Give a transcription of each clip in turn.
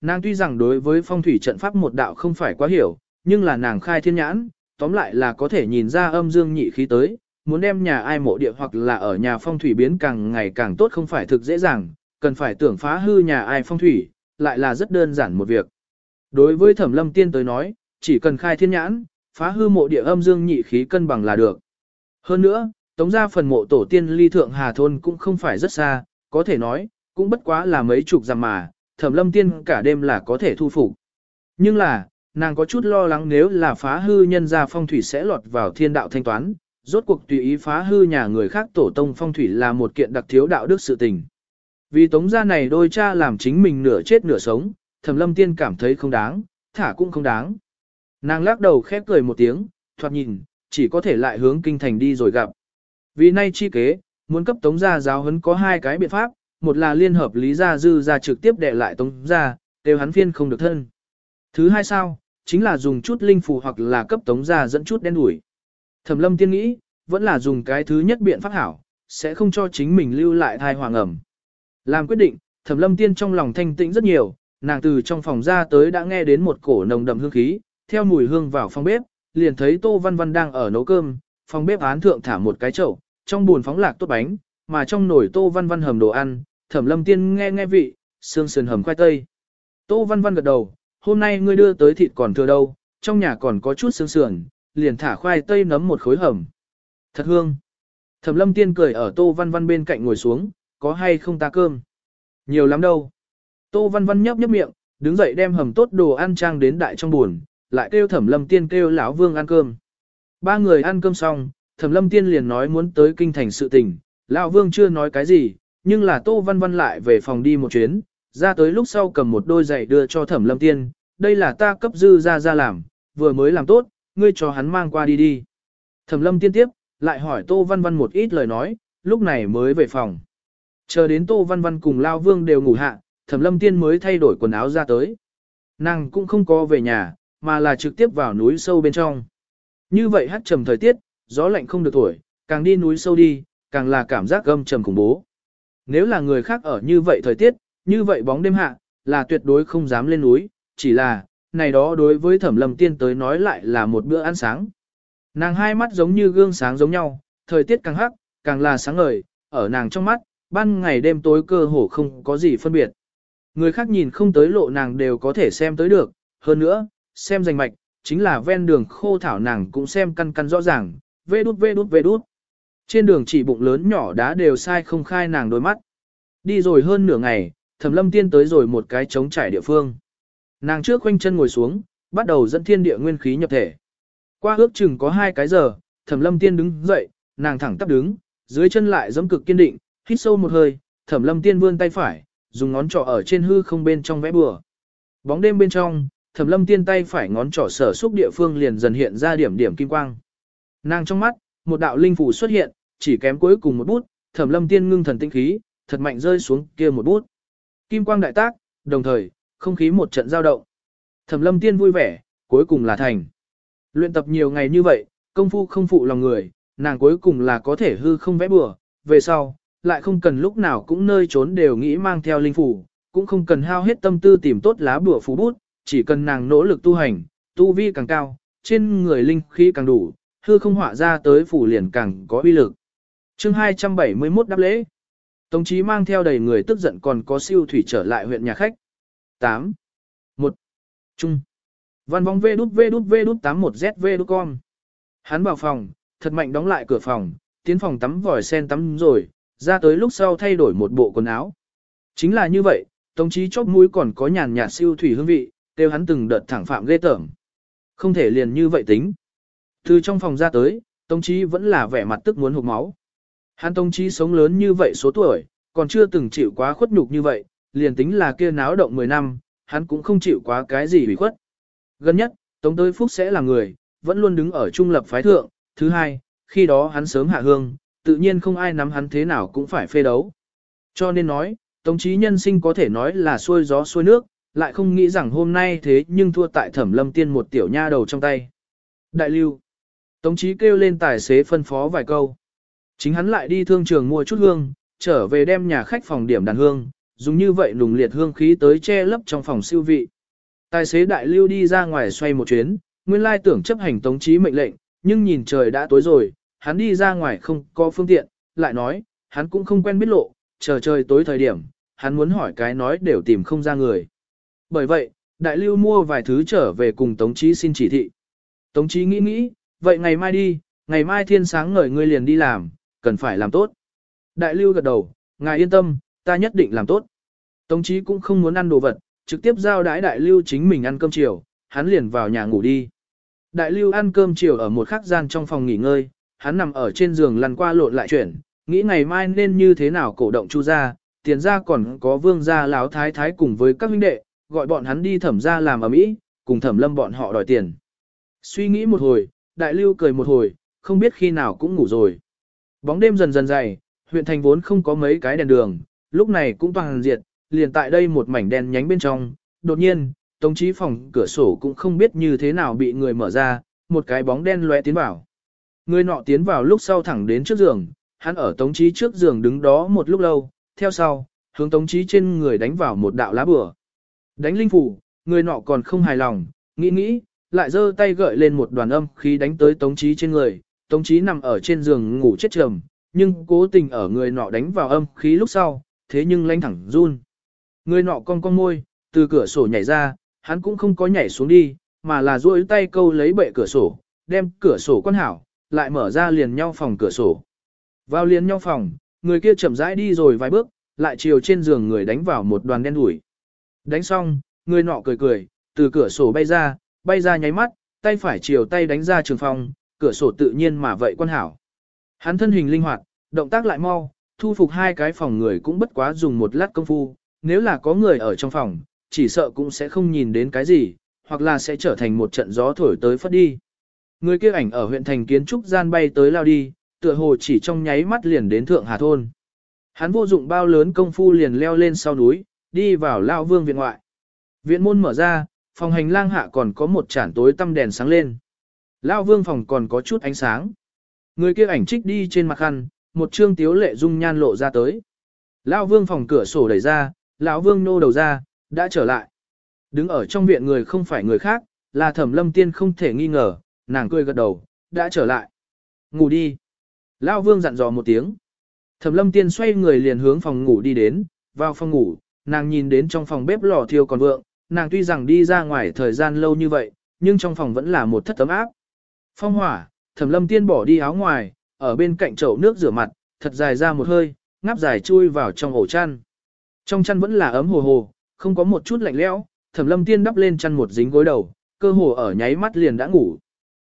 Nàng tuy rằng đối với phong thủy trận pháp một đạo không phải quá hiểu, nhưng là nàng khai thiên nhãn, tóm lại là có thể nhìn ra âm dương nhị khí tới, muốn đem nhà ai mộ địa hoặc là ở nhà phong thủy biến càng ngày càng tốt không phải thực dễ dàng, cần phải tưởng phá hư nhà ai phong thủy, lại là rất đơn giản một việc. Đối với thẩm lâm tiên tới nói, chỉ cần khai thiên nhãn, phá hư mộ địa âm dương nhị khí cân bằng là được. Hơn nữa, tống ra phần mộ tổ tiên ly thượng hà thôn cũng không phải rất xa, có thể nói, cũng bất quá là mấy chục dặm mà, thẩm lâm tiên cả đêm là có thể thu phục. Nhưng là, nàng có chút lo lắng nếu là phá hư nhân gia phong thủy sẽ lọt vào thiên đạo thanh toán, rốt cuộc tùy ý phá hư nhà người khác tổ tông phong thủy là một kiện đặc thiếu đạo đức sự tình. Vì tống gia này đôi cha làm chính mình nửa chết nửa sống, thẩm lâm tiên cảm thấy không đáng, thả cũng không đáng. Nàng lắc đầu khép cười một tiếng, thoạt nhìn, chỉ có thể lại hướng kinh thành đi rồi gặp. Vì nay chi kế, muốn cấp tống gia giáo huấn có hai cái biện pháp, một là liên hợp lý gia dư ra trực tiếp đệ lại tống gia, đều hắn phiên không được thân. Thứ hai sao, chính là dùng chút linh phù hoặc là cấp tống gia dẫn chút đen đuổi. Thẩm lâm tiên nghĩ, vẫn là dùng cái thứ nhất biện pháp hảo, sẽ không cho chính mình lưu lại thai hoàng ẩm. Làm quyết định, thẩm lâm tiên trong lòng thanh tĩnh rất nhiều, nàng từ trong phòng ra tới đã nghe đến một cổ nồng đậm hương khí, theo mùi hương vào phòng bếp, liền thấy Tô Văn Văn đang ở nấu cơm, phòng bếp án thượng thả một cái chậu, trong buồn phóng lạc tốt bánh, mà trong nồi Tô Văn Văn hầm đồ ăn, Thẩm Lâm Tiên nghe nghe vị, xương sườn hầm khoai tây. Tô Văn Văn gật đầu, hôm nay ngươi đưa tới thịt còn thừa đâu, trong nhà còn có chút xương sườn, liền thả khoai tây nấm một khối hầm. Thật hương. Thẩm Lâm Tiên cười ở Tô Văn Văn bên cạnh ngồi xuống, có hay không ta cơm? Nhiều lắm đâu. Tô Văn Văn nhấp nhấp miệng, đứng dậy đem hầm tốt đồ ăn trang đến đại trong buồn, lại kêu Thẩm Lâm Tiên kêu lão Vương ăn cơm. Ba người ăn cơm xong, Thẩm Lâm Tiên liền nói muốn tới kinh thành sự tình, lão Vương chưa nói cái gì, nhưng là Tô Văn Văn lại về phòng đi một chuyến, ra tới lúc sau cầm một đôi giày đưa cho Thẩm Lâm Tiên, đây là ta cấp dư ra ra làm, vừa mới làm tốt, ngươi cho hắn mang qua đi đi. Thẩm Lâm Tiên tiếp, lại hỏi Tô Văn Văn một ít lời nói, lúc này mới về phòng. Chờ đến Tô Văn Văn cùng Lao Vương đều ngủ hạ, Thẩm Lâm Tiên mới thay đổi quần áo ra tới. Nàng cũng không có về nhà, mà là trực tiếp vào núi sâu bên trong. Như vậy hát trầm thời tiết, gió lạnh không được thổi, càng đi núi sâu đi, càng là cảm giác gâm trầm khủng bố. Nếu là người khác ở như vậy thời tiết, như vậy bóng đêm hạ, là tuyệt đối không dám lên núi, chỉ là, này đó đối với thẩm lâm tiên tới nói lại là một bữa ăn sáng. Nàng hai mắt giống như gương sáng giống nhau, thời tiết càng hắc, càng là sáng ngời, ở nàng trong mắt, ban ngày đêm tối cơ hồ không có gì phân biệt. Người khác nhìn không tới lộ nàng đều có thể xem tới được, hơn nữa, xem danh mạch, chính là ven đường khô thảo nàng cũng xem căn căn rõ ràng, vê đút vê đút vê đút. Trên đường chỉ bụng lớn nhỏ đá đều sai không khai nàng đôi mắt. Đi rồi hơn nửa ngày, thẩm lâm tiên tới rồi một cái trống trải địa phương. Nàng trước khoanh chân ngồi xuống, bắt đầu dẫn thiên địa nguyên khí nhập thể. Qua ước chừng có hai cái giờ, thẩm lâm tiên đứng dậy, nàng thẳng tắp đứng, dưới chân lại giẫm cực kiên định, hít sâu một hơi, thẩm lâm tiên vươn tay phải, dùng ngón trỏ ở trên hư không bên trong vẽ bừa. Bóng đêm bên trong, thẩm lâm tiên tay phải ngón trỏ sở xúc địa phương liền dần hiện ra điểm điểm kim quang. Nàng trong mắt, một đạo linh phủ xuất hiện, chỉ kém cuối cùng một bút, thẩm lâm tiên ngưng thần tinh khí, thật mạnh rơi xuống kia một bút. Kim quang đại tác, đồng thời, không khí một trận giao động. Thẩm lâm tiên vui vẻ, cuối cùng là thành. Luyện tập nhiều ngày như vậy, công phu không phụ lòng người, nàng cuối cùng là có thể hư không vẽ bừa, về sau, lại không cần lúc nào cũng nơi trốn đều nghĩ mang theo linh phủ, cũng không cần hao hết tâm tư tìm tốt lá bùa phú bút, chỉ cần nàng nỗ lực tu hành, tu vi càng cao, trên người linh khí càng đủ, hư không họa ra tới phủ liền càng có uy lực chương 271 đáp lễ. Tống chí mang theo đầy người tức giận còn có siêu thủy trở lại huyện nhà khách. 8. 1. Trung. Văn vong vê đút vê đút vê đút 81 z vê đút con. Hắn vào phòng, thật mạnh đóng lại cửa phòng, tiến phòng tắm vòi sen tắm rồi, ra tới lúc sau thay đổi một bộ quần áo. Chính là như vậy, Tống chí chóp mũi còn có nhàn nhạt siêu thủy hương vị, đều hắn từng đợt thẳng phạm ghê tởm. Không thể liền như vậy tính. Từ trong phòng ra tới, Tống chí vẫn là vẻ mặt tức muốn hụt máu. Hắn tông chí sống lớn như vậy số tuổi, còn chưa từng chịu quá khuất nhục như vậy, liền tính là kia náo động 10 năm, hắn cũng không chịu quá cái gì bị khuất. Gần nhất, Tống tới Phúc sẽ là người, vẫn luôn đứng ở trung lập phái thượng. Thứ hai, khi đó hắn sớm hạ hương, tự nhiên không ai nắm hắn thế nào cũng phải phê đấu. Cho nên nói, Tống chí nhân sinh có thể nói là xuôi gió xuôi nước, lại không nghĩ rằng hôm nay thế nhưng thua tại thẩm lâm tiên một tiểu nha đầu trong tay. Đại lưu. Tống chí kêu lên tài xế phân phó vài câu. Chính hắn lại đi thương trường mua chút hương, trở về đem nhà khách phòng điểm đàn hương, dùng như vậy nùng liệt hương khí tới che lấp trong phòng siêu vị. Tài xế đại lưu đi ra ngoài xoay một chuyến, nguyên lai tưởng chấp hành tống chí mệnh lệnh, nhưng nhìn trời đã tối rồi, hắn đi ra ngoài không có phương tiện, lại nói, hắn cũng không quen biết lộ, chờ trời tối thời điểm, hắn muốn hỏi cái nói đều tìm không ra người. Bởi vậy, đại lưu mua vài thứ trở về cùng tống chí xin chỉ thị. Tống chí nghĩ nghĩ, vậy ngày mai đi, ngày mai thiên sáng ngời ngươi liền đi làm, cần phải làm tốt. Đại lưu gật đầu, ngài yên tâm, ta nhất định làm tốt. Tống chí cũng không muốn ăn đồ vật, trực tiếp giao đái đại lưu chính mình ăn cơm chiều, hắn liền vào nhà ngủ đi. Đại lưu ăn cơm chiều ở một khắc gian trong phòng nghỉ ngơi, hắn nằm ở trên giường lăn qua lộn lại chuyển, nghĩ ngày mai nên như thế nào cổ động chu ra, tiền ra còn có vương gia láo thái thái cùng với các huynh đệ, gọi bọn hắn đi thẩm ra làm ở mỹ, cùng thẩm lâm bọn họ đòi tiền. Suy nghĩ một hồi, đại lưu cười một hồi, không biết khi nào cũng ngủ rồi. Bóng đêm dần dần dày, huyện thành vốn không có mấy cái đèn đường, lúc này cũng toàn diệt, liền tại đây một mảnh đèn nhánh bên trong, đột nhiên, tống chí phòng cửa sổ cũng không biết như thế nào bị người mở ra, một cái bóng đen lóe tiến vào. Người nọ tiến vào lúc sau thẳng đến trước giường, hắn ở tống chí trước giường đứng đó một lúc lâu, theo sau, hướng tống chí trên người đánh vào một đạo lá bừa. Đánh linh phủ, người nọ còn không hài lòng, nghĩ nghĩ, lại giơ tay gợi lên một đoàn âm khí đánh tới tống chí trên người, tống chí nằm ở trên giường ngủ chết trầm, nhưng cố tình ở người nọ đánh vào âm khí lúc sau, thế nhưng lanh thẳng run. Người nọ cong cong môi, từ cửa sổ nhảy ra, hắn cũng không có nhảy xuống đi, mà là duỗi tay câu lấy bệ cửa sổ, đem cửa sổ quan hảo, lại mở ra liền nhau phòng cửa sổ. Vào liền nhau phòng, người kia chậm rãi đi rồi vài bước, lại chiều trên giường người đánh vào một đoàn đen đuổi. Đánh xong, người nọ cười cười, từ cửa sổ bay ra, bay ra nháy mắt, tay phải chiều tay đánh ra trường phòng, cửa sổ tự nhiên mà vậy quan hảo. Hắn thân hình linh hoạt, động tác lại mau, thu phục hai cái phòng người cũng bất quá dùng một lát công phu, nếu là có người ở trong phòng, chỉ sợ cũng sẽ không nhìn đến cái gì, hoặc là sẽ trở thành một trận gió thổi tới phất đi. Người kia ảnh ở huyện thành kiến trúc gian bay tới lao đi, tựa hồ chỉ trong nháy mắt liền đến thượng hà thôn. Hắn vô dụng bao lớn công phu liền leo lên sau núi, đi vào lao vương viện ngoại. Viện môn mở ra, phòng hành lang hạ còn có một chản tối tăm đèn sáng lên. Lao vương phòng còn có chút ánh sáng. Người kia ảnh trích đi trên mặt khăn, một trương tiếu lệ dung nhan lộ ra tới. Lao vương phòng cửa sổ đẩy ra, lão vương nô đầu ra, đã trở lại. Đứng ở trong viện người không phải người khác, là thẩm lâm tiên không thể nghi ngờ, nàng cười gật đầu, đã trở lại. Ngủ đi. Lao vương dặn dò một tiếng. Thẩm lâm tiên xoay người liền hướng phòng ngủ đi đến, vào phòng ngủ, nàng nhìn đến trong phòng bếp lò thiêu còn vượng, nàng tuy rằng đi ra ngoài thời gian lâu như vậy, nhưng trong phòng vẫn là một thất tấm áp. Phong hỏa, thẩm lâm tiên bỏ đi áo ngoài, ở bên cạnh chậu nước rửa mặt, thật dài ra một hơi, ngáp dài chui vào trong ổ chăn. Trong chăn vẫn là ấm hồ hồ, không có một chút lạnh lẽo, thẩm lâm tiên đắp lên chăn một dính gối đầu, cơ hồ ở nháy mắt liền đã ngủ.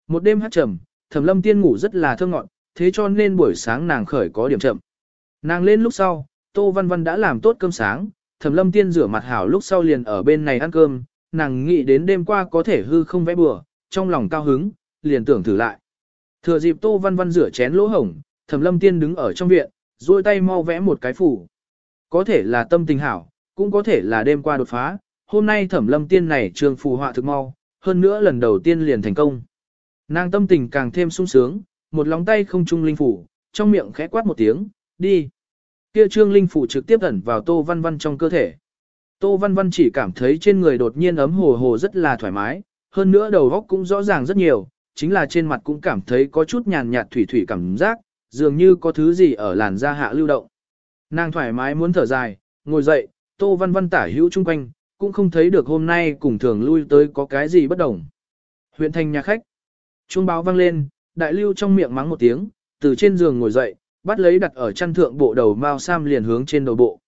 Một đêm hát trầm, thẩm lâm tiên ngủ rất là thơ ngọn, thế cho nên buổi sáng nàng khởi có điểm chậm. Nàng lên lúc sau, Tô Văn Văn đã làm tốt cơm sáng, thẩm lâm tiên rửa mặt hảo lúc sau liền ở bên này ăn cơm, nàng nghĩ đến đêm qua có thể hư không vẽ bừa, trong lòng cao hứng, liền tưởng thử lại. Thừa dịp Tô Văn Văn rửa chén lỗ hổng, thẩm lâm tiên đứng ở trong viện, duỗi tay mau vẽ một cái phủ. Có thể là tâm tình hảo, cũng có thể là đêm qua đột phá, hôm nay thẩm lâm tiên này trường phù họa thực mau, hơn nữa lần đầu tiên liền thành công. Nàng tâm tình càng thêm sung sướng, một lòng tay không trung linh phủ, trong miệng khẽ quát một tiếng, đi. Kia trương linh phủ trực tiếp ẩn vào tô văn văn trong cơ thể. Tô văn văn chỉ cảm thấy trên người đột nhiên ấm hồ hồ rất là thoải mái, hơn nữa đầu óc cũng rõ ràng rất nhiều, chính là trên mặt cũng cảm thấy có chút nhàn nhạt thủy thủy cảm giác, dường như có thứ gì ở làn da hạ lưu động. Nàng thoải mái muốn thở dài, ngồi dậy, Tô Văn Văn tả hữu chung quanh, cũng không thấy được hôm nay cùng thường lui tới có cái gì bất đồng. Huyện thành nhà khách. Chuông báo vang lên, đại lưu trong miệng mắng một tiếng, từ trên giường ngồi dậy, bắt lấy đặt ở chăn thượng bộ đầu mao sam liền hướng trên đầu bộ.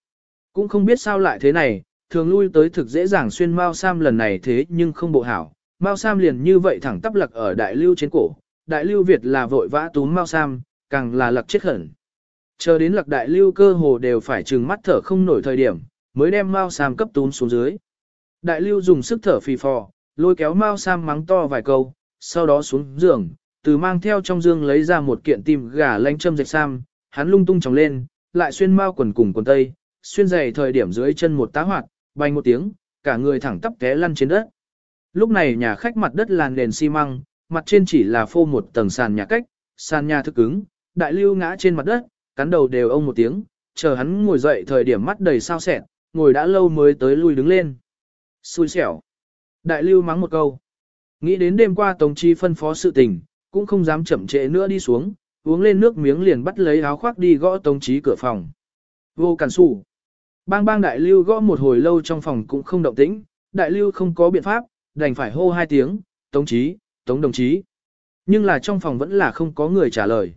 Cũng không biết sao lại thế này, thường lui tới thực dễ dàng xuyên mao sam lần này thế nhưng không bộ hảo. Mao sam liền như vậy thẳng tắp lặc ở đại lưu trên cổ, đại lưu Việt là vội vã túm mao sam, càng là lặc chết hẳn. Chờ đến lặc đại lưu cơ hồ đều phải trừng mắt thở không nổi thời điểm, mới đem Mao Sam cấp túm xuống dưới. Đại lưu dùng sức thở phì phò, lôi kéo Mao Sam mắng to vài câu, sau đó xuống giường, từ mang theo trong dương lấy ra một kiện tim gà lanh châm dệt sam, hắn lung tung tròng lên, lại xuyên Mao quần cùng quần tây, xuyên giày thời điểm dưới chân một tá hoạt, bay một tiếng, cả người thẳng tắp té lăn trên đất. Lúc này nhà khách mặt đất là nền xi măng, mặt trên chỉ là phô một tầng sàn nhà cách, sàn nhà thức cứng, đại lưu ngã trên mặt đất, cắn đầu đều ông một tiếng, chờ hắn ngồi dậy thời điểm mắt đầy sao sẹn, ngồi đã lâu mới tới lui đứng lên. Xui xẻo. Đại lưu mắng một câu. Nghĩ đến đêm qua Tống Chi phân phó sự tình, cũng không dám chậm trễ nữa đi xuống, uống lên nước miếng liền bắt lấy áo khoác đi gõ Tống Chí cửa phòng. Vô cản sủ. Bang bang đại lưu gõ một hồi lâu trong phòng cũng không động tĩnh, đại lưu không có biện pháp, đành phải hô hai tiếng, Tống Chí, Tống đồng chí. Nhưng là trong phòng vẫn là không có người trả lời.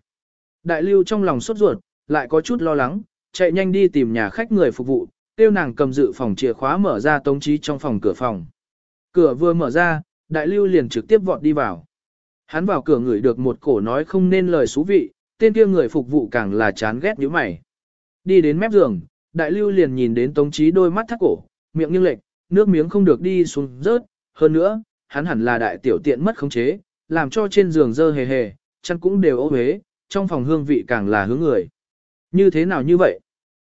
Đại lưu trong lòng sốt ruột, lại có chút lo lắng, chạy nhanh đi tìm nhà khách người phục vụ, tiêu nàng cầm dự phòng chìa khóa mở ra Tống Chí trong phòng cửa phòng. Cửa vừa mở ra, đại lưu liền trực tiếp vọt đi vào. Hắn vào cửa ngửi được một cổ nói không nên lời xú vị, tên kia người phục vụ càng là chán ghét như mày. Đi đến mép giường, đại lưu liền nhìn đến tống trí đôi mắt thắt cổ, miệng nghiêng lệch, nước miếng không được đi xuống rớt, hơn nữa, hắn hẳn là đại tiểu tiện mất khống chế, làm cho trên giường dơ hề hề, chân cũng đều ố huế, trong phòng hương vị càng là hướng người. Như thế nào như vậy?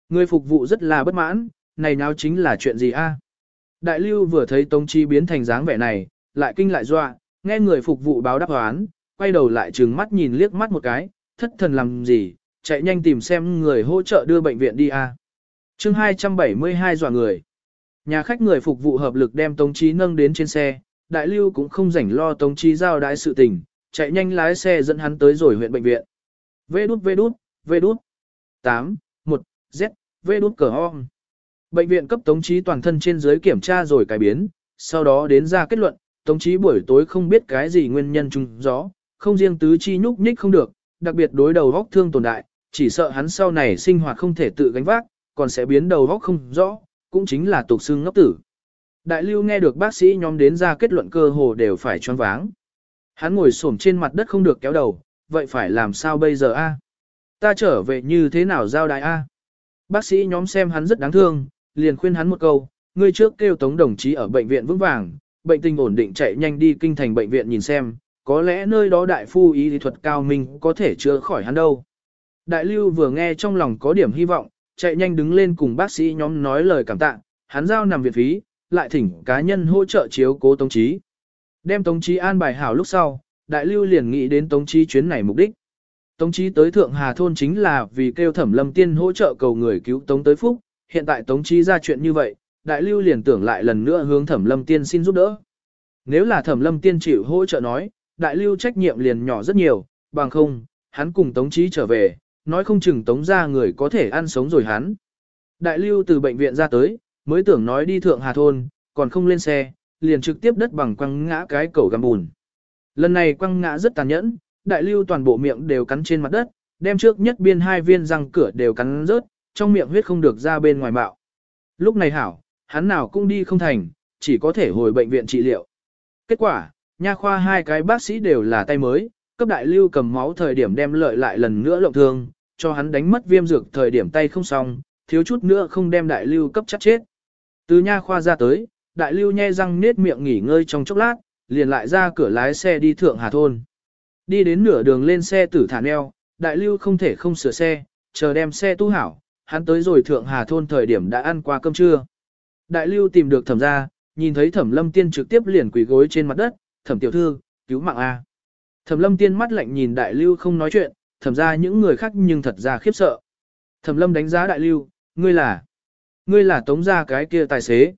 Người phục vụ rất là bất mãn, này nào chính là chuyện gì a? Đại lưu vừa thấy tống chi biến thành dáng vẻ này, lại kinh lại dọa, nghe người phục vụ báo đáp hoán, quay đầu lại trừng mắt nhìn liếc mắt một cái, thất thần làm gì, chạy nhanh tìm xem người hỗ trợ đưa bệnh viện đi a. À. Chương 272 dọa người. Nhà khách người phục vụ hợp lực đem Tống Chí nâng đến trên xe, đại lưu cũng không rảnh lo Tống Chí giao đái sự tình, chạy nhanh lái xe dẫn hắn tới rồi huyện bệnh viện. Vê đút vê đút, vê đút. 8, 1, Z, vê đút cờ hong. Bệnh viện cấp Tống Chí toàn thân trên dưới kiểm tra rồi cải biến, sau đó đến ra kết luận, Tống chí buổi tối không biết cái gì nguyên nhân trùng gió, không riêng tứ chi nhúc nhích không được, đặc biệt đối đầu góc thương tồn đại, chỉ sợ hắn sau này sinh hoạt không thể tự gánh vác, còn sẽ biến đầu góc không rõ, cũng chính là tục xương ngốc tử. Đại lưu nghe được bác sĩ nhóm đến ra kết luận cơ hồ đều phải choáng váng. Hắn ngồi xổm trên mặt đất không được kéo đầu, vậy phải làm sao bây giờ a? Ta trở về như thế nào giao đại a? Bác sĩ nhóm xem hắn rất đáng thương, liền khuyên hắn một câu, ngươi trước kêu tống đồng chí ở bệnh viện vững vàng, bệnh tình ổn định chạy nhanh đi kinh thành bệnh viện nhìn xem, có lẽ nơi đó đại phu y lý thuật cao minh có thể chữa khỏi hắn đâu. Đại lưu vừa nghe trong lòng có điểm hy vọng, chạy nhanh đứng lên cùng bác sĩ nhóm nói lời cảm tạ, hắn giao nằm viện phí, lại thỉnh cá nhân hỗ trợ chiếu cố Tống Chí. Đem Tống Chí an bài hảo lúc sau, đại lưu liền nghĩ đến Tống Chí chuyến này mục đích. Tống Chí tới Thượng Hà Thôn chính là vì kêu thẩm lâm tiên hỗ trợ cầu người cứu Tống tới Phúc, hiện tại Tống Chí ra chuyện như vậy, đại lưu liền tưởng lại lần nữa hướng thẩm lâm tiên xin giúp đỡ. Nếu là thẩm lâm tiên chịu hỗ trợ nói, đại lưu trách nhiệm liền nhỏ rất nhiều, bằng không, hắn cùng tống trí trở về, nói không chừng tống ra người có thể ăn sống rồi hắn. Đại lưu từ bệnh viện ra tới, mới tưởng nói đi thượng hà thôn, còn không lên xe, liền trực tiếp đất bằng quăng ngã cái cầu găm bùn. Lần này quăng ngã rất tàn nhẫn, đại lưu toàn bộ miệng đều cắn trên mặt đất, đem trước nhất biên hai viên răng cửa đều cắn rớt, trong miệng huyết không được ra bên ngoài bạo. Lúc này hảo, hắn nào cũng đi không thành, chỉ có thể hồi bệnh viện trị liệu. Kết quả, nha khoa hai cái bác sĩ đều là tay mới, cấp đại lưu cầm máu thời điểm đem lợi lại lần nữa lộng thương, cho hắn đánh mất viêm dược thời điểm tay không xong, thiếu chút nữa không đem đại lưu cấp chắc chết. Từ nha khoa ra tới, đại lưu nhe răng nết miệng nghỉ ngơi trong chốc lát, liền lại ra cửa lái xe đi thượng Hà Thôn. Đi đến nửa đường lên xe tử thả neo, đại lưu không thể không sửa xe, chờ đem xe tu hảo, hắn tới rồi thượng Hà Thôn thời điểm đã ăn qua cơm trưa. Đại lưu tìm được thẩm ra, nhìn thấy thẩm lâm tiên trực tiếp liền quỳ gối trên mặt đất, thẩm tiểu thư, cứu mạng A. Thẩm lâm tiên mắt lạnh nhìn đại lưu không nói chuyện, thẩm ra những người khác nhưng thật ra khiếp sợ. Thẩm lâm đánh giá đại lưu, ngươi là, ngươi là tống ra cái kia tài xế.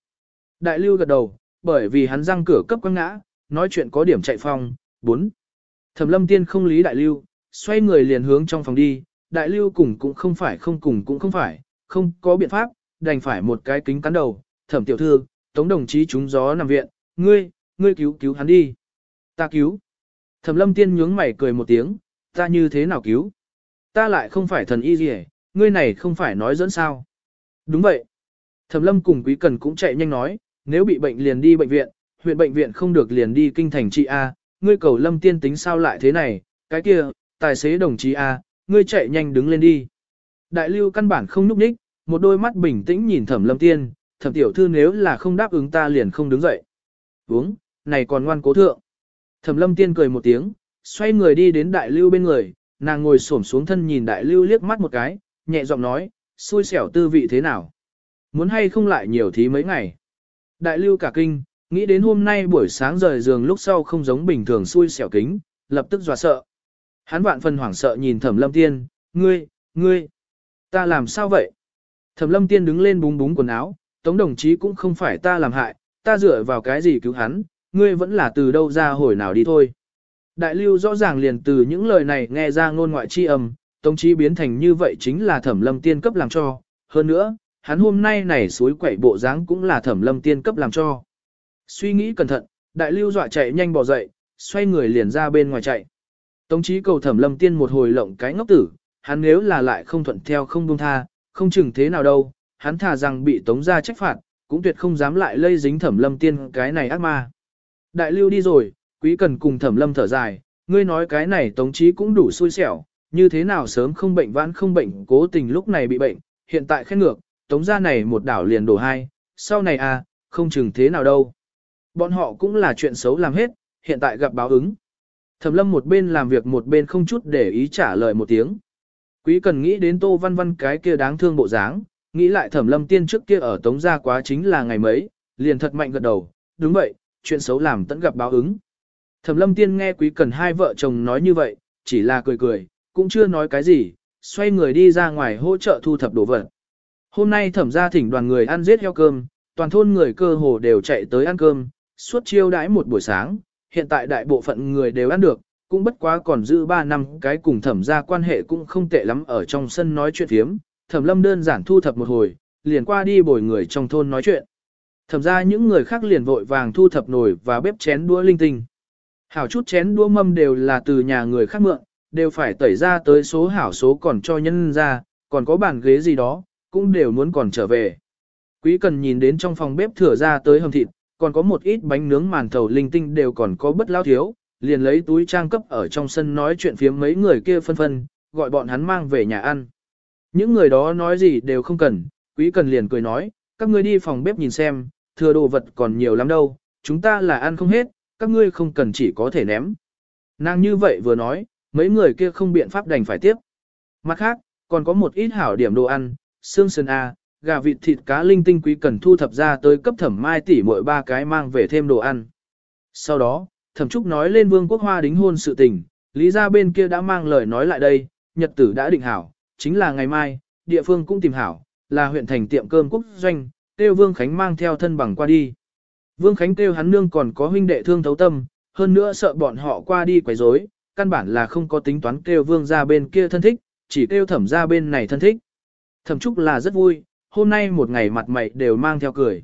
Đại lưu gật đầu, bởi vì hắn răng cửa cấp quăng ngã, nói chuyện có điểm chạy phong, 4. Thẩm lâm tiên không lý đại lưu, xoay người liền hướng trong phòng đi, đại lưu cùng cũng không phải không cùng cũng không phải, không có biện pháp, đành phải một cái kính cắn đầu, thẩm tiểu thư, tống đồng chí trúng gió nằm viện, ngươi, ngươi cứu cứu hắn đi. Ta cứu. Thẩm lâm tiên nhướng mày cười một tiếng, ta như thế nào cứu? Ta lại không phải thần y gì ngươi này không phải nói dẫn sao. Đúng vậy. Thẩm lâm cùng quý cần cũng chạy nhanh nói, nếu bị bệnh liền đi bệnh viện, huyện bệnh viện không được liền đi kinh thành trị A, ngươi cầu lâm tiên tính sao lại thế này, cái kia, tài xế đồng chí A, ngươi chạy nhanh đứng lên đi. Đại lưu căn bản không núp ních, một đôi mắt bình tĩnh nhìn thẩm lâm tiên, thẩm tiểu thư nếu là không đáp ứng ta liền không đứng dậy. Uống, này còn ngoan cố thượng. Thẩm lâm tiên cười một tiếng, xoay người đi đến đại lưu bên người, nàng ngồi xổm xuống thân nhìn đại lưu liếc mắt một cái, nhẹ giọng nói, xui xẻo tư vị thế nào. Muốn hay không lại nhiều thí mấy ngày. Đại lưu cả kinh, nghĩ đến hôm nay buổi sáng rời giường lúc sau không giống bình thường xui xẻo kính, lập tức dọa sợ. Hắn vạn phần hoảng sợ nhìn thẩm lâm tiên, ngươi, ngươi, ta làm sao vậy? Thẩm lâm tiên đứng lên búng búng quần áo, tống đồng chí cũng không phải ta làm hại, ta dựa vào cái gì cứu hắn, ngươi vẫn là từ đâu ra hồi nào đi thôi. Đại lưu rõ ràng liền từ những lời này nghe ra ngôn ngoại chi âm, tống chí biến thành như vậy chính là thẩm lâm tiên cấp làm cho, hơn nữa, hắn hôm nay này suối quẩy bộ dáng cũng là thẩm lâm tiên cấp làm cho. Suy nghĩ cẩn thận, đại lưu dọa chạy nhanh bỏ dậy, xoay người liền ra bên ngoài chạy. Tống chí cầu thẩm lâm tiên một hồi lộng cái ngốc tử, hắn nếu là lại không thuận theo không buông tha, không chừng thế nào đâu, hắn thà rằng bị tống ra trách phạt, cũng tuyệt không dám lại lây dính thẩm lâm tiên cái này ác ma. Đại lưu đi rồi, quý cần cùng thẩm lâm thở dài, ngươi nói cái này tống trí cũng đủ xui xẻo, như thế nào sớm không bệnh vãn không bệnh cố tình lúc này bị bệnh, hiện tại khen ngược, tống ra này một đảo liền đổ hai, sau này à, không chừng thế nào đâu. Bọn họ cũng là chuyện xấu làm hết, hiện tại gặp báo ứng. Thẩm lâm một bên làm việc một bên không chút để ý trả lời một tiếng. Quý cần nghĩ đến tô văn văn cái kia đáng thương bộ dáng, nghĩ lại thẩm lâm tiên trước kia ở tống gia quá chính là ngày mấy, liền thật mạnh gật đầu, đúng vậy, chuyện xấu làm tận gặp báo ứng. Thẩm lâm tiên nghe quý cần hai vợ chồng nói như vậy, chỉ là cười cười, cũng chưa nói cái gì, xoay người đi ra ngoài hỗ trợ thu thập đồ vật. Hôm nay thẩm gia thỉnh đoàn người ăn giết heo cơm, toàn thôn người cơ hồ đều chạy tới ăn cơm, suốt chiêu đãi một buổi sáng, hiện tại đại bộ phận người đều ăn được, cũng bất quá còn giữ 3 năm cái cùng thẩm gia quan hệ cũng không tệ lắm ở trong sân nói chuyện thiếm, thẩm lâm đơn giản thu thập một hồi, liền qua đi bồi người trong thôn nói chuyện. Thẩm ra những người khác liền vội vàng thu thập nồi và bếp chén đũa linh tinh. Hảo chút chén đũa mâm đều là từ nhà người khác mượn, đều phải tẩy ra tới số hảo số còn cho nhân ra, còn có bàn ghế gì đó, cũng đều muốn còn trở về. Quý cần nhìn đến trong phòng bếp thừa ra tới hầm thịt, còn có một ít bánh nướng màn thầu linh tinh đều còn có bất lao thiếu, liền lấy túi trang cấp ở trong sân nói chuyện phiếm mấy người kia phân phân, gọi bọn hắn mang về nhà ăn. Những người đó nói gì đều không cần, quý cần liền cười nói, các ngươi đi phòng bếp nhìn xem, thừa đồ vật còn nhiều lắm đâu, chúng ta là ăn không hết, các ngươi không cần chỉ có thể ném. Nàng như vậy vừa nói, mấy người kia không biện pháp đành phải tiếp. Mặt khác, còn có một ít hảo điểm đồ ăn, xương sườn A, gà vịt thịt cá linh tinh quý cần thu thập ra tới cấp thẩm mai tỷ mỗi ba cái mang về thêm đồ ăn. Sau đó, thẩm trúc nói lên vương quốc hoa đính hôn sự tình, lý ra bên kia đã mang lời nói lại đây, nhật tử đã định hảo, chính là ngày mai, địa phương cũng tìm hảo, là huyện thành tiệm cơm quốc doanh, tiêu Vương Khánh mang theo thân bằng qua đi. Vương Khánh tiêu hắn nương còn có huynh đệ thương thấu tâm, hơn nữa sợ bọn họ qua đi quấy rối, căn bản là không có tính toán kêu Vương ra bên kia thân thích, chỉ kêu thẩm ra bên này thân thích. Thẩm Trúc là rất vui, hôm nay một ngày mặt mày đều mang theo cười.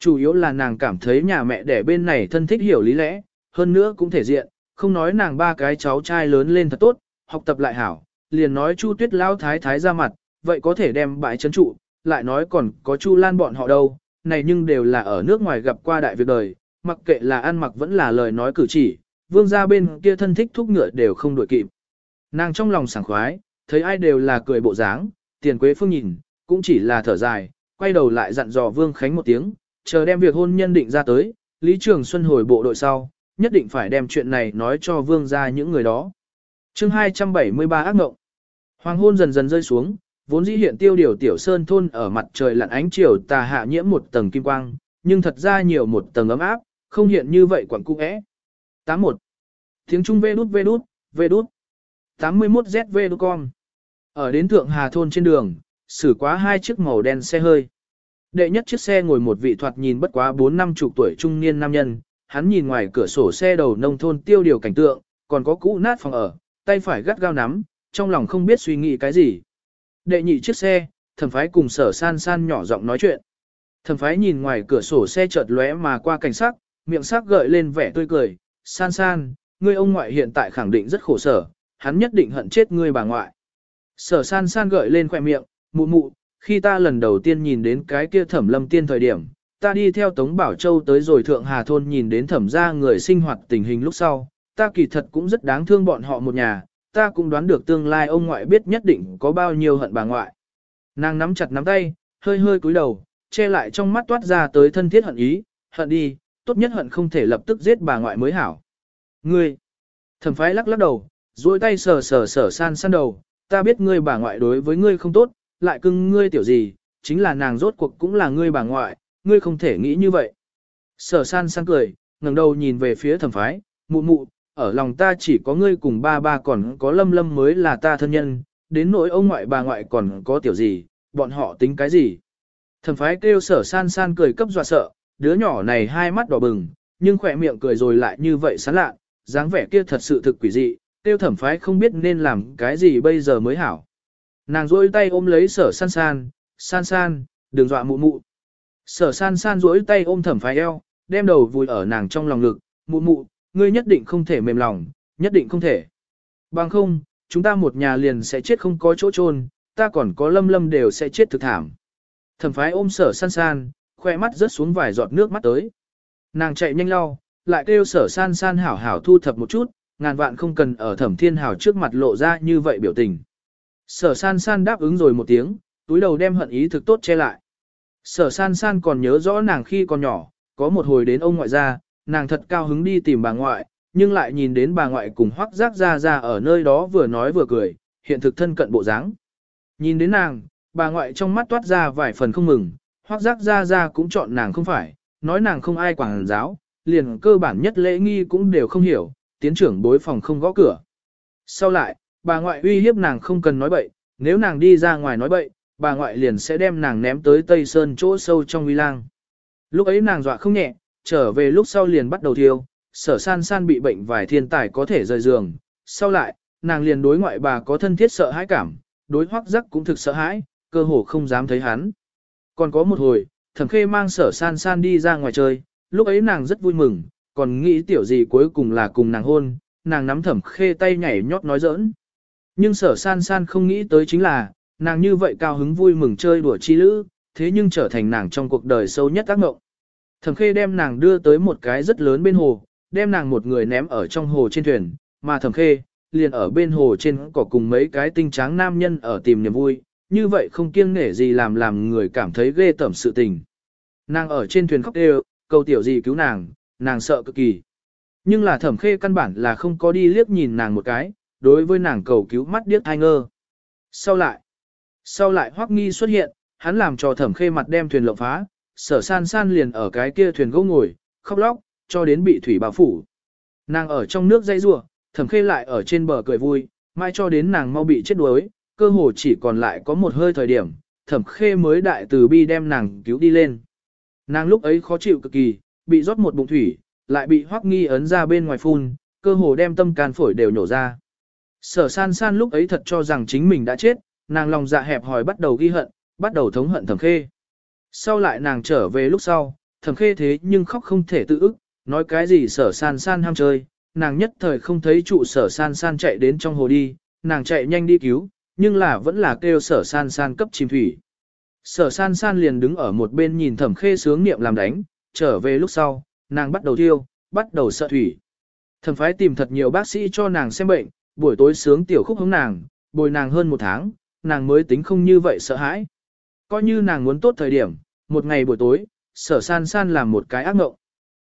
Chủ yếu là nàng cảm thấy nhà mẹ đẻ bên này thân thích hiểu lý lẽ, hơn nữa cũng thể diện, không nói nàng ba cái cháu trai lớn lên thật tốt, học tập lại hảo, liền nói Chu Tuyết Lão thái thái ra mặt, vậy có thể đem bãi trấn trụ, lại nói còn có Chu Lan bọn họ đâu, này nhưng đều là ở nước ngoài gặp qua đại việc đời, mặc kệ là ăn mặc vẫn là lời nói cử chỉ, vương gia bên kia thân thích thúc ngựa đều không đổi kịp. Nàng trong lòng sảng khoái, thấy ai đều là cười bộ dáng, tiền quế phương nhìn, cũng chỉ là thở dài, quay đầu lại dặn dò Vương Khánh một tiếng, chờ đem việc hôn nhân định ra tới, Lý Trường Xuân hồi bộ đội sau, nhất định phải đem chuyện này nói cho Vương gia những người đó. chương 273 ác ngộng Hoàng hôn dần dần rơi xuống, vốn dĩ hiện tiêu điều tiểu sơn thôn ở mặt trời lặn ánh chiều tà hạ nhiễm một tầng kim quang, nhưng thật ra nhiều một tầng ấm áp, không hiện như vậy quẩn cung ẽ. 81. Tiếng Trung vê đút vê đút, vê đút. 81 ZV đút con. Ở đến thượng hà thôn trên đường, xử quá hai chiếc màu đen xe hơi. Đệ nhất chiếc xe ngồi một vị thoạt nhìn bất quá 4 năm chục tuổi trung niên nam nhân, hắn nhìn ngoài cửa sổ xe đầu nông thôn tiêu điều cảnh tượng, còn có cũ nát phòng ở, tay phải gắt gao nắm, trong lòng không biết suy nghĩ cái gì. Đệ nhị chiếc xe, thẩm phái cùng sở san san nhỏ giọng nói chuyện. Thẩm phái nhìn ngoài cửa sổ xe chợt lóe mà qua cảnh sắc, miệng sắc gợi lên vẻ tươi cười. San san, ngươi ông ngoại hiện tại khẳng định rất khổ sở, hắn nhất định hận chết ngươi bà ngoại. Sở san san gợi lên khỏe miệng, mụ mụ, khi ta lần đầu tiên nhìn đến cái kia thẩm lâm tiên thời điểm, ta đi theo Tống Bảo Châu tới rồi Thượng Hà Thôn nhìn đến thẩm gia người sinh hoạt tình hình lúc sau, ta kỳ thật cũng rất đáng thương bọn họ một nhà, ta cũng đoán được tương lai ông ngoại biết nhất định có bao nhiêu hận bà ngoại. Nàng nắm chặt nắm tay, hơi hơi cúi đầu, che lại trong mắt toát ra tới thân thiết hận ý, hận đi, tốt nhất hận không thể lập tức giết bà ngoại mới hảo. Ngươi, thẩm phái lắc lắc đầu, duỗi tay sờ sờ sờ san san đầu, ta biết ngươi bà ngoại đối với ngươi không tốt, lại cưng ngươi tiểu gì, chính là nàng rốt cuộc cũng là ngươi bà ngoại, ngươi không thể nghĩ như vậy. Sở san san cười, ngẩng đầu nhìn về phía thẩm phái, mụ mụ, ở lòng ta chỉ có ngươi cùng ba ba còn có lâm lâm mới là ta thân nhân, đến nỗi ông ngoại bà ngoại còn có tiểu gì, bọn họ tính cái gì. Thẩm phái kêu sở san san cười cấp dọa sợ, đứa nhỏ này hai mắt đỏ bừng, nhưng khỏe miệng cười rồi lại như vậy sán lạ, dáng vẻ kia thật sự thực quỷ dị, tiêu thẩm phái không biết nên làm cái gì bây giờ mới hảo. Nàng rỗi tay ôm lấy sở san san, san san, đừng dọa mụ mụ. Sở san san rỗi tay ôm thẩm phái eo, đem đầu vùi ở nàng trong lòng ngực, mụ mụ, ngươi nhất định không thể mềm lòng, nhất định không thể. Bằng không, chúng ta một nhà liền sẽ chết không có chỗ chôn, ta còn có lâm lâm đều sẽ chết thực thảm. Thẩm phái ôm sở san san, khoe mắt rớt xuống vài giọt nước mắt tới. Nàng chạy nhanh lau, lại kêu sở san san hảo hảo thu thập một chút, ngàn vạn không cần ở thẩm thiên hảo trước mặt lộ ra như vậy biểu tình. Sở san san đáp ứng rồi một tiếng, túi đầu đem hận ý thực tốt che lại. Sở san san còn nhớ rõ nàng khi còn nhỏ, có một hồi đến ông ngoại gia, nàng thật cao hứng đi tìm bà ngoại, nhưng lại nhìn đến bà ngoại cùng hoắc giác ra ra ở nơi đó vừa nói vừa cười, hiện thực thân cận bộ dáng. Nhìn đến nàng, bà ngoại trong mắt toát ra vài phần không mừng, hoắc giác ra ra cũng chọn nàng không phải, nói nàng không ai quảng giáo, liền cơ bản nhất lễ nghi cũng đều không hiểu, tiến trưởng bối phòng không gõ cửa. Sau lại, bà ngoại uy hiếp nàng không cần nói bậy, nếu nàng đi ra ngoài nói bậy, bà ngoại liền sẽ đem nàng ném tới Tây Sơn chỗ sâu trong uy lang. Lúc ấy nàng dọa không nhẹ, trở về lúc sau liền bắt đầu thiêu, sở san san bị bệnh vài thiên tài có thể rời giường. Sau lại, nàng liền đối ngoại bà có thân thiết sợ hãi cảm, đối hoắc giác cũng thực sợ hãi, cơ hồ không dám thấy hắn. Còn có một hồi, thẩm khê mang sở san san đi ra ngoài chơi, lúc ấy nàng rất vui mừng, còn nghĩ tiểu gì cuối cùng là cùng nàng hôn, nàng nắm thẩm khê tay nhảy nhót nói giỡn. Nhưng sở san san không nghĩ tới chính là, nàng như vậy cao hứng vui mừng chơi đùa chi lữ, thế nhưng trở thành nàng trong cuộc đời sâu nhất tác mộng. Thẩm khê đem nàng đưa tới một cái rất lớn bên hồ, đem nàng một người ném ở trong hồ trên thuyền, mà thẩm khê, liền ở bên hồ trên cỏ cùng mấy cái tinh tráng nam nhân ở tìm niềm vui, như vậy không kiêng nể gì làm làm người cảm thấy ghê tởm sự tình. Nàng ở trên thuyền khóc đều, cầu tiểu gì cứu nàng, nàng sợ cực kỳ. Nhưng là thẩm khê căn bản là không có đi liếc nhìn nàng một cái, đối với nàng cầu cứu mắt điếc thai ngơ. Sau lại, sau lại hoắc nghi xuất hiện, hắn làm cho thẩm khê mặt đem thuyền lộng phá, sở san san liền ở cái kia thuyền gỗ ngồi, khóc lóc, cho đến bị thủy bao phủ. Nàng ở trong nước dây rua, thẩm khê lại ở trên bờ cười vui, mai cho đến nàng mau bị chết đuối, cơ hồ chỉ còn lại có một hơi thời điểm, thẩm khê mới đại từ bi đem nàng cứu đi lên. Nàng lúc ấy khó chịu cực kỳ, bị rót một bụng thủy, lại bị hoắc nghi ấn ra bên ngoài phun, cơ hồ đem tâm can phổi đều nhổ ra. Sở san san lúc ấy thật cho rằng chính mình đã chết, nàng lòng dạ hẹp hòi bắt đầu ghi hận, bắt đầu thống hận thẩm khê. Sau lại nàng trở về lúc sau, thẩm khê thế nhưng khóc không thể tự ức, nói cái gì sở san san ham chơi, nàng nhất thời không thấy trụ sở san san chạy đến trong hồ đi, nàng chạy nhanh đi cứu, nhưng là vẫn là kêu sở san san cấp chìm thủy. Sở san san liền đứng ở một bên nhìn thẩm khê sướng niệm làm đánh, trở về lúc sau, nàng bắt đầu thiêu, bắt đầu sợ thủy. Thẩm phái tìm thật nhiều bác sĩ cho nàng xem bệnh, buổi tối sướng tiểu khúc hống nàng, bồi nàng hơn một tháng, nàng mới tính không như vậy sợ hãi. Coi như nàng muốn tốt thời điểm, một ngày buổi tối, sở san san làm một cái ác mộng.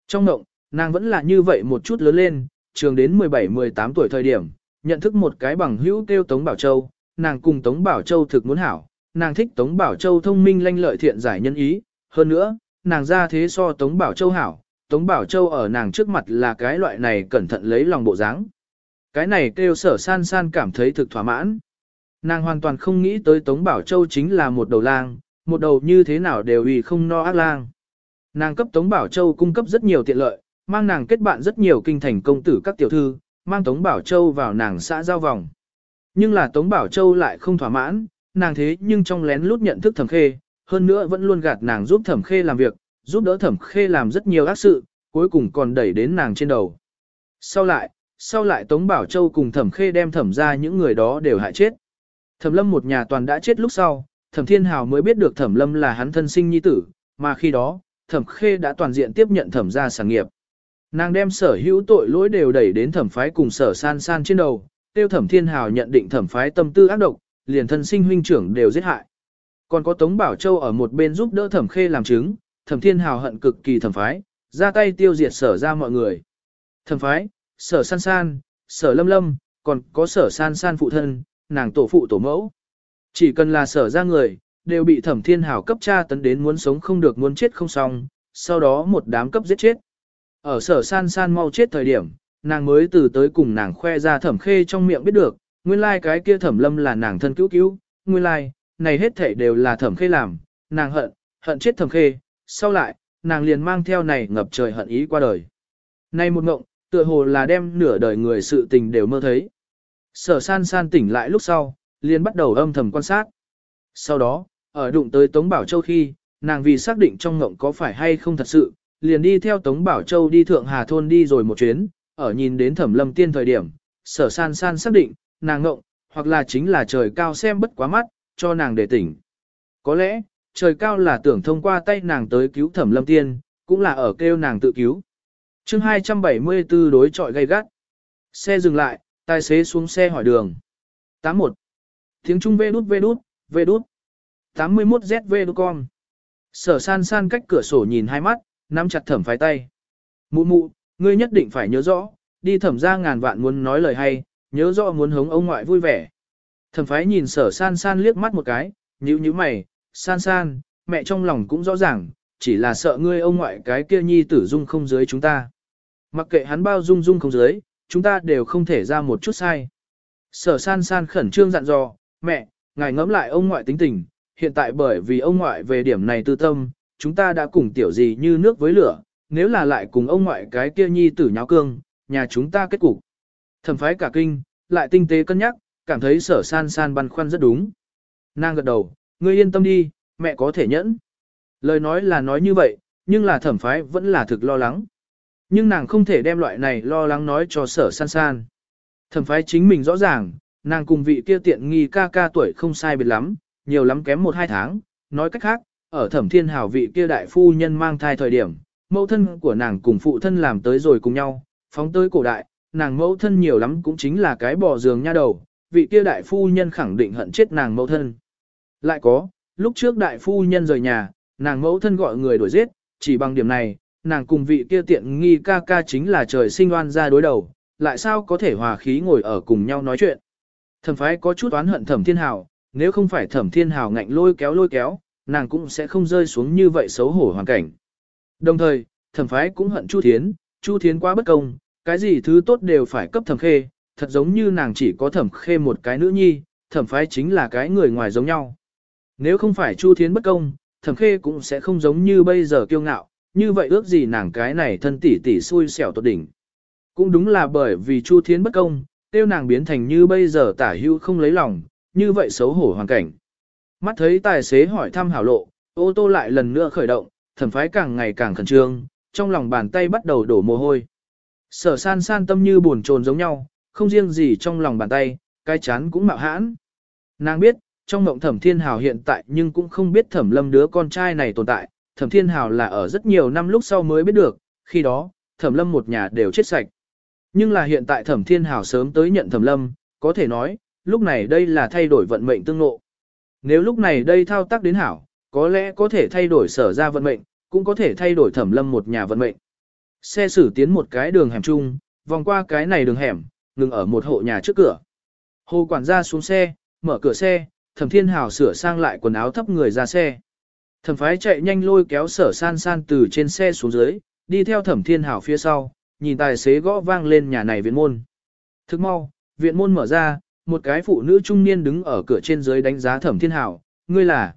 Trong mộng, nàng vẫn là như vậy một chút lớn lên, trường đến 17-18 tuổi thời điểm, nhận thức một cái bằng hữu kêu Tống Bảo Châu, nàng cùng Tống Bảo Châu thực muốn hảo, nàng thích Tống Bảo Châu thông minh lanh lợi thiện giải nhân ý, hơn nữa, nàng ra thế so Tống Bảo Châu hảo, Tống Bảo Châu ở nàng trước mặt là cái loại này cẩn thận lấy lòng bộ dáng. Cái này kêu sở san san cảm thấy thực thỏa mãn. Nàng hoàn toàn không nghĩ tới Tống Bảo Châu chính là một đầu lang, một đầu như thế nào đều ủy không no ác lang. Nàng cấp Tống Bảo Châu cung cấp rất nhiều tiện lợi, mang nàng kết bạn rất nhiều kinh thành công tử các tiểu thư, mang Tống Bảo Châu vào nàng xã giao vòng. Nhưng là Tống Bảo Châu lại không thỏa mãn, nàng thế nhưng trong lén lút nhận thức thẩm khê, hơn nữa vẫn luôn gạt nàng giúp thẩm khê làm việc, giúp đỡ thẩm khê làm rất nhiều ác sự, cuối cùng còn đẩy đến nàng trên đầu. Sau lại, sau lại Tống Bảo Châu cùng thẩm khê đem thẩm ra những người đó đều hại chết. Thẩm lâm một nhà toàn đã chết lúc sau, thẩm thiên hào mới biết được thẩm lâm là hắn thân sinh nhi tử, mà khi đó, thẩm khê đã toàn diện tiếp nhận thẩm ra sản nghiệp. Nàng đem sở hữu tội lỗi đều đẩy đến thẩm phái cùng sở san san trên đầu, tiêu thẩm thiên hào nhận định thẩm phái tâm tư ác độc, liền thân sinh huynh trưởng đều giết hại. Còn có Tống Bảo Châu ở một bên giúp đỡ thẩm khê làm chứng, thẩm thiên hào hận cực kỳ thẩm phái, ra tay tiêu diệt sở ra mọi người. Thẩm phái, sở san san, sở lâm lâm, còn có sở san san phụ thân, nàng tổ phụ tổ mẫu. Chỉ cần là sở ra người, đều bị thẩm thiên hào cấp tra tấn đến muốn sống không được muốn chết không xong, sau đó một đám cấp giết chết. Ở sở san san mau chết thời điểm, nàng mới từ tới cùng nàng khoe ra thẩm khê trong miệng biết được, nguyên lai like cái kia thẩm lâm là nàng thân cứu cứu, nguyên lai, like, này hết thể đều là thẩm khê làm, nàng hận, hận chết thẩm khê, sau lại, nàng liền mang theo này ngập trời hận ý qua đời. Nay một ngộng, tựa hồ là đem nửa đời người sự tình đều mơ thấy. Sở san san tỉnh lại lúc sau, liền bắt đầu âm thầm quan sát. Sau đó, ở đụng tới Tống Bảo Châu khi, nàng vì xác định trong ngộng có phải hay không thật sự, liền đi theo Tống Bảo Châu đi Thượng Hà Thôn đi rồi một chuyến, ở nhìn đến thẩm lâm tiên thời điểm, sở san san xác định, nàng ngộng, hoặc là chính là trời cao xem bất quá mắt, cho nàng để tỉnh. Có lẽ, trời cao là tưởng thông qua tay nàng tới cứu thẩm lâm tiên, cũng là ở kêu nàng tự cứu. chương 274 đối trọi gay gắt. Xe dừng lại, tài xế xuống xe hỏi đường. 81. Tiếng Trung vê đút vê đút, vê đút. 81ZV đút con. Sở san san cách cửa sổ nhìn hai mắt, nắm chặt thẩm phái tay. Mụ mụ, ngươi nhất định phải nhớ rõ, đi thẩm ra ngàn vạn muốn nói lời hay, nhớ rõ muốn hống ông ngoại vui vẻ. Thẩm phái nhìn sở san san liếc mắt một cái, nhíu nhíu mày, san san, mẹ trong lòng cũng rõ ràng, chỉ là sợ ngươi ông ngoại cái kia nhi tử dung không dưới chúng ta. Mặc kệ hắn bao dung dung không dưới, chúng ta đều không thể ra một chút sai. Sở san san khẩn trương dặn dò, mẹ, ngài ngẫm lại ông ngoại tính tình, hiện tại bởi vì ông ngoại về điểm này tư tâm, chúng ta đã cùng tiểu gì như nước với lửa, nếu là lại cùng ông ngoại cái kia nhi tử nháo cương, nhà chúng ta kết cục. Thẩm phái cả kinh, lại tinh tế cân nhắc, cảm thấy sở san san băn khoăn rất đúng. Nàng gật đầu, ngươi yên tâm đi, mẹ có thể nhẫn. Lời nói là nói như vậy, nhưng là thẩm phái vẫn là thực lo lắng. Nhưng nàng không thể đem loại này lo lắng nói cho sở san san. Thẩm phái chính mình rõ ràng, nàng cùng vị kia tiện nghi ca ca tuổi không sai biệt lắm, nhiều lắm kém một hai tháng. Nói cách khác, ở thẩm thiên hào vị kia đại phu nhân mang thai thời điểm, mẫu thân của nàng cùng phụ thân làm tới rồi cùng nhau, phóng tới cổ đại, nàng mẫu thân nhiều lắm cũng chính là cái bò giường nha đầu, vị kia đại phu nhân khẳng định hận chết nàng mẫu thân. Lại có, lúc trước đại phu nhân rời nhà, nàng mẫu thân gọi người đuổi giết, chỉ bằng điểm này, nàng cùng vị kia tiện nghi ca ca chính là trời sinh oan ra đối đầu, lại sao có thể hòa khí ngồi ở cùng nhau nói chuyện. Thẩm phái có chút oán hận thẩm thiên hào, nếu không phải thẩm thiên hào ngạnh lôi kéo lôi kéo, nàng cũng sẽ không rơi xuống như vậy xấu hổ hoàn cảnh. Đồng thời, thẩm phái cũng hận Chu Thiến, Chu Thiến quá bất công, cái gì thứ tốt đều phải cấp thẩm khê, thật giống như nàng chỉ có thẩm khê một cái nữ nhi, thẩm phái chính là cái người ngoài giống nhau. Nếu không phải Chu Thiến bất công, thẩm khê cũng sẽ không giống như bây giờ kiêu ngạo, như vậy ước gì nàng cái này thân tỷ tỷ xui xẻo tột đỉnh. Cũng đúng là bởi vì Chu Thiến bất công, tiêu nàng biến thành như bây giờ tả hưu không lấy lòng, như vậy xấu hổ hoàn cảnh. Mắt thấy tài xế hỏi thăm hảo lộ, ô tô lại lần nữa khởi động, thẩm phái càng ngày càng khẩn trương, trong lòng bàn tay bắt đầu đổ mồ hôi. Sở san san tâm như buồn trồn giống nhau, không riêng gì trong lòng bàn tay, cái chán cũng mạo hãn. Nàng biết, trong mộng thẩm thiên hào hiện tại nhưng cũng không biết thẩm lâm đứa con trai này tồn tại, thẩm thiên hào là ở rất nhiều năm lúc sau mới biết được, khi đó, thẩm lâm một nhà đều chết sạch. Nhưng là hiện tại thẩm thiên hào sớm tới nhận thẩm lâm, có thể nói, lúc này đây là thay đổi vận mệnh tương ngộ. Nếu lúc này đây thao tác đến hảo, có lẽ có thể thay đổi sở ra vận mệnh, cũng có thể thay đổi thẩm lâm một nhà vận mệnh. Xe xử tiến một cái đường hẻm chung, vòng qua cái này đường hẻm, ngừng ở một hộ nhà trước cửa. Hồ quản gia xuống xe, mở cửa xe, thẩm thiên hào sửa sang lại quần áo thấp người ra xe. Thẩm phái chạy nhanh lôi kéo sở san san từ trên xe xuống dưới, đi theo thẩm thiên Hảo phía sau, nhìn tài xế gõ vang lên nhà này viện môn. Thức mau, viện môn mở ra, một cái phụ nữ trung niên đứng ở cửa trên dưới đánh giá thẩm thiên Hảo, ngươi là.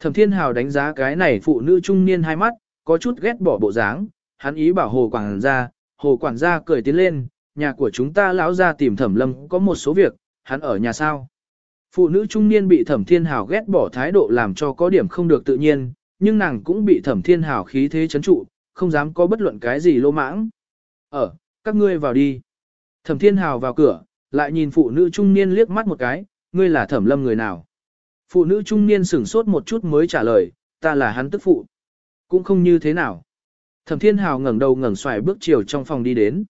Thẩm thiên Hảo đánh giá cái này phụ nữ trung niên hai mắt, có chút ghét bỏ bộ dáng, hắn ý bảo hồ quản gia, hồ quản gia cười tiến lên, nhà của chúng ta lão ra tìm thẩm lâm có một số việc, hắn ở nhà sao. Phụ nữ trung niên bị thẩm thiên hào ghét bỏ thái độ làm cho có điểm không được tự nhiên, nhưng nàng cũng bị thẩm thiên hào khí thế chấn trụ, không dám có bất luận cái gì lô mãng. Ở, các ngươi vào đi. Thẩm thiên hào vào cửa, lại nhìn phụ nữ trung niên liếc mắt một cái, ngươi là thẩm lâm người nào. Phụ nữ trung niên sửng sốt một chút mới trả lời, ta là hắn tức phụ. Cũng không như thế nào. Thẩm thiên hào ngẩng đầu ngẩng xoài bước chiều trong phòng đi đến.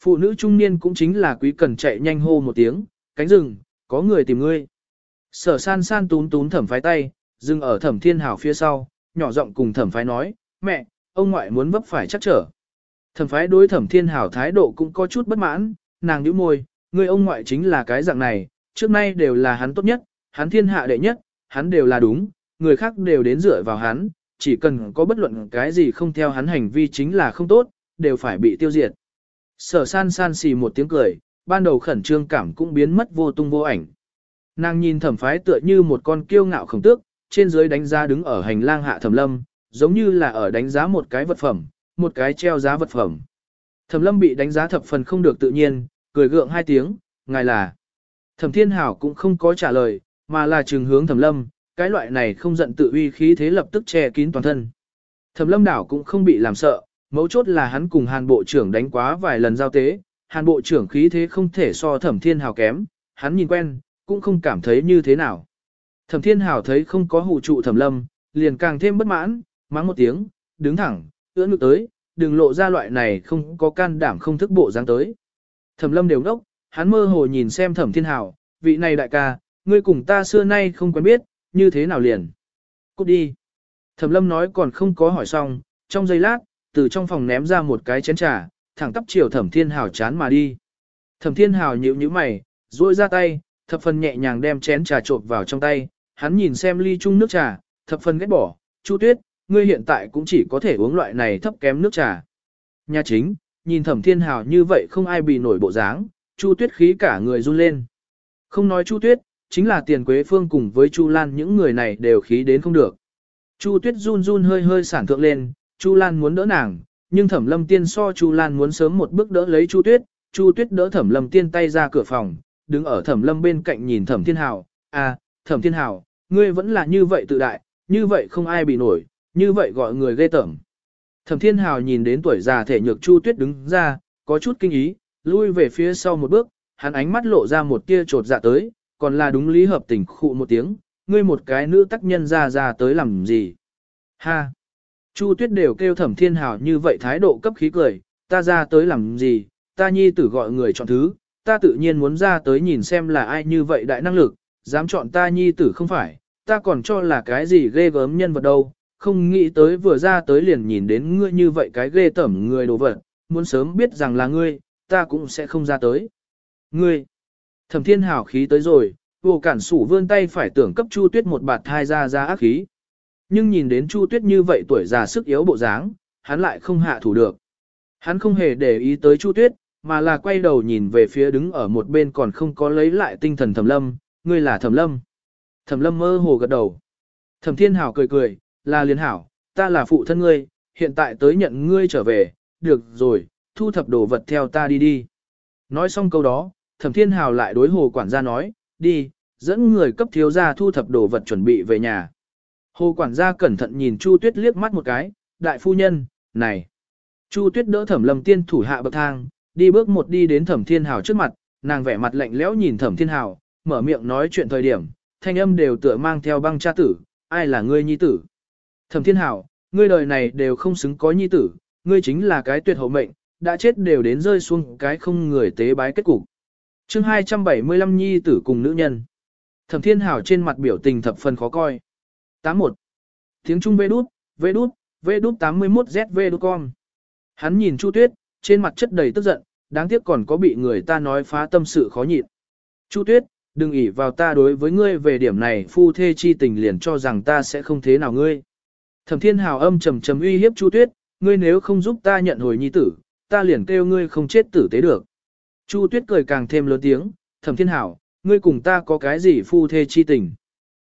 Phụ nữ trung niên cũng chính là quý cần chạy nhanh hô một tiếng, cánh rừng, có người tìm ngươi. Sở san san tún tún thẩm phái tay, dừng ở thẩm thiên hào phía sau, nhỏ giọng cùng thẩm phái nói, mẹ, ông ngoại muốn vấp phải chắc trở. Thẩm phái đối thẩm thiên hào thái độ cũng có chút bất mãn, nàng nhíu môi, người ông ngoại chính là cái dạng này, trước nay đều là hắn tốt nhất, hắn thiên hạ đệ nhất, hắn đều là đúng, người khác đều đến dựa vào hắn, chỉ cần có bất luận cái gì không theo hắn hành vi chính là không tốt, đều phải bị tiêu diệt. Sở san san xì một tiếng cười, ban đầu khẩn trương cảm cũng biến mất vô tung vô ảnh. Nàng nhìn thẩm phái tựa như một con kiêu ngạo khổng tước, trên dưới đánh giá đứng ở hành lang hạ thẩm lâm, giống như là ở đánh giá một cái vật phẩm, một cái treo giá vật phẩm. Thẩm lâm bị đánh giá thập phần không được tự nhiên, cười gượng hai tiếng, ngài là. Thẩm thiên hảo cũng không có trả lời, mà là trường hướng thẩm lâm, cái loại này không giận tự uy khí thế lập tức che kín toàn thân. Thẩm lâm đảo cũng không bị làm sợ, mấu chốt là hắn cùng hàn bộ trưởng đánh quá vài lần giao tế, hàn bộ trưởng khí thế không thể so thẩm thiên hào kém, hắn nhìn quen, cũng không cảm thấy như thế nào. Thẩm thiên hào thấy không có hụ trụ thẩm lâm, liền càng thêm bất mãn, mắng một tiếng, đứng thẳng, ưỡn ngực tới, đừng lộ ra loại này không có can đảm không thức bộ dáng tới. Thẩm lâm đều đốc, hắn mơ hồ nhìn xem thẩm thiên hào, vị này đại ca, ngươi cùng ta xưa nay không quen biết, như thế nào liền. Cút đi. Thẩm lâm nói còn không có hỏi xong, trong giây lát, từ trong phòng ném ra một cái chén trà, thẳng tắp chiều thẩm thiên hào chán mà đi. Thẩm thiên hào nhíu nhíu mày, duỗi ra tay, thập phần nhẹ nhàng đem chén trà trộn vào trong tay, hắn nhìn xem ly chung nước trà, thập phần ghét bỏ, Chu Tuyết, ngươi hiện tại cũng chỉ có thể uống loại này thấp kém nước trà. Nhà chính, nhìn thẩm thiên hào như vậy không ai bị nổi bộ dáng, Chu Tuyết khí cả người run lên. Không nói Chu Tuyết, chính là tiền quế phương cùng với Chu Lan những người này đều khí đến không được. Chu Tuyết run run hơi hơi sản thượng lên, Chu Lan muốn đỡ nàng, nhưng Thẩm Lâm Tiên so Chu Lan muốn sớm một bước đỡ lấy Chu Tuyết, Chu Tuyết đỡ Thẩm Lâm Tiên tay ra cửa phòng, đứng ở Thẩm Lâm bên cạnh nhìn Thẩm Thiên Hào, "À, Thẩm Thiên Hào, ngươi vẫn là như vậy tự đại, như vậy không ai bị nổi, như vậy gọi người ghê tởm." Thẩm Thiên Hào nhìn đến tuổi già thể nhược Chu Tuyết đứng ra, có chút kinh ý, lui về phía sau một bước, hắn ánh mắt lộ ra một tia trột dạ tới, còn là đúng lý hợp tình khụ một tiếng, ngươi một cái nữ tác nhân ra ra tới làm gì? Ha! Chu Tuyết đều kêu Thẩm Thiên Hào như vậy thái độ cấp khí cười, ta ra tới làm gì, ta nhi tử gọi người chọn thứ, ta tự nhiên muốn ra tới nhìn xem là ai như vậy đại năng lực, dám chọn ta nhi tử không phải, ta còn cho là cái gì ghê gớm nhân vật đâu, không nghĩ tới vừa ra tới liền nhìn đến ngươi như vậy cái ghê tẩm người đồ vật, muốn sớm biết rằng là ngươi, ta cũng sẽ không ra tới. Ngươi! Thẩm Thiên Hào khí tới rồi, vô cản sủ vươn tay phải tưởng cấp Chu Tuyết một bạt thai ra ra ác khí. Nhưng nhìn đến Chu Tuyết như vậy tuổi già sức yếu bộ dáng, hắn lại không hạ thủ được. Hắn không hề để ý tới Chu Tuyết, mà là quay đầu nhìn về phía đứng ở một bên còn không có lấy lại tinh thần Thẩm Lâm, ngươi là Thẩm Lâm. Thẩm Lâm mơ hồ gật đầu. Thẩm Thiên Hảo cười cười, là liên hảo, ta là phụ thân ngươi, hiện tại tới nhận ngươi trở về, được rồi, thu thập đồ vật theo ta đi đi. Nói xong câu đó, Thẩm Thiên Hảo lại đối hồ quản gia nói, đi, dẫn người cấp thiếu gia thu thập đồ vật chuẩn bị về nhà. Hồ quản gia cẩn thận nhìn Chu Tuyết liếc mắt một cái, đại phu nhân, này. Chu Tuyết đỡ thẩm lâm tiên thủ hạ bậc thang, đi bước một đi đến thẩm thiên hào trước mặt, nàng vẻ mặt lạnh lẽo nhìn thẩm thiên hào, mở miệng nói chuyện thời điểm, thanh âm đều tựa mang theo băng cha tử, ai là ngươi nhi tử. Thẩm thiên hào, ngươi đời này đều không xứng có nhi tử, ngươi chính là cái tuyệt hậu mệnh, đã chết đều đến rơi xuống cái không người tế bái kết cục. chương 275 nhi tử cùng nữ nhân. Thẩm thiên hào trên mặt biểu tình thập phần khó coi. 81. Tiếng Trung vê đút, vê đút, vê đút 81ZV đút con. Hắn nhìn Chu Tuyết, trên mặt chất đầy tức giận, đáng tiếc còn có bị người ta nói phá tâm sự khó nhịn. Chu Tuyết, đừng ỉ vào ta đối với ngươi về điểm này phu thê chi tình liền cho rằng ta sẽ không thế nào ngươi. Thẩm Thiên Hào âm trầm trầm uy hiếp Chu Tuyết, ngươi nếu không giúp ta nhận hồi nhi tử, ta liền kêu ngươi không chết tử tế được. Chu Tuyết cười càng thêm lớn tiếng, Thẩm Thiên Hảo, ngươi cùng ta có cái gì phu thê chi tình?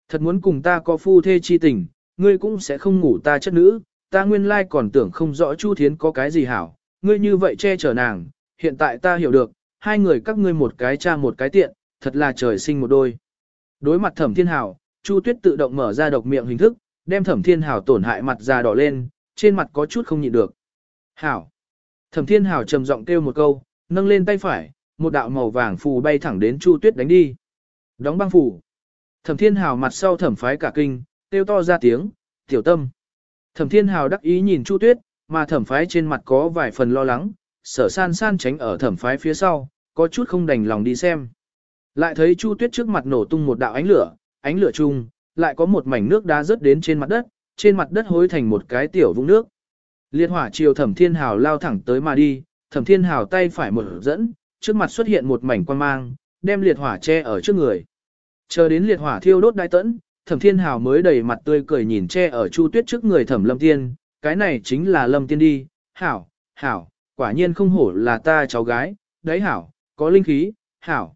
Thật muốn cùng ta có phu thê chi tình, ngươi cũng sẽ không ngủ ta chất nữ, ta nguyên lai còn tưởng không rõ Chu Thiến có cái gì hảo, ngươi như vậy che chở nàng, hiện tại ta hiểu được, hai người các ngươi một cái cha một cái tiện, thật là trời sinh một đôi. Đối mặt Thẩm Thiên Hảo, Chu Tuyết tự động mở ra độc miệng hình thức, đem Thẩm Thiên Hảo tổn hại mặt già đỏ lên, trên mặt có chút không nhịn được. Hảo. Thẩm Thiên Hảo trầm giọng kêu một câu, nâng lên tay phải, một đạo màu vàng phù bay thẳng đến Chu Tuyết đánh đi. Đóng băng phù. Thẩm Thiên Hào mặt sau thẩm phái cả kinh, kêu to ra tiếng, tiểu tâm. Thẩm Thiên Hào đắc ý nhìn Chu Tuyết, mà thẩm phái trên mặt có vài phần lo lắng, sở san san tránh ở thẩm phái phía sau, có chút không đành lòng đi xem. Lại thấy Chu Tuyết trước mặt nổ tung một đạo ánh lửa, ánh lửa chung, lại có một mảnh nước đá rớt đến trên mặt đất, trên mặt đất hối thành một cái tiểu vũng nước. Liệt hỏa chiều thẩm thiên hào lao thẳng tới mà đi, thẩm thiên hào tay phải một dẫn, trước mặt xuất hiện một mảnh quan mang, đem liệt hỏa che ở trước người. Chờ đến liệt hỏa thiêu đốt đại tẫn, Thẩm Thiên Hào mới đầy mặt tươi cười nhìn che ở Chu Tuyết trước người Thẩm Lâm Tiên, cái này chính là Lâm Tiên đi, hảo, hảo, quả nhiên không hổ là ta cháu gái, đấy hảo, có linh khí, hảo.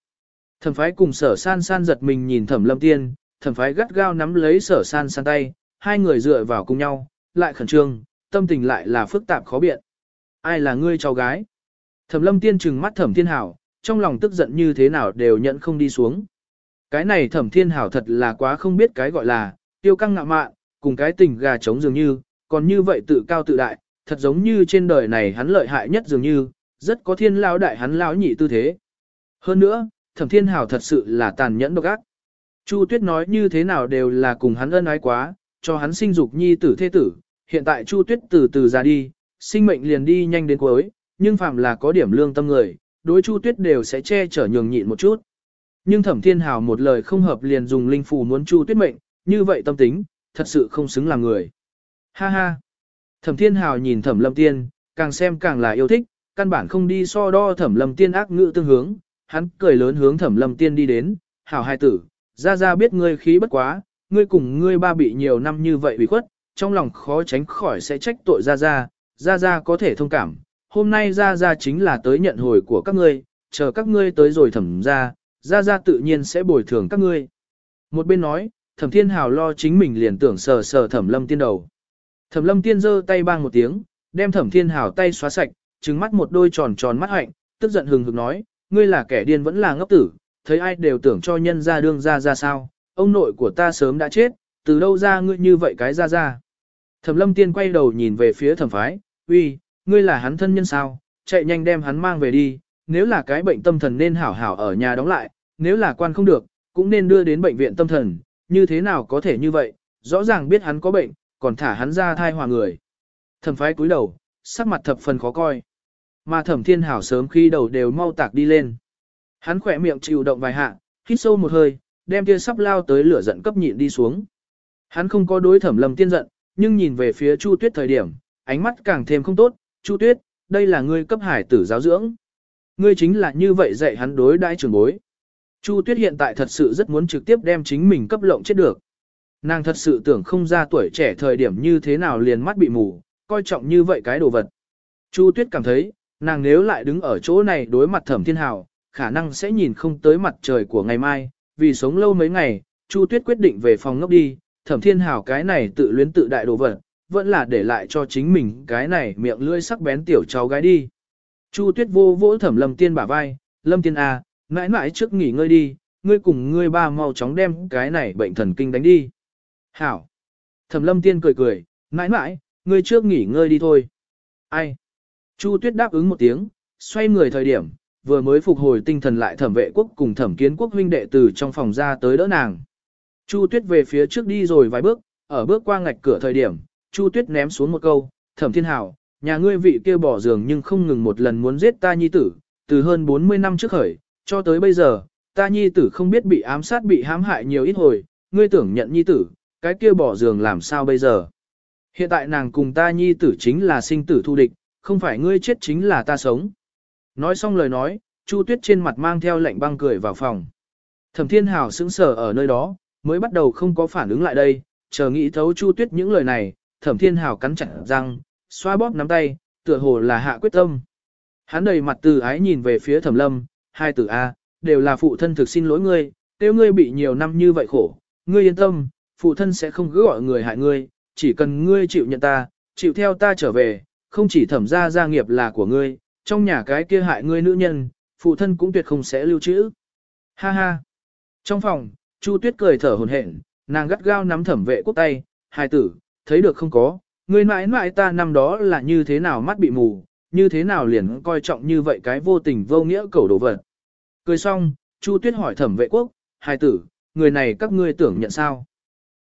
Thẩm phái cùng sở san san giật mình nhìn Thẩm Lâm Tiên, thẩm phái gắt gao nắm lấy sở san san tay, hai người dựa vào cùng nhau, lại khẩn trương, tâm tình lại là phức tạp khó biện. Ai là ngươi cháu gái? Thẩm lâm tiên trừng mắt thẩm thiên hảo, trong lòng tức giận như thế nào đều nhận không đi xuống. Cái này thẩm thiên hảo thật là quá không biết cái gọi là, tiêu căng ngạo mạn, cùng cái tình gà trống dường như, còn như vậy tự cao tự đại, thật giống như trên đời này hắn lợi hại nhất dường như, rất có thiên lao đại hắn lão nhị tư thế. Hơn nữa, thẩm thiên hào thật sự là tàn nhẫn độc ác. Chu Tuyết nói như thế nào đều là cùng hắn ân ái quá, cho hắn sinh dục nhi tử thế tử, hiện tại Chu Tuyết từ từ ra đi, sinh mệnh liền đi nhanh đến cuối, nhưng phạm là có điểm lương tâm người, đối Chu Tuyết đều sẽ che chở nhường nhịn một chút. Nhưng Thẩm Thiên Hào một lời không hợp liền dùng linh phù muốn Chu Tuyết mệnh, như vậy tâm tính, thật sự không xứng làm người. Ha ha. Thẩm Thiên Hào nhìn Thẩm Lâm Tiên, càng xem càng là yêu thích, căn bản không đi so đo Thẩm Lâm Tiên ác ngữ tương hướng, hắn cười lớn hướng Thẩm Lâm Tiên đi đến, "Hảo hai tử, ra ra biết ngươi khí bất quá, ngươi cùng ngươi ba bị nhiều năm như vậy bị khuất, trong lòng khó tránh khỏi sẽ trách tội ra ra, ra ra có thể thông cảm, hôm nay ra ra chính là tới nhận hồi của các ngươi, chờ các ngươi tới rồi thẩm gia, ra ra tự nhiên sẽ bồi thường các ngươi." Một bên nói, Thẩm Thiên Hào lo chính mình liền tưởng sờ sờ Thẩm Lâm Tiên đầu. Thẩm Lâm Tiên giơ tay bang một tiếng, đem Thẩm Thiên Hào tay xóa sạch, trừng mắt một đôi tròn tròn mắt hạnh, tức giận hừng hực nói, ngươi là kẻ điên vẫn là ngốc tử, thấy ai đều tưởng cho nhân ra đương ra ra sao, ông nội của ta sớm đã chết, từ đâu ra ngươi như vậy cái ra ra. Thẩm lâm tiên quay đầu nhìn về phía thẩm phái, uy, ngươi là hắn thân nhân sao, chạy nhanh đem hắn mang về đi, nếu là cái bệnh tâm thần nên hảo hảo ở nhà đóng lại, nếu là quan không được, cũng nên đưa đến bệnh viện tâm thần, như thế nào có thể như vậy, rõ ràng biết hắn có bệnh, còn thả hắn ra thai hòa người. Thẩm phái cúi đầu, sắc mặt thập phần khó coi. Mà thẩm thiên hảo sớm khi đầu đều mau tạc đi lên. Hắn khỏe miệng chịu động vài hạ, hít sâu một hơi, đem kia sắp lao tới lửa giận cấp nhịn đi xuống. Hắn không có đối thẩm lâm tiên giận, nhưng nhìn về phía Chu Tuyết thời điểm, ánh mắt càng thêm không tốt, Chu Tuyết, đây là ngươi cấp hải tử giáo dưỡng. Ngươi chính là như vậy dạy hắn đối đãi trưởng bối. Chu Tuyết hiện tại thật sự rất muốn trực tiếp đem chính mình cấp lộng chết được. Nàng thật sự tưởng không ra tuổi trẻ thời điểm như thế nào liền mắt bị mù, coi trọng như vậy cái đồ vật. Chu Tuyết cảm thấy, nàng nếu lại đứng ở chỗ này đối mặt thẩm thiên hào, khả năng sẽ nhìn không tới mặt trời của ngày mai, vì sống lâu mấy ngày, Chu Tuyết quyết định về phòng ngốc đi, thẩm thiên hào cái này tự luyến tự đại đồ vật, vẫn là để lại cho chính mình cái này miệng lưỡi sắc bén tiểu cháu gái đi. Chu Tuyết vô vỗ thẩm lâm tiên bả vai, lâm tiên à, mãi mãi trước nghỉ ngơi đi, ngươi cùng ngươi ba mau chóng đem cái này bệnh thần kinh đánh đi. Hảo! Thẩm lâm tiên cười cười, mãi mãi, ngươi trước nghỉ ngơi đi thôi. Ai? Chu Tuyết đáp ứng một tiếng, xoay người thời điểm, vừa mới phục hồi tinh thần lại thẩm vệ quốc cùng thẩm kiến quốc huynh đệ từ trong phòng ra tới đỡ nàng. Chu Tuyết về phía trước đi rồi vài bước, ở bước qua ngạch cửa thời điểm, Chu Tuyết ném xuống một câu, thẩm thiên hảo, nhà ngươi vị kia bỏ giường nhưng không ngừng một lần muốn giết ta nhi tử, từ hơn 40 năm trước khởi, cho tới bây giờ, ta nhi tử không biết bị ám sát bị hãm hại nhiều ít hồi, ngươi tưởng nhận nhi tử, cái kia bỏ giường làm sao bây giờ. Hiện tại nàng cùng ta nhi tử chính là sinh tử thu địch, không phải ngươi chết chính là ta sống. Nói xong lời nói, Chu Tuyết trên mặt mang theo lạnh băng cười vào phòng. Thẩm Thiên Hảo sững sờ ở nơi đó, mới bắt đầu không có phản ứng lại đây, chờ nghĩ thấu Chu Tuyết những lời này, Thẩm Thiên Hảo cắn chặt răng, xoa bóp nắm tay, tựa hồ là hạ quyết tâm. Hắn đầy mặt từ ái nhìn về phía Thẩm Lâm, hai tử A, đều là phụ thân thực xin lỗi ngươi, tiêu ngươi bị nhiều năm như vậy khổ, ngươi yên tâm, phụ thân sẽ không cứ gọi người hại ngươi, chỉ cần ngươi chịu nhận ta, chịu theo ta trở về, không chỉ thẩm ra gia nghiệp là của ngươi, trong nhà cái kia hại ngươi nữ nhân, phụ thân cũng tuyệt không sẽ lưu trữ. Ha ha. Trong phòng, Chu Tuyết cười thở hổn hển, nàng gắt gao nắm thẩm vệ quốc tay, hai tử, thấy được không có, ngươi mãi mãi ta năm đó là như thế nào mắt bị mù, như thế nào liền coi trọng như vậy cái vô tình vô nghĩa cầu đồ vật. Cười xong, Chu Tuyết hỏi thẩm vệ quốc, hai tử, người này các ngươi tưởng nhận sao?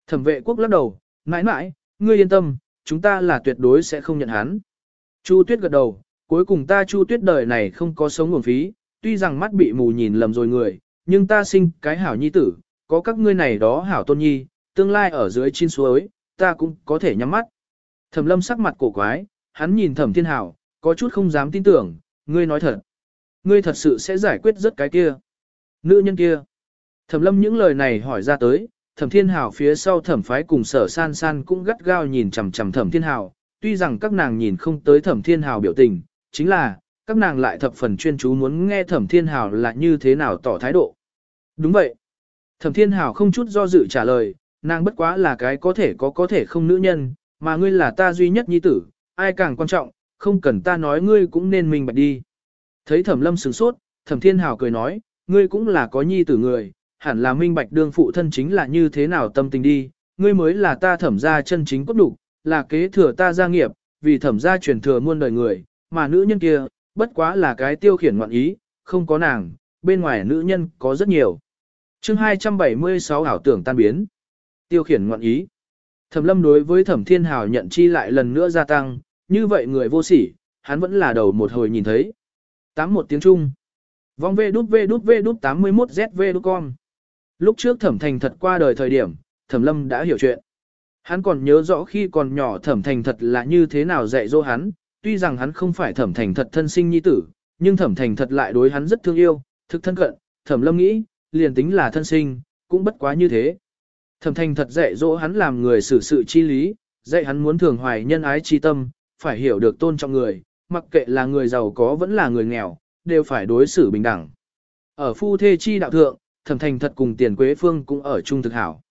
Thẩm vệ quốc lắc đầu, mãi mãi, ngươi yên tâm, chúng ta là tuyệt đối sẽ không nhận hắn. Chu Tuyết gật đầu, cuối cùng ta chu tuyết đời này không có sống nguồn phí, tuy rằng mắt bị mù nhìn lầm rồi người, nhưng ta sinh cái hảo nhi tử, có các ngươi này đó hảo tôn nhi, tương lai ở dưới chín suối, ta cũng có thể nhắm mắt. Thẩm lâm sắc mặt cổ quái, hắn nhìn thẩm thiên hảo, có chút không dám tin tưởng, ngươi nói thật. Ngươi thật sự sẽ giải quyết rất cái kia. Nữ nhân kia. Thẩm lâm những lời này hỏi ra tới, thẩm thiên hảo phía sau thẩm phái cùng sở san san cũng gắt gao nhìn chằm chằm thẩm thiên hảo, tuy rằng các nàng nhìn không tới thẩm thiên hảo biểu tình, chính là, các nàng lại thập phần chuyên chú muốn nghe thẩm thiên hào là như thế nào tỏ thái độ. Đúng vậy. Thẩm Thiên Hảo không chút do dự trả lời, nàng bất quá là cái có thể có có thể không nữ nhân, mà ngươi là ta duy nhất nhi tử, ai càng quan trọng, không cần ta nói ngươi cũng nên mình bạch đi. Thấy Thẩm Lâm sửng sốt, Thẩm Thiên Hảo cười nói, ngươi cũng là có nhi tử người, hẳn là minh bạch đương phụ thân chính là như thế nào tâm tình đi, ngươi mới là ta thẩm gia chân chính cốt đủ, là kế thừa ta gia nghiệp, vì thẩm gia truyền thừa muôn đời người, mà nữ nhân kia, bất quá là cái tiêu khiển ngoạn ý, không có nàng, bên ngoài nữ nhân có rất nhiều. chương 276 ảo tưởng tan biến. Tiêu khiển ngoạn ý. Thẩm lâm đối với thẩm thiên hào nhận chi lại lần nữa gia tăng, như vậy người vô sỉ, hắn vẫn là đầu một hồi nhìn thấy. Tám một tiếng Trung. Vong vê đút vê đút vê đút 81 ZV đút con. Lúc trước thẩm thành thật qua đời thời điểm, thẩm lâm đã hiểu chuyện. Hắn còn nhớ rõ khi còn nhỏ thẩm thành thật là như thế nào dạy dỗ hắn, tuy rằng hắn không phải thẩm thành thật thân sinh nhi tử, nhưng thẩm thành thật lại đối hắn rất thương yêu, thực thân cận, thẩm lâm nghĩ, liền tính là thân sinh, cũng bất quá như thế. Thẩm thành thật dạy dỗ hắn làm người xử sự chi lý, dạy hắn muốn thường hoài nhân ái chi tâm, phải hiểu được tôn trọng người, mặc kệ là người giàu có vẫn là người nghèo, đều phải đối xử bình đẳng. Ở phu thê chi đạo thượng, thẩm thành thật cùng tiền quế phương cũng ở chung thực hảo.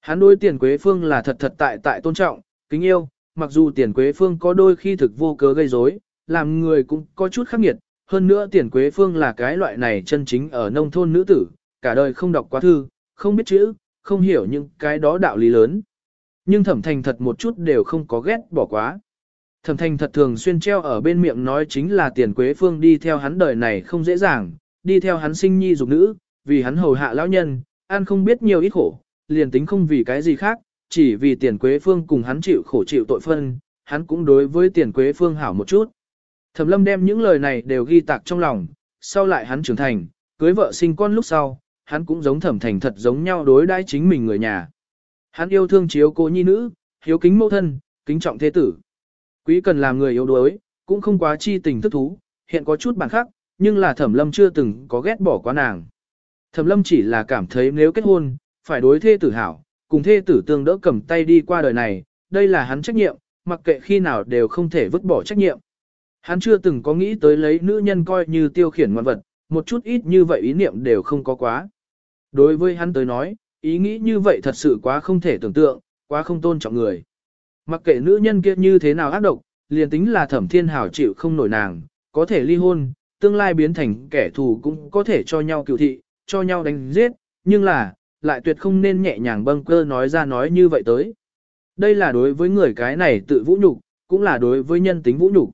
Hắn đối tiền quế phương là thật thật tại tại tôn trọng, kính yêu, mặc dù tiền quế phương có đôi khi thực vô cớ gây rối, làm người cũng có chút khắc nghiệt, hơn nữa tiền quế phương là cái loại này chân chính ở nông thôn nữ tử, cả đời không đọc quá thư, không biết chữ, không hiểu những cái đó đạo lý lớn. Nhưng thẩm thành thật một chút đều không có ghét bỏ quá. Thẩm thành thật thường xuyên treo ở bên miệng nói chính là tiền quế phương đi theo hắn đời này không dễ dàng, đi theo hắn sinh nhi dục nữ, vì hắn hầu hạ lão nhân, ăn không biết nhiều ít khổ, liền tính không vì cái gì khác, chỉ vì tiền quế phương cùng hắn chịu khổ chịu tội phân, hắn cũng đối với tiền quế phương hảo một chút. Thẩm lâm đem những lời này đều ghi tạc trong lòng, sau lại hắn trưởng thành, cưới vợ sinh con lúc sau, hắn cũng giống thẩm thành thật giống nhau đối đãi chính mình người nhà. Hắn yêu thương chiếu cố nhi nữ, hiếu kính mẫu thân, kính trọng thế tử. Quý cần làm người yếu đuối, cũng không quá chi tình thức thú, hiện có chút bản khác, nhưng là thẩm lâm chưa từng có ghét bỏ quá nàng. Thẩm lâm chỉ là cảm thấy nếu kết hôn, phải đối thê tử hảo, cùng thê tử tương đỡ cầm tay đi qua đời này, đây là hắn trách nhiệm, mặc kệ khi nào đều không thể vứt bỏ trách nhiệm. Hắn chưa từng có nghĩ tới lấy nữ nhân coi như tiêu khiển ngoan vật, một chút ít như vậy ý niệm đều không có quá. Đối với hắn tới nói, ý nghĩ như vậy thật sự quá không thể tưởng tượng, quá không tôn trọng người. Mặc kệ nữ nhân kia như thế nào ác độc, liền tính là thẩm thiên hảo chịu không nổi nàng, có thể ly hôn, tương lai biến thành kẻ thù cũng có thể cho nhau cựu thị, cho nhau đánh giết, nhưng là, lại tuyệt không nên nhẹ nhàng bâng cơ nói ra nói như vậy tới. Đây là đối với người cái này tự vũ nhục, cũng là đối với nhân tính vũ nhục.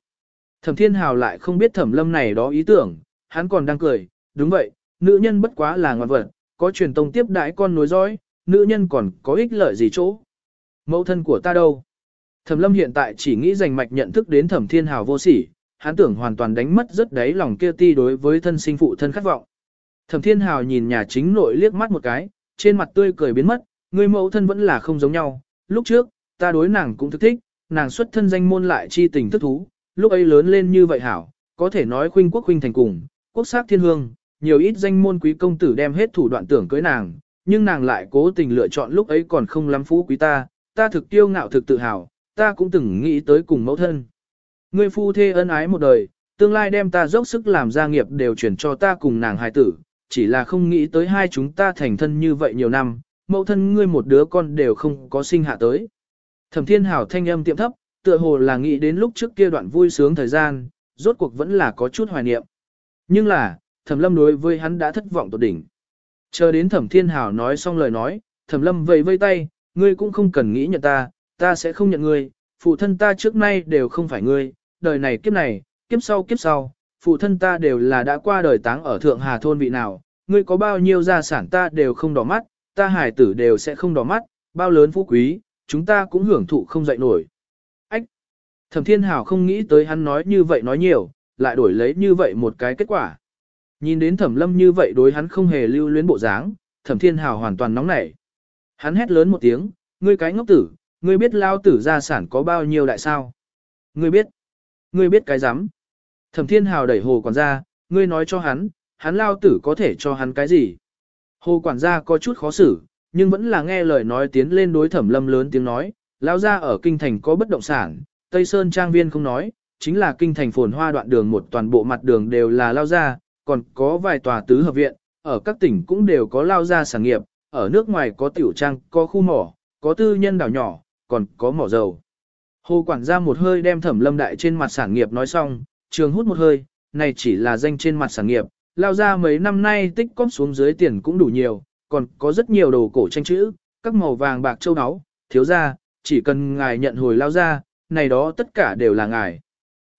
Thẩm Thiên Hào lại không biết Thẩm Lâm này đó ý tưởng, hắn còn đang cười, đúng vậy, nữ nhân bất quá là ngoan vật, có truyền tông tiếp đãi con nối dõi, nữ nhân còn có ích lợi gì chỗ. Mẫu thân của ta đâu? Thẩm Lâm hiện tại chỉ nghĩ dành mạch nhận thức đến Thẩm Thiên Hào vô sỉ, hắn tưởng hoàn toàn đánh mất rất đáy lòng kia ti đối với thân sinh phụ thân khát vọng. Thẩm Thiên Hào nhìn nhà chính nội liếc mắt một cái, trên mặt tươi cười biến mất, người mẫu thân vẫn là không giống nhau. Lúc trước, ta đối nàng cũng thức thích, nàng xuất thân danh môn lại chi tình thức thú, lúc ấy lớn lên như vậy hảo, có thể nói khuynh quốc khuynh thành cùng, quốc sắc thiên hương, nhiều ít danh môn quý công tử đem hết thủ đoạn tưởng cưới nàng, nhưng nàng lại cố tình lựa chọn lúc ấy còn không lắm phú quý ta, ta thực tiêu ngạo thực tự hào, ta cũng từng nghĩ tới cùng mẫu thân. Người phu thê ân ái một đời, tương lai đem ta dốc sức làm gia nghiệp đều chuyển cho ta cùng nàng hài tử, chỉ là không nghĩ tới hai chúng ta thành thân như vậy nhiều năm, mẫu thân ngươi một đứa con đều không có sinh hạ tới. Thẩm thiên hảo thanh âm tiệm thấp, tựa hồ là nghĩ đến lúc trước kia đoạn vui sướng thời gian, rốt cuộc vẫn là có chút hoài niệm. Nhưng là, thẩm lâm đối với hắn đã thất vọng tột đỉnh. Chờ đến thẩm thiên hảo nói xong lời nói, thẩm lâm vẫy vây tay, ngươi cũng không cần nghĩ nhận ta, ta sẽ không nhận ngươi, phụ thân ta trước nay đều không phải ngươi, đời này kiếp này, kiếp sau kiếp sau, phụ thân ta đều là đã qua đời táng ở Thượng Hà thôn vị nào, ngươi có bao nhiêu gia sản ta đều không đỏ mắt, ta hải tử đều sẽ không đỏ mắt, bao lớn phú quý, chúng ta cũng hưởng thụ không dậy nổi. Ách! Thẩm Thiên Hảo không nghĩ tới hắn nói như vậy nói nhiều, lại đổi lấy như vậy một cái kết quả. Nhìn đến Thẩm Lâm như vậy đối hắn không hề lưu luyến bộ dáng, Thẩm Thiên Hảo hoàn toàn nóng nảy. Hắn hét lớn một tiếng, ngươi cái ngốc tử, ngươi biết lao tử gia sản có bao nhiêu đại sao? Ngươi biết? Ngươi biết cái rắm Thẩm Thiên Hào đẩy hồ quản gia, ngươi nói cho hắn, hắn lao tử có thể cho hắn cái gì. Hồ quản gia có chút khó xử, nhưng vẫn là nghe lời nói tiến lên đối thẩm lâm lớn tiếng nói, lao ra ở kinh thành có bất động sản, Tây Sơn Trang Viên không nói, chính là kinh thành phồn hoa đoạn đường một toàn bộ mặt đường đều là lao ra, còn có vài tòa tứ hợp viện, ở các tỉnh cũng đều có lao ra sản nghiệp, ở nước ngoài có tiểu trang, có khu mỏ, có tư nhân đảo nhỏ, còn có mỏ dầu. Hồ quản gia một hơi đem thẩm lâm đại trên mặt sản nghiệp nói xong, trường hút một hơi, này chỉ là danh trên mặt sản nghiệp, lao ra mấy năm nay tích cóp xuống dưới tiền cũng đủ nhiều, còn có rất nhiều đồ cổ tranh chữ, các màu vàng bạc châu áo, thiếu ra, chỉ cần ngài nhận hồi lao ra, này đó tất cả đều là ngài.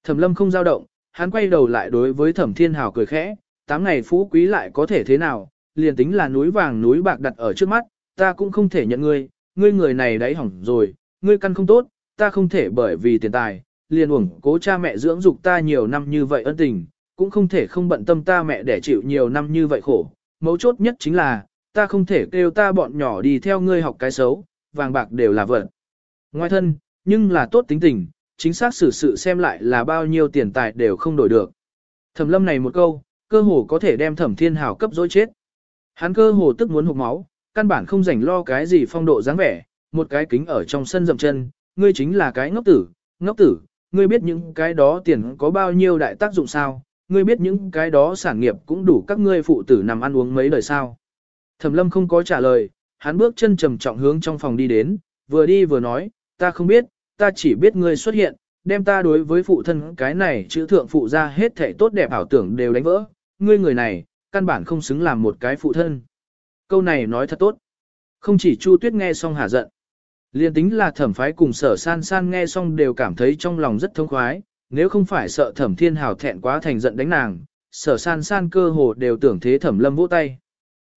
Thẩm lâm không dao động, hắn quay đầu lại đối với thẩm thiên hào cười khẽ, tám ngày phú quý lại có thể thế nào, liền tính là núi vàng núi bạc đặt ở trước mắt, ta cũng không thể nhận ngươi, ngươi người này đáy hỏng rồi, ngươi căn không tốt, ta không thể bởi vì tiền tài, liền uổng cố cha mẹ dưỡng dục ta nhiều năm như vậy ân tình, cũng không thể không bận tâm ta mẹ để chịu nhiều năm như vậy khổ. Mấu chốt nhất chính là, ta không thể kêu ta bọn nhỏ đi theo ngươi học cái xấu, vàng bạc đều là vật. Ngoài thân, nhưng là tốt tính tình, chính xác xử sự xem lại là bao nhiêu tiền tài đều không đổi được. Thẩm lâm này một câu, cơ hồ có thể đem thẩm thiên hào cấp dối chết. Hắn cơ hồ tức muốn hụt máu, căn bản không rảnh lo cái gì phong độ dáng vẻ, một cái kính ở trong sân dậm chân, ngươi chính là cái ngốc tử, ngốc tử, ngươi biết những cái đó tiền có bao nhiêu đại tác dụng sao, ngươi biết những cái đó sản nghiệp cũng đủ các ngươi phụ tử nằm ăn uống mấy đời sao. Thẩm lâm không có trả lời, hắn bước chân trầm trọng hướng trong phòng đi đến, vừa đi vừa nói, ta không biết, ta chỉ biết ngươi xuất hiện, đem ta đối với phụ thân cái này chữ thượng phụ ra hết thể tốt đẹp ảo tưởng đều đánh vỡ, ngươi người này, căn bản không xứng làm một cái phụ thân. Câu này nói thật tốt. Không chỉ Chu Tuyết nghe xong hả giận. Liên tính là thẩm phái cùng sở san san nghe xong đều cảm thấy trong lòng rất thông khoái, nếu không phải sợ thẩm thiên hào thẹn quá thành giận đánh nàng, sở san san cơ hồ đều tưởng thế thẩm lâm vỗ tay.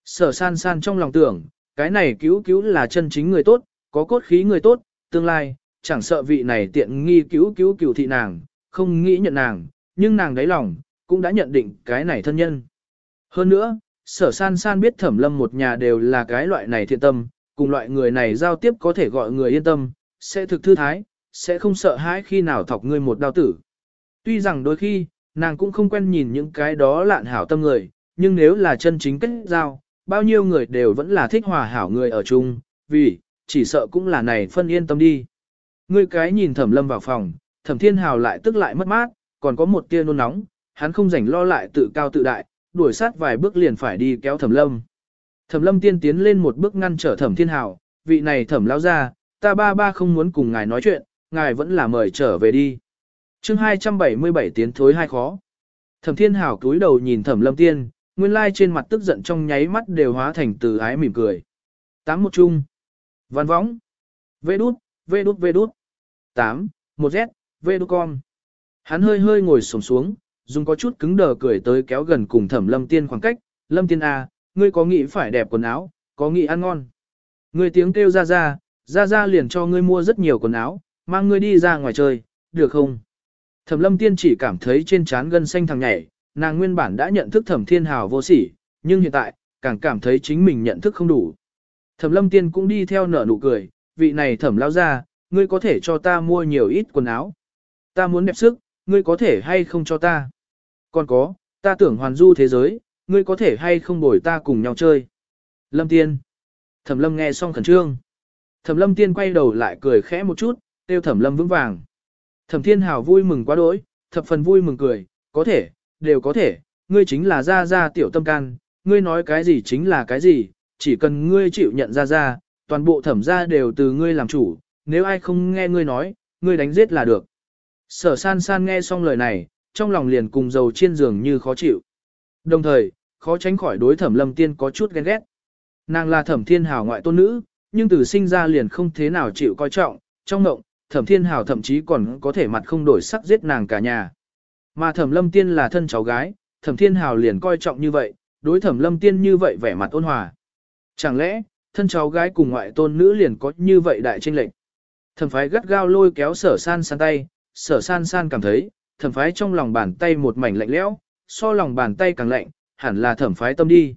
Sở san san trong lòng tưởng, cái này cứu cứu là chân chính người tốt, có cốt khí người tốt, tương lai, chẳng sợ vị này tiện nghi cứu cứu cứu thị nàng, không nghĩ nhận nàng, nhưng nàng đáy lòng, cũng đã nhận định cái này thân nhân. Hơn nữa, sở san san biết thẩm lâm một nhà đều là cái loại này thiện tâm, cùng loại người này giao tiếp có thể gọi người yên tâm, sẽ thực thư thái, sẽ không sợ hãi khi nào thọc ngươi một đao tử. Tuy rằng đôi khi, nàng cũng không quen nhìn những cái đó lạn hảo tâm người, nhưng nếu là chân chính kết giao, bao nhiêu người đều vẫn là thích hòa hảo người ở chung, vì, chỉ sợ cũng là này phân yên tâm đi. Ngươi cái nhìn thẩm lâm vào phòng, thẩm thiên hào lại tức lại mất mát, còn có một tia nôn nóng, hắn không rảnh lo lại tự cao tự đại, đuổi sát vài bước liền phải đi kéo thẩm lâm. Thẩm lâm tiên tiến lên một bước ngăn trở thẩm thiên hào, vị này thẩm lao ra, ta ba ba không muốn cùng ngài nói chuyện, ngài vẫn là mời trở về đi. chương 277 tiến thối hai khó. Thẩm thiên hào cúi đầu nhìn thẩm lâm tiên, nguyên lai trên mặt tức giận trong nháy mắt đều hóa thành từ ái mỉm cười. Tám một chung. Văn võng. Vê đút, vê đút vê đút. Tám, một z, vê đút con. Hắn hơi hơi ngồi sổng xuống, dùng có chút cứng đờ cười tới kéo gần cùng thẩm lâm tiên khoảng cách. Lâm tiên A, ngươi có nghĩ phải đẹp quần áo, có nghĩ ăn ngon. Ngươi tiếng kêu ra ra, ra ra liền cho ngươi mua rất nhiều quần áo, mang ngươi đi ra ngoài chơi, được không? Thẩm lâm tiên chỉ cảm thấy trên trán gân xanh thằng nhảy, nàng nguyên bản đã nhận thức thẩm thiên hào vô sỉ, nhưng hiện tại, càng cảm thấy chính mình nhận thức không đủ. Thẩm lâm tiên cũng đi theo nở nụ cười, vị này thẩm lao ra, ngươi có thể cho ta mua nhiều ít quần áo. Ta muốn đẹp sức, ngươi có thể hay không cho ta. Còn có, ta tưởng hoàn du thế giới, ngươi có thể hay không bồi ta cùng nhau chơi. Lâm tiên. Thẩm lâm nghe xong khẩn trương. Thẩm lâm tiên quay đầu lại cười khẽ một chút, tiêu thẩm lâm vững vàng. Thẩm thiên hào vui mừng quá đỗi, thập phần vui mừng cười, có thể, đều có thể, ngươi chính là gia gia tiểu tâm can, ngươi nói cái gì chính là cái gì, chỉ cần ngươi chịu nhận ra ra, toàn bộ thẩm gia đều từ ngươi làm chủ, nếu ai không nghe ngươi nói, ngươi đánh giết là được. Sở san san nghe xong lời này, trong lòng liền cùng dầu chiên giường như khó chịu. Đồng thời, khó tránh khỏi đối thẩm lâm tiên có chút ghen ghét. Nàng là thẩm thiên hào ngoại tôn nữ, nhưng từ sinh ra liền không thế nào chịu coi trọng, trong mộng, thẩm thiên hào thậm chí còn có thể mặt không đổi sắc giết nàng cả nhà. Mà thẩm lâm tiên là thân cháu gái, thẩm thiên hào liền coi trọng như vậy, đối thẩm lâm tiên như vậy vẻ mặt ôn hòa. Chẳng lẽ, thân cháu gái cùng ngoại tôn nữ liền có như vậy đại tranh lệch? Thẩm phái gắt gao lôi kéo sở san san tay, sở san san cảm thấy, thẩm phái trong lòng bàn tay một mảnh lạnh lẽo, so lòng bàn tay càng lạnh, hẳn là thẩm phái tâm đi.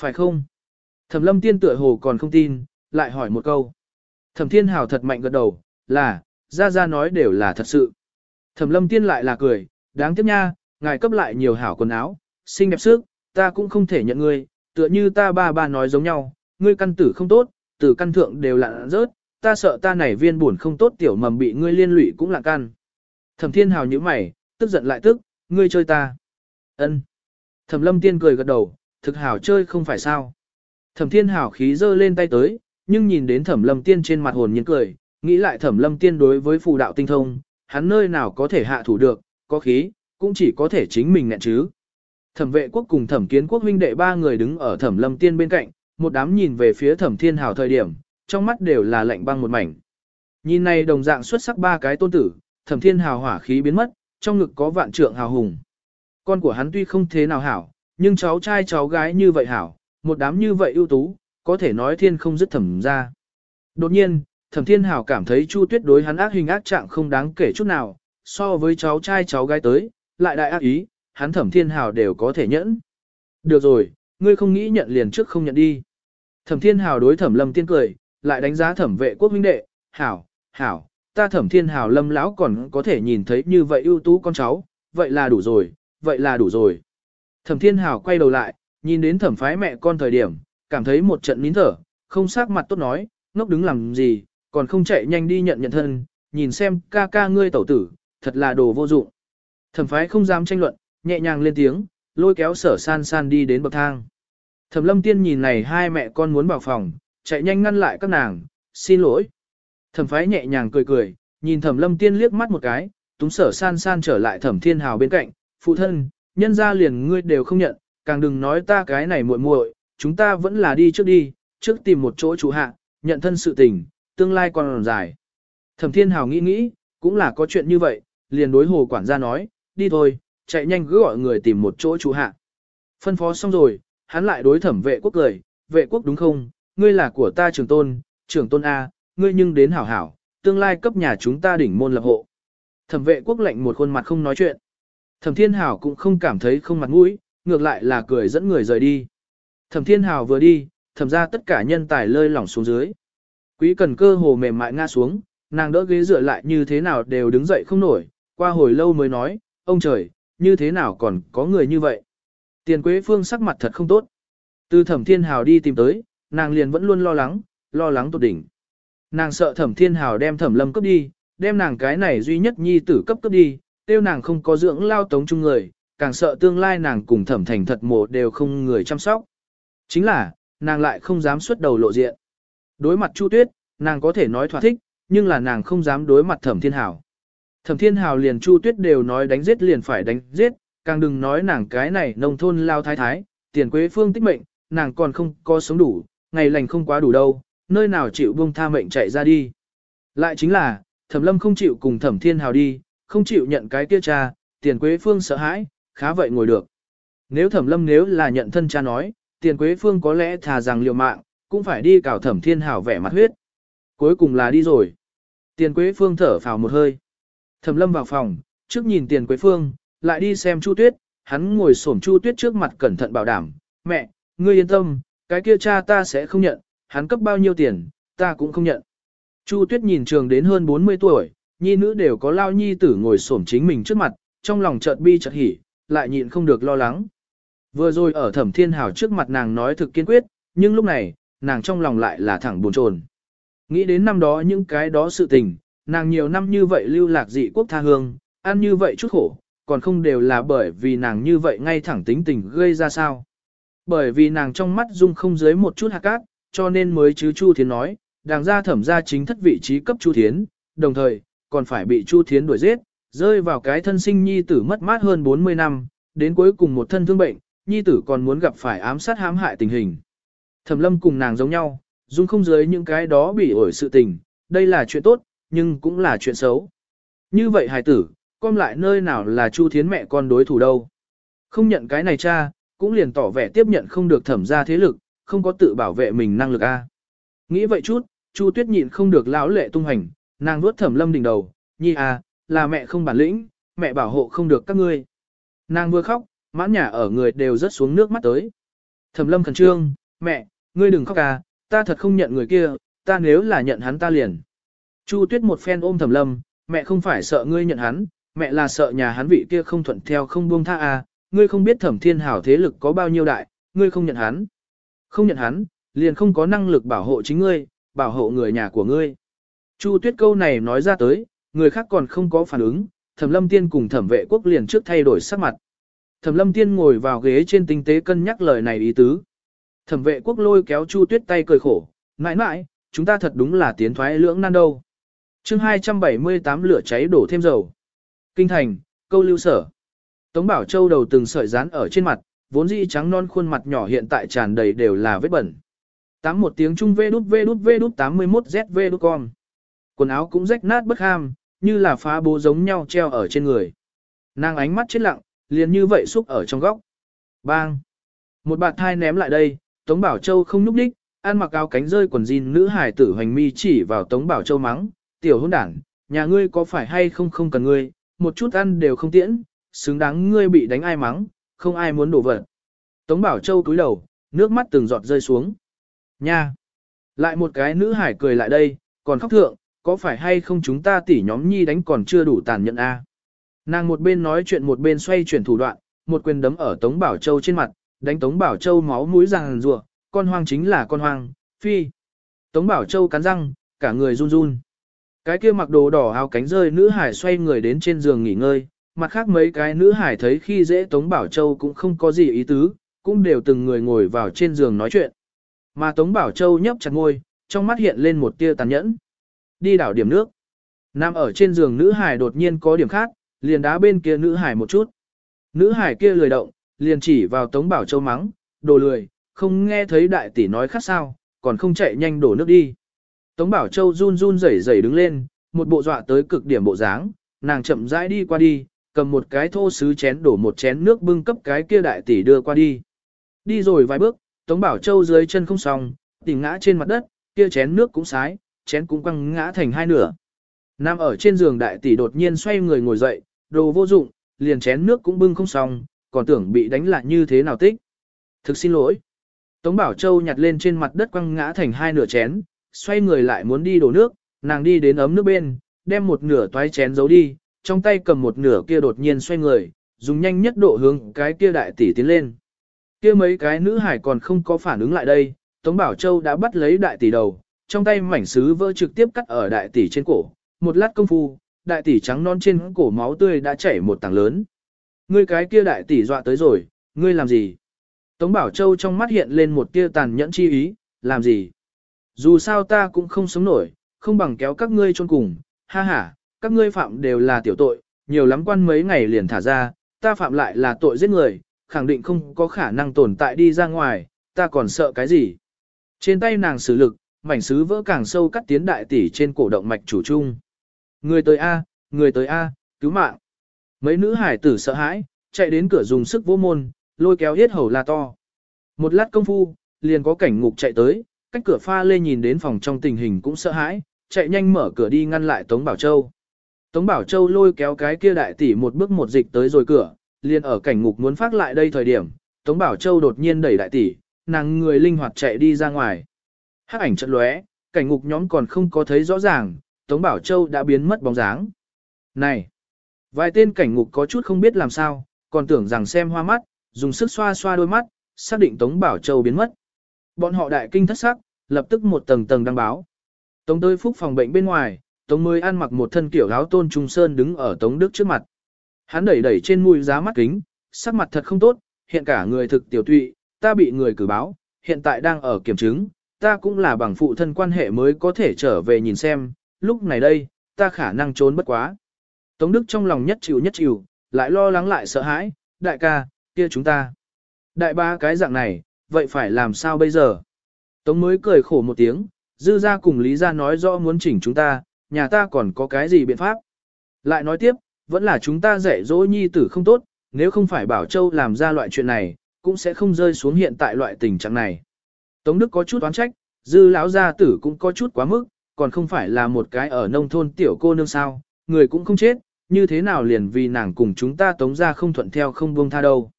Phải không? Thẩm lâm tiên tựa hồ còn không tin, lại hỏi một câu. Thẩm thiên hào thật mạnh gật đầu, là, ra ra nói đều là thật sự. Thẩm lâm tiên lại là cười, đáng tiếc nha, ngài cấp lại nhiều hảo quần áo, xinh đẹp sức, ta cũng không thể nhận ngươi, tựa như ta ba ba nói giống nhau, ngươi căn tử không tốt, từ căn thượng đều lạ rớt, ta sợ ta này viên buồn không tốt tiểu mầm bị ngươi liên lụy cũng là căn. Thẩm thiên hào như mày, tức giận lại tức, ngươi chơi ta. ân Thẩm lâm tiên cười gật đầu, thực hảo chơi không phải sao. Thẩm thiên hảo khí giơ lên tay tới, nhưng nhìn đến thẩm lâm tiên trên mặt hồn nhiên cười, nghĩ lại thẩm lâm tiên đối với phù đạo tinh thông, hắn nơi nào có thể hạ thủ được, có khí, cũng chỉ có thể chính mình nẹn chứ. Thẩm vệ quốc cùng thẩm kiến quốc huynh đệ ba người đứng ở thẩm lâm tiên bên cạnh, một đám nhìn về phía thẩm thiên hào thời điểm, trong mắt đều là lạnh băng một mảnh. Nhìn này đồng dạng xuất sắc ba cái tôn tử, thẩm thiên hào hỏa khí biến mất, trong ngực có vạn trượng hào hùng. Con của hắn tuy không thế nào hảo, nhưng cháu trai cháu gái như vậy hảo, một đám như vậy ưu tú, có thể nói thiên không dứt thẩm ra. Đột nhiên, thẩm thiên Hảo cảm thấy chu tuyết đối hắn ác hình ác trạng không đáng kể chút nào, so với cháu trai cháu gái tới, lại đại ác ý, hắn thẩm thiên Hảo đều có thể nhẫn. Được rồi, ngươi không nghĩ nhận liền trước không nhận đi. Thẩm thiên Hảo đối thẩm lâm tiên cười, lại đánh giá thẩm vệ quốc minh đệ, hảo, hảo, ta thẩm thiên hào lâm lão còn có thể nhìn thấy như vậy ưu tú con cháu, vậy là đủ rồi, vậy là đủ rồi. Thẩm thiên hào quay đầu lại, nhìn đến thẩm phái mẹ con thời điểm, cảm thấy một trận nín thở, không sắc mặt tốt nói, ngốc đứng làm gì, còn không chạy nhanh đi nhận nhận thân, nhìn xem ca ca ngươi tẩu tử, thật là đồ vô dụng. Thẩm phái không dám tranh luận, nhẹ nhàng lên tiếng, lôi kéo sở san san đi đến bậc thang. Thẩm lâm tiên nhìn này hai mẹ con muốn vào phòng, chạy nhanh ngăn lại các nàng, xin lỗi. Thẩm phái nhẹ nhàng cười cười, nhìn thẩm lâm tiên liếc mắt một cái, túng sở san san trở lại thẩm thiên hào bên cạnh, phụ thân, nhân ra liền ngươi đều không nhận, càng đừng nói ta cái này muội muội, chúng ta vẫn là đi trước đi, trước tìm một chỗ trụ hạ, nhận thân sự tình, tương lai còn dài. Thẩm thiên hào nghĩ nghĩ, cũng là có chuyện như vậy, liền đối hồ quản gia nói, đi thôi, chạy nhanh cứ gọi người tìm một chỗ trụ hạ. Phân phó xong rồi, hắn lại đối thẩm vệ quốc cười, vệ quốc đúng không, ngươi là của ta trưởng tôn, trưởng tôn A, ngươi nhưng đến hảo hảo, tương lai cấp nhà chúng ta đỉnh môn lập hộ. Thẩm vệ quốc lệnh một khuôn mặt không nói chuyện. Thẩm thiên hảo cũng không cảm thấy không mặt mũi, ngược lại là cười dẫn người rời đi. Thẩm thiên hảo vừa đi, thẩm ra tất cả nhân tài lơi lỏng xuống dưới. Quý cần cơ hồ mềm mại ngã xuống, nàng đỡ ghế dựa lại như thế nào đều đứng dậy không nổi, qua hồi lâu mới nói, ông trời, như thế nào còn có người như vậy. Tiền Quế Phương sắc mặt thật không tốt. Từ thẩm thiên hào đi tìm tới, nàng liền vẫn luôn lo lắng, lo lắng tột đỉnh. Nàng sợ thẩm thiên hào đem thẩm lâm cấp đi, đem nàng cái này duy nhất nhi tử cấp cấp đi, tiêu nàng không có dưỡng lao tống chung người, càng sợ tương lai nàng cùng thẩm thành thật mộ đều không người chăm sóc. Chính là, nàng lại không dám xuất đầu lộ diện. Đối mặt Chu Tuyết, nàng có thể nói thỏa thích, nhưng là nàng không dám đối mặt thẩm thiên hào. Thẩm thiên hào liền Chu Tuyết đều nói đánh giết liền phải đánh giết, càng đừng nói nàng cái này nông thôn lao thái thái, tiền quế phương tích mệnh, nàng còn không có sống đủ, ngày lành không quá đủ đâu, nơi nào chịu buông tha mệnh chạy ra đi. Lại chính là, thẩm lâm không chịu cùng thẩm thiên hào đi, không chịu nhận cái kia cha, tiền quế phương sợ hãi, khá vậy ngồi được. Nếu thẩm lâm nếu là nhận thân cha nói, tiền quế phương có lẽ thà rằng liều mạng, cũng phải đi cào thẩm thiên Hảo vẻ mặt huyết. Cuối cùng là đi rồi. Tiền quế phương thở phào một hơi. Thẩm lâm vào phòng, trước nhìn tiền quế phương, lại đi xem Chu Tuyết, hắn ngồi xổm Chu Tuyết trước mặt cẩn thận bảo đảm, mẹ, ngươi yên tâm, cái kia cha ta sẽ không nhận, hắn cấp bao nhiêu tiền, ta cũng không nhận. Chu Tuyết nhìn trường đến hơn 40 tuổi, nhi nữ đều có lao nhi tử ngồi xổm chính mình trước mặt, trong lòng chợt bi chợt hỉ, lại nhịn không được lo lắng. Vừa rồi ở thẩm thiên hảo trước mặt nàng nói thực kiên quyết, nhưng lúc này, nàng trong lòng lại là thẳng buồn chồn. Nghĩ đến năm đó những cái đó sự tình, nàng nhiều năm như vậy lưu lạc dị quốc tha hương, ăn như vậy chút khổ, còn không đều là bởi vì nàng như vậy ngay thẳng tính tình gây ra sao. Bởi vì nàng trong mắt dung không dưới một chút hạt cát, cho nên mới chứ Chu Thiến nói, đàng ra thẩm ra chính thất vị trí cấp Chu Thiến, đồng thời, còn phải bị Chu Thiến đuổi giết, rơi vào cái thân sinh nhi tử mất mát hơn 40 năm, đến cuối cùng một thân thương bệnh, nhi tử còn muốn gặp phải ám sát hãm hại tình hình. Thẩm lâm cùng nàng giống nhau, dung không dưới những cái đó bị ổi sự tình, đây là chuyện tốt, nhưng cũng là chuyện xấu. Như vậy hài tử, con lại nơi nào là Chu Thiến mẹ con đối thủ đâu. Không nhận cái này cha, cũng liền tỏ vẻ tiếp nhận không được thẩm ra thế lực, không có tự bảo vệ mình năng lực a. Nghĩ vậy chút, Chu Tuyết nhịn không được lão lệ tung hành, nàng nuốt thẩm lâm đỉnh đầu, nhi à, là mẹ không bản lĩnh, mẹ bảo hộ không được các ngươi. Nàng vừa khóc, mãn nhà ở người đều rớt xuống nước mắt tới. Thẩm lâm khẩn trương, mẹ, ngươi đừng khóc à, ta thật không nhận người kia, ta nếu là nhận hắn ta liền. Chu Tuyết một phen ôm thẩm lâm, mẹ không phải sợ ngươi nhận hắn, mẹ là sợ nhà hắn vị kia không thuận theo không buông tha à, ngươi không biết thẩm thiên hảo thế lực có bao nhiêu đại, ngươi không nhận hắn. Không nhận hắn, liền không có năng lực bảo hộ chính ngươi, bảo hộ người nhà của ngươi. Chu tuyết câu này nói ra tới, người khác còn không có phản ứng, thẩm lâm tiên cùng thẩm vệ quốc liền trước thay đổi sắc mặt. Thẩm lâm tiên ngồi vào ghế trên tinh tế cân nhắc lời này ý tứ. Thẩm vệ quốc lôi kéo Chu Tuyết tay cười khổ, mãi mãi, chúng ta thật đúng là tiến thoái lưỡng nan đâu. chương 278 lửa cháy đổ thêm dầu. Kinh thành, câu lưu sở. Tống Bảo Châu đầu từng sợi rán ở trên mặt, vốn dĩ trắng non khuôn mặt nhỏ hiện tại tràn đầy đều là vết bẩn. Tám một tiếng trung vê đút vê đút vê đút 81 vê đút con. Quần áo cũng rách nát bất ham, như là phá bố giống nhau treo ở trên người. Nàng ánh mắt chết lặng, liền như vậy xúc ở trong góc. Bang! Một bạt thai ném lại đây, Tống Bảo Châu không núp đích, ăn mặc áo cánh rơi quần jean nữ hải tử hoành mi chỉ vào Tống Bảo Châu mắng, tiểu hôn đảng, nhà ngươi có phải hay không không cần ngươi, một chút ăn đều không tiễn, xứng đáng ngươi bị đánh ai mắng, không ai muốn đổ vật. Tống Bảo Châu cúi đầu, nước mắt từng giọt rơi xuống. Nha! Lại một cái nữ hải cười lại đây, còn khóc thượng, có phải hay không chúng ta tỉ nhóm nhi đánh còn chưa đủ tàn nhẫn a? Nàng một bên nói chuyện một bên xoay chuyển thủ đoạn, một quyền đấm ở Tống Bảo Châu trên mặt, đánh Tống Bảo Châu máu mũi ràng rùa, con hoang chính là con hoang, phi. Tống Bảo Châu cắn răng, cả người run run. Cái kia mặc đồ đỏ áo cánh rơi nữ hải xoay người đến trên giường nghỉ ngơi, mặt khác mấy cái nữ hải thấy khi dễ Tống Bảo Châu cũng không có gì ý tứ, cũng đều từng người ngồi vào trên giường nói chuyện. Mà Tống Bảo Châu nhấp chặt ngôi, trong mắt hiện lên một tia tàn nhẫn. Đi đảo điểm nước. Nam ở trên giường nữ hải đột nhiên có điểm khác, liền đá bên kia nữ hải một chút. Nữ hải kia lười động, liền chỉ vào Tống Bảo Châu mắng, đồ lười, không nghe thấy đại tỷ nói khác sao, còn không chạy nhanh đổ nước đi. Tống Bảo Châu run run rẩy rẩy đứng lên, một bộ dọa tới cực điểm bộ dáng, nàng chậm rãi đi qua đi, cầm một cái thô sứ chén đổ một chén nước bưng cấp cái kia đại tỷ đưa qua đi. Đi rồi vài bước, Tống Bảo Châu dưới chân không xong, tỉnh ngã trên mặt đất, kia chén nước cũng sái, chén cũng quăng ngã thành hai nửa. Nam ở trên giường đại tỷ đột nhiên xoay người ngồi dậy, đồ vô dụng, liền chén nước cũng bưng không xong, còn tưởng bị đánh lại như thế nào tích. Thực xin lỗi. Tống Bảo Châu nhặt lên trên mặt đất quăng ngã thành hai nửa chén, xoay người lại muốn đi đổ nước, nàng đi đến ấm nước bên, đem một nửa toái chén giấu đi, trong tay cầm một nửa kia đột nhiên xoay người, dùng nhanh nhất độ hướng cái kia đại tỷ tiến lên. Kia mấy cái nữ hải còn không có phản ứng lại đây, Tống Bảo Châu đã bắt lấy đại tỷ đầu, trong tay mảnh sứ vỡ trực tiếp cắt ở đại tỷ trên cổ, một lát công phu, đại tỷ trắng non trên cổ máu tươi đã chảy một tảng lớn. Ngươi cái kia đại tỷ dọa tới rồi, ngươi làm gì? Tống Bảo Châu trong mắt hiện lên một tia tàn nhẫn chi ý, làm gì? Dù sao ta cũng không sống nổi, không bằng kéo các ngươi chôn cùng, ha ha, các ngươi phạm đều là tiểu tội, nhiều lắm quan mấy ngày liền thả ra, ta phạm lại là tội giết người, khẳng định không có khả năng tồn tại đi ra ngoài, ta còn sợ cái gì? Trên tay nàng sử lực, mảnh sứ vỡ càng sâu cắt tiến đại tỷ trên cổ động mạch chủ trung. Người tới A, người tới A, cứu mạng. Mấy nữ hải tử sợ hãi, chạy đến cửa dùng sức vô môn, lôi kéo hết hầu la to. Một lát công phu, liền có cảnh ngục chạy tới, cách cửa pha lê nhìn đến phòng trong tình hình cũng sợ hãi, chạy nhanh mở cửa đi ngăn lại Tống Bảo Châu. Tống Bảo Châu lôi kéo cái kia đại tỷ một bước một dịch tới rồi cửa, liền ở cảnh ngục muốn phát lại đây thời điểm, Tống Bảo Châu đột nhiên đẩy đại tỷ, nàng người linh hoạt chạy đi ra ngoài. Hắc ảnh chợt lóe, cảnh ngục nhóm còn không có thấy rõ ràng, Tống Bảo Châu đã biến mất bóng dáng. Này! Vài tên cảnh ngục có chút không biết làm sao, còn tưởng rằng xem hoa mắt, dùng sức xoa xoa đôi mắt, xác định Tống Bảo Châu biến mất. Bọn họ đại kinh thất sắc, lập tức một tầng tầng đăng báo. Tống tới phúc phòng bệnh bên ngoài, Tống mới ăn mặc một thân kiểu áo tôn trung sơn đứng ở Tống Đức trước mặt. Hắn đẩy đẩy trên mũi giá mắt kính, sắc mặt thật không tốt, hiện cả người thực tiểu tụy, ta bị người cử báo, hiện tại đang ở kiểm chứng, ta cũng là bằng phụ thân quan hệ mới có thể trở về nhìn xem, lúc này đây, ta khả năng trốn bất quá. Tống Đức trong lòng nhất chịu nhất chịu, lại lo lắng lại sợ hãi, đại ca, kia chúng ta. Đại ba cái dạng này, vậy phải làm sao bây giờ? Tống mới cười khổ một tiếng, dư ra cùng Lý ra nói rõ muốn chỉnh chúng ta, nhà ta còn có cái gì biện pháp? Lại nói tiếp, vẫn là chúng ta dạy dỗ nhi tử không tốt, nếu không phải Bảo Châu làm ra loại chuyện này, cũng sẽ không rơi xuống hiện tại loại tình trạng này. Tống Đức có chút oán trách, dư lão gia tử cũng có chút quá mức, còn không phải là một cái ở nông thôn tiểu cô nương sao, người cũng không chết, như thế nào liền vì nàng cùng chúng ta tống ra không thuận theo không buông tha đâu.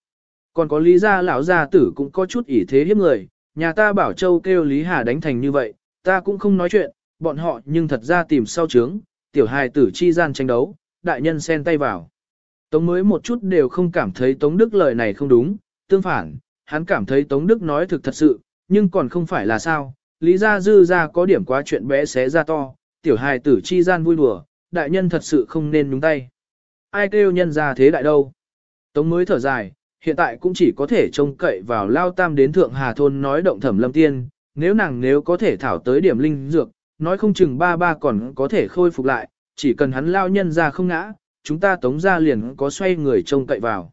Còn có lý gia lão gia tử cũng có chút ỷ thế hiếp người, nhà ta bảo châu kêu Lý Hà đánh thành như vậy, ta cũng không nói chuyện, bọn họ nhưng thật ra tìm sau trướng, tiểu hài tử chi gian tranh đấu, đại nhân xen tay vào. Tống mới một chút đều không cảm thấy Tống Đức lời này không đúng, tương phản, hắn cảm thấy Tống Đức nói thực thật sự, nhưng còn không phải là sao, lý gia dư ra có điểm quá chuyện bé xé ra to, tiểu hài tử chi gian vui đùa, đại nhân thật sự không nên nhúng tay. Ai kêu nhân ra thế đại đâu. Tống mới thở dài, hiện tại cũng chỉ có thể trông cậy vào Lao Tam đến Thượng Hà Thôn nói động thẩm lâm tiên, nếu nàng nếu có thể thảo tới điểm linh dược, nói không chừng ba ba còn có thể khôi phục lại, chỉ cần hắn lao nhân ra không ngã, chúng ta tống ra liền có xoay người trông cậy vào.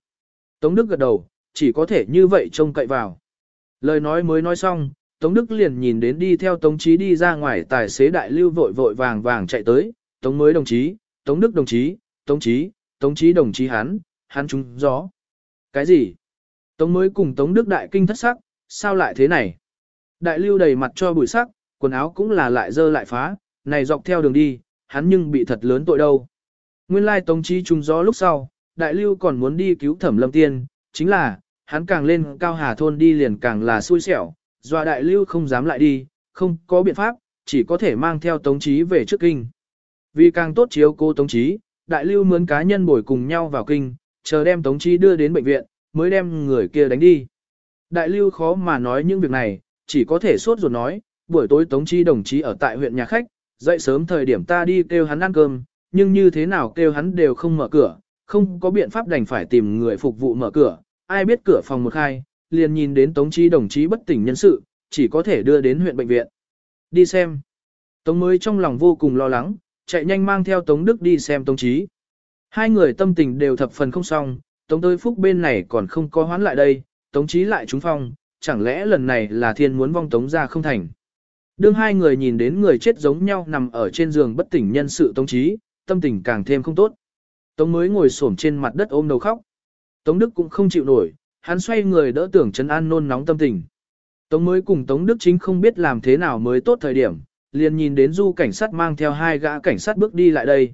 Tống Đức gật đầu, chỉ có thể như vậy trông cậy vào. Lời nói mới nói xong, Tống Đức liền nhìn đến đi theo Tống Chí đi ra ngoài tài xế đại lưu vội vội vàng vàng chạy tới, Tống mới đồng chí, Tống Đức đồng chí, Tống Chí, Tống Chí đồng chí hắn, hắn trúng gió. Cái gì? Tống mới cùng Tống Đức đại kinh thất sắc, sao lại thế này? Đại lưu đầy mặt cho bụi sắc, quần áo cũng là lại dơ lại phá, này dọc theo đường đi, hắn nhưng bị thật lớn tội đâu. Nguyên lai Tống Chí trúng gió lúc sau, đại lưu còn muốn đi cứu thẩm lâm tiên, chính là, hắn càng lên cao hà thôn đi liền càng là xui xẻo, dọa đại lưu không dám lại đi, không có biện pháp, chỉ có thể mang theo Tống trí về trước kinh. Vì càng tốt chiếu cô Tống trí, đại lưu mướn cá nhân bồi cùng nhau vào kinh, chờ đem Tống trí đưa đến bệnh viện, mới đem người kia đánh đi. Đại lưu khó mà nói những việc này, chỉ có thể sốt ruột nói, buổi tối Tống trí đồng chí ở tại huyện nhà khách, dậy sớm thời điểm ta đi kêu hắn ăn cơm, nhưng như thế nào kêu hắn đều không mở cửa, không có biện pháp đành phải tìm người phục vụ mở cửa, ai biết cửa phòng một khai, liền nhìn đến Tống Chí đồng chí bất tỉnh nhân sự, chỉ có thể đưa đến huyện bệnh viện. Đi xem. Tống mới trong lòng vô cùng lo lắng, chạy nhanh mang theo Tống Đức đi xem Tống Chí. Hai người tâm tình đều thập phần không xong, Tống tới phúc bên này còn không có hoán lại đây, Tống Chí lại trúng phong, chẳng lẽ lần này là thiên muốn vong Tống ra không thành. Đương hai người nhìn đến người chết giống nhau nằm ở trên giường bất tỉnh nhân sự Tống Chí, tâm tình càng thêm không tốt. Tống mới ngồi xổm trên mặt đất ôm đầu khóc. Tống Đức cũng không chịu nổi, hắn xoay người đỡ tưởng trấn an nôn nóng tâm tình. Tống mới cùng Tống Đức chính không biết làm thế nào mới tốt thời điểm, liền nhìn đến du cảnh sát mang theo hai gã cảnh sát bước đi lại đây.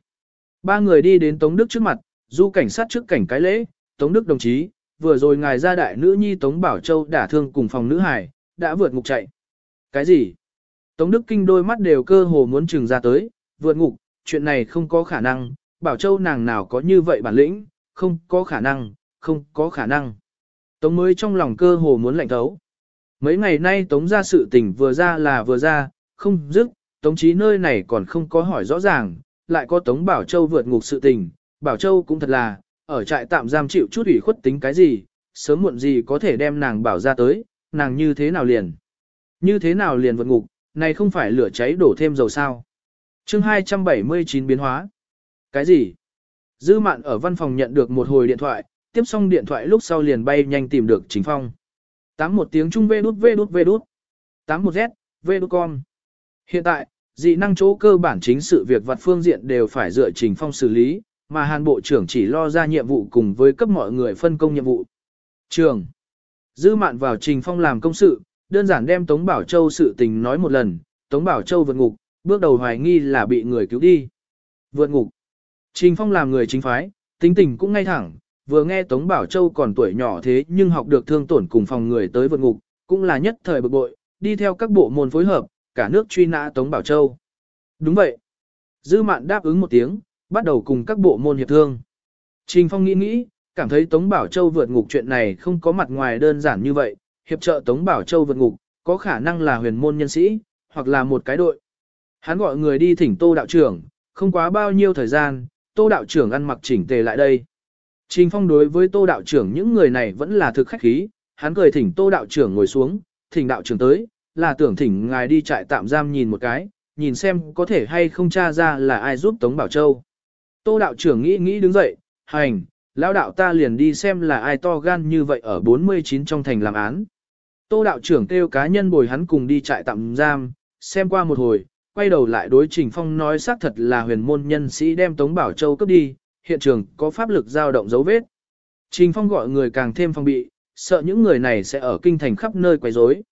Ba người đi đến Tống Đức trước mặt, du cảnh sát trước cảnh cái lễ, Tống Đức đồng chí, vừa rồi ngài ra đại nữ nhi Tống Bảo Châu đả thương cùng phòng nữ hải, đã vượt ngục chạy. Cái gì? Tống Đức Kinh đôi mắt đều cơ hồ muốn trừng ra tới, vượt ngục, chuyện này không có khả năng, Bảo Châu nàng nào có như vậy bản lĩnh, không có khả năng, không có khả năng. Tống mới trong lòng cơ hồ muốn lạnh thấu. Mấy ngày nay Tống ra sự tình vừa ra là vừa ra, không dứt, Tống chí nơi này còn không có hỏi rõ ràng, lại có Tống Bảo Châu vượt ngục sự tình, Bảo Châu cũng thật là, ở trại tạm giam chịu chút ủy khuất tính cái gì, sớm muộn gì có thể đem nàng bảo ra tới, nàng như thế nào liền. Như thế nào liền vượt ngục, này không phải lửa cháy đổ thêm dầu sao. chương 279 biến hóa. Cái gì? Dư mạn ở văn phòng nhận được một hồi điện thoại, tiếp xong điện thoại lúc sau liền bay nhanh tìm được trình phong. Tám một tiếng trung vê đút vê đút vê đút. Tám một z vê đút con. Hiện tại, dị năng chỗ cơ bản chính sự việc vật phương diện đều phải dựa trình phong xử lý, mà hàn bộ trưởng chỉ lo ra nhiệm vụ cùng với cấp mọi người phân công nhiệm vụ. Trường. Dư mạn vào trình phong làm công sự, đơn giản đem Tống Bảo Châu sự tình nói một lần, Tống Bảo Châu vượt ngục, bước đầu hoài nghi là bị người cứu đi. Vượt ngục. Trình phong làm người chính phái, tính tình cũng ngay thẳng, vừa nghe Tống Bảo Châu còn tuổi nhỏ thế nhưng học được thương tổn cùng phòng người tới vượt ngục, cũng là nhất thời bực bội, đi theo các bộ môn phối hợp, cả nước truy nã Tống Bảo Châu. Đúng vậy. Dư mạn đáp ứng một tiếng, bắt đầu cùng các bộ môn hiệp thương. Trình Phong nghĩ nghĩ, cảm thấy Tống Bảo Châu vượt ngục chuyện này không có mặt ngoài đơn giản như vậy, hiệp trợ Tống Bảo Châu vượt ngục, có khả năng là huyền môn nhân sĩ, hoặc là một cái đội. Hắn gọi người đi thỉnh Tô đạo trưởng, không quá bao nhiêu thời gian, Tô đạo trưởng ăn mặc chỉnh tề lại đây. Trình Phong đối với Tô đạo trưởng những người này vẫn là thực khách khí, hắn cười thỉnh Tô đạo trưởng ngồi xuống, thỉnh đạo trưởng tới, là tưởng thỉnh ngài đi trại tạm giam nhìn một cái, nhìn xem có thể hay không tra ra là ai giúp Tống Bảo Châu. Tô đạo trưởng nghĩ nghĩ đứng dậy, hành, lão đạo ta liền đi xem là ai to gan như vậy ở 49 trong thành làm án. Tô đạo trưởng kêu cá nhân bồi hắn cùng đi trại tạm giam, xem qua một hồi, quay đầu lại đối Trình Phong nói xác thật là huyền môn nhân sĩ đem Tống Bảo Châu cấp đi, hiện trường có pháp lực dao động dấu vết. Trình Phong gọi người càng thêm phong bị, sợ những người này sẽ ở kinh thành khắp nơi quấy rối.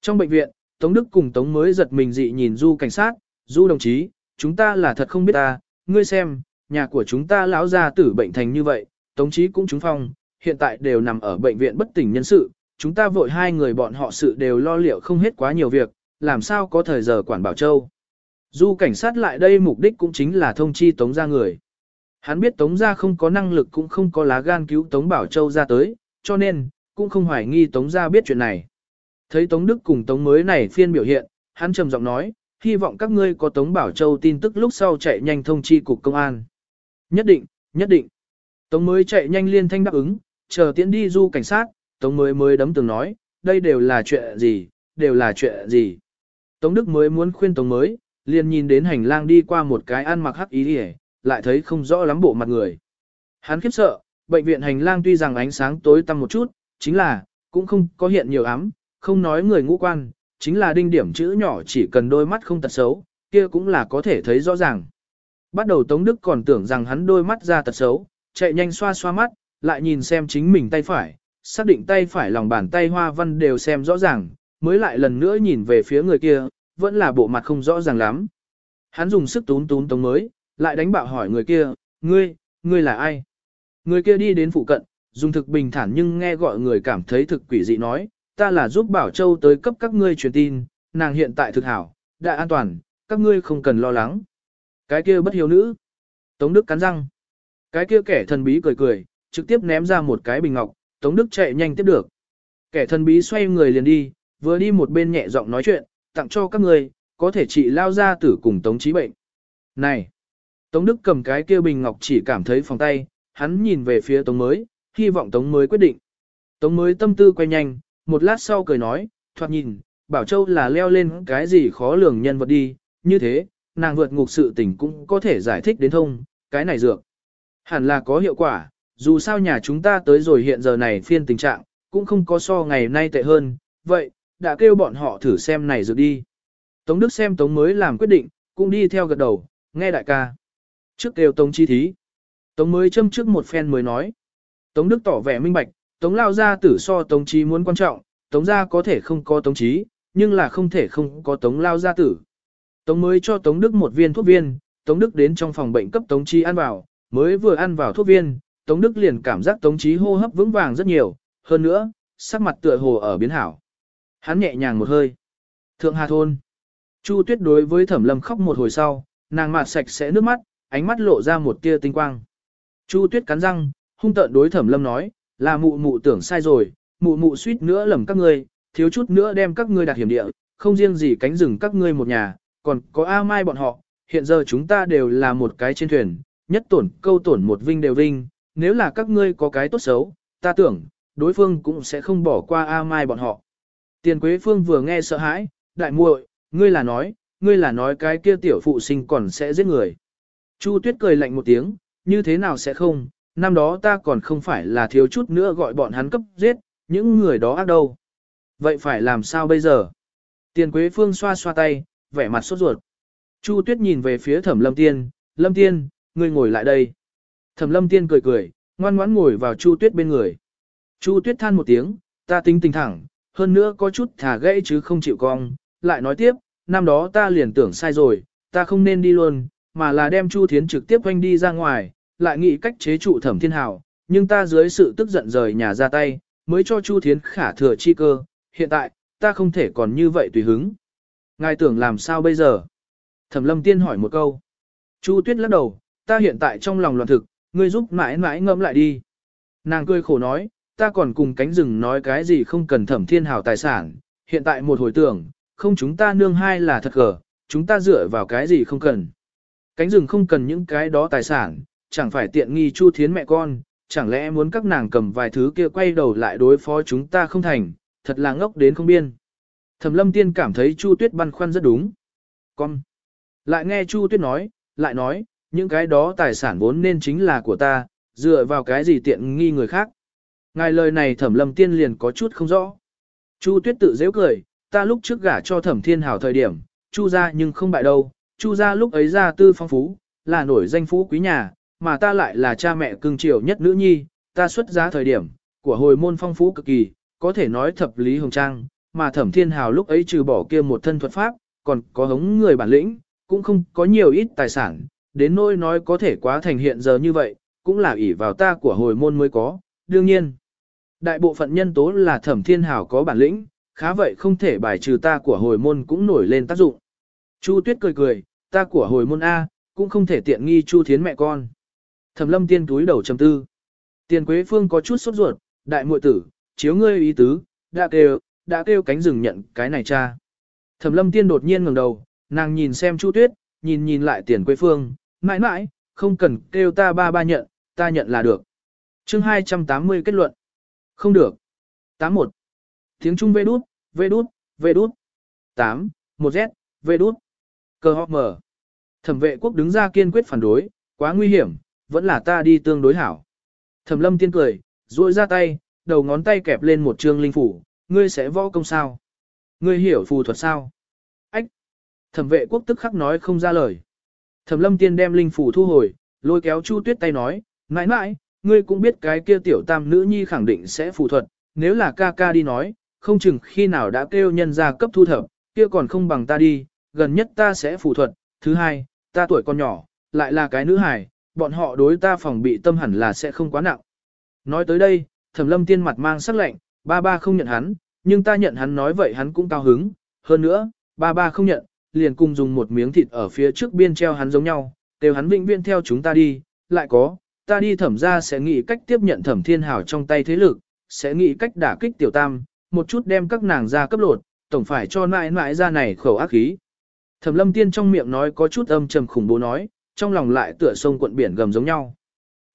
Trong bệnh viện, Tống Đức cùng Tống mới giật mình dị nhìn Du cảnh sát, Du đồng chí, chúng ta là thật không biết ta, ngươi xem, nhà của chúng ta lão gia tử bệnh thành như vậy, Tống chí cũng trúng phong, hiện tại đều nằm ở bệnh viện bất tỉnh nhân sự, chúng ta vội hai người bọn họ sự đều lo liệu không hết quá nhiều việc, làm sao có thời giờ quản bảo châu. Du cảnh sát lại đây mục đích cũng chính là thông chi Tống ra người. Hắn biết Tống Gia không có năng lực cũng không có lá gan cứu Tống Bảo Châu ra tới, cho nên, cũng không hoài nghi Tống Gia biết chuyện này. Thấy Tống Đức cùng Tống mới này phiên biểu hiện, hắn trầm giọng nói, hy vọng các ngươi có Tống Bảo Châu tin tức lúc sau chạy nhanh thông chi cục công an. Nhất định, nhất định. Tống mới chạy nhanh liên thanh đáp ứng, chờ tiễn đi du cảnh sát, Tống mới mới đấm từng nói, đây đều là chuyện gì, đều là chuyện gì. Tống Đức mới muốn khuyên Tống mới, liền nhìn đến hành lang đi qua một cái ăn mặc hắc ý hề, lại thấy không rõ lắm bộ mặt người. Hắn khiếp sợ, bệnh viện hành lang tuy rằng ánh sáng tối tăm một chút, chính là, cũng không có hiện nhiều ám, không nói người ngũ quan, chính là đinh điểm chữ nhỏ chỉ cần đôi mắt không tật xấu, kia cũng là có thể thấy rõ ràng. Bắt đầu Tống Đức còn tưởng rằng hắn đôi mắt ra tật xấu, chạy nhanh xoa xoa mắt, lại nhìn xem chính mình tay phải, xác định tay phải lòng bàn tay hoa văn đều xem rõ ràng, mới lại lần nữa nhìn về phía người kia, vẫn là bộ mặt không rõ ràng lắm. Hắn dùng sức tún tún tống mới, lại đánh bạo hỏi người kia, ngươi, ngươi là ai? Người kia đi đến phụ cận, dùng thực bình thản nhưng nghe gọi người cảm thấy thực quỷ dị nói, ta là giúp Bảo Châu tới cấp các ngươi truyền tin, nàng hiện tại thực hảo, đã an toàn, các ngươi không cần lo lắng. Cái kia bất hiếu nữ. Tống Đức cắn răng. Cái kia kẻ thần bí cười cười, trực tiếp ném ra một cái bình ngọc, Tống Đức chạy nhanh tiếp được. Kẻ thần bí xoay người liền đi, vừa đi một bên nhẹ giọng nói chuyện, tặng cho các ngươi, có thể trị lao ra tử cùng Tống trí bệnh. Này! Tống Đức cầm cái kia bình ngọc chỉ cảm thấy phòng tay, hắn nhìn về phía Tống mới, hy vọng Tống mới quyết định. Tống mới tâm tư quay nhanh, một lát sau cười nói, thoạt nhìn, Bảo Châu là leo lên cái gì khó lường nhân vật đi, như thế, nàng vượt ngục sự tình cũng có thể giải thích đến thông, cái này dược. Hẳn là có hiệu quả, dù sao nhà chúng ta tới rồi hiện giờ này phiên tình trạng, cũng không có so ngày nay tệ hơn, vậy, đã kêu bọn họ thử xem này dược đi. Tống Đức xem Tống mới làm quyết định, cũng đi theo gật đầu, nghe đại ca. Trước kêu Tống chi thí. Tống mới châm trước một phen mới nói. Tống Đức tỏ vẻ minh bạch, Tống lao ra tử so Tống Chí muốn quan trọng, Tống gia có thể không có Tống Chí, nhưng là không thể không có Tống lao gia tử. Tống mới cho Tống Đức một viên thuốc viên, Tống Đức đến trong phòng bệnh cấp Tống Chí ăn vào, mới vừa ăn vào thuốc viên, Tống Đức liền cảm giác Tống Chí hô hấp vững vàng rất nhiều, hơn nữa, sắc mặt tựa hồ ở biến hảo. Hắn nhẹ nhàng một hơi. Thượng Hà Thôn. Chu Tuyết đối với Thẩm Lâm khóc một hồi sau, nàng mặt sạch sẽ nước mắt, ánh mắt lộ ra một tia tinh quang. Chu Tuyết cắn răng, hung tợn đối Thẩm Lâm nói, là mụ mụ tưởng sai rồi, mụ mụ suýt nữa lầm các ngươi, thiếu chút nữa đem các ngươi đặt hiểm địa, không riêng gì cánh rừng các ngươi một nhà, còn có A Mai bọn họ, hiện giờ chúng ta đều là một cái trên thuyền, nhất tổn câu tổn một vinh đều vinh, nếu là các ngươi có cái tốt xấu, ta tưởng, đối phương cũng sẽ không bỏ qua A Mai bọn họ. Tiền Quế Phương vừa nghe sợ hãi, đại muội, ngươi là nói, ngươi là nói cái kia tiểu phụ sinh còn sẽ giết người. Chu Tuyết cười lạnh một tiếng, như thế nào sẽ không, năm đó ta còn không phải là thiếu chút nữa gọi bọn hắn cấp giết, những người đó ác đâu. Vậy phải làm sao bây giờ? Tiền Quế Phương xoa xoa tay, vẻ mặt sốt ruột. Chu Tuyết nhìn về phía Thẩm Lâm Tiên, Lâm Tiên, ngươi ngồi lại đây. Thẩm Lâm Tiên cười cười, ngoan ngoãn ngồi vào Chu Tuyết bên người. Chu Tuyết than một tiếng, ta tính tình thẳng, hơn nữa có chút thả gãy chứ không chịu cong, lại nói tiếp, năm đó ta liền tưởng sai rồi, ta không nên đi luôn, mà là đem Chu Thiến trực tiếp quanh đi ra ngoài, lại nghĩ cách chế trụ Thẩm Thiên Hào, nhưng ta dưới sự tức giận rời nhà ra tay, mới cho Chu Thiến khả thừa chi cơ, hiện tại, ta không thể còn như vậy tùy hứng. Ngài tưởng làm sao bây giờ? Thẩm Lâm Tiên hỏi một câu. Chu Tuyết lắc đầu, ta hiện tại trong lòng loạn thực, ngươi giúp mãi mãi ngẫm lại đi. Nàng cười khổ nói, ta còn cùng cánh rừng nói cái gì không cần thẩm thiên hào tài sản, hiện tại một hồi tưởng, không chúng ta nương hai là thật gở, chúng ta dựa vào cái gì không cần. Cánh rừng không cần những cái đó tài sản, chẳng phải tiện nghi chu thiến mẹ con, chẳng lẽ muốn các nàng cầm vài thứ kia quay đầu lại đối phó chúng ta không thành, thật là ngốc đến không biên. Thẩm lâm tiên cảm thấy chu tuyết băn khoăn rất đúng. Con. Lại nghe chu tuyết nói, lại nói, những cái đó tài sản vốn nên chính là của ta, dựa vào cái gì tiện nghi người khác. Ngài lời này thẩm lâm tiên liền có chút không rõ. Chu tuyết tự dễ cười, ta lúc trước gả cho thẩm thiên hảo thời điểm, chu ra nhưng không bại đâu, chu gia lúc ấy gia tư phong phú, là nổi danh phú quý nhà, mà ta lại là cha mẹ cưng chiều nhất nữ nhi, ta xuất giá thời điểm, của hồi môn phong phú cực kỳ, có thể nói thập lý hồng trang, mà thẩm thiên hào lúc ấy trừ bỏ kia một thân thuật pháp, còn có hống người bản lĩnh, cũng không có nhiều ít tài sản, đến nỗi nói có thể quá thành hiện giờ như vậy, cũng là ỷ vào ta của hồi môn mới có, đương nhiên. Đại bộ phận nhân tố là thẩm thiên hảo có bản lĩnh, khá vậy không thể bài trừ ta của hồi môn cũng nổi lên tác dụng. Chu tuyết cười cười, ta của hồi môn A, cũng không thể tiện nghi chu thiến mẹ con. Thẩm lâm tiên túi đầu trầm tư. Tiền quế phương có chút sốt ruột, đại muội tử, chiếu ngươi ý tứ, đã kêu, đã kêu cánh rừng nhận cái này cha. Thẩm lâm tiên đột nhiên ngẩng đầu, nàng nhìn xem chu tuyết, nhìn nhìn lại tiền quế phương, mãi mãi, không cần kêu ta ba ba nhận, ta nhận là được. chương 280 kết luận. không được. 81. Tiếng Trung vê đút, vê đút, vê đút. 8, 1 Z, vê đút. cờ họp mở. Thẩm vệ quốc đứng ra kiên quyết phản đối, quá nguy hiểm, vẫn là ta đi tương đối hảo. Thẩm lâm tiên cười, duỗi ra tay, đầu ngón tay kẹp lên một trương linh phủ, ngươi sẽ võ công sao? Ngươi hiểu phù thuật sao? Ách! Thẩm vệ quốc tức khắc nói không ra lời. Thẩm lâm tiên đem linh phủ thu hồi, lôi kéo Chu Tuyết tay nói, mãi mãi, ngươi cũng biết cái kia tiểu tam nữ nhi khẳng định sẽ phù thuật, nếu là ca ca đi nói, không chừng khi nào đã kêu nhân ra cấp thu thập, kia còn không bằng ta đi, gần nhất ta sẽ phù thuật, thứ hai, ta tuổi còn nhỏ, lại là cái nữ hài, bọn họ đối ta phòng bị tâm hẳn là sẽ không quá nặng. Nói tới đây, thẩm lâm tiên mặt mang sắc lệnh, ba ba không nhận hắn, nhưng ta nhận hắn nói vậy hắn cũng cao hứng, hơn nữa, ba ba không nhận, liền cùng dùng một miếng thịt ở phía trước biên treo hắn giống nhau, đều hắn vĩnh viễn theo chúng ta đi, lại có, ta đi thẩm ra sẽ nghĩ cách tiếp nhận thẩm thiên hào trong tay thế lực, sẽ nghĩ cách đả kích tiểu tam, một chút đem các nàng ra cấp lột, tổng phải cho mãi mãi ra này khẩu ác khí. Thẩm lâm tiên trong miệng nói có chút âm trầm khủng bố nói, trong lòng lại tựa sông quận biển gầm giống nhau.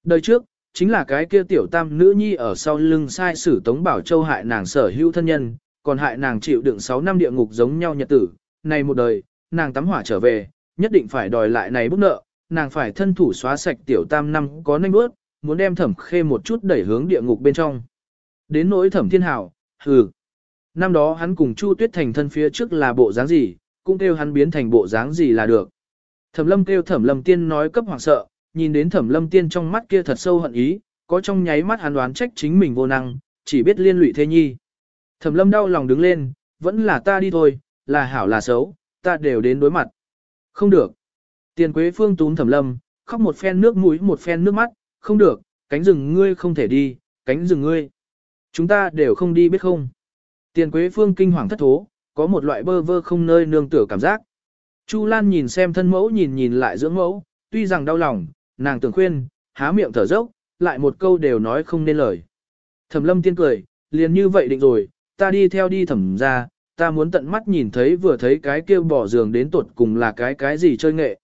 Đời trước, chính là cái kia tiểu tam nữ nhi ở sau lưng sai sử Tống Bảo Châu hại nàng sở hữu thân nhân, còn hại nàng chịu đựng 6 năm địa ngục giống nhau nhật tử. Này một đời, nàng tắm hỏa trở về, nhất định phải đòi lại này bức nợ, nàng phải thân thủ xóa sạch tiểu tam năm có nanh bước, muốn đem thẩm khê một chút đẩy hướng địa ngục bên trong. Đến nỗi thẩm thiên hảo, hừ. Năm đó hắn cùng Chu Tuyết thành thân phía trước là bộ dáng gì, cũng kêu hắn biến thành bộ dáng gì là được. Thẩm lâm kêu thẩm lâm tiên nói cấp hoảng sợ, nhìn đến thẩm lâm tiên trong mắt kia thật sâu hận ý, có trong nháy mắt hắn đoán trách chính mình vô năng, chỉ biết liên lụy thế nhi. Thẩm lâm đau lòng đứng lên, vẫn là ta đi thôi, là hảo là xấu, ta đều đến đối mặt. Không được. Tiền quế phương túm thẩm lâm, khóc một phen nước mũi một phen nước mắt, không được, cánh rừng ngươi không thể đi, cánh rừng ngươi. Chúng ta đều không đi biết không. Tiền quế phương kinh hoàng thất thố, có một loại bơ vơ không nơi nương tựa cảm giác. Chu Lan nhìn xem thân mẫu nhìn nhìn lại dưỡng mẫu, tuy rằng đau lòng, nàng tưởng khuyên, há miệng thở dốc, lại một câu đều nói không nên lời. Thẩm lâm tiên cười, liền như vậy định rồi, ta đi theo đi thẩm ra, ta muốn tận mắt nhìn thấy vừa thấy cái kia bỏ giường đến tuột cùng là cái cái gì chơi nghệ.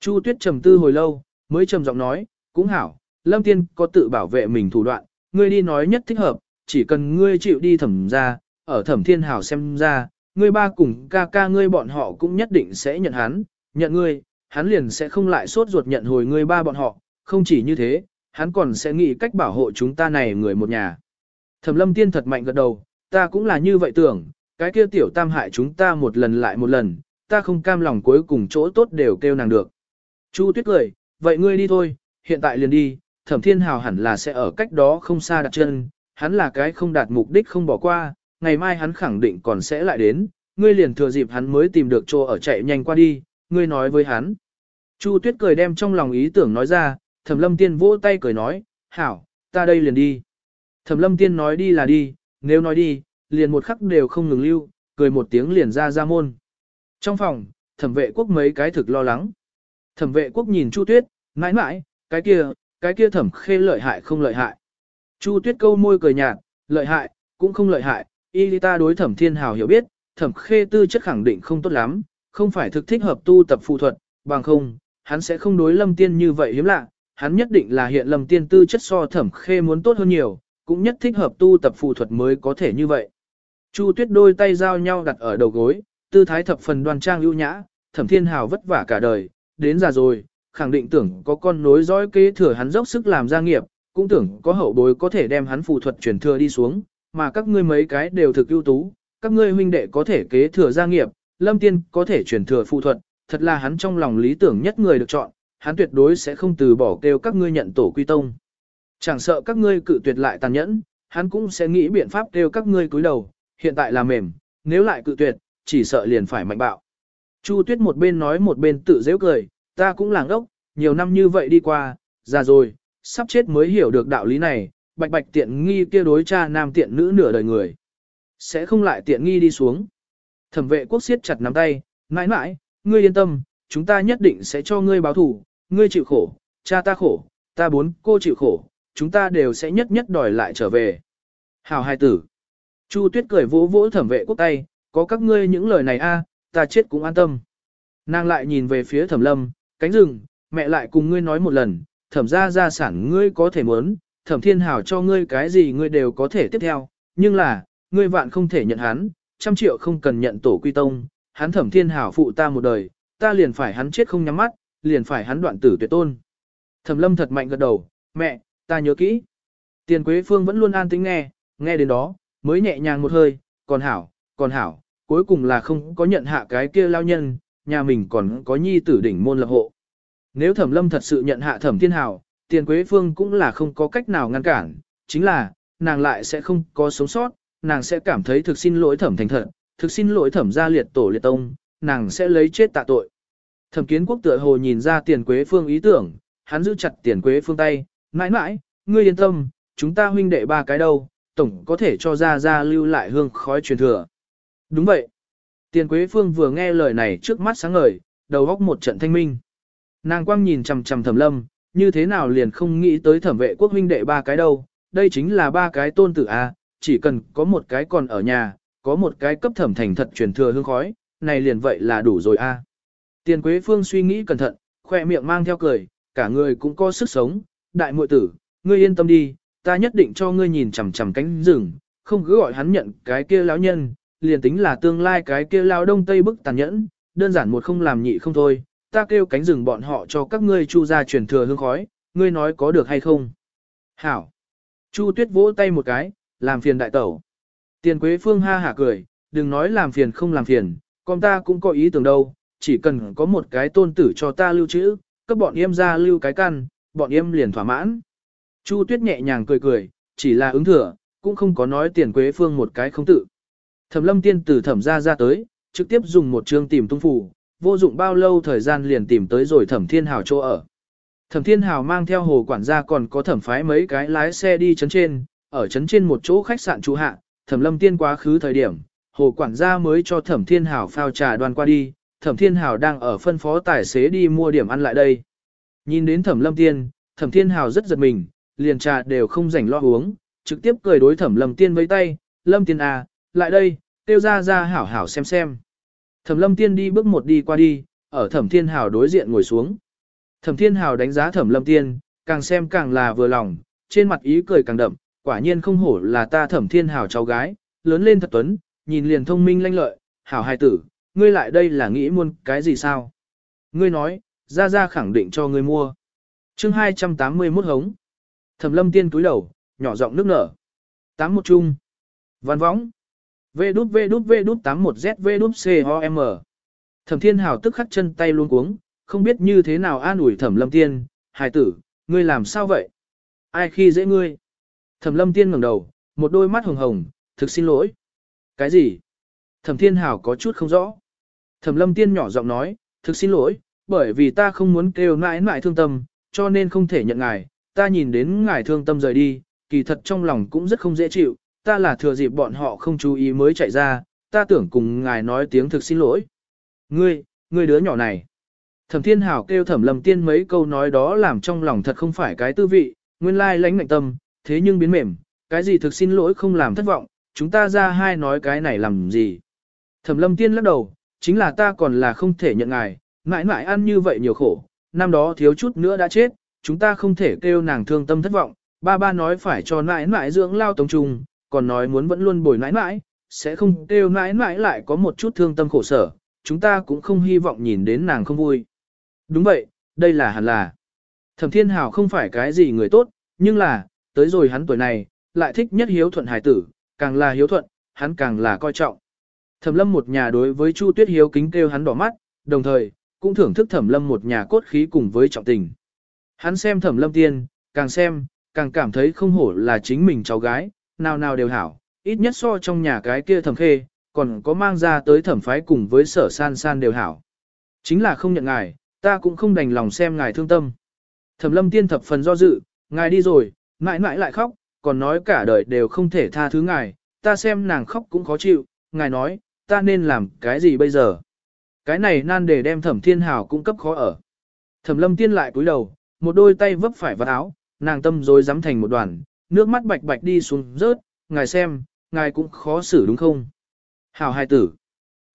Chu tuyết trầm tư hồi lâu, mới trầm giọng nói, cũng hảo, lâm tiên có tự bảo vệ mình thủ đoạn, ngươi đi nói nhất thích hợp, chỉ cần ngươi chịu đi thẩm ra, ở thẩm thiên hảo xem ra, ngươi ba cùng ca ca ngươi bọn họ cũng nhất định sẽ nhận hắn, nhận ngươi, hắn liền sẽ không lại sốt ruột nhận hồi ngươi ba bọn họ, không chỉ như thế, hắn còn sẽ nghĩ cách bảo hộ chúng ta này người một nhà. Thẩm lâm tiên thật mạnh gật đầu, ta cũng là như vậy tưởng, cái kia tiểu tam hại chúng ta một lần lại một lần, ta không cam lòng cuối cùng chỗ tốt đều kêu nàng được. Chu tuyết cười, vậy ngươi đi thôi, hiện tại liền đi, thẩm thiên hào hẳn là sẽ ở cách đó không xa đặt chân, hắn là cái không đạt mục đích không bỏ qua, ngày mai hắn khẳng định còn sẽ lại đến, ngươi liền thừa dịp hắn mới tìm được chỗ ở chạy nhanh qua đi, ngươi nói với hắn. Chu Tuyết cười đem trong lòng ý tưởng nói ra, Thẩm Lâm Tiên vỗ tay cười nói, hảo, ta đây liền đi. Thẩm Lâm Tiên nói đi là đi, nếu nói đi, liền một khắc đều không ngừng lưu, cười một tiếng liền ra ra môn. Trong phòng, thẩm vệ quốc mấy cái thực lo lắng. Thẩm vệ quốc nhìn Chu Tuyết, mãi mãi, cái kia, cái kia thẩm khê lợi hại không lợi hại. Chu Tuyết câu môi cười nhạt, lợi hại, cũng không lợi hại, y ta đối thẩm thiên hào hiểu biết, thẩm khê tư chất khẳng định không tốt lắm, không phải thực thích hợp tu tập phụ thuật, bằng không, hắn sẽ không đối lâm tiên như vậy hiếm lạ, hắn nhất định là hiện lâm tiên tư chất so thẩm khê muốn tốt hơn nhiều, cũng nhất thích hợp tu tập phụ thuật mới có thể như vậy. Chu tuyết đôi tay giao nhau đặt ở đầu gối, tư thái thập phần đoan trang ưu nhã, thẩm thiên hào vất vả cả đời, đến già rồi, khẳng định tưởng có con nối dõi kế thừa hắn dốc sức làm gia nghiệp, cũng tưởng có hậu bối có thể đem hắn phụ thuật truyền thừa đi xuống, mà các ngươi mấy cái đều thực ưu tú, các ngươi huynh đệ có thể kế thừa gia nghiệp, lâm tiên có thể truyền thừa phụ thuật, thật là hắn trong lòng lý tưởng nhất người được chọn, hắn tuyệt đối sẽ không từ bỏ kêu các ngươi nhận tổ quy tông. Chẳng sợ các ngươi cự tuyệt lại tàn nhẫn, hắn cũng sẽ nghĩ biện pháp kêu các ngươi cúi đầu, hiện tại là mềm, nếu lại cự tuyệt, chỉ sợ liền phải mạnh bạo. Chu Tuyết một bên nói một bên tự dễ cười, ta cũng làng ốc, nhiều năm như vậy đi qua, già rồi, sắp chết mới hiểu được đạo lý này, bạch bạch tiện nghi kia đối cha nam tiện nữ nửa đời người. Sẽ không lại tiện nghi đi xuống. Thẩm vệ quốc siết chặt nắm tay, mãi mãi, ngươi yên tâm, chúng ta nhất định sẽ cho ngươi báo thủ, ngươi chịu khổ, cha ta khổ, ta bốn cô chịu khổ, chúng ta đều sẽ nhất nhất đòi lại trở về. Hào hai tử. Chu tuyết cười vỗ vỗ thẩm vệ quốc tay, có các ngươi những lời này a, ta chết cũng an tâm. Nàng lại nhìn về phía thẩm lâm, cánh rừng, mẹ lại cùng ngươi nói một lần, thẩm ra gia sản ngươi có thể muốn, thẩm thiên hảo cho ngươi cái gì ngươi đều có thể tiếp theo, nhưng là, ngươi vạn không thể nhận hắn, trăm triệu không cần nhận tổ quy tông, hắn thẩm thiên hảo phụ ta một đời, ta liền phải hắn chết không nhắm mắt, liền phải hắn đoạn tử tuyệt tôn. Thẩm lâm thật mạnh gật đầu, mẹ, ta nhớ kỹ. Tiền Quế Phương vẫn luôn an tĩnh nghe, nghe đến đó, mới nhẹ nhàng một hơi, còn hảo, còn hảo, cuối cùng là không có nhận hạ cái kia lao nhân, nhà mình còn có nhi tử đỉnh môn lập hộ. Nếu thẩm lâm thật sự nhận hạ thẩm thiên hảo, tiền Quế Phương cũng là không có cách nào ngăn cản, chính là, nàng lại sẽ không có sống sót, nàng sẽ cảm thấy thực xin lỗi thẩm thành thật, thực xin lỗi thẩm gia liệt tổ liệt tông, nàng sẽ lấy chết tạ tội. Thẩm kiến quốc tựa hồ nhìn ra tiền quế phương ý tưởng, hắn giữ chặt tiền quế phương tay, mãi mãi, ngươi yên tâm, chúng ta huynh đệ ba cái đâu, tổng có thể cho ra ra lưu lại hương khói truyền thừa. Đúng vậy. Tiền quế phương vừa nghe lời này trước mắt sáng ngời, đầu góc một trận thanh minh. Nàng quang nhìn chằm chằm thẩm lâm, như thế nào liền không nghĩ tới thẩm vệ quốc huynh đệ ba cái đâu, đây chính là ba cái tôn tử a, chỉ cần có một cái còn ở nhà, có một cái cấp thẩm thành thật truyền thừa hương khói, này liền vậy là đủ rồi a. Tiền Quế Phương suy nghĩ cẩn thận, khoe miệng mang theo cười, cả người cũng có sức sống, đại muội tử, ngươi yên tâm đi, ta nhất định cho ngươi nhìn chằm chằm cánh rừng, không cứ gọi hắn nhận cái kia lão nhân, liền tính là tương lai cái kia lão đông tây bức tàn nhẫn, đơn giản một không làm nhị không thôi, ta kêu cánh rừng bọn họ cho các ngươi chu ra truyền thừa hương khói, ngươi nói có được hay không? Hảo! Chu tuyết vỗ tay một cái, làm phiền đại tẩu. Tiền Quế Phương ha hả cười, đừng nói làm phiền không làm phiền, con ta cũng có ý tưởng đâu, chỉ cần có một cái tôn tử cho ta lưu trữ, các bọn em ra lưu cái căn, bọn em liền thỏa mãn. Chu Tuyết nhẹ nhàng cười cười, chỉ là ứng thừa, cũng không có nói tiền Quế Phương một cái không tự. Thẩm lâm tiên Tử thẩm ra ra tới, trực tiếp dùng một chương tìm tung phủ, vô dụng bao lâu thời gian liền tìm tới rồi thẩm thiên hào chỗ ở. Thẩm thiên hào mang theo hồ quản gia còn có thẩm phái mấy cái lái xe đi chấn trên, ở chấn trên một chỗ khách sạn trú hạ, thẩm lâm tiên quá khứ thời điểm, hồ quản gia mới cho thẩm thiên hào phao trà đoan qua đi, thẩm thiên hào đang ở phân phó tài xế đi mua điểm ăn lại đây. Nhìn đến thẩm lâm tiên, thẩm thiên hào rất giật mình, liền trà đều không rảnh lo uống, trực tiếp cười đối thẩm lâm tiên với tay, lâm tiên à, lại đây, tiêu ra ra hảo hảo xem xem. Thẩm lâm tiên đi bước một đi qua đi, ở thẩm thiên hào đối diện ngồi xuống. Thẩm thiên hào đánh giá thẩm lâm tiên, càng xem càng là vừa lòng, trên mặt ý cười càng đậm, quả nhiên không hổ là ta thẩm thiên hào cháu gái, lớn lên thật tuấn, nhìn liền thông minh lanh lợi, hảo hài tử, ngươi lại đây là nghĩ muôn cái gì sao? Ngươi nói, ra ra khẳng định cho ngươi mua. chương 281 hống. Thẩm lâm tiên túi đầu, nhỏ giọng nước nở. Tám một chung. Văn võng. V đút V đút V đút 81 Z V đút C O M. Thẩm thiên hào tức khắc chân tay luôn cuống, không biết như thế nào an ủi thẩm lâm tiên. Hài tử, ngươi làm sao vậy? Ai khi dễ ngươi? Thẩm lâm tiên ngẩng đầu, một đôi mắt hồng hồng, thực xin lỗi. Cái gì? Thẩm thiên hào có chút không rõ. Thẩm lâm tiên nhỏ giọng nói, thực xin lỗi, bởi vì ta không muốn kêu mãi mãi thương tâm, cho nên không thể nhận ngài, ta nhìn đến ngài thương tâm rời đi, kỳ thật trong lòng cũng rất không dễ chịu, ta là thừa dịp bọn họ không chú ý mới chạy ra, ta tưởng cùng ngài nói tiếng thực xin lỗi. Ngươi, ngươi đứa nhỏ này. Thẩm thiên hảo kêu thẩm lâm tiên mấy câu nói đó làm trong lòng thật không phải cái tư vị, nguyên lai lãnh ngạnh tâm, thế nhưng biến mềm, cái gì thực xin lỗi không làm thất vọng, chúng ta ra hai nói cái này làm gì. Thẩm lâm tiên lắc đầu, chính là ta còn là không thể nhận ngài, mãi mãi ăn như vậy nhiều khổ, năm đó thiếu chút nữa đã chết, chúng ta không thể kêu nàng thương tâm thất vọng, ba ba nói phải cho mãi mãi dưỡng lao tống trung, còn nói muốn vẫn luôn bồi nãi mãi, sẽ không kêu nãi mãi lại có một chút thương tâm khổ sở, chúng ta cũng không hy vọng nhìn đến nàng không vui. Đúng vậy, đây là hẳn là. Thẩm Thiên Hào không phải cái gì người tốt, nhưng là, tới rồi hắn tuổi này, lại thích nhất hiếu thuận hài tử, càng là hiếu thuận, hắn càng là coi trọng. Thẩm lâm một nhà đối với Chu Tuyết hiếu kính kêu hắn đỏ mắt, đồng thời, cũng thưởng thức thẩm lâm một nhà cốt khí cùng với trọng tình. Hắn xem thẩm lâm tiên, càng xem, càng cảm thấy không hổ là chính mình cháu gái, nào nào đều hảo, ít nhất so trong nhà cái kia thẩm khê, còn có mang ra tới thẩm phái cùng với sở san san đều hảo. Chính là không nhận ngài, ta cũng không đành lòng xem ngài thương tâm. Thẩm lâm tiên thập phần do dự, ngài đi rồi, mãi mãi lại khóc, còn nói cả đời đều không thể tha thứ ngài, ta xem nàng khóc cũng khó chịu, ngài nói, ta nên làm cái gì bây giờ? Cái này nan để đem thẩm thiên hào cung cấp khó ở. Thẩm lâm tiên lại cúi đầu, một đôi tay vấp phải vào áo, nàng tâm rồi dám thành một đoàn, nước mắt bạch bạch đi xuống rớt, ngài xem, ngài cũng khó xử đúng không? Hảo hai tử.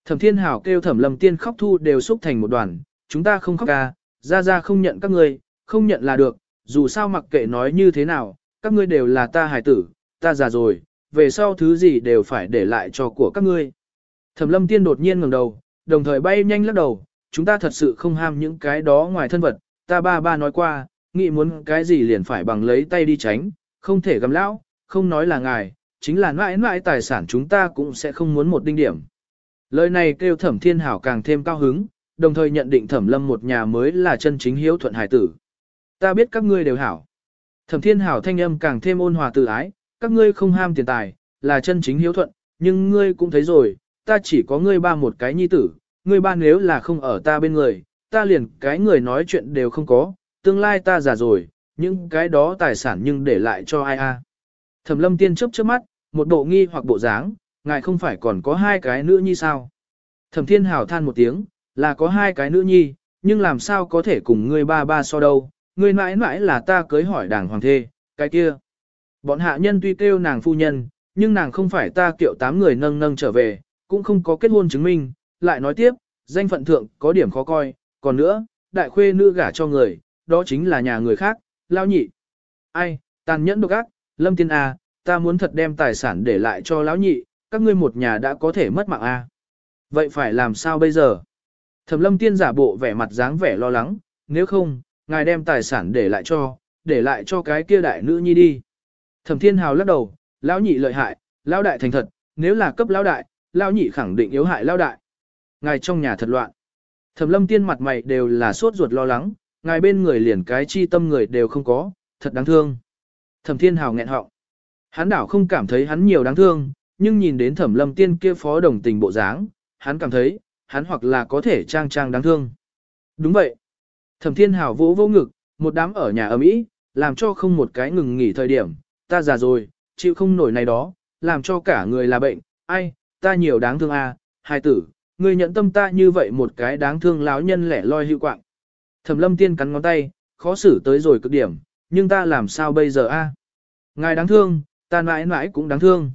Thẩm thiên Hảo, kêu thẩm lâm tiên khóc thu đều xúc thành một đoàn, chúng ta không khóc ca, ra ra không nhận các ngươi, không nhận là được, dù sao mặc kệ nói như thế nào, các ngươi đều là ta hài tử, ta già rồi, về sau thứ gì đều phải để lại cho của các ngươi. Thẩm lâm tiên đột nhiên ngẩng đầu, đồng thời bay nhanh lắc đầu, chúng ta thật sự không ham những cái đó ngoài thân vật, ta ba ba nói qua, nghĩ muốn cái gì liền phải bằng lấy tay đi tránh, không thể gầm lão, không nói là ngài, chính là mãi mãi tài sản chúng ta cũng sẽ không muốn một đinh điểm. Lời này kêu thẩm thiên hảo càng thêm cao hứng, đồng thời nhận định thẩm lâm một nhà mới là chân chính hiếu thuận hải tử. Ta biết các ngươi đều hảo. Thẩm thiên hảo thanh âm càng thêm ôn hòa tự ái, các ngươi không ham tiền tài, là chân chính hiếu thuận, nhưng ngươi cũng thấy rồi, ta chỉ có ngươi ba một cái nhi tử, ngươi ba nếu là không ở ta bên người, ta liền cái người nói chuyện đều không có, tương lai ta già rồi, những cái đó tài sản nhưng để lại cho ai a? Thẩm lâm tiên chớp chớp mắt, một bộ nghi hoặc bộ dáng, ngài không phải còn có hai cái nữ nhi sao? Thẩm thiên hào than một tiếng, là có hai cái nữ nhi, nhưng làm sao có thể cùng ngươi ba ba so đâu, ngươi mãi mãi là ta cưới hỏi đảng hoàng thê, cái kia. Bọn hạ nhân tuy kêu nàng phu nhân, nhưng nàng không phải ta kiệu tám người nâng nâng trở về, cũng không có kết hôn chứng minh, lại nói tiếp, danh phận thượng có điểm khó coi, còn nữa, đại khuê nữ gả cho người, đó chính là nhà người khác, lao nhị. Ai, tàn nhẫn độc ác, lâm tiên A, ta muốn thật đem tài sản để lại cho lão nhị, các ngươi một nhà đã có thể mất mạng A. Vậy phải làm sao bây giờ? Thẩm lâm tiên giả bộ vẻ mặt dáng vẻ lo lắng, nếu không, ngài đem tài sản để lại cho, để lại cho cái kia đại nữ nhi đi. Thẩm thiên hào lắc đầu, lão nhị lợi hại, lão đại thành thật, nếu là cấp lão đại, lão nhị khẳng định yếu hại lão đại. Ngài trong nhà thật loạn. Thẩm lâm tiên mặt mày đều là sốt ruột lo lắng, ngài bên người liền cái chi tâm người đều không có, thật đáng thương. Thẩm thiên hào nghẹn họng. Hắn đảo không cảm thấy hắn nhiều đáng thương, nhưng nhìn đến thẩm lâm tiên kia phó đồng tình bộ dáng, hắn cảm thấy, hắn hoặc là có thể trang trang đáng thương. Đúng vậy. Thẩm thiên hào vỗ vô ngực, một đám ở nhà ở Mỹ, làm cho không một cái ngừng nghỉ thời điểm, ta già rồi, chịu không nổi này đó, làm cho cả người là bệnh, ai, ta nhiều đáng thương à, hai tử, ngươi nhận tâm ta như vậy một cái đáng thương láo nhân lẻ loi hữu quạng. Thẩm lâm tiên cắn ngón tay, khó xử tới rồi cực điểm, nhưng ta làm sao bây giờ a? Ngài đáng thương, ta mãi mãi cũng đáng thương.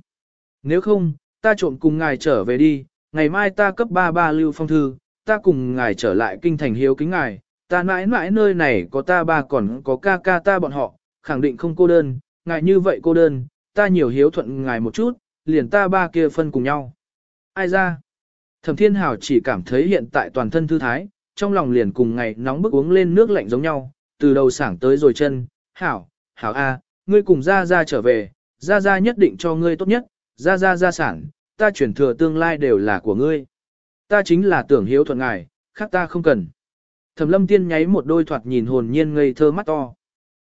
Nếu không, ta trộm cùng ngài trở về đi, ngày mai ta cấp ba ba lưu phong thư, ta cùng ngài trở lại kinh thành hiếu kính ngài, ta mãi mãi nơi này có ta ba còn có ca ca ta bọn họ, khẳng định không cô đơn, ngài như vậy cô đơn, ta nhiều hiếu thuận ngài một chút, liền ta ba kia phân cùng nhau. Ai ra? Thẩm Thiên Hảo chỉ cảm thấy hiện tại toàn thân thư thái, trong lòng liền cùng ngày nóng bức uống lên nước lạnh giống nhau, từ đầu sảng tới rồi chân, Hảo, Hảo A, ngươi cùng ra ra trở về, ra ra nhất định cho ngươi tốt nhất, ra ra gia sản, ta chuyển thừa tương lai đều là của ngươi. Ta chính là tưởng hiếu thuận ngài, khác ta không cần. Thẩm lâm tiên nháy một đôi thoạt nhìn hồn nhiên ngây thơ mắt to.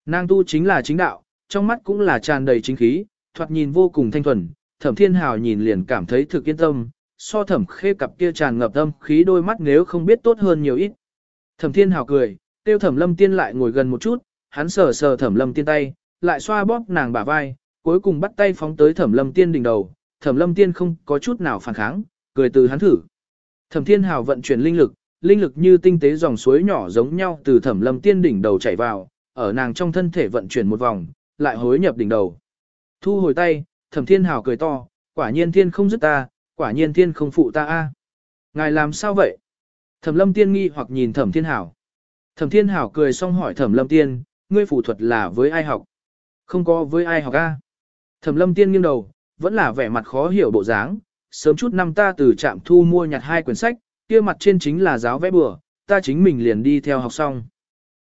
Nàng tu chính là chính đạo, trong mắt cũng là tràn đầy chính khí, thoạt nhìn vô cùng thanh thuần, thẩm thiên hào nhìn liền cảm thấy thực yên tâm, so thẩm khê cặp kia tràn ngập âm khí đôi mắt nếu không biết tốt hơn nhiều ít. Thẩm thiên hào cười, tiêu thẩm lâm tiên lại ngồi gần một chút, hắn sờ sờ thẩm lâm tiên tay, lại xoa bóp nàng bả vai, cuối cùng bắt tay phóng tới thẩm lâm tiên đỉnh đầu, thẩm lâm tiên không có chút nào phản kháng, cười từ hắn thử. Thẩm thiên hào vận chuyển linh lực, linh lực như tinh tế dòng suối nhỏ giống nhau từ thẩm lâm tiên đỉnh đầu chảy vào, ở nàng trong thân thể vận chuyển một vòng, lại hối nhập đỉnh đầu. Thu hồi tay, thẩm thiên hào cười to, quả nhiên thiên không dứt ta, quả nhiên thiên không phụ ta a. Ngài làm sao vậy? Thẩm lâm tiên nghi hoặc nhìn thẩm thiên hảo. Thẩm thiên hảo cười xong hỏi thẩm lâm tiên, ngươi phù thuật là với ai học? Không có với ai học a. Thẩm lâm tiên nghiêng đầu, vẫn là vẻ mặt khó hiểu bộ dáng. Sớm chút năm ta từ trạm thu mua nhặt hai quyển sách, kia mặt trên chính là giáo vẽ bừa, ta chính mình liền đi theo học xong.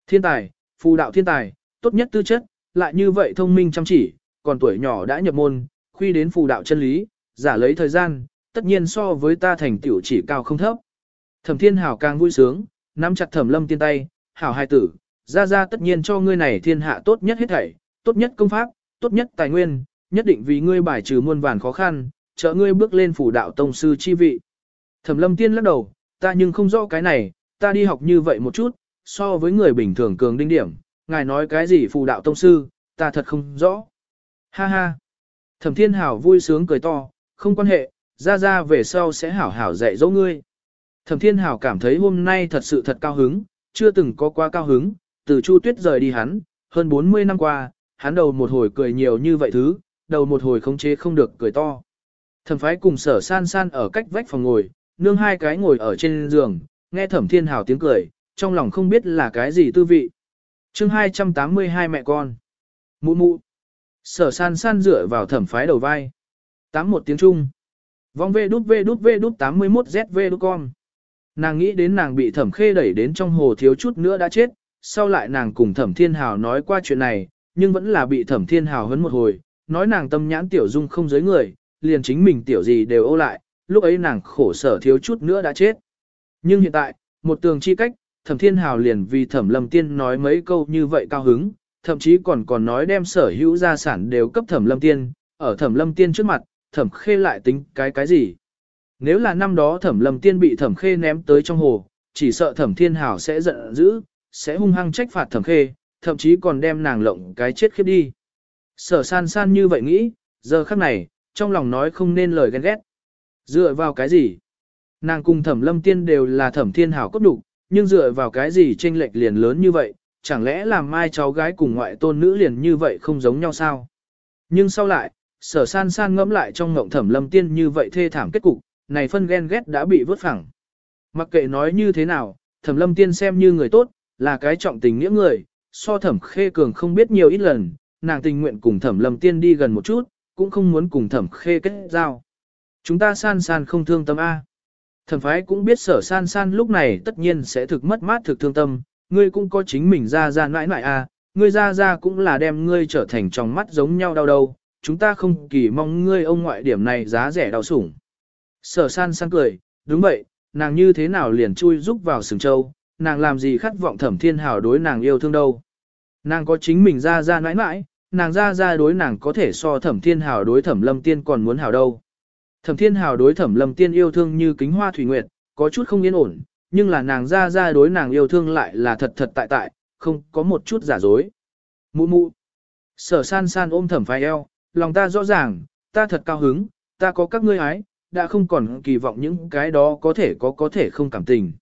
Thiên tài, phù đạo thiên tài, tốt nhất tư chất, lại như vậy thông minh chăm chỉ, còn tuổi nhỏ đã nhập môn, khuy đến phù đạo chân lý, giả lấy thời gian, tất nhiên so với ta thành tiểu chỉ cao không thấp. Thẩm thiên hảo càng vui sướng, nắm chặt thẩm lâm tiên tay, hảo hai tử, ra ra tất nhiên cho ngươi này thiên hạ tốt nhất hết thảy, tốt nhất công pháp, tốt nhất tài nguyên, nhất định vì ngươi bài trừ muôn vàn khó khăn, trợ ngươi bước lên phủ đạo tông sư chi vị. Thẩm lâm tiên lắc đầu, ta nhưng không rõ cái này, ta đi học như vậy một chút, so với người bình thường cường đinh điểm, ngài nói cái gì phù đạo tông sư, ta thật không rõ. Ha ha. Thẩm thiên hảo vui sướng cười to, không quan hệ, ra ra về sau sẽ hảo hảo dạy dỗ ngươi. Thẩm thiên hảo cảm thấy hôm nay thật sự thật cao hứng, chưa từng có quá cao hứng, từ Chu Tuyết rời đi hắn, hơn 40 năm qua, hắn đầu một hồi cười nhiều như vậy thứ, đầu một hồi khống chế không được cười to. Thẩm phái cùng sở san san ở cách vách phòng ngồi, nương hai cái ngồi ở trên giường, nghe thẩm thiên hảo tiếng cười, trong lòng không biết là cái gì tư vị. chương 282 mẹ con. Mụ mụ. Sở san san dựa vào thẩm phái đầu vai. Tám một tiếng Trung. Vong vê đút vê đút vê đút 81 ZV đút con. Nàng nghĩ đến nàng bị thẩm khê đẩy đến trong hồ thiếu chút nữa đã chết, sau lại nàng cùng thẩm thiên hào nói qua chuyện này, nhưng vẫn là bị thẩm thiên hào hấn một hồi, nói nàng tâm nhãn tiểu dung không giới người, liền chính mình tiểu gì đều ô lại, lúc ấy nàng khổ sở thiếu chút nữa đã chết. Nhưng hiện tại, một tường chi cách, thẩm thiên hào liền vì thẩm lâm tiên nói mấy câu như vậy cao hứng, thậm chí còn còn nói đem sở hữu gia sản đều cấp thẩm lâm tiên, ở thẩm lâm tiên trước mặt, thẩm khê lại tính cái cái gì. Nếu là năm đó thẩm lâm tiên bị thẩm khê ném tới trong hồ, chỉ sợ thẩm thiên hào sẽ giận dữ, sẽ hung hăng trách phạt thẩm khê, thậm chí còn đem nàng lộng cái chết khiếp đi. Sở san san như vậy nghĩ, giờ khắc này, trong lòng nói không nên lời ghen ghét. Dựa vào cái gì? Nàng cùng thẩm lâm tiên đều là thẩm thiên hảo cốt đủ, nhưng dựa vào cái gì tranh lệch liền lớn như vậy, chẳng lẽ làm mai cháu gái cùng ngoại tôn nữ liền như vậy không giống nhau sao? Nhưng sau lại, sở san san ngẫm lại trong ngộng thẩm lâm tiên như vậy thê thảm kết cục, này phân ghen ghét đã bị vớt phẳng. Mặc kệ nói như thế nào, thẩm lâm tiên xem như người tốt, là cái trọng tình nghĩa người, so thẩm khê cường không biết nhiều ít lần, nàng tình nguyện cùng thẩm lâm tiên đi gần một chút, cũng không muốn cùng thẩm khê kết giao. Chúng ta san san không thương tâm A. Thẩm phái cũng biết sở san san lúc này tất nhiên sẽ thực mất mát thực thương tâm, ngươi cũng có chính mình ra ra nãi nãi A, ngươi ra ra cũng là đem ngươi trở thành trong mắt giống nhau đau đầu, chúng ta không kỳ mong ngươi ông ngoại điểm này giá rẻ đau sủng. Sở san san cười, đúng vậy, nàng như thế nào liền chui rúc vào sừng châu, nàng làm gì khát vọng thẩm thiên hào đối nàng yêu thương đâu. Nàng có chính mình ra ra nãi nãi, nàng ra ra đối nàng có thể so thẩm thiên hào đối thẩm lâm tiên còn muốn hào đâu. Thẩm thiên hào đối thẩm lâm tiên yêu thương như kính hoa thủy nguyệt, có chút không yên ổn, nhưng là nàng ra ra đối nàng yêu thương lại là thật thật tại tại, không có một chút giả dối. Mụ mụ. Sở san san ôm thẩm phai eo, lòng ta rõ ràng, ta thật cao hứng, ta có các ngươi ái, đã không còn kỳ vọng những cái đó có thể có có thể không cảm tình.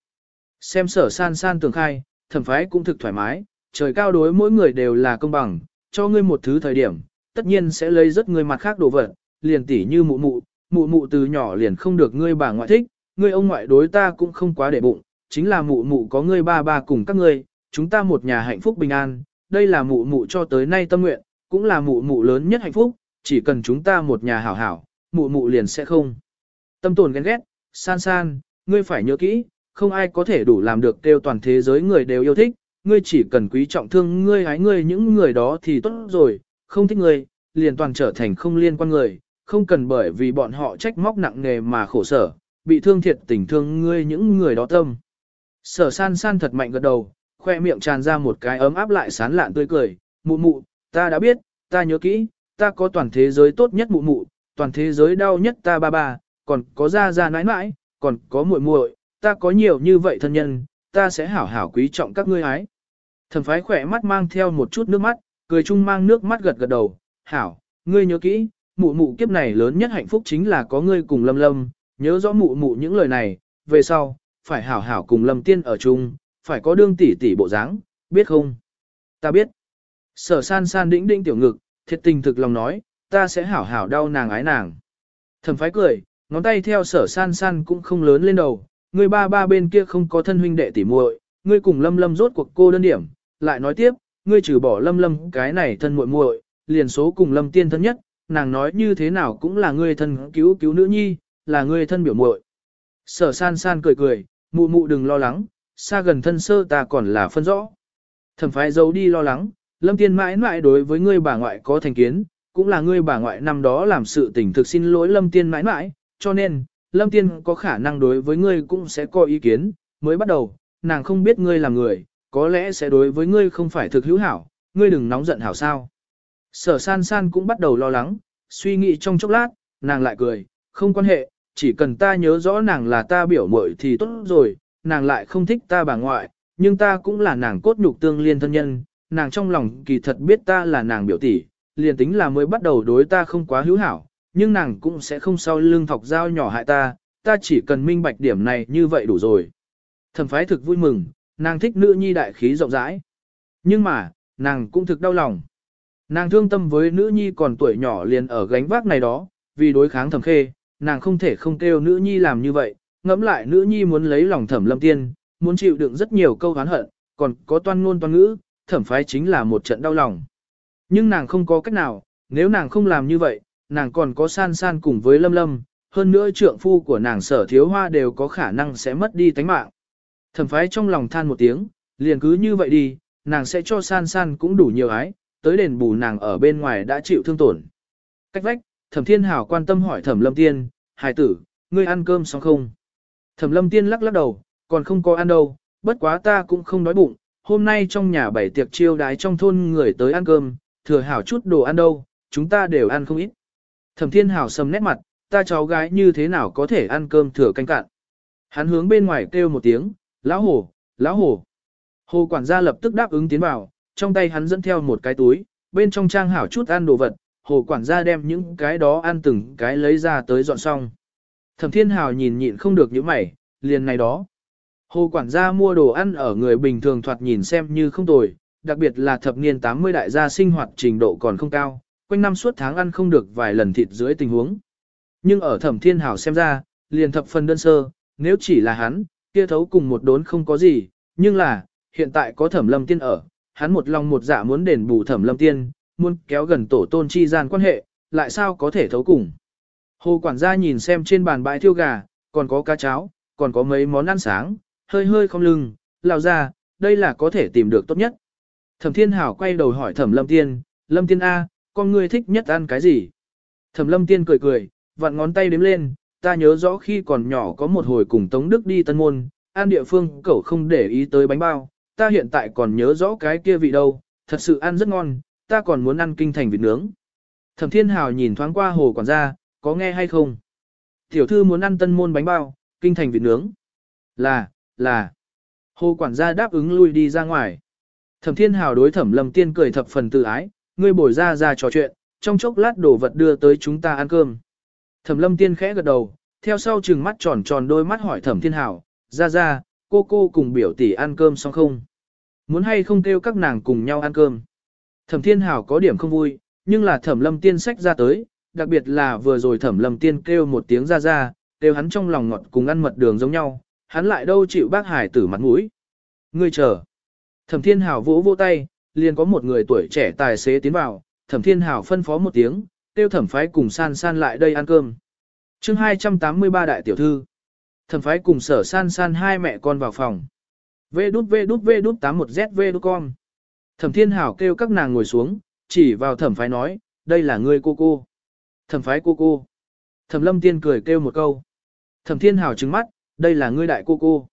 Xem sở san san tường khai, thẩm phái cũng thực thoải mái, trời cao đối mỗi người đều là công bằng, cho ngươi một thứ thời điểm, tất nhiên sẽ lấy rất người mặt khác đồ vật, liền tỉ như mụ mụ, mụ mụ từ nhỏ liền không được ngươi bà ngoại thích, ngươi ông ngoại đối ta cũng không quá để bụng, chính là mụ mụ có ngươi ba ba cùng các ngươi, chúng ta một nhà hạnh phúc bình an, đây là mụ mụ cho tới nay tâm nguyện, cũng là mụ mụ lớn nhất hạnh phúc, chỉ cần chúng ta một nhà hảo hảo, mụ mụ liền sẽ không. Tâm tồn ghen ghét, san san, ngươi phải nhớ kỹ, không ai có thể đủ làm được kêu toàn thế giới người đều yêu thích, ngươi chỉ cần quý trọng thương ngươi hái ngươi những người đó thì tốt rồi, không thích ngươi, liền toàn trở thành không liên quan người, không cần bởi vì bọn họ trách móc nặng nề mà khổ sở, bị thương thiệt tình thương ngươi những người đó tâm. Sở san san thật mạnh gật đầu, khoe miệng tràn ra một cái ấm áp lại sán lạn tươi cười, mụ mụ, ta đã biết, ta nhớ kỹ, ta có toàn thế giới tốt nhất mụ mụ, toàn thế giới đau nhất ta ba ba, còn có ra ra nãi nãi, còn có muội muội, ta có nhiều như vậy thân nhân, ta sẽ hảo hảo quý trọng các ngươi ái. Thẩm phái khỏe mắt mang theo một chút nước mắt, cười chung mang nước mắt gật gật đầu, hảo, ngươi nhớ kỹ, mụ mụ kiếp này lớn nhất hạnh phúc chính là có ngươi cùng lâm lâm, nhớ rõ mụ mụ những lời này, về sau, phải hảo hảo cùng lâm tiên ở chung, phải có đương tỷ tỷ bộ dáng, biết không? Ta biết. Sở san san đĩnh đĩnh tiểu ngực, thiệt tình thực lòng nói, ta sẽ hảo hảo đau nàng ái nàng. Thẩm phái cười, ngón tay theo sở san san cũng không lớn lên đầu, người ba ba bên kia không có thân huynh đệ tỷ muội, ngươi cùng lâm lâm rốt cuộc cô đơn điểm, lại nói tiếp, ngươi trừ bỏ lâm lâm cái này thân muội muội, liền số cùng lâm tiên thân nhất, nàng nói như thế nào cũng là ngươi thân cứu cứu nữ nhi, là ngươi thân biểu muội. Sở san san cười cười, mụ mụ đừng lo lắng, xa gần thân sơ ta còn là phân rõ. Thẩm phái giấu đi lo lắng, lâm tiên mãi mãi đối với ngươi bà ngoại có thành kiến, cũng là ngươi bà ngoại năm đó làm sự tình thực xin lỗi lâm tiên mãi mãi, cho nên, lâm tiên có khả năng đối với ngươi cũng sẽ có ý kiến, mới bắt đầu, nàng không biết ngươi là người, có lẽ sẽ đối với ngươi không phải thực hữu hảo, ngươi đừng nóng giận hảo sao. Sở san san cũng bắt đầu lo lắng, suy nghĩ trong chốc lát, nàng lại cười, không quan hệ, chỉ cần ta nhớ rõ nàng là ta biểu muội thì tốt rồi, nàng lại không thích ta bà ngoại, nhưng ta cũng là nàng cốt nhục tương liên thân nhân, nàng trong lòng kỳ thật biết ta là nàng biểu tỷ, liền tính là mới bắt đầu đối ta không quá hữu hảo, nhưng nàng cũng sẽ không sau lưng thọc dao nhỏ hại ta, ta chỉ cần minh bạch điểm này như vậy đủ rồi. Thẩm phái thực vui mừng, nàng thích nữ nhi đại khí rộng rãi. Nhưng mà, nàng cũng thực đau lòng. Nàng thương tâm với nữ nhi còn tuổi nhỏ liền ở gánh vác này đó, vì đối kháng thẩm khê, nàng không thể không kêu nữ nhi làm như vậy, ngẫm lại nữ nhi muốn lấy lòng thẩm lâm tiên, muốn chịu đựng rất nhiều câu hán hận, còn có toan ngôn toan ngữ, thẩm phái chính là một trận đau lòng. Nhưng nàng không có cách nào, Nếu nàng không làm như vậy, nàng còn có san san cùng với lâm lâm, hơn nữa trượng phu của nàng sở thiếu hoa đều có khả năng sẽ mất đi tánh mạng. Thẩm phái trong lòng than một tiếng, liền cứ như vậy đi, nàng sẽ cho san san cũng đủ nhiều ái, tới đền bù nàng ở bên ngoài đã chịu thương tổn. Cách vách, thẩm thiên hảo quan tâm hỏi thẩm lâm tiên, hài tử, ngươi ăn cơm xong không? Thẩm lâm tiên lắc lắc đầu, còn không có ăn đâu, bất quá ta cũng không đói bụng, hôm nay trong nhà bảy tiệc chiêu đái trong thôn người tới ăn cơm, thừa hảo chút đồ ăn đâu, chúng ta đều ăn không ít. Thẩm thiên hảo sầm nét mặt, ta cháu gái như thế nào có thể ăn cơm thừa canh cạn. Hắn hướng bên ngoài kêu một tiếng, lão hổ, lão hổ. Hồ quản gia lập tức đáp ứng tiến vào, trong tay hắn dẫn theo một cái túi, bên trong trang hảo chút ăn đồ vật, hồ quản gia đem những cái đó ăn từng cái lấy ra tới dọn xong. Thẩm thiên hào nhìn nhịn không được những mày, liền này đó. Hồ quản gia mua đồ ăn ở người bình thường thoạt nhìn xem như không tồi, đặc biệt là thập niên 80 đại gia sinh hoạt trình độ còn không cao, quanh năm suốt tháng ăn không được vài lần thịt dưới tình huống. Nhưng ở thẩm thiên hào xem ra, liền thập phần đơn sơ, nếu chỉ là hắn, kia thấu cùng một đốn không có gì, nhưng là, hiện tại có thẩm lâm tiên ở, hắn một lòng một dạ muốn đền bù thẩm lâm tiên, muốn kéo gần tổ tôn chi gian quan hệ, lại sao có thể thấu cùng. Hồ quản gia nhìn xem trên bàn bãi thiêu gà, còn có cá cháo, còn có mấy món ăn sáng, hơi hơi không lưng, lao ra, đây là có thể tìm được tốt nhất. Thẩm thiên hảo quay đầu hỏi thẩm lâm tiên, lâm tiên A, con ngươi thích nhất ăn cái gì? Thẩm lâm tiên cười cười, vặn ngón tay đếm lên, ta nhớ rõ khi còn nhỏ có một hồi cùng Tống Đức đi Tân Môn, ăn địa phương cậu không để ý tới bánh bao, ta hiện tại còn nhớ rõ cái kia vị đâu, thật sự ăn rất ngon, ta còn muốn ăn kinh thành vịt nướng. Thẩm Thiên Hào nhìn thoáng qua hồ quản gia, có nghe hay không? Tiểu thư muốn ăn tân môn bánh bao, kinh thành vịt nướng. Là, là. Hồ quản gia đáp ứng lui đi ra ngoài. Thẩm Thiên Hào đối Thẩm Lâm Tiên cười thập phần tự ái, ngươi bồi ra ra trò chuyện, trong chốc lát đổ vật đưa tới chúng ta ăn cơm. Thẩm Lâm Tiên khẽ gật đầu, theo sau trừng mắt tròn tròn đôi mắt hỏi Thẩm Thiên Hào, ra ra, cô cô cùng biểu tỷ ăn cơm xong không? Muốn hay không kêu các nàng cùng nhau ăn cơm? Thẩm Thiên Hảo có điểm không vui, nhưng là Thẩm Lâm Tiên sách ra tới, đặc biệt là vừa rồi Thẩm Lâm Tiên kêu một tiếng ra ra, kêu hắn trong lòng ngọt cùng ăn mật đường giống nhau, hắn lại đâu chịu bác hải tử mặt mũi. Ngươi chờ. Thẩm Thiên Hảo vỗ vỗ tay, liền có một người tuổi trẻ tài xế tiến vào, Thẩm Thiên Hảo phân phó một tiếng, kêu Thẩm Phái cùng san san lại đây ăn cơm. chương 283 đại tiểu thư. Thẩm Phái cùng sở san san hai mẹ con vào phòng. Vê đút vê đút vê đút 81ZV đút con. Thẩm Thiên Hảo kêu các nàng ngồi xuống, chỉ vào thẩm phái nói, đây là ngươi cô cô. Thẩm phái cô cô. Thẩm Lâm Tiên cười kêu một câu. Thẩm Thiên Hảo trừng mắt, đây là ngươi đại cô cô.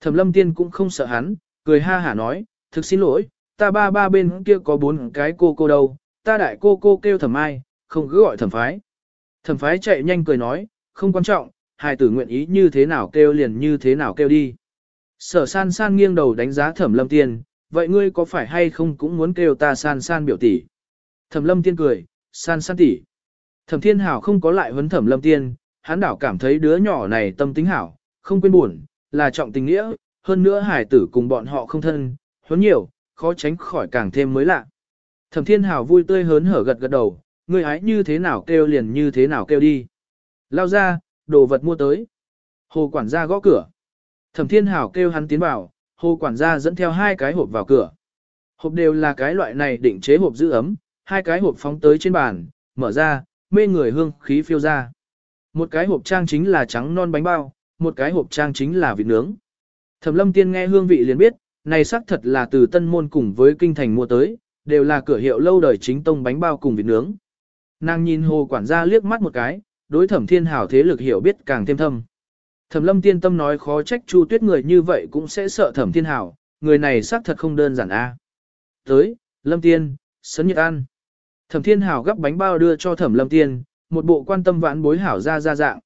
Thẩm Lâm Tiên cũng không sợ hắn, cười ha hả nói, thực xin lỗi, ta ba ba bên kia có bốn cái cô cô đâu, ta đại cô cô kêu thẩm ai, không cứ gọi thẩm phái. Thẩm phái chạy nhanh cười nói, không quan trọng, hài tử nguyện ý như thế nào kêu liền như thế nào kêu đi. Sở san san nghiêng đầu đánh giá thẩm lâm tiên, vậy ngươi có phải hay không cũng muốn kêu ta san san biểu tỷ? Thẩm lâm tiên cười, san san tỷ. Thẩm thiên hảo không có lại huấn thẩm lâm tiên, hắn đảo cảm thấy đứa nhỏ này tâm tính hảo, không quên buồn, là trọng tình nghĩa, hơn nữa hải tử cùng bọn họ không thân, huấn nhiều, khó tránh khỏi càng thêm mới lạ. Thẩm thiên hảo vui tươi hớn hở gật gật đầu, người hái như thế nào kêu liền như thế nào kêu đi. Lao ra, đồ vật mua tới. Hồ quản gia gõ cửa. Thẩm thiên hảo kêu hắn tiến vào, Hồ quản gia dẫn theo hai cái hộp vào cửa. Hộp đều là cái loại này định chế hộp giữ ấm, hai cái hộp phóng tới trên bàn, mở ra, mê người hương khí phiêu ra. Một cái hộp trang chính là trắng non bánh bao, một cái hộp trang chính là vịt nướng. Thẩm lâm tiên nghe hương vị liền biết, này xác thật là từ tân môn cùng với kinh thành mua tới, đều là cửa hiệu lâu đời chính tông bánh bao cùng vịt nướng. Nàng nhìn hồ quản gia liếc mắt một cái, đối thẩm thiên hảo thế lực hiểu biết càng thêm thâm. Thẩm lâm tiên tâm nói khó trách Chu tuyết người như vậy cũng sẽ sợ thẩm thiên hảo, người này xác thật không đơn giản a. Tới, lâm tiên, sấn nhật ăn. Thẩm thiên hảo gấp bánh bao đưa cho thẩm lâm tiên, một bộ quan tâm vãn bối hảo ra ra dạng.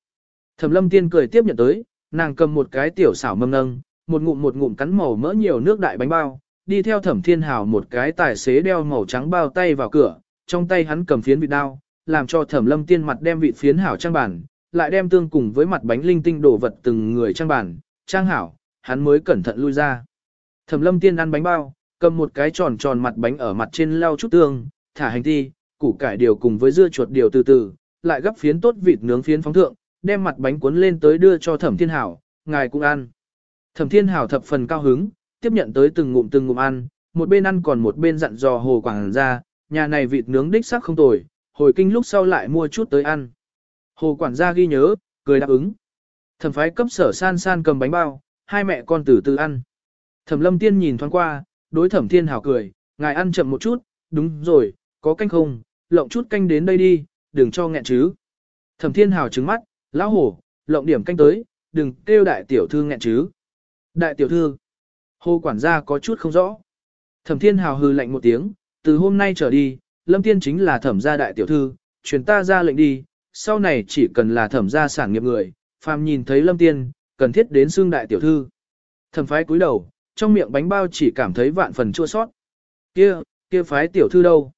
Thẩm lâm tiên cười tiếp nhận tới, nàng cầm một cái tiểu xảo mâm nâng, một ngụm một ngụm cắn màu mỡ nhiều nước đại bánh bao, đi theo thẩm thiên hảo một cái tài xế đeo màu trắng bao tay vào cửa, trong tay hắn cầm phiến vị đao, làm cho thẩm lâm tiên mặt đem vị phiến hảo trang bản, lại đem tương cùng với mặt bánh linh tinh đổ vật từng người trang bản, trang hảo, hắn mới cẩn thận lui ra. Thẩm lâm tiên ăn bánh bao, cầm một cái tròn tròn mặt bánh ở mặt trên lau chút tương, thả hành ti, củ cải điều cùng với dưa chuột điều từ từ, lại gấp phiến tốt vịt nướng phiến phóng thượng, đem mặt bánh cuốn lên tới đưa cho thẩm thiên hảo, ngài cũng ăn. Thẩm thiên hảo thập phần cao hứng, tiếp nhận tới từng ngụm từng ngụm ăn, một bên ăn còn một bên dặn dò hồ quảng ra, nhà này vịt nướng đích sắc không tồi, hồi kinh lúc sau lại mua chút tới ăn. Hồ quản gia ghi nhớ, cười đáp ứng. Thẩm phái cấp sở san san cầm bánh bao, hai mẹ con từ từ ăn. Thẩm lâm tiên nhìn thoáng qua, đối thẩm thiên hảo cười, ngài ăn chậm một chút, đúng rồi, có canh không, lộng chút canh đến đây đi, đừng cho nghẹn chứ. Thẩm thiên hảo trứng mắt, lão hổ, lộng điểm canh tới, đừng kêu đại tiểu thư nghẹn chứ. Đại tiểu thư, hồ quản gia có chút không rõ. Thẩm thiên hào hư lạnh một tiếng, từ hôm nay trở đi, lâm tiên chính là thẩm gia đại tiểu thư, truyền ta ra lệnh đi, sau này chỉ cần là thẩm gia sản nghiệp người, phàm nhìn thấy lâm tiên, cần thiết đến xương đại tiểu thư. Thẩm phái cúi đầu, trong miệng bánh bao chỉ cảm thấy vạn phần chua sót. Kia, kia phái tiểu thư đâu?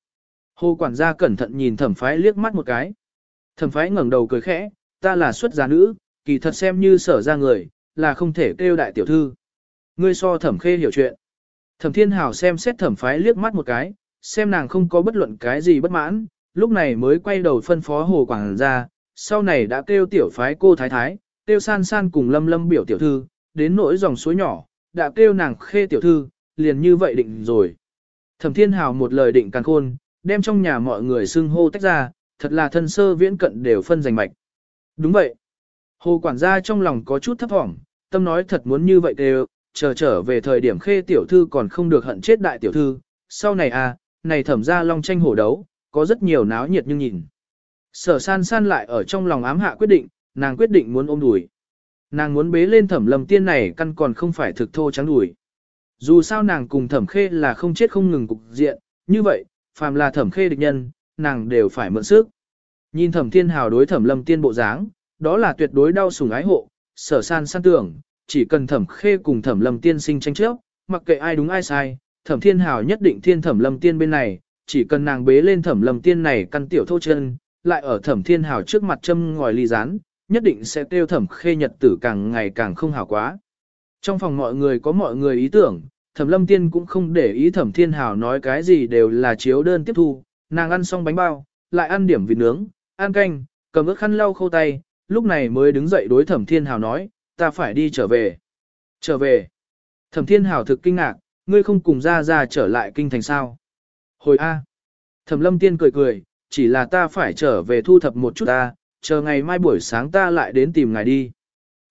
Hồ quản gia cẩn thận nhìn thẩm phái liếc mắt một cái. Thẩm phái ngẩng đầu cười khẽ, ta là xuất gia nữ, kỳ thật xem như sở ra người, là không thể kêu đại tiểu thư. Ngươi so thẩm khê hiểu chuyện. Thẩm thiên hào xem xét thẩm phái liếc mắt một cái, xem nàng không có bất luận cái gì bất mãn, lúc này mới quay đầu phân phó hồ quảng ra, sau này đã kêu tiểu phái cô thái thái, kêu san san cùng lâm lâm biểu tiểu thư, đến nỗi dòng suối nhỏ, đã kêu nàng khê tiểu thư, liền như vậy định rồi. Thẩm thiên hào một lời định càng khôn, đem trong nhà mọi người xưng hô tách ra, thật là thân sơ viễn cận đều phân giành mạch. Đúng vậy. Hồ quản gia trong lòng có chút thấp thỏm, tâm nói thật muốn như vậy đều, chờ trở về thời điểm khê tiểu thư còn không được hận chết đại tiểu thư, sau này à, này thẩm ra long tranh hổ đấu, có rất nhiều náo nhiệt nhưng nhìn. Sở san san lại ở trong lòng ám hạ quyết định, nàng quyết định muốn ôm đùi. Nàng muốn bế lên thẩm lầm tiên này căn còn không phải thực thô trắng đùi. Dù sao nàng cùng thẩm khê là không chết không ngừng cục diện, như vậy, phàm là thẩm khê địch nhân, nàng đều phải mượn sức. Nhìn thẩm thiên hào đối thẩm lâm tiên bộ dáng, đó là tuyệt đối đau sủng ái hộ, sở san san tưởng, chỉ cần thẩm khê cùng thẩm lâm tiên sinh tranh trước, mặc kệ ai đúng ai sai, thẩm thiên hào nhất định thiên thẩm lâm tiên bên này, chỉ cần nàng bế lên thẩm lâm tiên này căn tiểu thô chân, lại ở thẩm thiên hào trước mặt châm ngòi ly rán, nhất định sẽ tiêu thẩm khê nhật tử càng ngày càng không hào quá. Trong phòng mọi người có mọi người ý tưởng, thẩm lâm tiên cũng không để ý thẩm thiên hào nói cái gì đều là chiếu đơn tiếp thu, nàng ăn xong bánh bao, lại ăn điểm vịt nướng, An canh, cầm ước khăn lau khâu tay, lúc này mới đứng dậy đối thẩm thiên hào nói, ta phải đi trở về. Trở về. Thẩm thiên hào thực kinh ngạc, ngươi không cùng ra ra trở lại kinh thành sao. Hồi A. Thẩm lâm tiên cười cười, chỉ là ta phải trở về thu thập một chút ta, chờ ngày mai buổi sáng ta lại đến tìm ngài đi.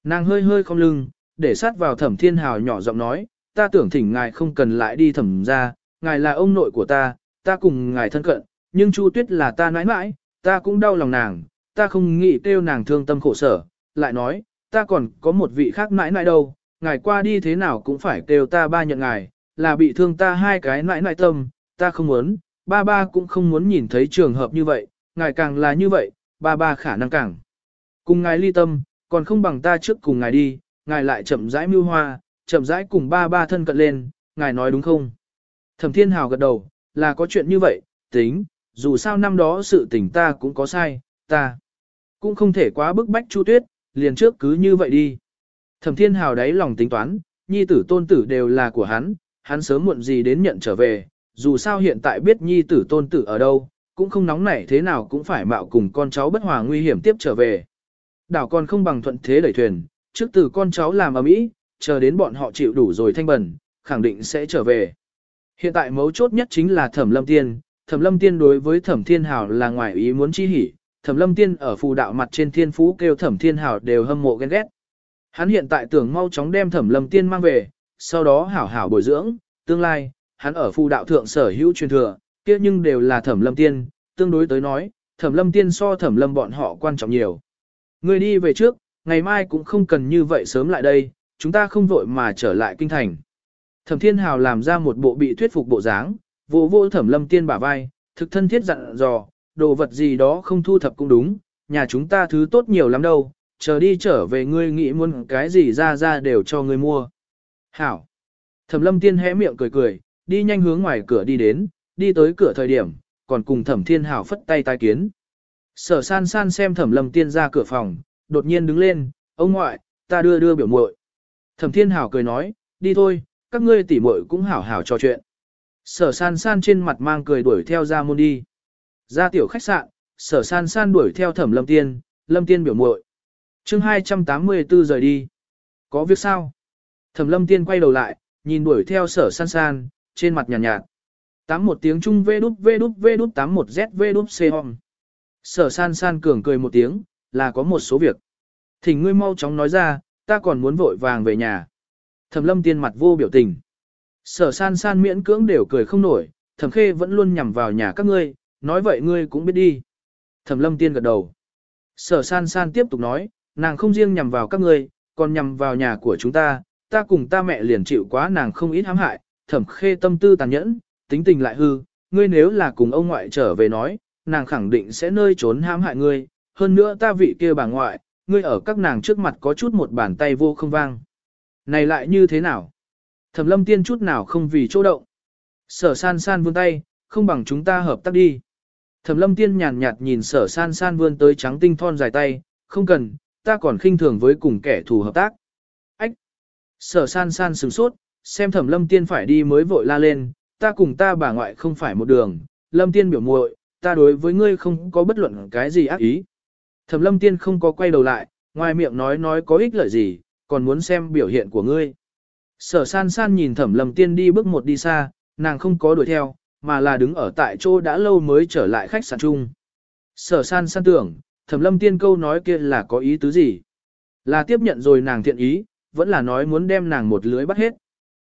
Nàng hơi hơi không lưng, để sát vào thẩm thiên hào nhỏ giọng nói, ta tưởng thỉnh ngài không cần lại đi thẩm ra, ngài là ông nội của ta, ta cùng ngài thân cận, nhưng Chu Tuyết là ta nãi nãi, ta cũng đau lòng nàng, ta không nghĩ kêu nàng thương tâm khổ sở, lại nói, ta còn có một vị khác nãi nãi đâu, ngài qua đi thế nào cũng phải kêu ta ba nhận ngài, là bị thương ta hai cái nãi nãi tâm, ta không muốn, ba ba cũng không muốn nhìn thấy trường hợp như vậy, ngài càng là như vậy, ba ba khả năng càng. Cùng ngài ly tâm, còn không bằng ta trước cùng ngài đi, ngài lại chậm rãi mưu hoa, chậm rãi cùng ba ba thân cận lên, ngài nói đúng không? Thẩm Thiên Hào gật đầu, là có chuyện như vậy, tính, dù sao năm đó sự tình ta cũng có sai, ta cũng không thể quá bức bách Chu Tuyết, liền trước cứ như vậy đi. Thẩm Thiên Hào đáy lòng tính toán, nhi tử tôn tử đều là của hắn, hắn sớm muộn gì đến nhận trở về, dù sao hiện tại biết nhi tử tôn tử ở đâu, cũng không nóng nảy thế nào cũng phải mạo cùng con cháu bất hòa nguy hiểm tiếp trở về. Đảo còn không bằng thuận thế đẩy thuyền, trước từ con cháu làm ở mỹ, chờ đến bọn họ chịu đủ rồi thanh bẩn, khẳng định sẽ trở về. Hiện tại mấu chốt nhất chính là Thẩm Lâm Tiên, Thẩm Lâm Tiên đối với Thẩm Thiên Hảo là ngoài ý muốn chi hỉ, Thẩm Lâm Tiên ở phù đạo mặt trên thiên phú kêu Thẩm Thiên Hảo đều hâm mộ ghen ghét. Hắn hiện tại tưởng mau chóng đem Thẩm Lâm Tiên mang về, sau đó hảo hảo bồi dưỡng, tương lai, hắn ở phù đạo thượng sở hữu truyền thừa, kia nhưng đều là Thẩm Lâm Tiên, tương đối tới nói, Thẩm Lâm Tiên so Thẩm Lâm bọn họ quan trọng nhiều. Người đi về trước, ngày mai cũng không cần như vậy sớm lại đây, chúng ta không vội mà trở lại kinh thành. Thẩm Thiên Hào làm ra một bộ bị thuyết phục bộ dáng, vô vô Thẩm Lâm Tiên bả vai, thực thân thiết dặn dò, đồ vật gì đó không thu thập cũng đúng, nhà chúng ta thứ tốt nhiều lắm đâu, chờ đi trở về ngươi nghĩ muốn cái gì ra ra đều cho ngươi mua. Hảo. Thẩm lâm tiên hé miệng cười cười, đi nhanh hướng ngoài cửa đi đến, đi tới cửa thời điểm, còn cùng thẩm thiên hảo phất tay tai kiến. Sở san san xem thẩm lâm tiên ra cửa phòng, đột nhiên đứng lên, ông ngoại, ta đưa đưa biểu muội. Thẩm thiên hảo cười nói, đi thôi, các ngươi tỉ muội cũng hảo hảo trò chuyện. Sở san san trên mặt mang cười đuổi theo ra môn đi. Ra tiểu khách sạn, sở san san đuổi theo thẩm lâm tiên, lâm tiên biểu muội chương 284 rời đi. Có việc sao? Thẩm lâm tiên quay đầu lại, nhìn đuổi theo sở san san, trên mặt nhàn nhạt, nhạt. Tám một tiếng trung vê đút vê đút vê đút tám một z vê đút c hòm. Sở san san cường cười một tiếng, là có một số việc. Thỉnh ngươi mau chóng nói ra, ta còn muốn vội vàng về nhà. Thẩm lâm tiên mặt vô biểu tình. Sở san san miễn cưỡng đều cười không nổi, thẩm khê vẫn luôn nhằm vào nhà các ngươi, nói vậy ngươi cũng biết đi. Thẩm lâm tiên gật đầu. Sở san san tiếp tục nói, nàng không riêng nhằm vào các ngươi, còn nhằm vào nhà của chúng ta, ta cùng ta mẹ liền chịu quá nàng không ít hãm hại, thẩm khê tâm tư tàn nhẫn, tính tình lại hư, ngươi nếu là cùng ông ngoại trở về nói, nàng khẳng định sẽ nơi trốn hãm hại ngươi, hơn nữa ta vị kia bà ngoại, ngươi ở các nàng trước mặt có chút một bàn tay vô không vang. Này lại như thế nào? Thẩm lâm tiên chút nào không vì chỗ động. Sở san san vươn tay, không bằng chúng ta hợp tác đi. Thẩm lâm tiên nhàn nhạt nhìn sở san san vươn tới trắng tinh thon dài tay, không cần, ta còn khinh thường với cùng kẻ thù hợp tác. Ách! Sở san san sửng sốt, xem thẩm lâm tiên phải đi mới vội la lên, ta cùng ta bà ngoại không phải một đường, lâm tiên biểu muội, ta đối với ngươi không có bất luận cái gì ác ý. Thẩm lâm tiên không có quay đầu lại, ngoài miệng nói nói có ích lợi gì, còn muốn xem biểu hiện của ngươi. Sở san san nhìn thẩm lâm tiên đi bước một đi xa, nàng không có đuổi theo, mà là đứng ở tại chỗ đã lâu mới trở lại khách sạn chung. Sở san san tưởng, thẩm lâm tiên câu nói kia là có ý tứ gì? Là tiếp nhận rồi nàng thiện ý, vẫn là nói muốn đem nàng một lưới bắt hết.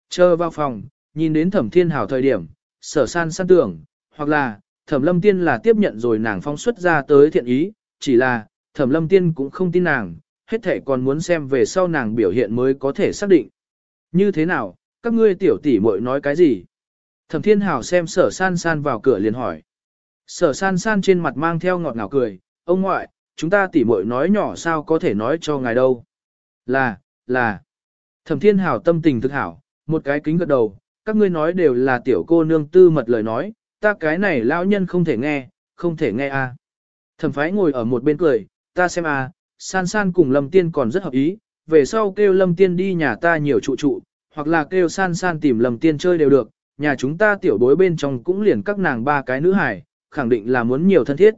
Chờ vào phòng, nhìn đến thẩm thiên hảo thời điểm, sở san san tưởng, hoặc là, thẩm lâm tiên là tiếp nhận rồi nàng phong xuất ra tới thiện ý, chỉ là, thẩm lâm tiên cũng không tin nàng, hết thể còn muốn xem về sau nàng biểu hiện mới có thể xác định. Như thế nào, các ngươi tiểu tỷ muội nói cái gì? Thẩm thiên hảo xem sở san san vào cửa liền hỏi. Sở san san trên mặt mang theo ngọt ngào cười, ông ngoại, chúng ta tỷ muội nói nhỏ sao có thể nói cho ngài đâu. Là, là. Thẩm thiên hảo tâm tình thực hảo, một cái kính gật đầu, các ngươi nói đều là tiểu cô nương tư mật lời nói, ta cái này lão nhân không thể nghe, không thể nghe a. À. Thẩm phái ngồi ở một bên cười, ta xem a, san san cùng lâm tiên còn rất hợp ý, về sau kêu lâm tiên đi nhà ta nhiều trụ trụ, hoặc là kêu san san tìm lâm tiên chơi đều được, nhà chúng ta tiểu bối bên trong cũng liền các nàng ba cái nữ hải, khẳng định là muốn nhiều thân thiết.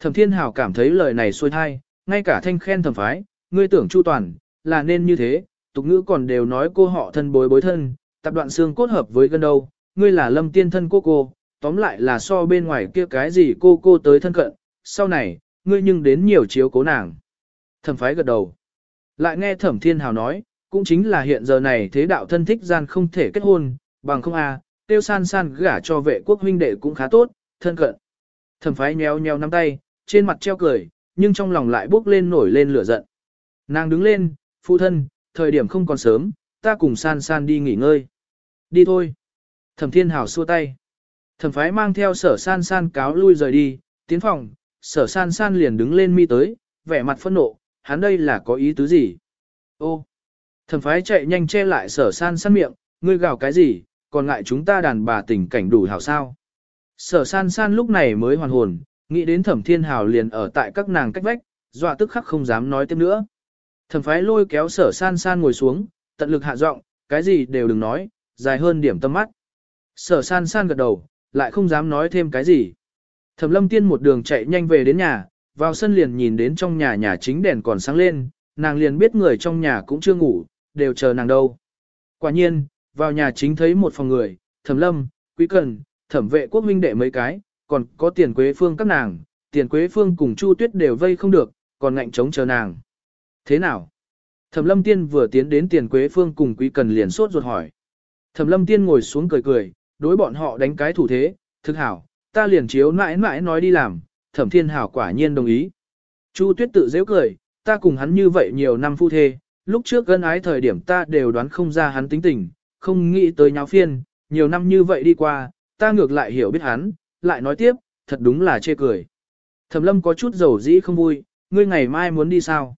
Thẩm thiên hảo cảm thấy lời này xuôi thai, ngay cả thanh khen thẩm phái, ngươi tưởng chu toàn, là nên như thế, tục ngữ còn đều nói cô họ thân bối bối thân, tập đoạn xương cốt hợp với gân đâu, ngươi là lâm tiên thân cô cô, tóm lại là so bên ngoài kia cái gì cô cô tới thân cận, sau này, ngươi nhưng đến nhiều chiếu cố nàng. Thẩm phái gật đầu. Lại nghe thẩm thiên hào nói, cũng chính là hiện giờ này thế đạo thân thích gian không thể kết hôn, bằng không a, à, tiêu san san gả cho vệ quốc huynh đệ cũng khá tốt, thân cận. Thẩm phái nheo nheo nắm tay, trên mặt treo cười, nhưng trong lòng lại bốc lên nổi lên lửa giận. Nàng đứng lên, phụ thân, thời điểm không còn sớm, ta cùng san san đi nghỉ ngơi. Đi thôi. Thẩm thiên hào xua tay. Thẩm phái mang theo sở san san cáo lui rời đi, tiến phòng, sở san san liền đứng lên mi tới, vẻ mặt phẫn nộ, hắn đây là có ý tứ gì? Ô! Thẩm phái chạy nhanh che lại sở san san miệng, ngươi gào cái gì, còn ngại chúng ta đàn bà tình cảnh đủ hảo sao. Sở san san lúc này mới hoàn hồn, nghĩ đến thẩm thiên hào liền ở tại các nàng cách vách, dọa tức khắc không dám nói tiếp nữa. Thẩm phái lôi kéo sở san san ngồi xuống, tận lực hạ giọng, cái gì đều đừng nói, dài hơn điểm tâm mắt. Sở san san gật đầu, lại không dám nói thêm cái gì. Thẩm lâm tiên một đường chạy nhanh về đến nhà, vào sân liền nhìn đến trong nhà nhà chính đèn còn sáng lên, nàng liền biết người trong nhà cũng chưa ngủ, đều chờ nàng đâu. Quả nhiên, vào nhà chính thấy một phòng người, thẩm lâm, quý cần, thẩm vệ quốc minh đệ mấy cái, còn có tiền quế phương các nàng, tiền quế phương cùng chu tuyết đều vây không được, còn ngạnh chống chờ nàng. Thế nào? Thẩm lâm tiên vừa tiến đến tiền quế phương cùng quý cần liền sốt ruột hỏi. Thẩm lâm tiên ngồi xuống cười cười, đối bọn họ đánh cái thủ thế, thực hảo, ta liền chiếu mãi mãi nói đi làm, thẩm thiên hảo quả nhiên đồng ý. Chu tuyết tự dễ cười, ta cùng hắn như vậy nhiều năm phu thê, lúc trước gân ái thời điểm ta đều đoán không ra hắn tính tình, không nghĩ tới nháo phiên, nhiều năm như vậy đi qua, ta ngược lại hiểu biết hắn, lại nói tiếp, thật đúng là chê cười. Thẩm lâm có chút dầu dĩ không vui, ngươi ngày mai muốn đi sao?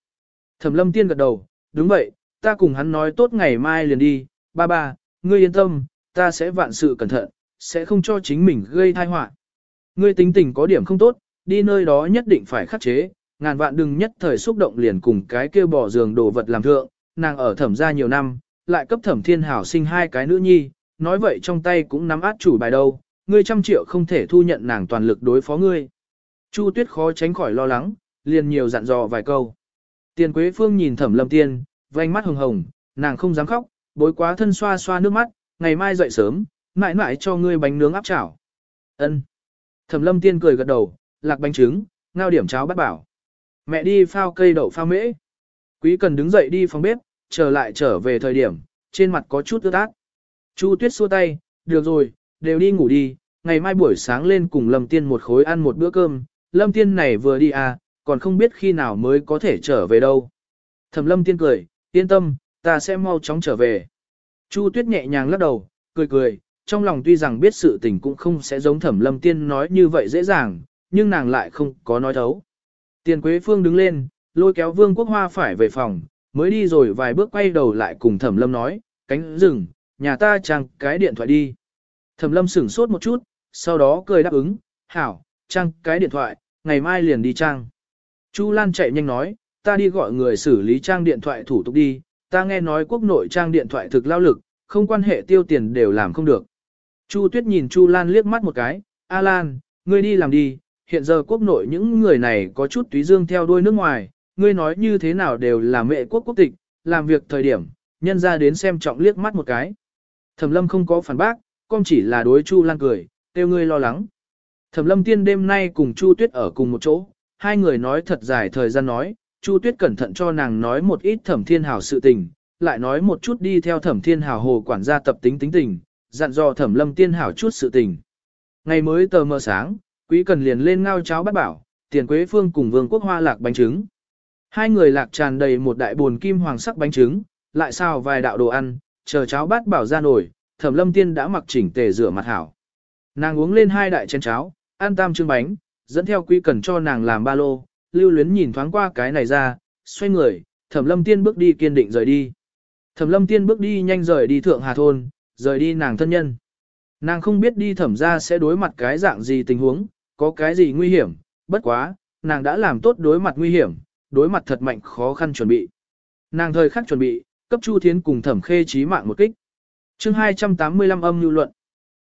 Thẩm lâm tiên gật đầu, đúng vậy, ta cùng hắn nói tốt ngày mai liền đi, ba ba, ngươi yên tâm, ta sẽ vạn sự cẩn thận, sẽ không cho chính mình gây tai họa. Ngươi tính tình có điểm không tốt, đi nơi đó nhất định phải khắc chế, ngàn vạn đừng nhất thời xúc động liền cùng cái kia bỏ giường đồ vật làm thượng, nàng ở thẩm gia nhiều năm, lại cấp thẩm thiên hảo sinh hai cái nữ nhi, nói vậy trong tay cũng nắm át chủ bài đâu, ngươi trăm triệu không thể thu nhận nàng toàn lực đối phó ngươi. Chu tuyết khó tránh khỏi lo lắng, liền nhiều dặn dò vài câu. Tiền Quế Phương nhìn Thẩm Lâm Tiên, vành mắt hồng hồng, nàng không dám khóc, bối quá thân xoa xoa nước mắt, ngày mai dậy sớm, mãi mãi cho ngươi bánh nướng áp chảo. Ân. Thẩm Lâm Tiên cười gật đầu, lạc bánh trứng, ngao điểm cháo bắt bảo. Mẹ đi phao cây đậu phao mễ. Quý cần đứng dậy đi phòng bếp, trở lại trở về thời điểm, trên mặt có chút ướt át. Chu Tuyết xua tay, được rồi, đều đi ngủ đi, ngày mai buổi sáng lên cùng Lâm Tiên một khối ăn một bữa cơm, Lâm Tiên này vừa đi à, còn không biết khi nào mới có thể trở về đâu. Thẩm Lâm Tiên cười, yên tâm, ta sẽ mau chóng trở về. Chu Tuyết nhẹ nhàng lắc đầu, cười cười, trong lòng tuy rằng biết sự tình cũng không sẽ giống Thẩm Lâm Tiên nói như vậy dễ dàng, nhưng nàng lại không có nói thấu. Tiền Quế Phương đứng lên, lôi kéo Vương Quốc Hoa phải về phòng, mới đi rồi vài bước quay đầu lại cùng Thẩm Lâm nói, cánh rừng, nhà ta trang cái điện thoại đi. Thẩm Lâm sửng sốt một chút, sau đó cười đáp ứng, hảo, trang cái điện thoại, ngày mai liền đi trang. Chu Lan chạy nhanh nói, ta đi gọi người xử lý trang điện thoại thủ tục đi, ta nghe nói quốc nội trang điện thoại thực lao lực, không quan hệ tiêu tiền đều làm không được. Chu Tuyết nhìn Chu Lan liếc mắt một cái, A Lan, ngươi đi làm đi, hiện giờ quốc nội những người này có chút túy dương theo đuôi nước ngoài, ngươi nói như thế nào đều là mẹ quốc quốc tịch, làm việc thời điểm, nhân ra đến xem trọng liếc mắt một cái. Thẩm lâm không có phản bác, con chỉ là đối Chu Lan cười, kêu ngươi lo lắng. Thẩm lâm tiên đêm nay cùng Chu Tuyết ở cùng một chỗ, hai người nói thật dài thời gian nói, Chu Tuyết cẩn thận cho nàng nói một ít thẩm thiên hào sự tình, lại nói một chút đi theo thẩm thiên hào hồ quản gia tập tính tính tình, dặn dò thẩm lâm tiên hảo chút sự tình. Ngày mới tờ mờ sáng, quý cần liền lên ngao cháo bắt bảo, tiền quế phương cùng vương quốc hoa lạc bánh trứng. Hai người lạc tràn đầy một đại bồn kim hoàng sắc bánh trứng, lại xào vài đạo đồ ăn, chờ cháo bát bảo ra nổi, thẩm lâm tiên đã mặc chỉnh tề rửa mặt hảo. Nàng uống lên hai đại chén cháo, ăn tam chương bánh, dẫn theo quý cần cho nàng làm ba lô, lưu luyến nhìn thoáng qua cái này ra, xoay người, thẩm lâm tiên bước đi kiên định rời đi. Thẩm lâm tiên bước đi nhanh rời đi thượng hà thôn, rời đi nàng thân nhân. Nàng không biết đi thẩm ra sẽ đối mặt cái dạng gì tình huống, có cái gì nguy hiểm, bất quá, nàng đã làm tốt đối mặt nguy hiểm, đối mặt thật mạnh khó khăn chuẩn bị. Nàng thời khắc chuẩn bị, cấp Chu Thiến cùng thẩm khê trí mạng một kích. chương 285 âm lưu luận.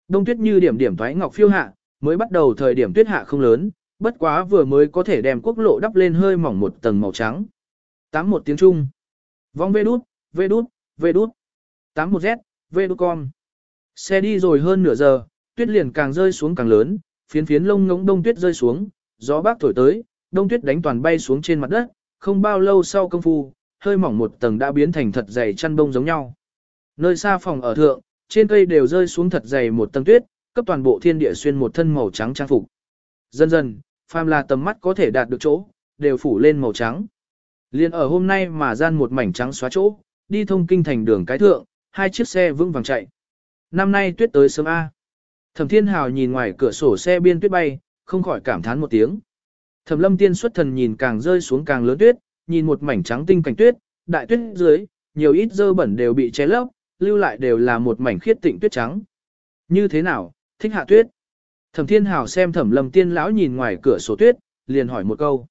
Đông tuyết như điểm điểm thoái ngọc phiêu hạ, mới bắt đầu thời điểm tuyết hạ không lớn, bất quá vừa mới có thể đem quốc lộ đắp lên hơi mỏng một tầng màu trắng. Tám một tiếng Trung. Vong vê đút, vê đút, vê đút. Tám một z, vê đút con. Xe đi rồi hơn nửa giờ, tuyết liền càng rơi xuống càng lớn, phiến phiến lông ngỗng đông tuyết rơi xuống, gió bác thổi tới, đông tuyết đánh toàn bay xuống trên mặt đất, không bao lâu sau công phu, hơi mỏng một tầng đã biến thành thật dày chăn bông giống nhau. Nơi xa phòng ở thượng, trên cây đều rơi xuống thật dày một tầng tuyết, cấp toàn bộ thiên địa xuyên một thân màu trắng trang phục. Dần dần, phàm là tầm mắt có thể đạt được chỗ, đều phủ lên màu trắng. Liên ở hôm nay mà gian một mảnh trắng xóa chỗ, đi thông kinh thành đường cái thượng, hai chiếc xe vững vàng chạy. Năm nay tuyết tới sớm A. Thẩm Thiên Hào nhìn ngoài cửa sổ xe biên tuyết bay, không khỏi cảm thán một tiếng. Thẩm Lâm Tiên xuất thần nhìn càng rơi xuống càng lớn tuyết, nhìn một mảnh trắng tinh cảnh tuyết, đại tuyết dưới, nhiều ít dơ bẩn đều bị che lấp, lưu lại đều là một mảnh khiết tịnh tuyết trắng. Như thế nào, thích hạ tuyết? Thẩm Thiên Hào xem Thẩm Lâm Tiên lão nhìn ngoài cửa sổ tuyết, liền hỏi một câu.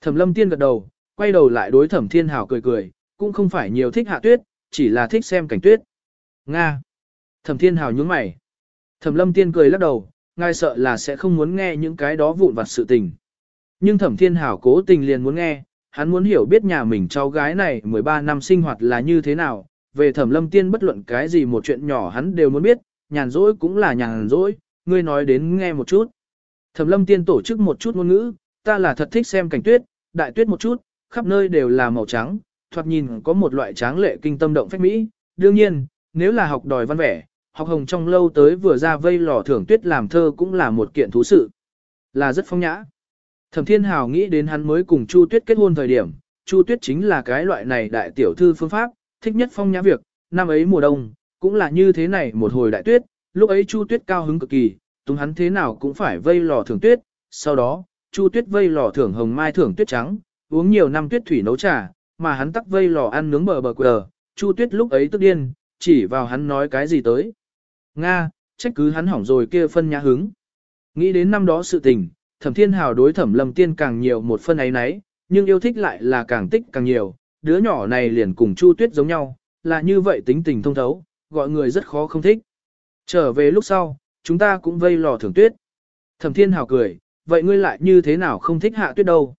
Thẩm Lâm Tiên gật đầu, quay đầu lại đối Thẩm Thiên Hào cười cười, cũng không phải nhiều thích hạ tuyết, chỉ là thích xem cảnh tuyết. Nga. Thẩm Thiên Hào nhướng mày. Thẩm Lâm Tiên cười lắc đầu, ngài sợ là sẽ không muốn nghe những cái đó vụn vặt sự tình. Nhưng Thẩm Thiên hảo cố tình liền muốn nghe, hắn muốn hiểu biết nhà mình cháu gái này 13 năm sinh hoạt là như thế nào, về Thẩm Lâm Tiên bất luận cái gì một chuyện nhỏ hắn đều muốn biết, nhàn rỗi cũng là nhàn rỗi, ngươi nói đến nghe một chút. Thẩm Lâm Tiên tổ chức một chút ngôn ngữ, ta là thật thích xem cảnh tuyết, đại tuyết một chút, khắp nơi đều là màu trắng, thoạt nhìn có một loại tráng lệ kinh tâm động phách mỹ, đương nhiên, nếu là học đòi văn vẻ, học hồng trong lâu tới vừa ra vây lò thưởng tuyết làm thơ cũng là một kiện thú sự. Là rất phong nhã. Thẩm Thiên Hào nghĩ đến hắn mới cùng Chu Tuyết kết hôn thời điểm, Chu Tuyết chính là cái loại này đại tiểu thư phương pháp, thích nhất phong nhã việc, năm ấy mùa đông, cũng là như thế này một hồi đại tuyết, lúc ấy Chu Tuyết cao hứng cực kỳ, tung hắn thế nào cũng phải vây lò thưởng tuyết, sau đó, Chu Tuyết vây lò thưởng hồng mai thưởng tuyết trắng, uống nhiều năm tuyết thủy nấu trà, mà hắn tắc vây lò ăn nướng bờ bờ quờ, Chu Tuyết lúc ấy tức điên, chỉ vào hắn nói cái gì tới. Nga, trách cứ hắn hỏng rồi kia phân nhã hứng. Nghĩ đến năm đó sự tình, thẩm thiên hào đối thẩm lâm tiên càng nhiều một phân ấy nấy, nhưng yêu thích lại là càng tích càng nhiều, đứa nhỏ này liền cùng Chu Tuyết giống nhau, là như vậy tính tình thông thấu, gọi người rất khó không thích. Trở về lúc sau, chúng ta cũng vây lò thưởng tuyết. Thẩm thiên hào cười, vậy ngươi lại như thế nào không thích hạ tuyết đâu?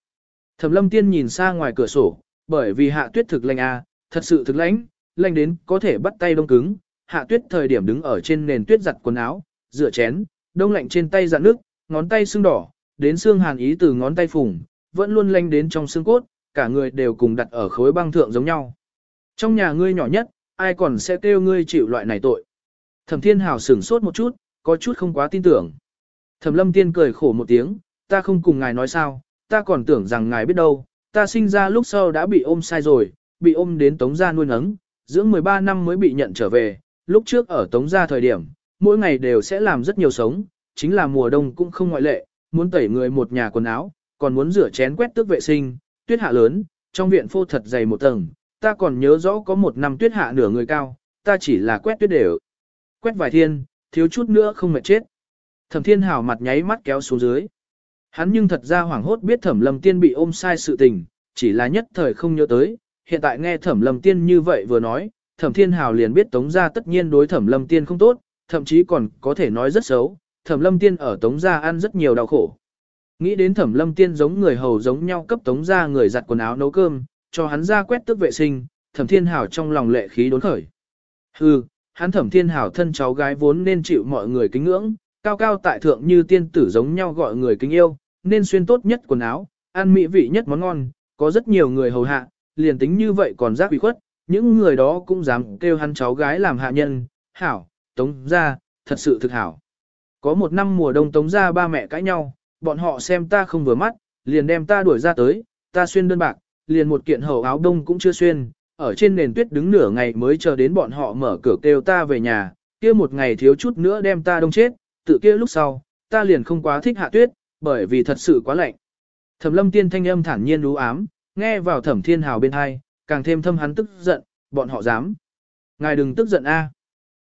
Thẩm lâm tiên nhìn xa ngoài cửa sổ, bởi vì hạ tuyết thực lạnh à, thật sự thực lãnh, lạnh đến có thể bắt tay đông cứng, hạ tuyết thời điểm đứng ở trên nền tuyết giặt quần áo, rửa chén, đông lạnh trên tay dạn nước, ngón tay sưng đỏ, đến xương hàn ý từ ngón tay phủng, vẫn luôn lanh đến trong xương cốt, cả người đều cùng đặt ở khối băng thượng giống nhau. Trong nhà ngươi nhỏ nhất, ai còn sẽ kêu ngươi chịu loại này tội. Thẩm Thiên Hào sửng sốt một chút, có chút không quá tin tưởng. Thẩm Lâm Tiên cười khổ một tiếng, ta không cùng ngài nói sao, ta còn tưởng rằng ngài biết đâu, ta sinh ra lúc sau đã bị ôm sai rồi, bị ôm đến Tống Gia nuôi nấng, dưỡng 13 năm mới bị nhận trở về, lúc trước ở Tống Gia thời điểm, mỗi ngày đều sẽ làm rất nhiều sống, chính là mùa đông cũng không ngoại lệ, muốn tẩy người một nhà quần áo, còn muốn rửa chén quét tước vệ sinh, tuyết hạ lớn, trong viện phô thật dày một tầng, ta còn nhớ rõ có một năm tuyết hạ nửa người cao, ta chỉ là quét tuyết đều. Quét vài thiên, thiếu chút nữa không mệt chết. Thẩm thiên hảo mặt nháy mắt kéo xuống dưới. Hắn nhưng thật ra hoảng hốt biết thẩm lâm tiên bị ôm sai sự tình, chỉ là nhất thời không nhớ tới, hiện tại nghe thẩm lâm tiên như vậy vừa nói, thẩm thiên hào liền biết tống gia tất nhiên đối thẩm lâm tiên không tốt, thậm chí còn có thể nói rất xấu, thẩm lâm tiên ở tống gia ăn rất nhiều đau khổ. Nghĩ đến thẩm lâm tiên giống người hầu giống nhau cấp tống gia người giặt quần áo nấu cơm, cho hắn ra quét tước vệ sinh, thẩm thiên hào trong lòng lệ khí đốn khởi. Hừ, hắn thẩm thiên hào thân cháu gái vốn nên chịu mọi người kính ngưỡng, cao cao tại thượng như tiên tử giống nhau gọi người kính yêu, nên xuyên tốt nhất quần áo, ăn mỹ vị nhất món ngon, có rất nhiều người hầu hạ, liền tính như vậy còn giác bị khuất, những người đó cũng dám kêu hắn cháu gái làm hạ nhân, hảo, tống ra, thật sự thực hảo. Có một năm mùa đông tống ra ba mẹ cãi nhau, bọn họ xem ta không vừa mắt, liền đem ta đuổi ra tới, ta xuyên đơn bạc, liền một kiện hầu áo đông cũng chưa xuyên, ở trên nền tuyết đứng nửa ngày mới chờ đến bọn họ mở cửa kêu ta về nhà, kia một ngày thiếu chút nữa đem ta đông chết, tự kia lúc sau, ta liền không quá thích hạ tuyết, bởi vì thật sự quá lạnh. Thẩm lâm tiên thanh âm thản nhiên đú ám, nghe vào thẩm thiên hào bên hai, càng thêm thâm hắn tức giận, bọn họ dám. Ngài đừng tức giận a.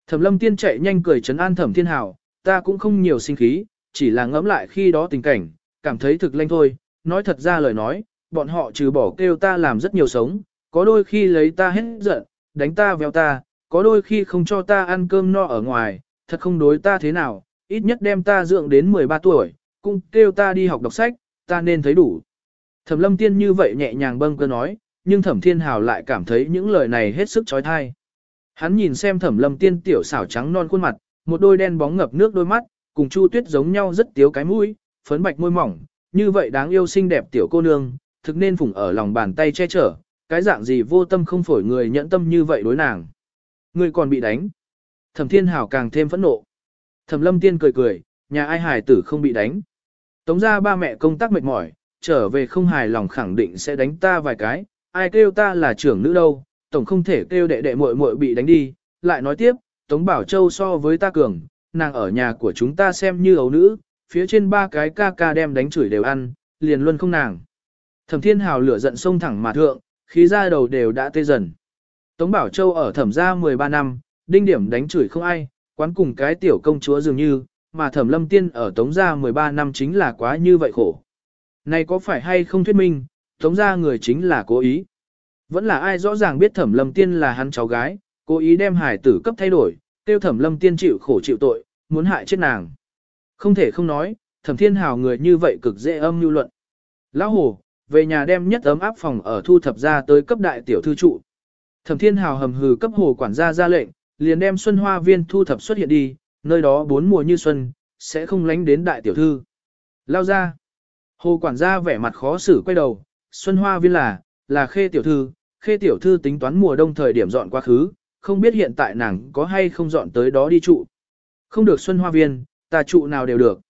Thẩm lâm tiên chạy nhanh cười trấn an thẩm thiên hảo ta cũng không nhiều sinh khí, chỉ là ngẫm lại khi đó tình cảnh, cảm thấy thực lanh thôi, nói thật ra lời nói, bọn họ trừ bỏ kêu ta làm rất nhiều sống, có đôi khi lấy ta hết giận, đánh ta véo ta, có đôi khi không cho ta ăn cơm no ở ngoài, thật không đối ta thế nào, ít nhất đem ta dưỡng đến 13 tuổi, cũng kêu ta đi học đọc sách, ta nên thấy đủ. Thẩm lâm tiên như vậy nhẹ nhàng bâng cơ nói, nhưng thẩm thiên hào lại cảm thấy những lời này hết sức trói thai. Hắn nhìn xem thẩm lâm tiên tiểu xảo trắng non khuôn mặt, một đôi đen bóng ngập nước đôi mắt, cùng chu tuyết giống nhau rất tiếu cái mũi, phấn bạch môi mỏng, như vậy đáng yêu xinh đẹp tiểu cô nương, thực nên phủng ở lòng bàn tay che chở, cái dạng gì vô tâm không phổi người nhẫn tâm như vậy đối nàng. Người còn bị đánh. Thẩm thiên hào càng thêm phẫn nộ. Thẩm lâm tiên cười cười, nhà ai hài tử không bị đánh. Tống ra ba mẹ công tác mệt mỏi, trở về không hài lòng khẳng định sẽ đánh ta vài cái, ai kêu ta là trưởng nữ đâu, tổng không thể kêu đệ đệ muội muội bị đánh đi, lại nói tiếp, Tống Bảo Châu so với ta cường, nàng ở nhà của chúng ta xem như ấu nữ, phía trên ba cái ca ca đem đánh chửi đều ăn, liền luôn không nàng. Thẩm Thiên Hào lửa giận sông thẳng mà thượng, khí ra đầu đều đã tê dần. Tống Bảo Châu ở thẩm gia 13 năm, đinh điểm đánh chửi không ai, quán cùng cái tiểu công chúa dường như, mà thẩm lâm tiên ở Tống gia 13 năm chính là quá như vậy khổ. Này có phải hay không thuyết minh, Tống gia người chính là cố ý. Vẫn là ai rõ ràng biết thẩm lâm tiên là hắn cháu gái, cố ý đem hải tử cấp thay đổi, tiêu thẩm lâm tiên chịu khổ chịu tội, muốn hại chết nàng. Không thể không nói, thẩm thiên hào người như vậy cực dễ âm mưu luận. Lão hồ, về nhà đem nhất ấm áp phòng ở thu thập ra tới cấp đại tiểu thư trụ. Thẩm thiên hào hầm hừ cấp hồ quản gia ra lệnh, liền đem xuân hoa viên thu thập xuất hiện đi, nơi đó bốn mùa như xuân, sẽ không lánh đến đại tiểu thư. Lao ra. Hồ quản gia vẻ mặt khó xử quay đầu, xuân hoa viên là, là khê tiểu thư, khê tiểu thư tính toán mùa đông thời điểm dọn quá khứ, không biết hiện tại nàng có hay không dọn tới đó đi trụ. Không được xuân hoa viên, ta trụ nào đều được.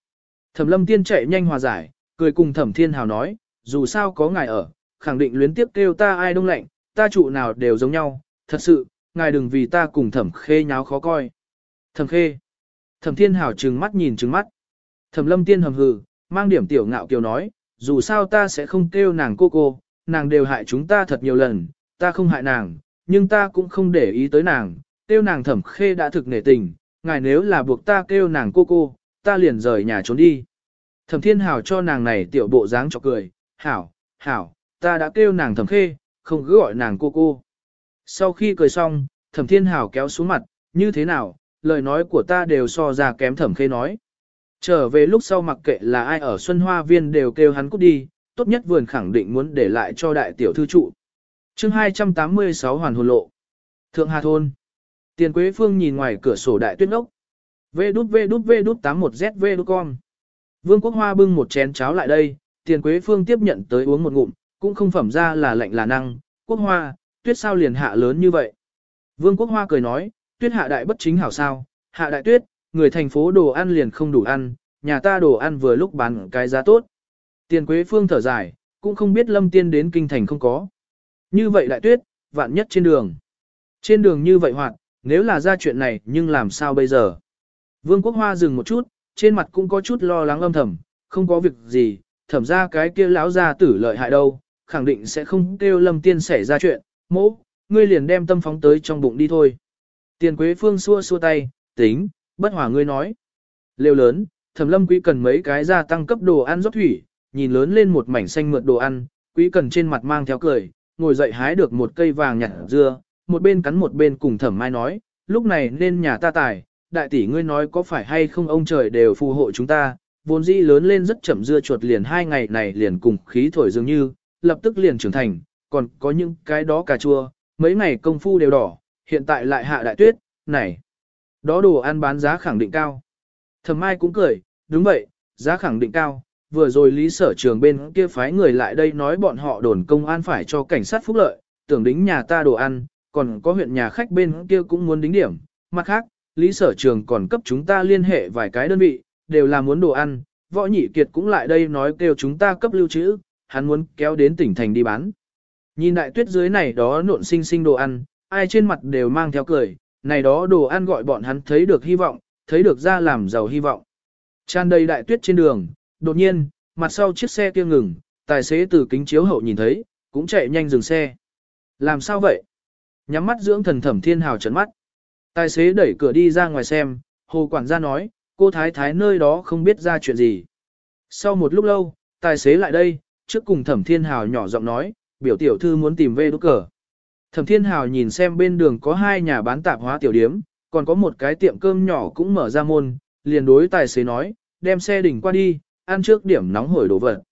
Thẩm lâm tiên chạy nhanh hòa giải, cười cùng thẩm thiên hào nói, dù sao có ngài ở, khẳng định luyến tiếp kêu ta ai đông lạnh, ta trụ nào đều giống nhau, thật sự, ngài đừng vì ta cùng thẩm khê nháo khó coi. Thẩm khê. Thẩm thiên hào trừng mắt nhìn trừng mắt. Thẩm lâm tiên hầm hừ, mang điểm tiểu ngạo kiều nói, dù sao ta sẽ không kêu nàng cô cô, nàng đều hại chúng ta thật nhiều lần, ta không hại nàng, nhưng ta cũng không để ý tới nàng, kêu nàng thẩm khê đã thực nể tình, ngài nếu là buộc ta kêu nàng cô cô, ta liền rời nhà trốn đi. Thẩm thiên Hảo cho nàng này tiểu bộ dáng cho cười, hảo, hảo, ta đã kêu nàng thẩm khê, không cứ gọi nàng cô cô. Sau khi cười xong, thẩm thiên hảo kéo xuống mặt, như thế nào, lời nói của ta đều so ra kém thẩm khê nói. Trở về lúc sau mặc kệ là ai ở Xuân Hoa Viên đều kêu hắn cút đi, tốt nhất vườn khẳng định muốn để lại cho đại tiểu thư trụ. chương 286 Hoàn hồn lộ. Thượng Hà Thôn. Tiền Quế Phương nhìn ngoài cửa sổ đại tuyết ốc. Vê đút vê đút vê đút 81Z vê đút con. Vương Quốc Hoa bưng một chén cháo lại đây, Tiền Quế Phương tiếp nhận tới uống một ngụm, cũng không phẩm ra là lạnh là năng. Quốc Hoa, tuyết sao liền hạ lớn như vậy? Vương Quốc Hoa cười nói, tuyết hạ đại bất chính hảo sao, hạ đại tuyết, người thành phố đồ ăn liền không đủ ăn, nhà ta đồ ăn vừa lúc bán cái giá tốt. Tiền Quế Phương thở dài, cũng không biết Lâm Tiên đến kinh thành không có. Như vậy đại tuyết, vạn nhất trên đường. Trên đường như vậy hoạt, nếu là ra chuyện này nhưng làm sao bây giờ? Vương Quốc Hoa dừng một chút, trên mặt cũng có chút lo lắng âm thầm, không có việc gì, thẩm ra cái kia lão gia tử lợi hại đâu, khẳng định sẽ không kêu Lâm Tiên xảy ra chuyện, mỗ, ngươi liền đem tâm phóng tới trong bụng đi thôi. Tiền Quế Phương xua xua tay, tính, bất hòa ngươi nói. Lêu lớn, thẩm lâm quý cần mấy cái gia tăng cấp đồ ăn rót thủy, nhìn lớn lên một mảnh xanh mượt đồ ăn, quý cần trên mặt mang theo cười, ngồi dậy hái được một cây vàng nhặt dưa, một bên cắn một bên cùng thẩm mai nói, lúc này nên nhà ta tài, đại tỷ ngươi nói có phải hay không ông trời đều phù hộ chúng ta, vốn dĩ lớn lên rất chậm dưa chuột liền hai ngày này liền cùng khí thổi dường như, lập tức liền trưởng thành, còn có những cái đó cà chua, mấy ngày công phu đều đỏ, hiện tại lại hạ đại tuyết, này, đó đồ ăn bán giá khẳng định cao. Thẩm Mai cũng cười, đúng vậy, giá khẳng định cao, vừa rồi lý sở trường bên kia phái người lại đây nói bọn họ đồn công an phải cho cảnh sát phúc lợi, tưởng đính nhà ta đồ ăn, còn có huyện nhà khách bên kia cũng muốn đính điểm, mặt khác, lý sở trường còn cấp chúng ta liên hệ vài cái đơn vị, đều là muốn đồ ăn, võ nhị kiệt cũng lại đây nói kêu chúng ta cấp lưu trữ, hắn muốn kéo đến tỉnh thành đi bán. Nhìn đại tuyết dưới này đó nộn xinh xinh đồ ăn, ai trên mặt đều mang theo cười, này đó đồ ăn gọi bọn hắn thấy được hy vọng, thấy được ra làm giàu hy vọng. Tràn đầy đại tuyết trên đường, đột nhiên, mặt sau chiếc xe kia ngừng, tài xế từ kính chiếu hậu nhìn thấy, cũng chạy nhanh dừng xe. Làm sao vậy? Nhắm mắt dưỡng thần thẩm thiên hào trấn mắt. Tài xế đẩy cửa đi ra ngoài xem, hồ quản gia nói, cô thái thái nơi đó không biết ra chuyện gì. Sau một lúc lâu, tài xế lại đây, trước cùng thẩm thiên hào nhỏ giọng nói, biểu tiểu thư muốn tìm về đốt cờ. Thẩm thiên hào nhìn xem bên đường có hai nhà bán tạp hóa tiểu điếm, còn có một cái tiệm cơm nhỏ cũng mở ra môn, liền đối tài xế nói, đem xe đỉnh qua đi, ăn trước điểm nóng hổi đồ vật.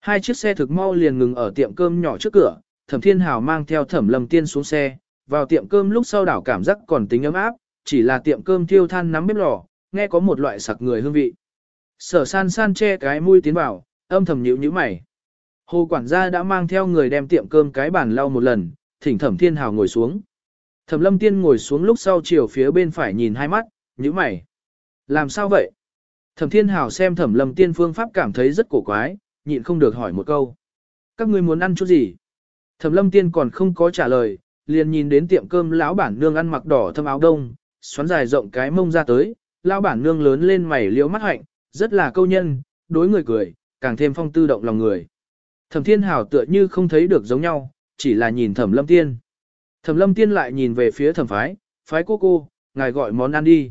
Hai chiếc xe thực mau liền ngừng ở tiệm cơm nhỏ trước cửa, thẩm thiên hào mang theo thẩm lâm tiên xuống xe, vào tiệm cơm lúc sau đảo cảm giác còn tính ấm áp, chỉ là tiệm cơm thiêu than nắm bếp lò, nghe có một loại sặc người hương vị. Sở san san che cái mũi tiến vào, âm thầm nhíu nhíu mày. Hồ quản gia đã mang theo người đem tiệm cơm cái bàn lau một lần, thỉnh thẩm thiên hào ngồi xuống. Thẩm lâm tiên ngồi xuống lúc sau chiều phía bên phải nhìn hai mắt, nhíu mày. Làm sao vậy? Thẩm thiên hào xem thẩm lâm tiên phương pháp cảm thấy rất cổ quái, nhịn không được hỏi một câu. Các ngươi muốn ăn chút gì? Thẩm lâm tiên còn không có trả lời, liền nhìn đến tiệm cơm lão bản nương ăn mặc đỏ thâm áo đông, xoắn dài rộng cái mông ra tới, lão bản nương lớn lên mày liễu mắt hạnh, rất là câu nhân, đối người cười, càng thêm phong tư động lòng người. Thẩm thiên hào tựa như không thấy được giống nhau, chỉ là nhìn thẩm lâm tiên. Thẩm lâm tiên lại nhìn về phía thẩm phái, phái cô cô, ngài gọi món ăn đi.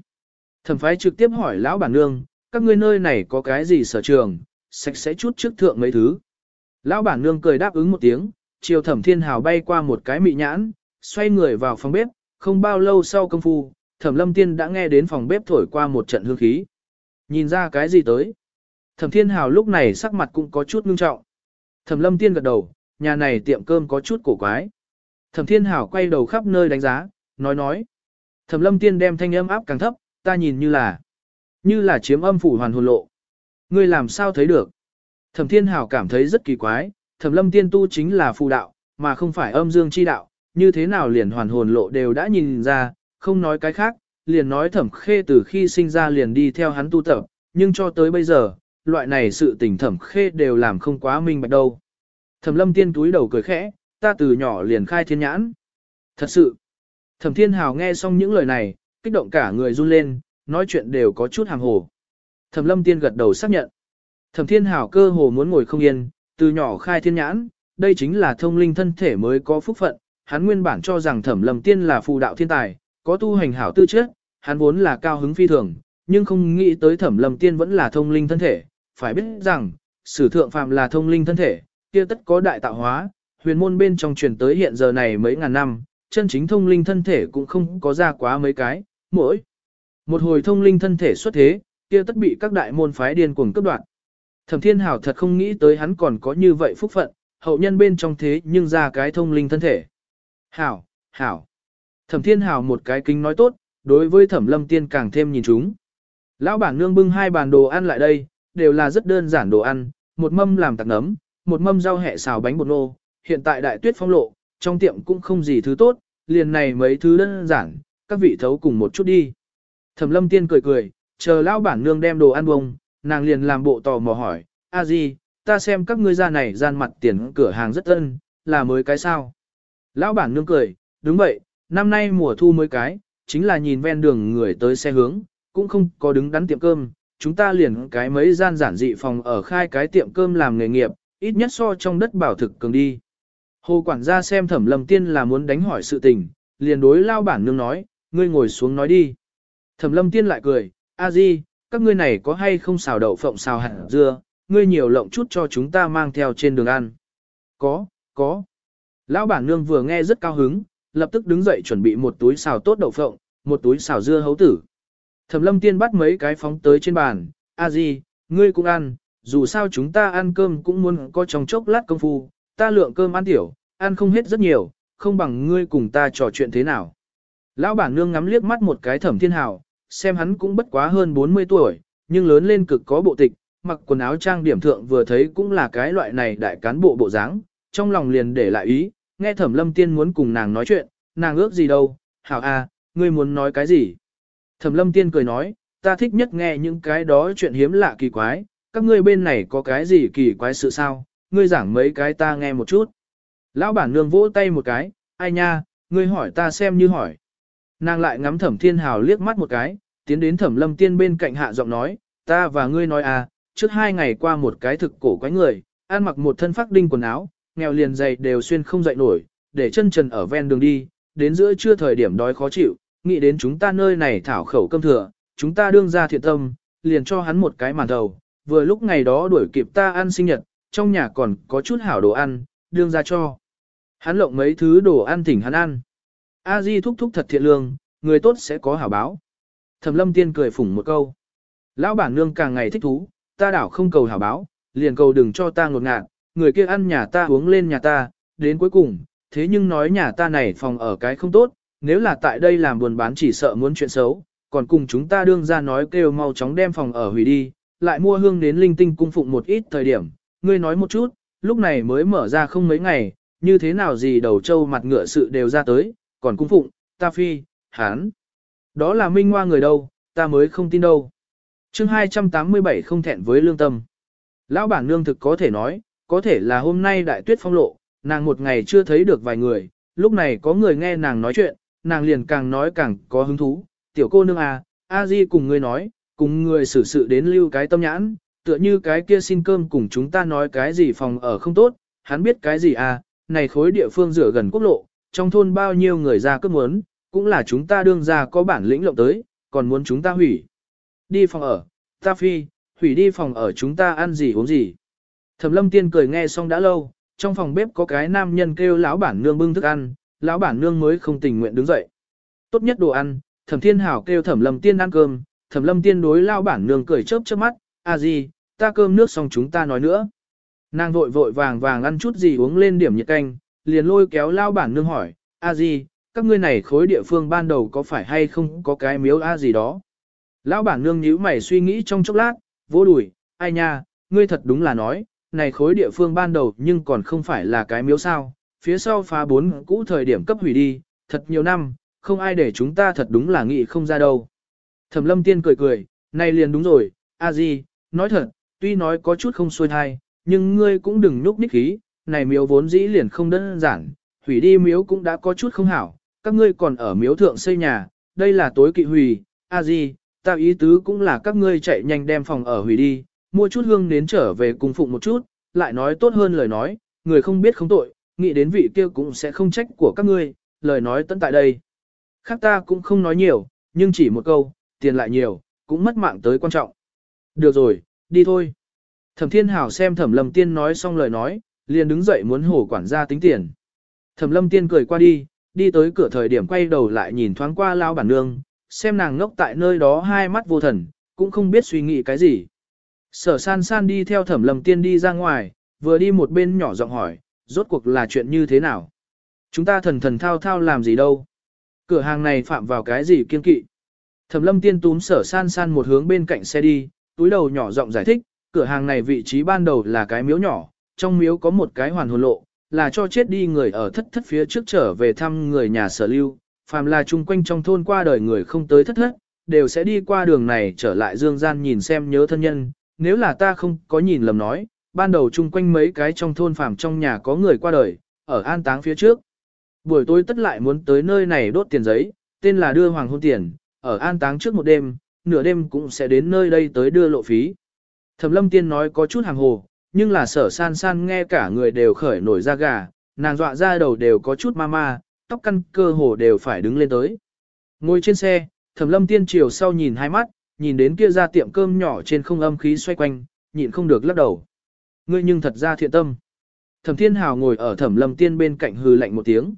Thẩm phái trực tiếp hỏi lão bản nương, các ngươi nơi này có cái gì sở trường, sạch sẽ chút trước thượng mấy thứ. Lão bản nương cười đáp ứng một tiếng, chiều thẩm thiên hào bay qua một cái mị nhãn, xoay người vào phòng bếp, không bao lâu sau công phu, thẩm lâm tiên đã nghe đến phòng bếp thổi qua một trận hương khí. Nhìn ra cái gì tới? Thẩm thiên hào lúc này sắc mặt cũng có chút ngưng trọng. Thẩm lâm tiên gật đầu, nhà này tiệm cơm có chút cổ quái. Thẩm thiên Hảo quay đầu khắp nơi đánh giá, nói nói. Thẩm lâm tiên đem thanh âm áp càng thấp, ta nhìn như là, như là chiếm âm phủ hoàn hồn lộ. Ngươi làm sao thấy được? Thẩm thiên Hảo cảm thấy rất kỳ quái, thẩm lâm tiên tu chính là phù đạo, mà không phải âm dương chi đạo, như thế nào liền hoàn hồn lộ đều đã nhìn ra, không nói cái khác, liền nói thẩm khê từ khi sinh ra liền đi theo hắn tu tập, nhưng cho tới bây giờ, loại này sự tình thẩm khê đều làm không quá minh bạch đâu. Thẩm lâm tiên túi đầu cười khẽ, ta từ nhỏ liền khai thiên nhãn. Thật sự, thẩm thiên hào nghe xong những lời này, kích động cả người run lên, nói chuyện đều có chút hàng hồ. Thẩm lâm tiên gật đầu xác nhận. Thẩm thiên hào cơ hồ muốn ngồi không yên, từ nhỏ khai thiên nhãn, đây chính là thông linh thân thể mới có phúc phận. Hắn nguyên bản cho rằng thẩm lâm tiên là phù đạo thiên tài, có tu hành hảo tư chất, hắn vốn là cao hứng phi thường, nhưng không nghĩ tới thẩm lâm tiên vẫn là thông linh thân thể. Phải biết rằng, sử thượng phàm là thông linh thân thể, kia tất có đại tạo hóa, huyền môn bên trong truyền tới hiện giờ này mấy ngàn năm, chân chính thông linh thân thể cũng không có ra quá mấy cái, mỗi một hồi thông linh thân thể xuất thế, kia tất bị các đại môn phái điên cuồng cấp đoạn. Thẩm Thiên Hảo thật không nghĩ tới hắn còn có như vậy phúc phận, hậu nhân bên trong thế nhưng ra cái thông linh thân thể. Hảo, hảo. Thẩm Thiên Hảo một cái kính nói tốt, đối với Thẩm Lâm Tiên càng thêm nhìn chúng. Lão bản nương bưng hai bàn đồ ăn lại đây, đều là rất đơn giản đồ ăn, một mâm làm tạc nấm, một mâm rau hẹ xào bánh bột nô, hiện tại đại tuyết phong lộ, trong tiệm cũng không gì thứ tốt, liền này mấy thứ đơn giản, các vị thấu cùng một chút đi. Thẩm lâm tiên cười cười, chờ lão bản nương đem đồ ăn bông, nàng liền làm bộ tò mò hỏi, a gì, ta xem các ngươi ra này gian mặt tiền cửa hàng rất ân, là mới cái sao. Lão bản nương cười, đúng vậy, năm nay mùa thu mới cái, chính là nhìn ven đường người tới xe hướng, cũng không có đứng đắn tiệm cơm, chúng ta liền cái mấy gian giản dị phòng ở khai cái tiệm cơm làm nghề nghiệp, ít nhất so trong đất bảo thực cường đi. Hồ quản gia xem thẩm lâm tiên là muốn đánh hỏi sự tình, liền đối lao bản nương nói, ngươi ngồi xuống nói đi. Thẩm lâm tiên lại cười, a di, các ngươi này có hay không xào đậu phộng xào hạt dưa, ngươi nhiều lộng chút cho chúng ta mang theo trên đường ăn. Có, có. Lão bản nương vừa nghe rất cao hứng, lập tức đứng dậy chuẩn bị một túi xào tốt đậu phộng, một túi xào dưa hấu tử. Thẩm lâm tiên bắt mấy cái phóng tới trên bàn, a di, ngươi cũng ăn, dù sao chúng ta ăn cơm cũng muốn có trong chốc lát công phu, ta lượng cơm ăn tiểu, ăn không hết rất nhiều, không bằng ngươi cùng ta trò chuyện thế nào. Lão bản nương ngắm liếc mắt một cái thẩm thiên hào, xem hắn cũng bất quá hơn 40 tuổi, nhưng lớn lên cực có bộ tịch, mặc quần áo trang điểm thượng vừa thấy cũng là cái loại này đại cán bộ bộ dáng, trong lòng liền để lại ý, nghe thẩm lâm tiên muốn cùng nàng nói chuyện, nàng ước gì đâu, hảo a, ngươi muốn nói cái gì? Thẩm lâm tiên cười nói, ta thích nhất nghe những cái đó chuyện hiếm lạ kỳ quái, các ngươi bên này có cái gì kỳ quái sự sao, ngươi giảng mấy cái ta nghe một chút. Lão bản nương vỗ tay một cái, ai nha, ngươi hỏi ta xem như hỏi. Nàng lại ngắm thẩm thiên hào liếc mắt một cái, tiến đến thẩm lâm tiên bên cạnh hạ giọng nói, ta và ngươi nói à, trước hai ngày qua một cái thực cổ quái người, ăn mặc một thân phác đinh quần áo, nghèo liền dày đều xuyên không dậy nổi, để chân trần ở ven đường đi, đến giữa trưa thời điểm đói khó chịu, nghĩ đến chúng ta nơi này thảo khẩu cơm thừa, chúng ta đương ra thiện tâm, liền cho hắn một cái màn đầu, vừa lúc ngày đó đuổi kịp ta ăn sinh nhật, trong nhà còn có chút hảo đồ ăn, đương ra cho. Hắn lộng mấy thứ đồ ăn thỉnh hắn ăn. A Di thúc thúc thật thiện lương, người tốt sẽ có hảo báo. Thẩm lâm tiên cười phủng một câu. Lão bản nương càng ngày thích thú, ta đảo không cầu hảo báo, liền cầu đừng cho ta ngột ngạt, người kia ăn nhà ta uống lên nhà ta, đến cuối cùng, thế nhưng nói nhà ta này phòng ở cái không tốt, nếu là tại đây làm buồn bán chỉ sợ muốn chuyện xấu, còn cùng chúng ta đương ra nói kêu mau chóng đem phòng ở hủy đi, lại mua hương đến linh tinh cung phụng một ít thời điểm, ngươi nói một chút, lúc này mới mở ra không mấy ngày, như thế nào gì đầu trâu mặt ngựa sự đều ra tới, còn cung phụng, ta phi, hán. Đó là minh hoa người đâu, ta mới không tin đâu. chương 287 không thẹn với lương tâm. Lão bản nương thực có thể nói, có thể là hôm nay đại tuyết phong lộ, nàng một ngày chưa thấy được vài người, lúc này có người nghe nàng nói chuyện, nàng liền càng nói càng có hứng thú. Tiểu cô nương à, a di cùng ngươi nói, cùng người xử sự đến lưu cái tâm nhãn, tựa như cái kia xin cơm cùng chúng ta nói cái gì phòng ở không tốt, hắn biết cái gì à, này khối địa phương rửa gần quốc lộ, trong thôn bao nhiêu người ra cướp muốn, cũng là chúng ta đương ra có bản lĩnh lộng tới, còn muốn chúng ta hủy. Đi phòng ở, ta phi, hủy đi phòng ở chúng ta ăn gì uống gì. Thẩm lâm tiên cười nghe xong đã lâu, trong phòng bếp có cái nam nhân kêu lão bản nương bưng thức ăn, lão bản nương mới không tình nguyện đứng dậy. Tốt nhất đồ ăn, thẩm thiên hảo kêu thẩm lâm tiên ăn cơm, thẩm lâm tiên đối lão bản nương cười chớp chớp mắt, à gì, ta cơm nước xong chúng ta nói nữa. Nàng vội vội vàng vàng ăn chút gì uống lên điểm nhiệt canh, liền lôi kéo lao bản nương hỏi, a gì, các ngươi này khối địa phương ban đầu có phải hay không có cái miếu a gì đó. Lão bản nương nhíu mày suy nghĩ trong chốc lát, vỗ đùi, ai nha, ngươi thật đúng là nói, này khối địa phương ban đầu nhưng còn không phải là cái miếu sao, phía sau phá bốn cũ thời điểm cấp hủy đi, thật nhiều năm, không ai để chúng ta thật đúng là nghĩ không ra đâu. Thẩm lâm tiên cười cười, này liền đúng rồi, a di, nói thật, tuy nói có chút không xuôi thai, nhưng ngươi cũng đừng nhúc ních khí, này miếu vốn dĩ liền không đơn giản, hủy đi miếu cũng đã có chút không hảo, các ngươi còn ở miếu thượng xây nhà, đây là tối kỵ hủy, a di, ta ý tứ cũng là các ngươi chạy nhanh đem phòng ở hủy đi, mua chút hương đến trở về cùng phụng một chút, lại nói tốt hơn lời nói, người không biết không tội, nghĩ đến vị kia cũng sẽ không trách của các ngươi, lời nói tận tại đây. Khác ta cũng không nói nhiều, nhưng chỉ một câu, tiền lại nhiều, cũng mất mạng tới quan trọng. Được rồi, đi thôi. Thẩm Thiên Hảo xem Thẩm Lâm Tiên nói xong lời nói, liền đứng dậy muốn hổ quản gia tính tiền. Thẩm Lâm Tiên cười qua đi, đi tới cửa thời điểm quay đầu lại nhìn thoáng qua lao bản nương, xem nàng ngốc tại nơi đó hai mắt vô thần, cũng không biết suy nghĩ cái gì. Sở san san đi theo Thẩm Lâm Tiên đi ra ngoài, vừa đi một bên nhỏ giọng hỏi, rốt cuộc là chuyện như thế nào? Chúng ta thần thần thao thao làm gì đâu? Cửa hàng này phạm vào cái gì kiên kỵ? Thẩm Lâm Tiên túm sở san san một hướng bên cạnh xe đi, túi đầu nhỏ giọng giải thích, cửa hàng này vị trí ban đầu là cái miếu nhỏ, trong miếu có một cái hoàn hồn lộ, là cho chết đi người ở thất thất phía trước trở về thăm người nhà sở lưu, phàm là chung quanh trong thôn qua đời người không tới thất thất, đều sẽ đi qua đường này trở lại dương gian nhìn xem nhớ thân nhân, nếu là ta không có nhìn lầm nói, ban đầu chung quanh mấy cái trong thôn phàm trong nhà có người qua đời, ở an táng phía trước. Buổi tối tất lại muốn tới nơi này đốt tiền giấy, tên là đưa hoàng hôn tiền, ở an táng trước một đêm, nửa đêm cũng sẽ đến nơi đây tới đưa lộ phí. Thẩm lâm tiên nói có chút hàng hồ, nhưng là sở san san nghe cả người đều khởi nổi da gà, nàng dọa ra đầu đều có chút ma ma, tóc căn cơ hồ đều phải đứng lên tới. Ngồi trên xe, thẩm lâm tiên chiều sau nhìn hai mắt, nhìn đến kia ra tiệm cơm nhỏ trên không âm khí xoay quanh, nhịn không được lắc đầu. Ngươi nhưng thật ra thiện tâm. Thẩm thiên hào ngồi ở thẩm lâm tiên bên cạnh hừ lạnh một tiếng.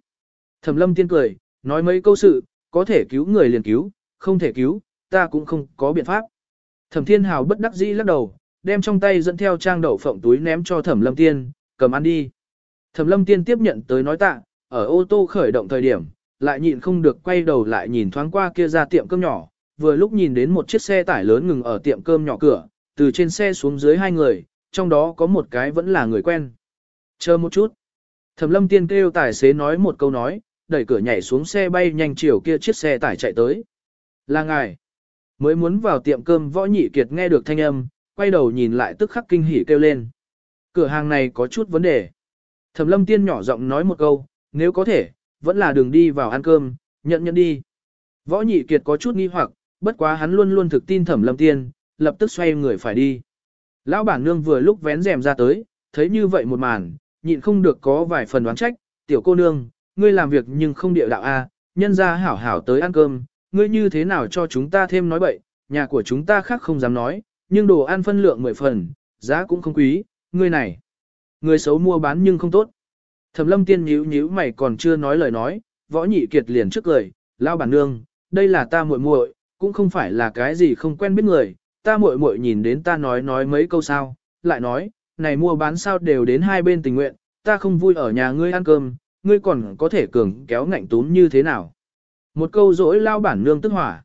Thẩm lâm tiên cười, nói mấy câu sự, có thể cứu người liền cứu, không thể cứu, ta cũng không có biện pháp. Thẩm thiên hào bất đắc dĩ lắc đầu, đem trong tay dẫn theo trang đậu phộng túi ném cho thẩm lâm tiên, cầm ăn đi. Thẩm lâm tiên tiếp nhận tới nói tạ, ở ô tô khởi động thời điểm, lại nhịn không được quay đầu lại nhìn thoáng qua kia ra tiệm cơm nhỏ, vừa lúc nhìn đến một chiếc xe tải lớn ngừng ở tiệm cơm nhỏ cửa, từ trên xe xuống dưới hai người, trong đó có một cái vẫn là người quen. Chờ một chút. Thẩm lâm tiên kêu tài xế nói một câu nói, đẩy cửa nhảy xuống xe bay nhanh chiều kia chiếc xe tải chạy tới. Là ngài. Mới muốn vào tiệm cơm võ nhị kiệt nghe được thanh âm, quay đầu nhìn lại tức khắc kinh hỉ kêu lên. Cửa hàng này có chút vấn đề. Thẩm lâm tiên nhỏ giọng nói một câu, nếu có thể, vẫn là đường đi vào ăn cơm, nhận nhận đi. Võ nhị kiệt có chút nghi hoặc, bất quá hắn luôn luôn thực tin thẩm lâm tiên, lập tức xoay người phải đi. Lão bản nương vừa lúc vén rèm ra tới, thấy như vậy một màn, nhịn không được có vài phần đoán trách, tiểu cô nương, ngươi làm việc nhưng không địa đạo a, nhân ra hảo hảo tới ăn cơm, ngươi như thế nào cho chúng ta thêm nói bậy, nhà của chúng ta khác không dám nói, nhưng đồ ăn phân lượng mười phần, giá cũng không quý, ngươi này. Người xấu mua bán nhưng không tốt. Thẩm lâm tiên nhíu nhíu mày còn chưa nói lời nói, võ nhị kiệt liền trước lời, lao bản nương, đây là ta muội muội, cũng không phải là cái gì không quen biết người, ta muội muội nhìn đến ta nói nói mấy câu sao, lại nói, này mua bán sao đều đến hai bên tình nguyện, ta không vui ở nhà ngươi ăn cơm, ngươi còn có thể cường kéo ngạnh túm như thế nào. Một câu dỗi lao bản nương tức hỏa.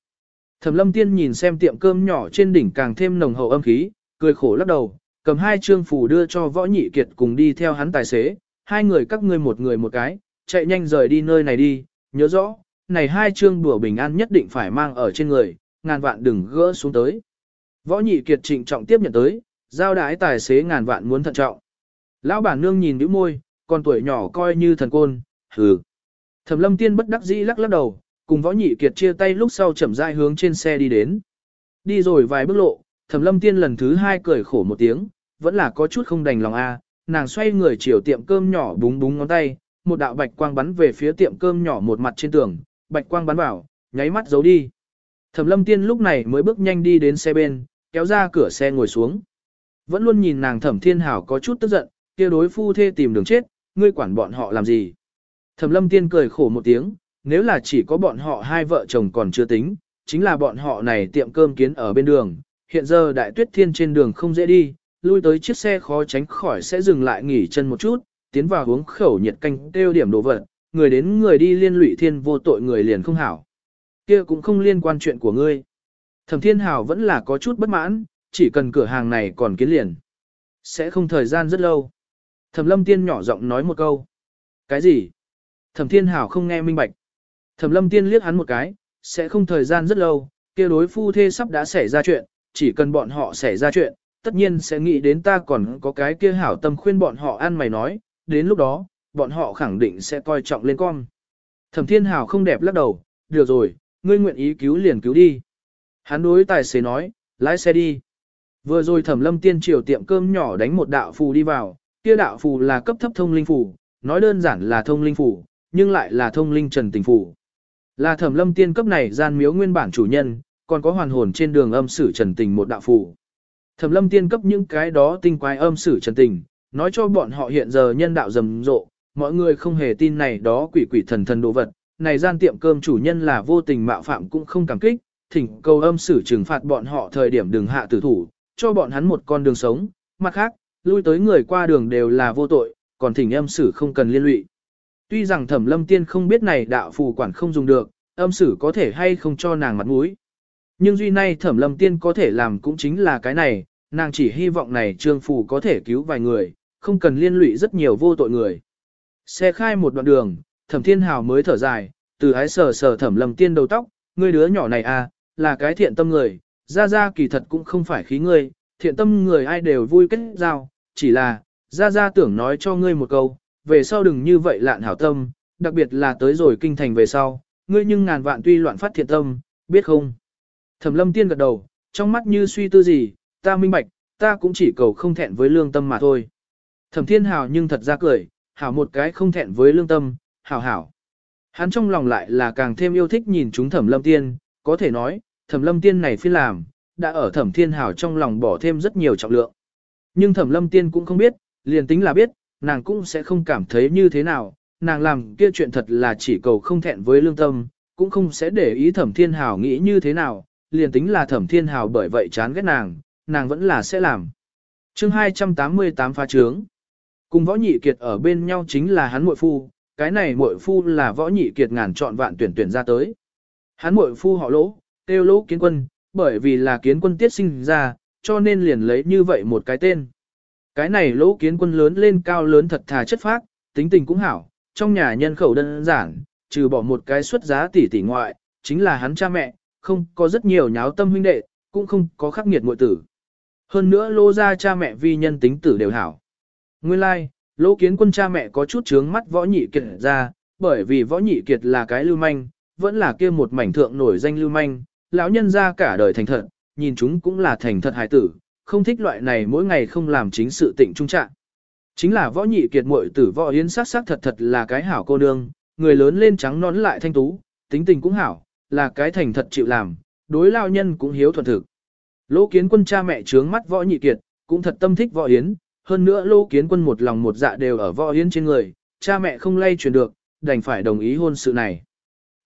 Thẩm lâm tiên nhìn xem tiệm cơm nhỏ trên đỉnh càng thêm nồng hậu âm khí, cười khổ lắc đầu, cầm hai trương phủ đưa cho võ nhị kiệt cùng đi theo hắn tài xế, hai người các ngươi một người một cái, chạy nhanh rời đi nơi này đi, nhớ rõ, này hai trương đùa bình an nhất định phải mang ở trên người, ngàn vạn đừng gỡ xuống tới. Võ nhị kiệt trịnh trọng tiếp nhận tới, giao đái tài xế ngàn vạn muốn thận trọng. Lão bản nương nhìn bĩu môi, con tuổi nhỏ coi như thần côn, hừ. Thẩm lâm tiên bất đắc dĩ lắc lắc đầu, cùng võ nhị kiệt chia tay lúc sau chậm rãi hướng trên xe đi đến. Đi rồi vài bước lộ, thẩm lâm tiên lần thứ hai cười khổ một tiếng, vẫn là có chút không đành lòng a. nàng xoay người chiều tiệm cơm nhỏ búng búng ngón tay, một đạo bạch quang bắn về phía tiệm cơm nhỏ một mặt trên tường, bạch quang bắn vào, nháy mắt giấu đi. Thẩm lâm tiên lúc này mới bước nhanh đi đến xe bên, kéo ra cửa xe ngồi xuống. Vẫn luôn nhìn nàng thẩm thiên hảo có chút tức giận, kia đối phu thê tìm đường chết, ngươi quản bọn họ làm gì. Thẩm lâm tiên cười khổ một tiếng, nếu là chỉ có bọn họ hai vợ chồng còn chưa tính, chính là bọn họ này tiệm cơm kiến ở bên đường, hiện giờ đại tuyết thiên trên đường không dễ đi, lui tới chiếc xe khó tránh khỏi sẽ dừng lại nghỉ chân một chút, tiến vào uống khẩu nhiệt canh tiêu điểm đồ vật, người đến người đi liên lụy thiên vô tội người liền không hảo. Kia cũng không liên quan chuyện của ngươi. Thẩm thiên hảo vẫn là có chút bất mãn, chỉ cần cửa hàng này còn kiến liền. Sẽ không thời gian rất lâu. Thẩm lâm tiên nhỏ giọng nói một câu. Cái gì? Thẩm thiên hảo không nghe minh bạch. Thẩm lâm tiên liếc hắn một cái, sẽ không thời gian rất lâu, kia đối phu thê sắp đã xảy ra chuyện, chỉ cần bọn họ xảy ra chuyện, tất nhiên sẽ nghĩ đến ta còn có cái kia hảo tâm khuyên bọn họ ăn mày nói, đến lúc đó, bọn họ khẳng định sẽ coi trọng lên con. Thẩm thiên hảo không đẹp lắc đầu, được rồi, ngươi nguyện ý cứu liền cứu đi. Hắn đối tài xế nói, lái xe đi. Vừa rồi thẩm lâm tiên triều tiệm cơm nhỏ đánh một đạo phù đi vào, kia đạo phù là cấp thấp thông linh phù, nói đơn giản là thông linh phù, nhưng lại là thông linh trần tình phù. Là thẩm lâm tiên cấp này gian miếu nguyên bản chủ nhân, còn có hoàn hồn trên đường âm sử trần tình một đạo phù. Thẩm lâm tiên cấp những cái đó tinh quái âm sử trần tình, nói cho bọn họ hiện giờ nhân đạo rầm rộ, mọi người không hề tin này đó quỷ quỷ thần thần đồ vật. Này gian tiệm cơm chủ nhân là vô tình mạo phạm cũng không cảm kích, thỉnh cầu âm sử trừng phạt bọn họ thời điểm đừng hạ tử thủ, cho bọn hắn một con đường sống, mặt khác, lui tới người qua đường đều là vô tội, còn thỉnh âm sử không cần liên lụy. Tuy rằng thẩm lâm tiên không biết này đạo phù quản không dùng được, âm sử có thể hay không cho nàng mặt mũi. Nhưng duy nay thẩm lâm tiên có thể làm cũng chính là cái này, nàng chỉ hy vọng này trương phù có thể cứu vài người, không cần liên lụy rất nhiều vô tội người. Xe khai một đoạn đường, thẩm thiên hào mới thở dài, từ ái sờ sờ thẩm Lâm tiên đầu tóc, ngươi đứa nhỏ này à, là cái thiện tâm người, ra ra kỳ thật cũng không phải khí ngươi, thiện tâm người ai đều vui kết giao, chỉ là, ra ra tưởng nói cho ngươi một câu, về sau đừng như vậy lạn hảo tâm, đặc biệt là tới rồi kinh thành về sau, ngươi nhưng ngàn vạn tuy loạn phát thiện tâm, biết không? Thẩm lâm tiên gật đầu, trong mắt như suy tư gì, ta minh bạch, ta cũng chỉ cầu không thẹn với lương tâm mà thôi. Thẩm thiên hào nhưng thật ra cười, hảo một cái không thẹn với lương tâm, hảo hảo. Hắn trong lòng lại là càng thêm yêu thích nhìn chúng thẩm lâm tiên, có thể nói, thẩm lâm tiên này phi làm, đã ở thẩm thiên hào trong lòng bỏ thêm rất nhiều trọng lượng. Nhưng thẩm lâm tiên cũng không biết, liền tính là biết, nàng cũng sẽ không cảm thấy như thế nào, nàng làm kia chuyện thật là chỉ cầu không thẹn với lương tâm, cũng không sẽ để ý thẩm thiên hào nghĩ như thế nào, liền tính là thẩm thiên hào bởi vậy chán ghét nàng, nàng vẫn là sẽ làm. chương 288 phá trướng. Cùng võ nhị kiệt ở bên nhau chính là hắn muội phu, cái này muội phu là võ nhị kiệt ngàn chọn vạn tuyển tuyển ra tới. Hắn muội phu họ lỗ, tiêu lỗ kiến quân, bởi vì là kiến quân tiết sinh ra, cho nên liền lấy như vậy một cái tên. Cái này lỗ kiến quân lớn lên cao lớn thật thà chất phác, tính tình cũng hảo, trong nhà nhân khẩu đơn giản, trừ bỏ một cái xuất giá tỷ tỷ ngoại, chính là hắn cha mẹ, không có rất nhiều nháo tâm huynh đệ, cũng không có khắc nghiệt muội tử. Hơn nữa lô ra cha mẹ vi nhân tính tử đều hảo. Nguyên lai, like, lỗ kiến quân cha mẹ có chút trướng mắt võ nhị kiệt ra, bởi vì võ nhị kiệt là cái lưu manh, vẫn là kia một mảnh thượng nổi danh lưu manh, lão nhân ra cả đời thành thật, nhìn chúng cũng là thành thật hài tử, không thích loại này mỗi ngày không làm chính sự tịnh trung trạng. Chính là võ nhị kiệt muội tử võ yến sát sát thật thật là cái hảo cô nương, người lớn lên trắng nón lại thanh tú, tính tình cũng hảo, là cái thành thật chịu làm, đối lao nhân cũng hiếu thuận thực. Lỗ kiến quân cha mẹ trướng mắt võ nhị kiệt, cũng thật tâm thích võ yến, hơn nữa lỗ kiến quân một lòng một dạ đều ở võ yến trên người, cha mẹ không lay chuyển được, đành phải đồng ý hôn sự này.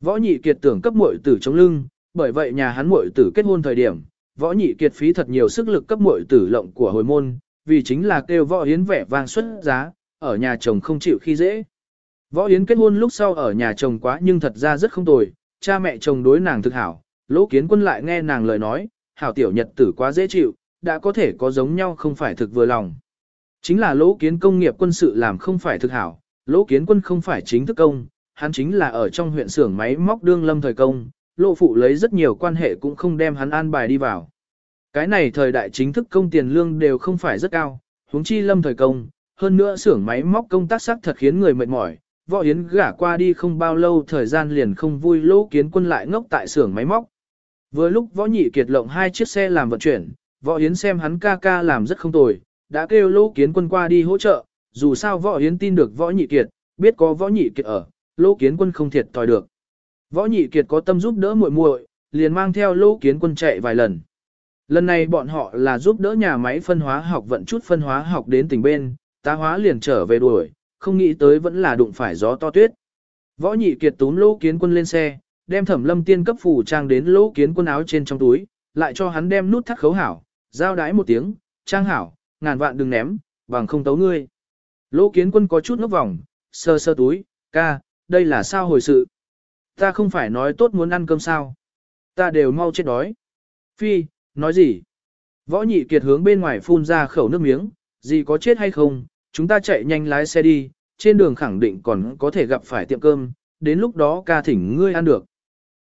Võ nhị kiệt tưởng cấp muội tử chống lưng, bởi vậy nhà hắn muội tử kết hôn thời điểm, võ nhị kiệt phí thật nhiều sức lực cấp muội tử lộng của hồi môn, vì chính là kêu võ yến vẻ vang xuất giá, ở nhà chồng không chịu khi dễ. Võ yến kết hôn lúc sau ở nhà chồng quá nhưng thật ra rất không tồi, cha mẹ chồng đối nàng thực hảo, lỗ kiến quân lại nghe nàng lời nói, hảo tiểu nhật tử quá dễ chịu, đã có thể có giống nhau không phải thực vừa lòng. Chính là lỗ kiến công nghiệp quân sự làm không phải thực hảo, lỗ kiến quân không phải chính thức công, hắn chính là ở trong huyện xưởng máy móc đương lâm thời công, lộ phụ lấy rất nhiều quan hệ cũng không đem hắn an bài đi vào. Cái này thời đại chính thức công tiền lương đều không phải rất cao, huống chi lâm thời công, hơn nữa xưởng máy móc công tác sắc thật khiến người mệt mỏi. Võ Yến gả qua đi không bao lâu thời gian liền không vui lỗ kiến quân lại ngốc tại xưởng máy móc. Vừa lúc Võ Nhị Kiệt lộng hai chiếc xe làm vận chuyển, Võ Yến xem hắn ca ca làm rất không tồi, đã kêu lỗ kiến quân qua đi hỗ trợ, dù sao Võ Yến tin được Võ Nhị Kiệt, biết có Võ Nhị Kiệt ở, lỗ kiến quân không thiệt thòi được. Võ Nhị Kiệt có tâm giúp đỡ muội muội, liền mang theo lỗ kiến quân chạy vài lần. Lần này bọn họ là giúp đỡ nhà máy phân hóa học vận chút phân hóa học đến tỉnh bên, tá hóa liền trở về đuổi, không nghĩ tới vẫn là đụng phải gió to tuyết. Võ nhị kiệt túm lỗ kiến quân lên xe, đem thẩm lâm tiên cấp phủ trang đến lỗ kiến quân áo trên trong túi, lại cho hắn đem nút thắt khấu hảo, giao đái một tiếng, trang hảo, ngàn vạn đừng ném, bằng không tấu ngươi. Lỗ kiến quân có chút ngốc vòng, sơ sơ túi, ca, đây là sao hồi sự. Ta không phải nói tốt muốn ăn cơm sao. Ta đều mau chết đói. Phi, nói gì? Võ nhị kiệt hướng bên ngoài phun ra khẩu nước miếng, gì có chết hay không, chúng ta chạy nhanh lái xe đi, trên đường khẳng định còn có thể gặp phải tiệm cơm, đến lúc đó ca thỉnh ngươi ăn được.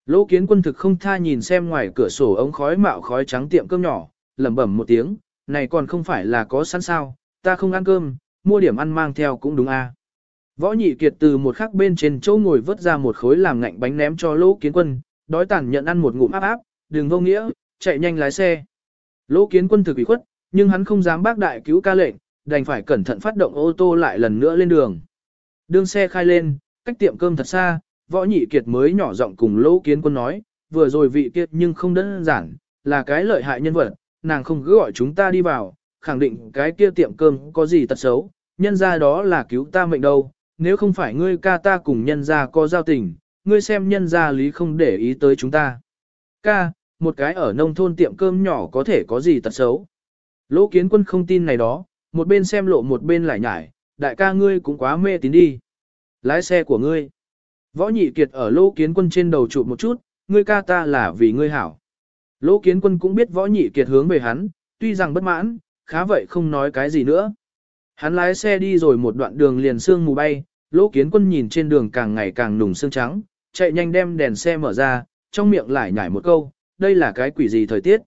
Lỗ kiến quân thực không tha nhìn xem ngoài cửa sổ ống khói mạo khói trắng tiệm cơm nhỏ, lẩm bẩm một tiếng, này còn không phải là có sẵn sao, ta không ăn cơm, mua điểm ăn mang theo cũng đúng a. À. Võ nhị kiệt từ một khắc bên trên chỗ ngồi vớt ra một khối làm ngạnh bánh ném cho lỗ kiến quân, đói tàn nhận ăn một ngụm áp áp, đừng vô nghĩa, chạy nhanh lái xe. Lỗ kiến quân thực ủy khuất, nhưng hắn không dám bác đại cứu ca lệnh, đành phải cẩn thận phát động ô tô lại lần nữa lên đường. Đường xe khai lên, cách tiệm cơm thật xa, võ nhị kiệt mới nhỏ giọng cùng lỗ kiến quân nói, vừa rồi vị kiệt nhưng không đơn giản, là cái lợi hại nhân vật, nàng không cứ gọi chúng ta đi vào, khẳng định cái kia tiệm cơm có gì tật xấu, nhân ra đó là cứu ta mệnh đâu, nếu không phải ngươi ca ta cùng nhân ra có giao tình, ngươi xem nhân ra lý không để ý tới chúng ta. Ca, một cái ở nông thôn tiệm cơm nhỏ có thể có gì tật xấu. Lỗ kiến quân không tin này đó, một bên xem lộ một bên lại nhải, đại ca ngươi cũng quá mê tín đi. Lái xe của ngươi. Võ nhị kiệt ở lỗ kiến quân trên đầu trụ một chút, ngươi ca ta là vì ngươi hảo. Lỗ kiến quân cũng biết võ nhị kiệt hướng về hắn, tuy rằng bất mãn, khá vậy không nói cái gì nữa. Hắn lái xe đi rồi một đoạn đường liền sương mù bay, lỗ kiến quân nhìn trên đường càng ngày càng nùng sương trắng, chạy nhanh đem đèn xe mở ra, trong miệng lại nhải một câu, đây là cái quỷ gì thời tiết.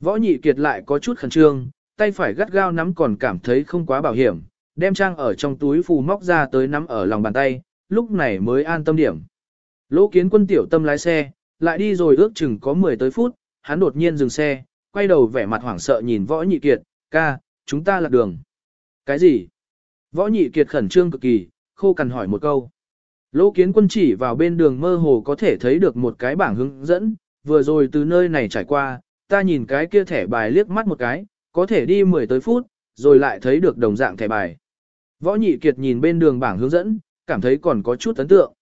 Võ nhị kiệt lại có chút khẩn trương, tay phải gắt gao nắm còn cảm thấy không quá bảo hiểm, đem trang ở trong túi phù móc ra tới nắm ở lòng bàn tay, lúc này mới an tâm điểm. Lỗ kiến quân tiểu tâm lái xe, lại đi rồi ước chừng có 10 tới phút, hắn đột nhiên dừng xe, quay đầu vẻ mặt hoảng sợ nhìn võ nhị kiệt, ca, chúng ta lạc đường. Cái gì? Võ nhị kiệt khẩn trương cực kỳ, khô cằn hỏi một câu. Lỗ kiến quân chỉ vào bên đường mơ hồ có thể thấy được một cái bảng hướng dẫn, vừa rồi từ nơi này trải qua, ta nhìn cái kia thẻ bài liếc mắt một cái, có thể đi 10 tới phút, rồi lại thấy được đồng dạng thẻ bài. Võ nhị kiệt nhìn bên đường bảng hướng dẫn, cảm thấy còn có chút ấn tượng.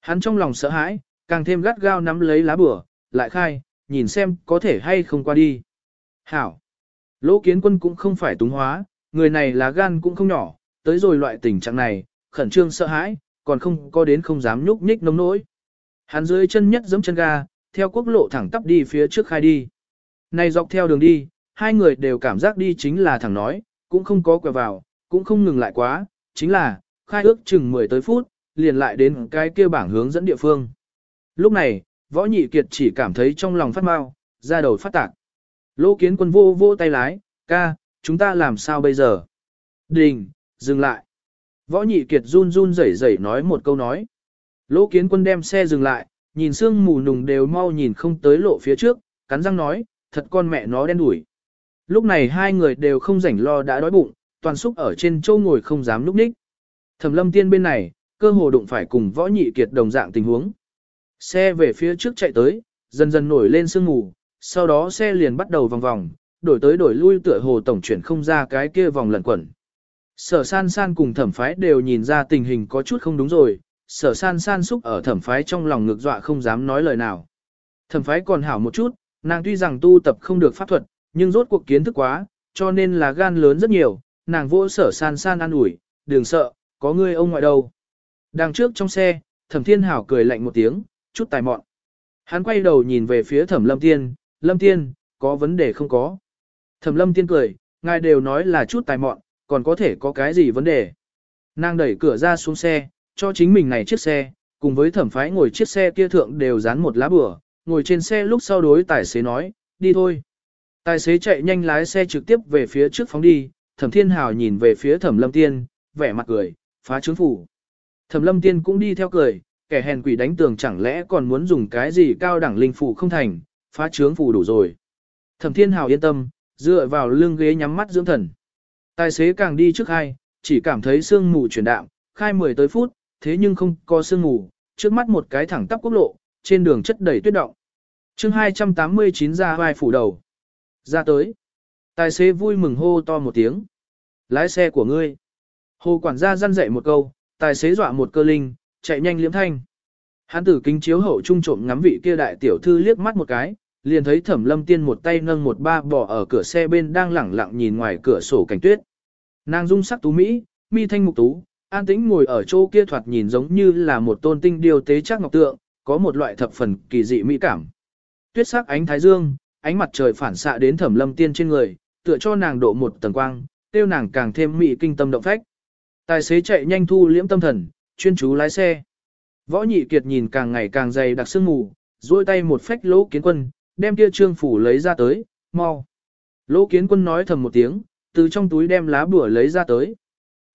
Hắn trong lòng sợ hãi, càng thêm gắt gao nắm lấy lá bửa, lại khai, nhìn xem có thể hay không qua đi. Hảo! Lỗ kiến quân cũng không phải túng hóa, người này lá gan cũng không nhỏ, tới rồi loại tình trạng này, khẩn trương sợ hãi, còn không có đến không dám nhúc nhích nông nỗi. Hắn dưới chân nhất giẫm chân ga, theo quốc lộ thẳng tắp đi phía trước khai đi. Này dọc theo đường đi, hai người đều cảm giác đi chính là thẳng nói, cũng không có quẹo vào, cũng không ngừng lại quá, chính là, khai ước chừng 10 tới phút, liền lại đến cái kia bảng hướng dẫn địa phương. Lúc này, võ nhị kiệt chỉ cảm thấy trong lòng phát mau, ra đầu phát tạc. Lỗ kiến quân vô vô tay lái, ca, chúng ta làm sao bây giờ? Đình, dừng lại. Võ nhị kiệt run run rẩy rẩy nói một câu nói. Lỗ kiến quân đem xe dừng lại, nhìn sương mù nùng đều mau nhìn không tới lộ phía trước, cắn răng nói, thật con mẹ nó đen đủi. Lúc này hai người đều không rảnh lo đã đói bụng, toàn xúc ở trên châu ngồi không dám núp ních. Thẩm lâm tiên bên này, cơ hồ đụng phải cùng võ nhị kiệt đồng dạng tình huống. Xe về phía trước chạy tới, dần dần nổi lên sương mù, sau đó xe liền bắt đầu vòng vòng, đổi tới đổi lui tựa hồ tổng chuyển không ra cái kia vòng lẩn quẩn. Sở san san cùng thẩm phái đều nhìn ra tình hình có chút không đúng rồi, sở san san xúc ở thẩm phái trong lòng ngược dọa không dám nói lời nào. Thẩm phái còn hảo một chút, nàng tuy rằng tu tập không được pháp thuật, nhưng rốt cuộc kiến thức quá, cho nên là gan lớn rất nhiều, nàng vỗ sở san san an ủi, đừng sợ, có ngươi ông ngoại đâu. Đằng trước trong xe, thẩm thiên hảo cười lạnh một tiếng, chút tài mọn. Hắn quay đầu nhìn về phía thẩm lâm tiên, lâm tiên, có vấn đề không có. Thẩm lâm tiên cười, ngài đều nói là chút tài mọn, còn có thể có cái gì vấn đề. Nàng đẩy cửa ra xuống xe, cho chính mình này chiếc xe, cùng với thẩm phái ngồi chiếc xe kia thượng đều dán một lá bửa, ngồi trên xe lúc sau đối tài xế nói, đi thôi. Tài xế chạy nhanh lái xe trực tiếp về phía trước phóng đi, thẩm thiên hào nhìn về phía thẩm lâm tiên, vẻ mặt cười, phá trướng phủ. Thẩm lâm tiên cũng đi theo cười, kẻ hèn quỷ đánh tường chẳng lẽ còn muốn dùng cái gì cao đẳng linh phủ không thành, phá trướng phủ đủ rồi. Thẩm thiên hào yên tâm, dựa vào lưng ghế nhắm mắt dưỡng thần. Tài xế càng đi trước hai, chỉ cảm thấy sương mù chuyển đạm, khai 10 tới phút, thế nhưng không có sương mù, trước mắt một cái thẳng tắp quốc lộ, trên đường chất đầy tuyết động. chương 289 ra vai phủ đầu. Ra tới. Tài xế vui mừng hô to một tiếng. Lái xe của ngươi. Hồ quản gia răn dạy một câu, tài xế dọa một cơ linh, chạy nhanh liếm thanh. Hán tử kính chiếu hậu trung trộm ngắm vị kia đại tiểu thư liếc mắt một cái, liền thấy thẩm lâm tiên một tay nâng một ba bỏ ở cửa xe bên đang lẳng lặng nhìn ngoài cửa sổ cảnh tuyết. Nàng dung sắc tú Mỹ, mi thanh mục tú, an tĩnh ngồi ở chỗ kia thoạt nhìn giống như là một tôn tinh điều tế chắc ngọc tượng, có một loại thập phần kỳ dị mỹ cảm. Tuyết sắc ánh thái dương, ánh mặt trời phản xạ đến thẩm lâm tiên trên người, tựa cho nàng độ một tầng quang, tiêu nàng càng thêm mỹ kinh tâm động phách. Tài xế chạy nhanh thu liễm tâm thần, chuyên chú lái xe. Võ nhị kiệt nhìn càng ngày càng dày đặc sương mù, duỗi tay một phách lỗ kiến quân, đem kia trương phủ lấy ra tới, mau. Lỗ kiến quân nói thầm một tiếng, từ trong túi đem lá bùa lấy ra tới.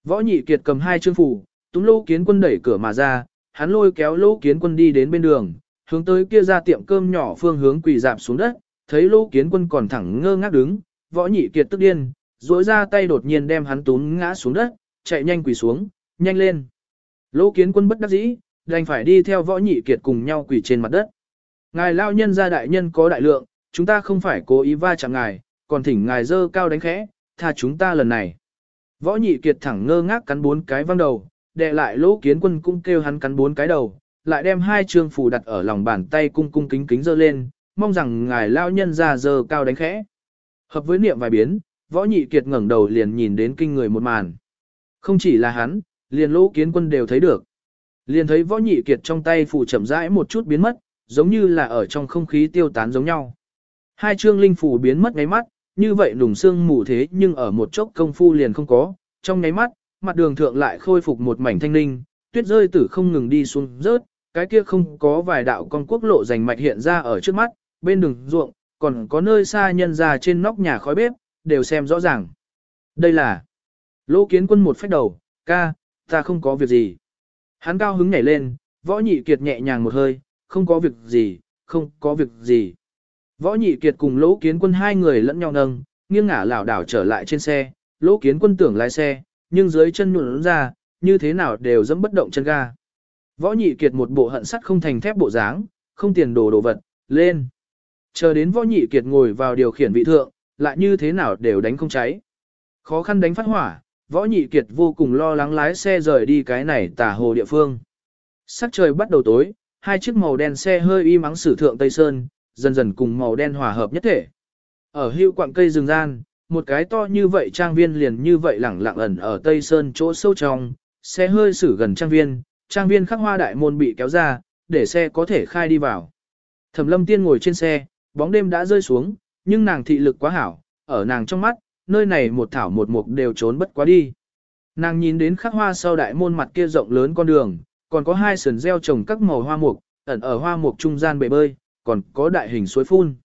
Võ nhị kiệt cầm hai trương phủ, túm Lô kiến quân đẩy cửa mà ra, hắn lôi kéo Lô kiến quân đi đến bên đường, hướng tới kia ra tiệm cơm nhỏ phương hướng quỳ dạp xuống đất, thấy Lô kiến quân còn thẳng ngơ ngác đứng, võ nhị kiệt tức điên, duỗi ra tay đột nhiên đem hắn túm ngã xuống đất, chạy nhanh quỳ xuống, nhanh lên. Lô kiến quân bất đắc dĩ, đành phải đi theo võ nhị kiệt cùng nhau quỳ trên mặt đất. Ngài lao nhân gia đại nhân có đại lượng, chúng ta không phải cố ý va chạm ngài, còn thỉnh ngài dơ cao đánh khẽ, tha chúng ta lần này. Võ nhị kiệt thẳng ngơ ngác cắn bốn cái văng đầu, đệ lại lỗ kiến quân cũng kêu hắn cắn bốn cái đầu, lại đem hai trương phù đặt ở lòng bàn tay cung cung kính kính dơ lên, mong rằng ngài lao nhân ra dơ cao đánh khẽ. Hợp với niệm vài biến, võ nhị kiệt ngẩng đầu liền nhìn đến kinh người một màn. Không chỉ là hắn, liền lỗ kiến quân đều thấy được. Liền thấy võ nhị kiệt trong tay phù chậm rãi một chút biến mất, giống như là ở trong không khí tiêu tán giống nhau. Hai trương linh phù biến mất ngay mắt, như vậy nùng xương mù thế nhưng ở một chốc công phu liền không có, trong nháy mắt, mặt đường thượng lại khôi phục một mảnh thanh linh. tuyết rơi tử không ngừng đi xuống rớt, cái kia không có vài đạo con quốc lộ rành mạch hiện ra ở trước mắt, bên đường ruộng, còn có nơi xa nhân ra trên nóc nhà khói bếp, đều xem rõ ràng. Đây là Lỗ kiến quân một phách đầu, ca, ta không có việc gì. Hắn cao hứng nhảy lên, võ nhị kiệt nhẹ nhàng một hơi, không có việc gì, không có việc gì. Võ nhị kiệt cùng lỗ kiến quân hai người lẫn nhau nâng, nghiêng ngả lảo đảo trở lại trên xe, lỗ kiến quân tưởng lái xe, nhưng dưới chân nhũn ra, như thế nào đều dẫm bất động chân ga. Võ nhị kiệt một bộ hận sắt không thành thép bộ dáng, không tiền đồ đồ vật, lên. Chờ đến võ nhị kiệt ngồi vào điều khiển vị thượng, lại như thế nào đều đánh không cháy. Khó khăn đánh phát hỏa, võ nhị kiệt vô cùng lo lắng lái xe rời đi cái này tà hồ địa phương. Sắc trời bắt đầu tối, hai chiếc màu đen xe hơi y mắng sử thượng Tây Sơn, dần dần cùng màu đen hòa hợp nhất thể. Ở hưu quạng cây rừng gian, một cái to như vậy trang viên liền như vậy lẳng lặng ẩn ở Tây Sơn chỗ sâu trong, xe hơi xử gần trang viên, trang viên khắc hoa đại môn bị kéo ra, để xe có thể khai đi vào. Thẩm lâm tiên ngồi trên xe, bóng đêm đã rơi xuống, nhưng nàng thị lực quá hảo, ở nàng trong mắt, nơi này một thảo một mục đều trốn bất quá đi. Nàng nhìn đến khắc hoa sau đại môn mặt kia rộng lớn con đường, còn có hai sườn gieo trồng các màu hoa mục, ẩn ở hoa mục trung gian bể bơi, còn có đại hình suối phun.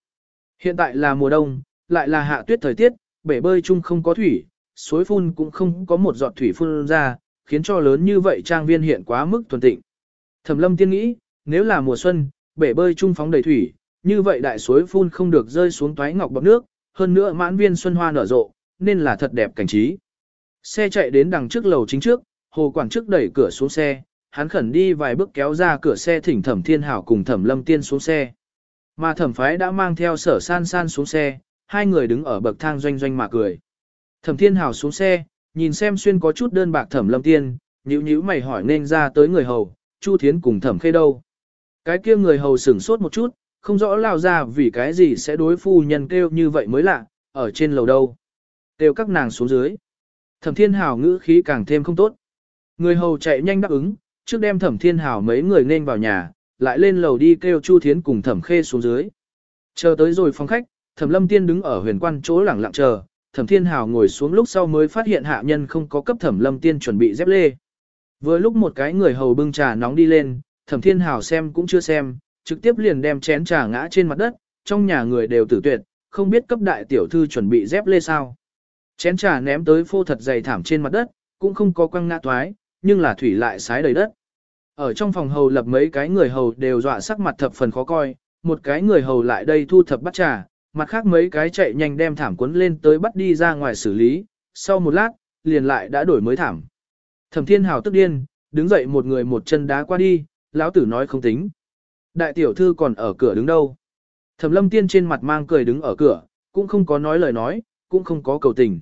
Hiện tại là mùa đông, lại là hạ tuyết thời tiết, bể bơi chung không có thủy, suối phun cũng không có một giọt thủy phun ra, khiến cho lớn như vậy trang viên hiện quá mức thuần tịnh. Thẩm lâm tiên nghĩ, nếu là mùa xuân, bể bơi chung phóng đầy thủy, như vậy đại suối phun không được rơi xuống toái ngọc bọc nước, hơn nữa mãn viên xuân hoa nở rộ, nên là thật đẹp cảnh trí. Xe chạy đến đằng trước lầu chính trước, hồ quản trước đẩy cửa xuống xe, hắn khẩn đi vài bước kéo ra cửa xe thỉnh thẩm thiên hảo cùng thẩm lâm tiên xuống xe. Mà thẩm phái đã mang theo sở san san xuống xe, hai người đứng ở bậc thang doanh doanh mà cười. Thẩm thiên hảo xuống xe, nhìn xem xuyên có chút đơn bạc thẩm lâm tiên, nhữ nhữ mày hỏi nên ra tới người hầu, chu thiến cùng thẩm khê đâu. Cái kia người hầu sửng sốt một chút, không rõ lao ra vì cái gì sẽ đối phu nhân kêu như vậy mới lạ, ở trên lầu đâu. Kêu các nàng xuống dưới. Thẩm thiên hảo ngữ khí càng thêm không tốt. Người hầu chạy nhanh đáp ứng, trước đem thẩm thiên hảo mấy người nên vào nhà, lại lên lầu đi kêu Chu Thiến cùng thẩm khê xuống dưới. Chờ tới rồi phòng khách, thẩm lâm tiên đứng ở huyền quan chỗ lẳng lặng chờ, thẩm thiên hảo ngồi xuống lúc sau mới phát hiện hạ nhân không có cấp thẩm lâm tiên chuẩn bị dép lê. Vừa lúc một cái người hầu bưng trà nóng đi lên, thẩm thiên hảo xem cũng chưa xem, trực tiếp liền đem chén trà ngã trên mặt đất, trong nhà người đều tử tuyệt, không biết cấp đại tiểu thư chuẩn bị dép lê sao. Chén trà ném tới phô thật dày thảm trên mặt đất, cũng không có quăng ngã toái, nhưng là thủy lại sái đầy đất. Ở trong phòng hầu lập mấy cái người hầu đều dọa sắc mặt thập phần khó coi, một cái người hầu lại đây thu thập bắt trà, mặt khác mấy cái chạy nhanh đem thảm cuốn lên tới bắt đi ra ngoài xử lý, sau một lát, liền lại đã đổi mới thảm. Thẩm thiên hào tức điên, đứng dậy một người một chân đá qua đi, lão tử nói không tính. Đại tiểu thư còn ở cửa đứng đâu. Thẩm lâm tiên trên mặt mang cười đứng ở cửa, cũng không có nói lời nói, cũng không có cầu tình.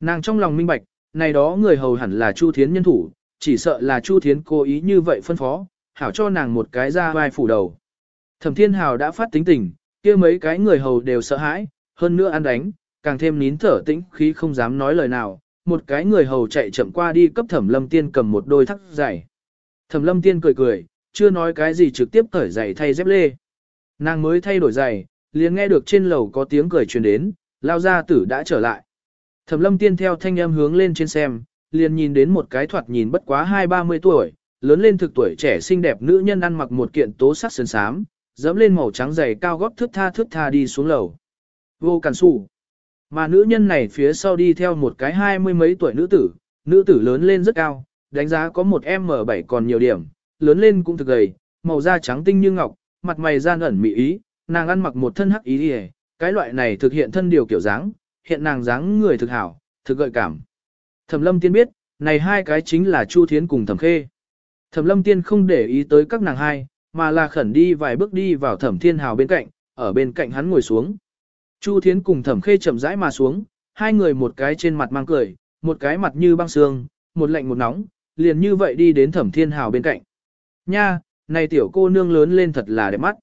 Nàng trong lòng minh bạch, này đó người hầu hẳn là Chu Thiến nhân thủ, chỉ sợ là Chu Thiến cố ý như vậy phân phó, hảo cho nàng một cái ra vai phủ đầu. Thẩm Thiên Hào đã phát tính tình, kia mấy cái người hầu đều sợ hãi, hơn nữa ăn đánh, càng thêm nín thở tĩnh khí không dám nói lời nào, một cái người hầu chạy chậm qua đi cấp Thẩm Lâm Tiên cầm một đôi thắt giày. Thẩm Lâm Tiên cười cười, chưa nói cái gì trực tiếp cởi giày thay dép lê. Nàng mới thay đổi giày, liền nghe được trên lầu có tiếng cười truyền đến, lao ra tử đã trở lại. Thẩm lâm tiên theo thanh âm hướng lên trên xem, liền nhìn đến một cái thoạt nhìn bất quá hai ba mươi tuổi, lớn lên thực tuổi trẻ xinh đẹp nữ nhân ăn mặc một kiện tố sắc sơn sám, dẫm lên màu trắng dày cao gót thước tha thước tha đi xuống lầu. Vô cản sủ. Mà nữ nhân này phía sau đi theo một cái hai mươi mấy tuổi nữ tử, nữ tử lớn lên rất cao, đánh giá có một M7 còn nhiều điểm, lớn lên cũng thực gầy, màu da trắng tinh như ngọc, mặt mày gian ẩn mị ý, nàng ăn mặc một thân hắc ý đi cái loại này thực hiện thân điều kiểu dáng, hiện nàng dáng người thực hảo, thực gợi cảm. Thẩm lâm tiên biết, này hai cái chính là Chu Thiến cùng Thẩm Khê. Thẩm lâm tiên không để ý tới các nàng hai, mà là khẩn đi vài bước đi vào Thẩm Thiên Hào bên cạnh, ở bên cạnh hắn ngồi xuống. Chu Thiến cùng Thẩm Khê chậm rãi mà xuống, hai người một cái trên mặt mang cười, một cái mặt như băng sương, một lạnh một nóng, liền như vậy đi đến Thẩm Thiên Hào bên cạnh. Nha, này tiểu cô nương lớn lên thật là đẹp mắt.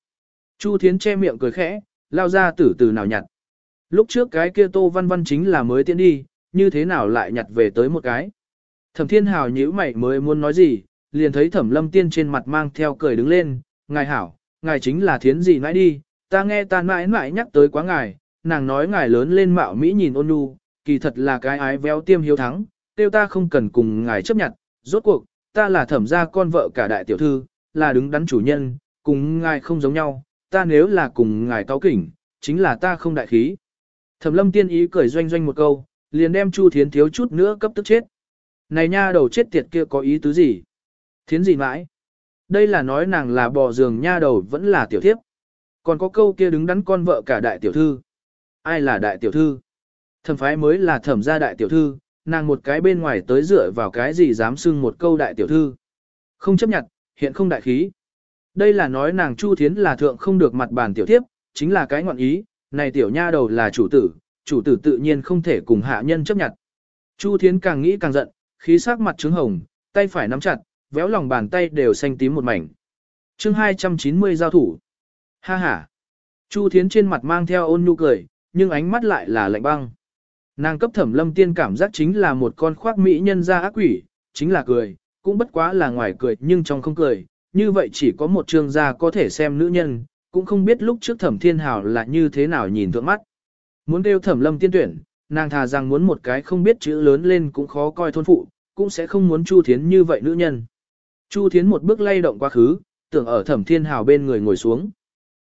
Chu Thiến che miệng cười khẽ, lao ra tử từ nào nhặt. Lúc trước cái kia Tô Văn Văn chính là mới tiến đi, như thế nào lại nhặt về tới một cái. Thẩm Thiên Hào nhíu mày mới muốn nói gì, liền thấy Thẩm Lâm Tiên trên mặt mang theo cười đứng lên, ngài hảo, ngài chính là thiến gì nãy đi, ta nghe ta mãi mãi nhắc tới quá ngài, nàng nói ngài lớn lên mạo Mỹ nhìn ôn nhu, kỳ thật là cái ái véo tiêm hiếu thắng, tiêu ta không cần cùng ngài chấp nhận, rốt cuộc, ta là thẩm gia con vợ cả đại tiểu thư, là đứng đắn chủ nhân, cùng ngài không giống nhau, ta nếu là cùng ngài cáo kỉnh, chính là ta không đại khí. Thẩm lâm tiên ý cười doanh doanh một câu, liền đem Chu Thiến thiếu chút nữa cấp tức chết. Này nha đầu chết tiệt kia có ý tứ gì? Thiến gì mãi? Đây là nói nàng là bò giường nha đầu vẫn là tiểu thiếp. Còn có câu kia đứng đắn con vợ cả đại tiểu thư. Ai là đại tiểu thư? Thẩm phái mới là thẩm gia đại tiểu thư, nàng một cái bên ngoài tới dựa vào cái gì dám xưng một câu đại tiểu thư. Không chấp nhận, hiện không đại khí. Đây là nói nàng Chu Thiến là thượng không được mặt bàn tiểu thiếp, chính là cái ngọn ý, này tiểu nha đầu là chủ tử, chủ tử tự nhiên không thể cùng hạ nhân chấp nhận. Chu Thiến càng nghĩ càng giận, khí sắc mặt trứng hồng, tay phải nắm chặt, véo lòng bàn tay đều xanh tím một mảnh. chương 290 giao thủ. Ha ha. Chu Thiến trên mặt mang theo ôn nhu cười, nhưng ánh mắt lại là lạnh băng. Nàng cấp thẩm lâm tiên cảm giác chính là một con khoác mỹ nhân ra ác quỷ, chính là cười, cũng bất quá là ngoài cười nhưng trong không cười, như vậy chỉ có một trường gia có thể xem nữ nhân, cũng không biết lúc trước thẩm thiên hào là như thế nào nhìn thượng mắt. Muốn kêu thẩm lâm tiên tuyển, nàng thà rằng muốn một cái không biết chữ lớn lên cũng khó coi thôn phụ, cũng sẽ không muốn Chu Thiến như vậy nữ nhân. Chu Thiến một bước lay động quá khứ, tưởng ở thẩm thiên hào bên người ngồi xuống.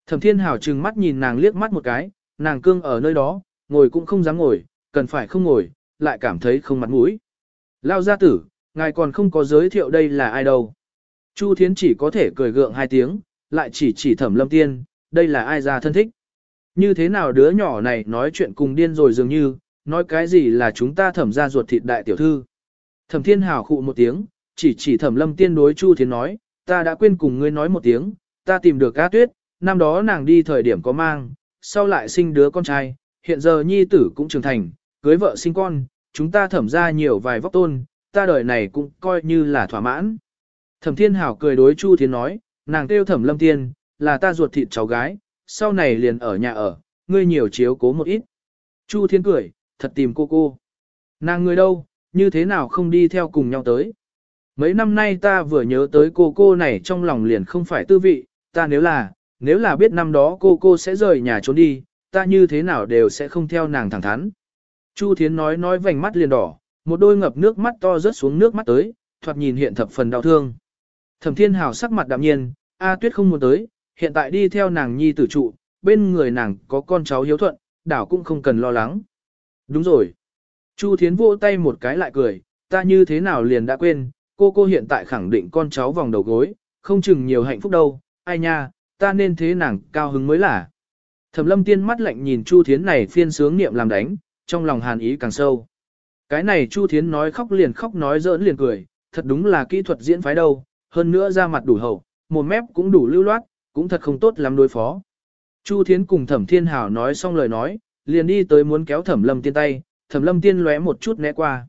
Thẩm thiên hào trừng mắt nhìn nàng liếc mắt một cái, nàng cương ở nơi đó, ngồi cũng không dám ngồi, cần phải không ngồi, lại cảm thấy không mặt mũi. Lao gia tử, ngài còn không có giới thiệu đây là ai đâu. Chu Thiến chỉ có thể cười gượng hai tiếng, lại chỉ chỉ thẩm lâm tiên, đây là ai ra thân thích. Như thế nào đứa nhỏ này nói chuyện cùng điên rồi dường như, nói cái gì là chúng ta thẩm ra ruột thịt đại tiểu thư. Thẩm thiên hào khụ một tiếng, chỉ chỉ thẩm lâm tiên đối Chu Thiến nói, ta đã quên cùng ngươi nói một tiếng, ta tìm được A tuyết, năm đó nàng đi thời điểm có mang, sau lại sinh đứa con trai, hiện giờ nhi tử cũng trưởng thành, cưới vợ sinh con, chúng ta thẩm ra nhiều vài vóc tôn, ta đời này cũng coi như là thỏa mãn. Thẩm thiên hảo cười đối Chu Thiến nói, nàng kêu thẩm lâm tiên, là ta ruột thịt cháu gái, sau này liền ở nhà ở, ngươi nhiều chiếu cố một ít. Chu Thiên cười, thật tìm cô cô. Nàng người đâu, như thế nào không đi theo cùng nhau tới. Mấy năm nay ta vừa nhớ tới cô cô này trong lòng liền không phải tư vị, ta nếu là, nếu là biết năm đó cô cô sẽ rời nhà trốn đi, ta như thế nào đều sẽ không theo nàng thẳng thắn. Chu Thiến nói nói vành mắt liền đỏ, một đôi ngập nước mắt to rớt xuống nước mắt tới, thoạt nhìn hiện thập phần đau thương. Thẩm Thiên Hào sắc mặt đạm nhiên, A Tuyết không muốn tới, hiện tại đi theo nàng nhi tử trụ, bên người nàng có con cháu hiếu thuận, đảo cũng không cần lo lắng. Đúng rồi. Chu Thiến vỗ tay một cái lại cười, ta như thế nào liền đã quên, cô cô hiện tại khẳng định con cháu vòng đầu gối, không chừng nhiều hạnh phúc đâu, ai nha, ta nên thế nàng cao hứng mới là. Thẩm lâm tiên mắt lạnh nhìn Chu Thiến này phiên sướng niệm làm đánh, trong lòng hàn ý càng sâu. Cái này Chu Thiến nói khóc liền khóc nói giỡn liền cười, thật đúng là kỹ thuật diễn phái đâu, hơn nữa ra mặt đủ hậu, một mép cũng đủ lưu loát, cũng thật không tốt lắm đối phó. Chu Thiến cùng Thẩm Thiên Hảo nói xong lời nói, liền đi tới muốn kéo Thẩm Lâm Tiên tay, Thẩm Lâm Tiên lóe một chút né qua.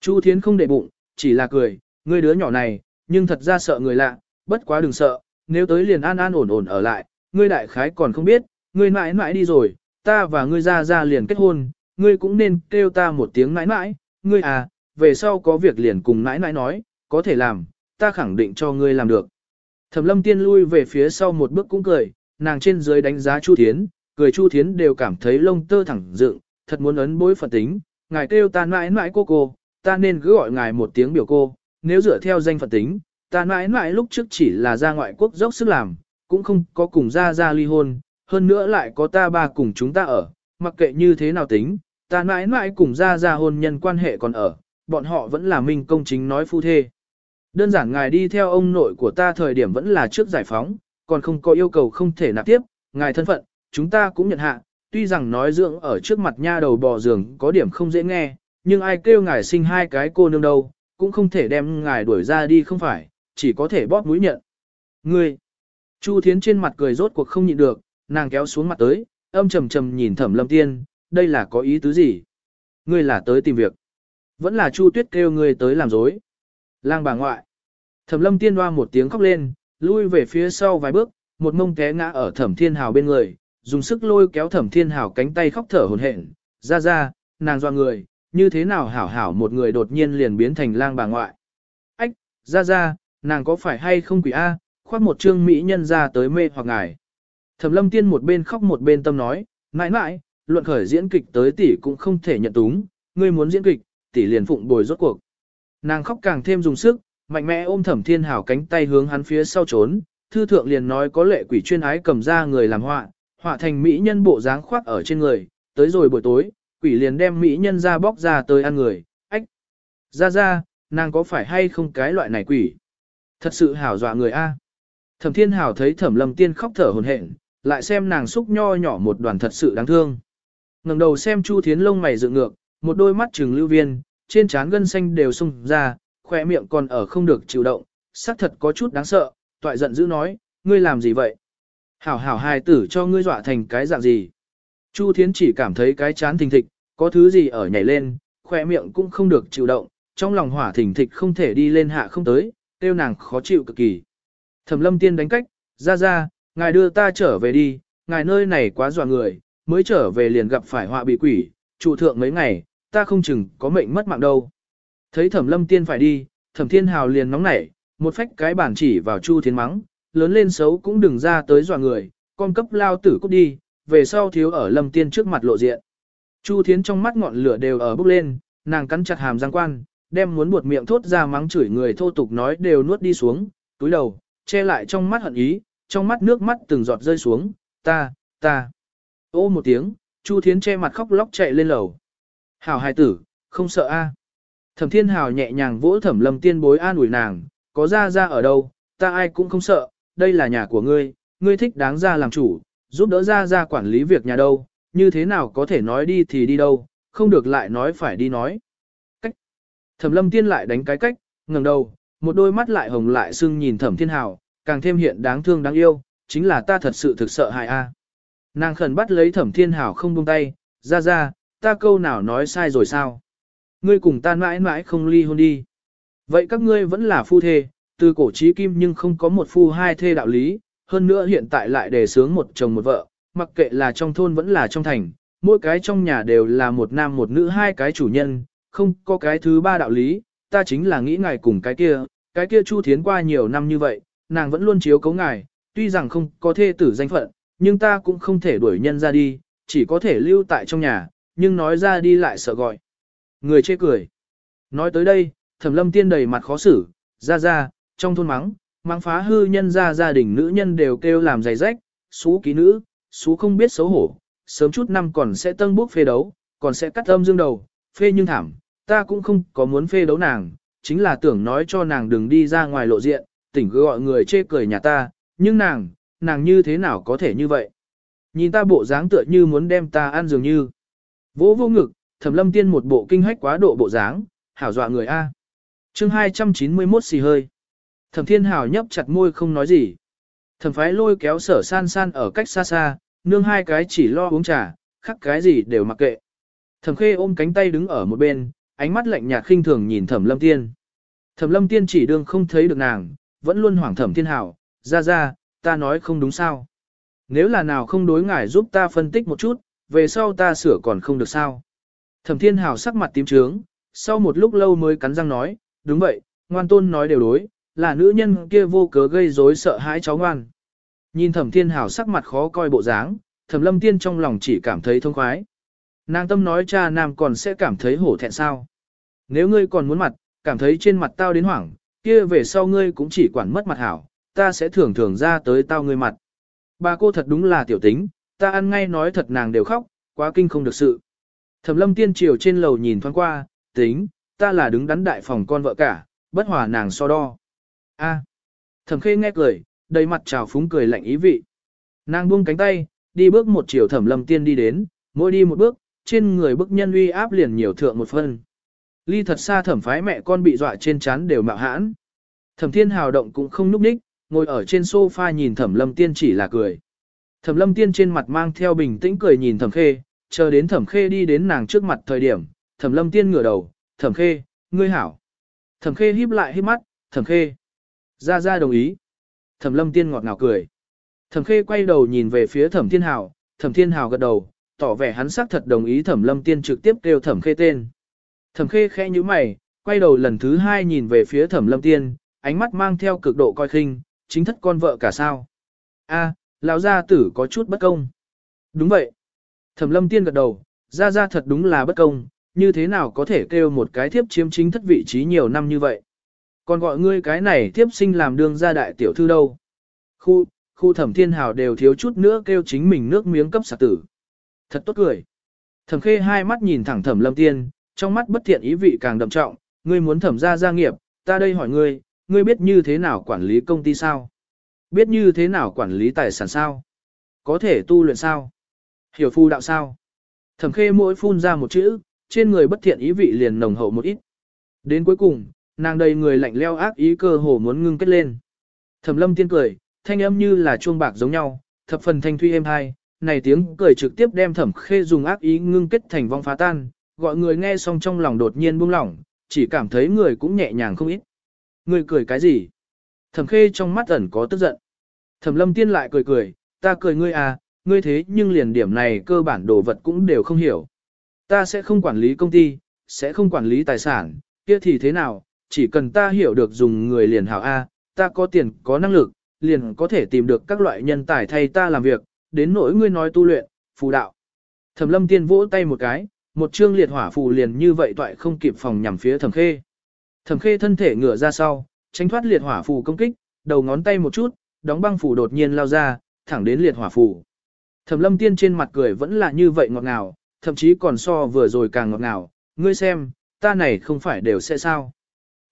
Chu Thiến không để bụng, chỉ là cười, ngươi đứa nhỏ này, nhưng thật ra sợ người lạ, bất quá đừng sợ, nếu tới liền an an ổn ổn ở lại, ngươi đại khái còn không biết, ngươi mãi mãi đi rồi, ta và ngươi ra ra liền kết hôn, ngươi cũng nên kêu ta một tiếng mãi mãi, ngươi à, về sau có việc liền cùng mãi mãi nói, có thể làm, ta khẳng định cho ngươi làm được. Thẩm lâm tiên lui về phía sau một bước cũng cười, nàng trên dưới đánh giá Chu Thiến, cười Chu Thiến đều cảm thấy lông tơ thẳng dựng, thật muốn ấn bối phận tính, ngài kêu ta mãi mãi cô cô, ta nên cứ gọi ngài một tiếng biểu cô, nếu dựa theo danh phận tính, ta mãi mãi lúc trước chỉ là ra ngoại quốc dốc sức làm, cũng không có cùng ra ra ly hôn, hơn nữa lại có ta ba cùng chúng ta ở, mặc kệ như thế nào tính, ta mãi mãi cùng ra ra hôn nhân quan hệ còn ở, bọn họ vẫn là minh công chính nói phu thê. Đơn giản ngài đi theo ông nội của ta thời điểm vẫn là trước giải phóng, còn không có yêu cầu không thể nạp tiếp, ngài thân phận, chúng ta cũng nhận hạ, tuy rằng nói dưỡng ở trước mặt nha đầu bò giường có điểm không dễ nghe, nhưng ai kêu ngài sinh hai cái cô nương đâu, cũng không thể đem ngài đuổi ra đi không phải, chỉ có thể bóp mũi nhận. Ngươi, Chu Thiến trên mặt cười rốt cuộc không nhịn được, nàng kéo xuống mặt tới, âm trầm trầm nhìn thẩm lâm tiên, đây là có ý tứ gì? Ngươi là tới tìm việc. Vẫn là Chu Tuyết kêu ngươi tới làm dối. Lang bà ngoại. Thẩm lâm tiên hoa một tiếng khóc lên, lui về phía sau vài bước, một mông té ngã ở thẩm thiên hào bên người, dùng sức lôi kéo thẩm thiên hào cánh tay khóc thở hồn hển, ra ra, nàng doa người, như thế nào hảo hảo một người đột nhiên liền biến thành lang bà ngoại. Ách, ra ra, nàng có phải hay không quỷ A, khoác một trương mỹ nhân ra tới mê hoặc ngài. Thẩm lâm tiên một bên khóc một bên tâm nói, mãi mãi, luận khởi diễn kịch tới tỷ cũng không thể nhận túng, ngươi muốn diễn kịch, tỷ liền phụng bồi rốt cuộc. Nàng khóc càng thêm dùng sức, mạnh mẽ ôm thẩm thiên hảo cánh tay hướng hắn phía sau trốn, thư thượng liền nói có lệ quỷ chuyên ái cầm ra người làm họa, họa thành mỹ nhân bộ dáng khoác ở trên người, tới rồi buổi tối, quỷ liền đem mỹ nhân ra bóc ra tới ăn người, ách. Ra ra, nàng có phải hay không cái loại này quỷ? Thật sự hảo dọa người a. Thẩm thiên hảo thấy thẩm lâm tiên khóc thở hồn hển, lại xem nàng xúc nho nhỏ một đoàn thật sự đáng thương. ngẩng đầu xem Chu Thiến lông mày dựng ngược, một đôi mắt trừng lưu viên, trên trán gân xanh đều sung ra, khỏe miệng còn ở không được chịu động, xác thật có chút đáng sợ, toại giận dữ nói, ngươi làm gì vậy? Hảo hảo hài tử cho ngươi dọa thành cái dạng gì? Chu Thiến chỉ cảm thấy cái chán thình thịch, có thứ gì ở nhảy lên, khỏe miệng cũng không được chịu động, trong lòng hỏa thình thịch không thể đi lên hạ không tới, tiêu nàng khó chịu cực kỳ. Thẩm lâm tiên đánh cách, ra ra, ngài đưa ta trở về đi, ngài nơi này quá dọa người, mới trở về liền gặp phải họa bị quỷ, trụ thượng mấy ngày, ta không chừng có mệnh mất mạng đâu. Thấy thẩm lâm tiên phải đi, thẩm thiên hào liền nóng nảy, một phách cái bản chỉ vào chu thiên mắng, lớn lên xấu cũng đừng ra tới dọa người, con cấp lao tử cút đi, về sau thiếu ở lâm tiên trước mặt lộ diện. Chu thiến trong mắt ngọn lửa đều ở bốc lên, nàng cắn chặt hàm răng quan, đem muốn buột miệng thốt ra mắng chửi người thô tục nói đều nuốt đi xuống, túi đầu, che lại trong mắt hận ý, trong mắt nước mắt từng giọt rơi xuống, ta, ta. Ô một tiếng, Chu Thiến che mặt khóc lóc chạy lên lầu. Hảo hài tử, không sợ a. Thẩm Thiên Hào nhẹ nhàng vỗ Thẩm Lâm Tiên bối an ủi nàng, có ra ra ở đâu, ta ai cũng không sợ, đây là nhà của ngươi, ngươi thích đáng ra làm chủ, giúp đỡ ra ra quản lý việc nhà đâu, như thế nào có thể nói đi thì đi đâu, không được lại nói phải đi nói. Cách. Thẩm Lâm Tiên lại đánh cái cách, ngẩng đầu, một đôi mắt lại hồng lại sưng nhìn Thẩm Thiên Hào, càng thêm hiện đáng thương đáng yêu, chính là ta thật sự thực sợ hại a. Nàng khẩn bắt lấy Thẩm Thiên Hào không buông tay, ra ra, ta câu nào nói sai rồi sao? Ngươi cùng ta mãi mãi không ly hôn đi. Vậy các ngươi vẫn là phu thê, từ cổ trí kim nhưng không có một phu hai thê đạo lý, hơn nữa hiện tại lại đề sướng một chồng một vợ, mặc kệ là trong thôn vẫn là trong thành, mỗi cái trong nhà đều là một nam một nữ hai cái chủ nhân, không có cái thứ ba đạo lý, ta chính là nghĩ ngài cùng cái kia, cái kia Chu Thiến qua nhiều năm như vậy, nàng vẫn luôn chiếu cấu ngài, tuy rằng không có thê tử danh phận, nhưng ta cũng không thể đuổi nhân ra đi, chỉ có thể lưu tại trong nhà, nhưng nói ra đi lại sợ gọi. Người chê cười. Nói tới đây, thẩm lâm tiên đầy mặt khó xử, ra ra, trong thôn mắng, mắng phá hư nhân ra gia đình nữ nhân đều kêu làm giày rách, xú ký nữ, xú không biết xấu hổ, sớm chút năm còn sẽ tân bốc phê đấu, còn sẽ cắt âm dương đầu, phê nhưng thảm, ta cũng không có muốn phê đấu nàng, chính là tưởng nói cho nàng đừng đi ra ngoài lộ diện, tỉnh gọi người chê cười nhà ta, nhưng nàng, nàng như thế nào có thể như vậy? Nhìn ta bộ dáng tựa như muốn đem ta ăn dường như. Vỗ vô ngực, thẩm lâm tiên một bộ kinh hách quá độ bộ dáng, hảo dọa người A. chương 291 xì hơi. Thẩm thiên hảo nhấp chặt môi không nói gì. Thẩm phái lôi kéo sở san san ở cách xa xa, nương hai cái chỉ lo uống trà, khắc cái gì đều mặc kệ. Thẩm khê ôm cánh tay đứng ở một bên, ánh mắt lạnh nhạt khinh thường nhìn thẩm lâm tiên. Thẩm lâm tiên chỉ đương không thấy được nàng, vẫn luôn hoảng thẩm thiên hảo, ra ra, ta nói không đúng sao. Nếu là nào không đối ngài giúp ta phân tích một chút, về sau ta sửa còn không được sao. Thẩm thiên hảo sắc mặt tím trướng, sau một lúc lâu mới cắn răng nói, đúng vậy, ngoan tôn nói đều đối, là nữ nhân kia vô cớ gây rối sợ hãi cháu ngoan. Nhìn thẩm thiên hảo sắc mặt khó coi bộ dáng, thẩm lâm tiên trong lòng chỉ cảm thấy thông khoái. Nàng tâm nói cha nam còn sẽ cảm thấy hổ thẹn sao. Nếu ngươi còn muốn mặt, cảm thấy trên mặt tao đến hoảng, kia về sau ngươi cũng chỉ quản mất mặt hảo, ta sẽ thường thường ra tới tao ngươi mặt. Bà cô thật đúng là tiểu tính, ta ăn ngay nói thật nàng đều khóc, quá kinh không được sự. Thẩm lâm tiên triều trên lầu nhìn thoáng qua, tính, ta là đứng đắn đại phòng con vợ cả, bất hòa nàng so đo. A. Thẩm khê nghe cười, đầy mặt trào phúng cười lạnh ý vị. Nàng buông cánh tay, đi bước một chiều thẩm lâm tiên đi đến, mỗi đi một bước, trên người bức nhân uy áp liền nhiều thượng một phân. Ly thật xa thẩm phái mẹ con bị dọa trên chán đều mạo hãn. Thẩm thiên hào động cũng không núp ních, ngồi ở trên sofa nhìn thẩm lâm tiên chỉ là cười. Thẩm lâm tiên trên mặt mang theo bình tĩnh cười nhìn thẩm khê, chờ đến thẩm khê đi đến nàng trước mặt thời điểm, thẩm lâm tiên ngửa đầu, thẩm khê, ngươi hảo. Thẩm khê híp lại híp mắt, thẩm khê. Ra ra đồng ý. Thẩm lâm tiên ngọt ngào cười. Thẩm khê quay đầu nhìn về phía thẩm thiên hảo, thẩm thiên hảo gật đầu, tỏ vẻ hắn xác thật đồng ý thẩm lâm tiên trực tiếp kêu thẩm khê tên. Thẩm khê khẽ như mày, quay đầu lần thứ hai nhìn về phía thẩm lâm tiên, ánh mắt mang theo cực độ coi khinh, chính thất con vợ cả sao. A, lão gia tử có chút bất công. Đúng vậy. Thẩm lâm tiên gật đầu, Gia gia thật đúng là bất công, như thế nào có thể kêu một cái thiếp chiếm chính thất vị trí nhiều năm như vậy. Còn gọi ngươi cái này thiếp sinh làm đương gia đại tiểu thư đâu. Khu, khu thẩm thiên hào đều thiếu chút nữa kêu chính mình nước miếng cấp sạc tử. Thật tốt cười. Thẩm khê hai mắt nhìn thẳng thẩm lâm tiên, trong mắt bất thiện ý vị càng đậm trọng, ngươi muốn thẩm gia gia nghiệp, ta đây hỏi ngươi, ngươi biết như thế nào quản lý công ty sao? Biết như thế nào quản lý tài sản sao? Có thể tu luyện sao? Hiểu phu đạo sao? Thẩm khê mỗi phun ra một chữ, trên người bất thiện ý vị liền nồng hậu một ít. Đến cuối cùng, nàng đầy người lạnh leo ác ý cơ hồ muốn ngưng kết lên. Thẩm lâm tiên cười, thanh âm như là chuông bạc giống nhau, thập phần thanh thuy êm hai, này tiếng cười trực tiếp đem thẩm khê dùng ác ý ngưng kết thành vong phá tan, gọi người nghe xong trong lòng đột nhiên buông lỏng, chỉ cảm thấy người cũng nhẹ nhàng không ít. Người cười cái gì? Thẩm khê trong mắt ẩn có tức giận. Thẩm lâm tiên lại cười cười, ta cười ngươi à, ngươi thế nhưng liền điểm này cơ bản đồ vật cũng đều không hiểu. Ta sẽ không quản lý công ty, sẽ không quản lý tài sản, kia thì thế nào, chỉ cần ta hiểu được dùng người liền hảo A, ta có tiền, có năng lực, liền có thể tìm được các loại nhân tài thay ta làm việc, đến nỗi ngươi nói tu luyện, phù đạo. Thẩm lâm tiên vỗ tay một cái, một chương liệt hỏa phù liền như vậy toại không kịp phòng nhằm phía thẩm khê. Thẩm khê thân thể ngửa ra sau, tránh thoát liệt hỏa phù công kích, đầu ngón tay một chút, đóng băng phù đột nhiên lao ra, thẳng đến liệt hỏa phù. Thẩm lâm tiên trên mặt cười vẫn là như vậy ngọt ngào, thậm chí còn so vừa rồi càng ngọt ngào, ngươi xem, ta này không phải đều sẽ sao.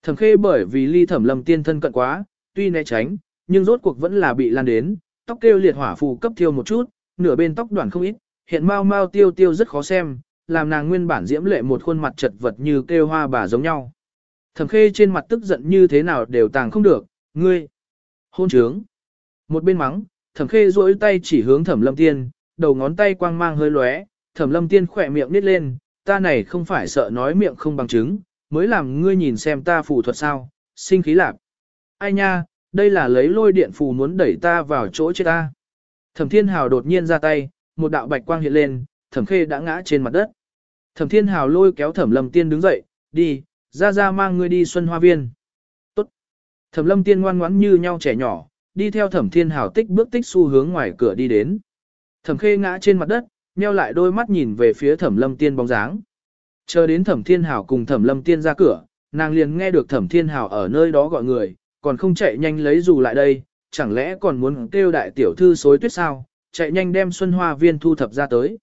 Thẩm khê bởi vì ly thẩm lâm tiên thân cận quá, tuy né tránh, nhưng rốt cuộc vẫn là bị lan đến, tóc kêu liệt hỏa phù cấp thiêu một chút, nửa bên tóc đoạn không ít, hiện mau mau tiêu tiêu rất khó xem, làm nàng nguyên bản diễm lệ một khuôn mặt chật vật như kêu hoa bà giống nhau. Thẩm khê trên mặt tức giận như thế nào đều tàng không được, ngươi, hôn trướng. Một bên mắng, thẩm khê duỗi tay chỉ hướng thẩm lâm tiên, đầu ngón tay quang mang hơi lóe, thẩm lâm tiên khỏe miệng nít lên, ta này không phải sợ nói miệng không bằng chứng, mới làm ngươi nhìn xem ta phù thuật sao, sinh khí lạc. Ai nha, đây là lấy lôi điện phù muốn đẩy ta vào chỗ chết ta. Thẩm thiên hào đột nhiên ra tay, một đạo bạch quang hiện lên, thẩm khê đã ngã trên mặt đất. Thẩm thiên hào lôi kéo thẩm lâm tiên đứng dậy, đi, ra ra mang ngươi đi xuân hoa viên. Tốt. Thẩm lâm tiên ngoan ngoãn như nhau trẻ nhỏ, đi theo thẩm thiên hào tích bước tích xu hướng ngoài cửa đi đến. Thẩm khê ngã trên mặt đất, nheo lại đôi mắt nhìn về phía thẩm lâm tiên bóng dáng. Chờ đến thẩm thiên hảo cùng thẩm lâm tiên ra cửa, nàng liền nghe được thẩm thiên hảo ở nơi đó gọi người, còn không chạy nhanh lấy dù lại đây, chẳng lẽ còn muốn kêu đại tiểu thư xối tuyết sao, chạy nhanh đem xuân hoa viên thu thập ra tới.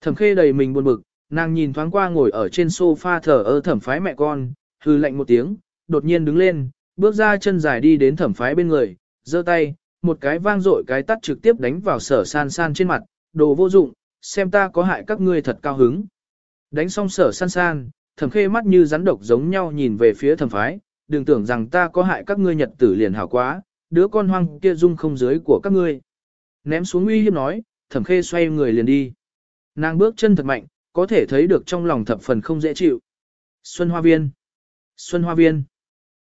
Thẩm khê đầy mình buồn bực, nàng nhìn thoáng qua ngồi ở trên sofa thở ơ thẩm phái mẹ con, hư lạnh một tiếng, đột nhiên đứng lên, bước ra chân dài đi đến thẩm phái bên người, giơ tay, một cái vang dội cái tắt trực tiếp đánh vào sở san san trên mặt, đồ vô dụng, xem ta có hại các ngươi thật cao hứng. Đánh xong sở san san, thẩm khê mắt như rắn độc giống nhau nhìn về phía thẩm phái, đừng tưởng rằng ta có hại các ngươi nhật tử liền hảo quá, đứa con hoang kia dung không dưới của các ngươi. Ném xuống uy hiếp nói, thẩm khê xoay người liền đi. Nàng bước chân thật mạnh, có thể thấy được trong lòng thập phần không dễ chịu. Xuân Hoa Viên Xuân Hoa Viên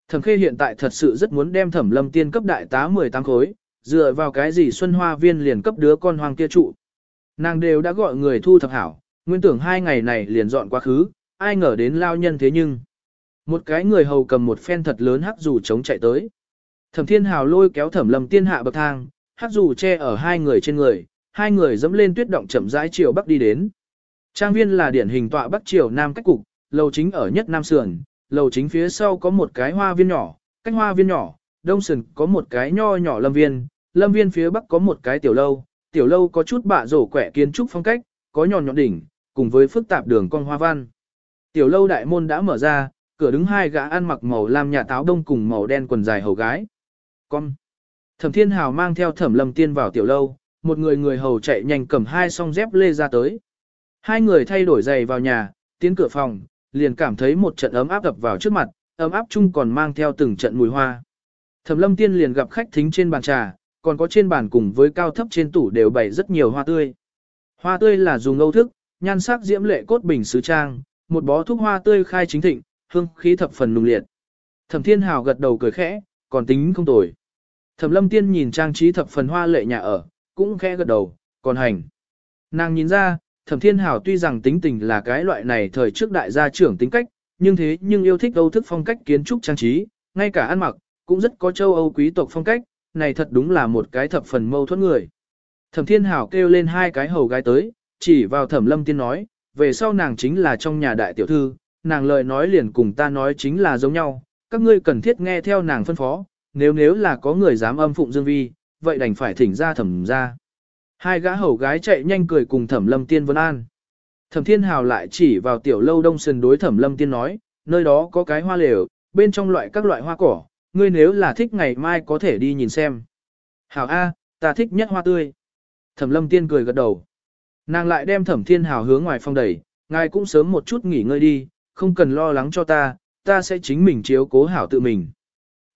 Thẩm khê hiện tại thật sự rất muốn đem thẩm lâm tiên cấp đại tá 18 khối, dựa vào cái gì Xuân Hoa Viên liền cấp đứa con hoàng kia trụ. Nàng đều đã gọi người thu thập hảo, nguyên tưởng hai ngày này liền dọn quá khứ, ai ngờ đến lao nhân thế nhưng. Một cái người hầu cầm một phen thật lớn hắc dù chống chạy tới. Thẩm thiên hào lôi kéo thẩm lâm tiên hạ bậc thang, hắc dù che ở hai người trên người, hai người dẫm lên tuyết động chậm rãi chiều bắc đi đến. Trang viên là điển hình tọa bắc Triều nam cách cục, lầu chính ở nhất nam sườn, lầu chính phía sau có một cái hoa viên nhỏ, cách hoa viên nhỏ, đông sườn có một cái nho nhỏ lâm viên, lâm viên phía bắc có một cái tiểu lâu, tiểu lâu có chút bạ rổ quẻ kiến trúc phong cách, có nhọn nhọn đỉnh, cùng với phức tạp đường con hoa văn. Tiểu lâu đại môn đã mở ra, cửa đứng hai gã ăn mặc màu lam nhà táo đông cùng màu đen quần dài hầu gái. Con. Thẩm Thiên Hào mang theo Thẩm Lâm Tiên vào tiểu lâu, một người người hầu chạy nhanh cầm hai song dép lê ra tới. Hai người thay đổi giày vào nhà, tiến cửa phòng, liền cảm thấy một trận ấm áp đập vào trước mặt, ấm áp chung còn mang theo từng trận mùi hoa. Thẩm Lâm Tiên liền gặp khách thính trên bàn trà, còn có trên bàn cùng với cao thấp trên tủ đều bày rất nhiều hoa tươi. Hoa tươi là dùng ngâu thức, nhan sắc diễm lệ cốt bình sứ trang, một bó thuốc hoa tươi khai chính thịnh, hương khí thập phần nùng liệt. Thẩm Thiên Hào gật đầu cười khẽ, còn tính không tồi. Thẩm Lâm Tiên nhìn trang trí thập phần hoa lệ nhà ở, cũng khẽ gật đầu, còn hành. Nàng nhìn ra, Thẩm Thiên Hảo tuy rằng tính tình là cái loại này thời trước đại gia trưởng tính cách, nhưng thế nhưng yêu thích Âu thức phong cách kiến trúc trang trí, ngay cả ăn mặc, cũng rất có châu Âu quý tộc phong cách, này thật đúng là một cái thập phần mâu thuẫn người. Thẩm Thiên Hảo kêu lên hai cái hầu gái tới, chỉ vào thẩm lâm tiên nói, về sau nàng chính là trong nhà đại tiểu thư, nàng lời nói liền cùng ta nói chính là giống nhau, các ngươi cần thiết nghe theo nàng phân phó, nếu nếu là có người dám âm phụng dương vi, vậy đành phải thỉnh ra thẩm ra. Hai gã hầu gái chạy nhanh cười cùng thẩm lâm tiên vân an. Thẩm thiên hào lại chỉ vào tiểu lâu đông sườn đối thẩm lâm tiên nói, nơi đó có cái hoa lều, bên trong loại các loại hoa cỏ, ngươi nếu là thích ngày mai có thể đi nhìn xem. Hảo A, ta thích nhất hoa tươi. Thẩm lâm tiên cười gật đầu. Nàng lại đem thẩm thiên hào hướng ngoài phòng đẩy, ngài cũng sớm một chút nghỉ ngơi đi, không cần lo lắng cho ta, ta sẽ chính mình chiếu cố hảo tự mình.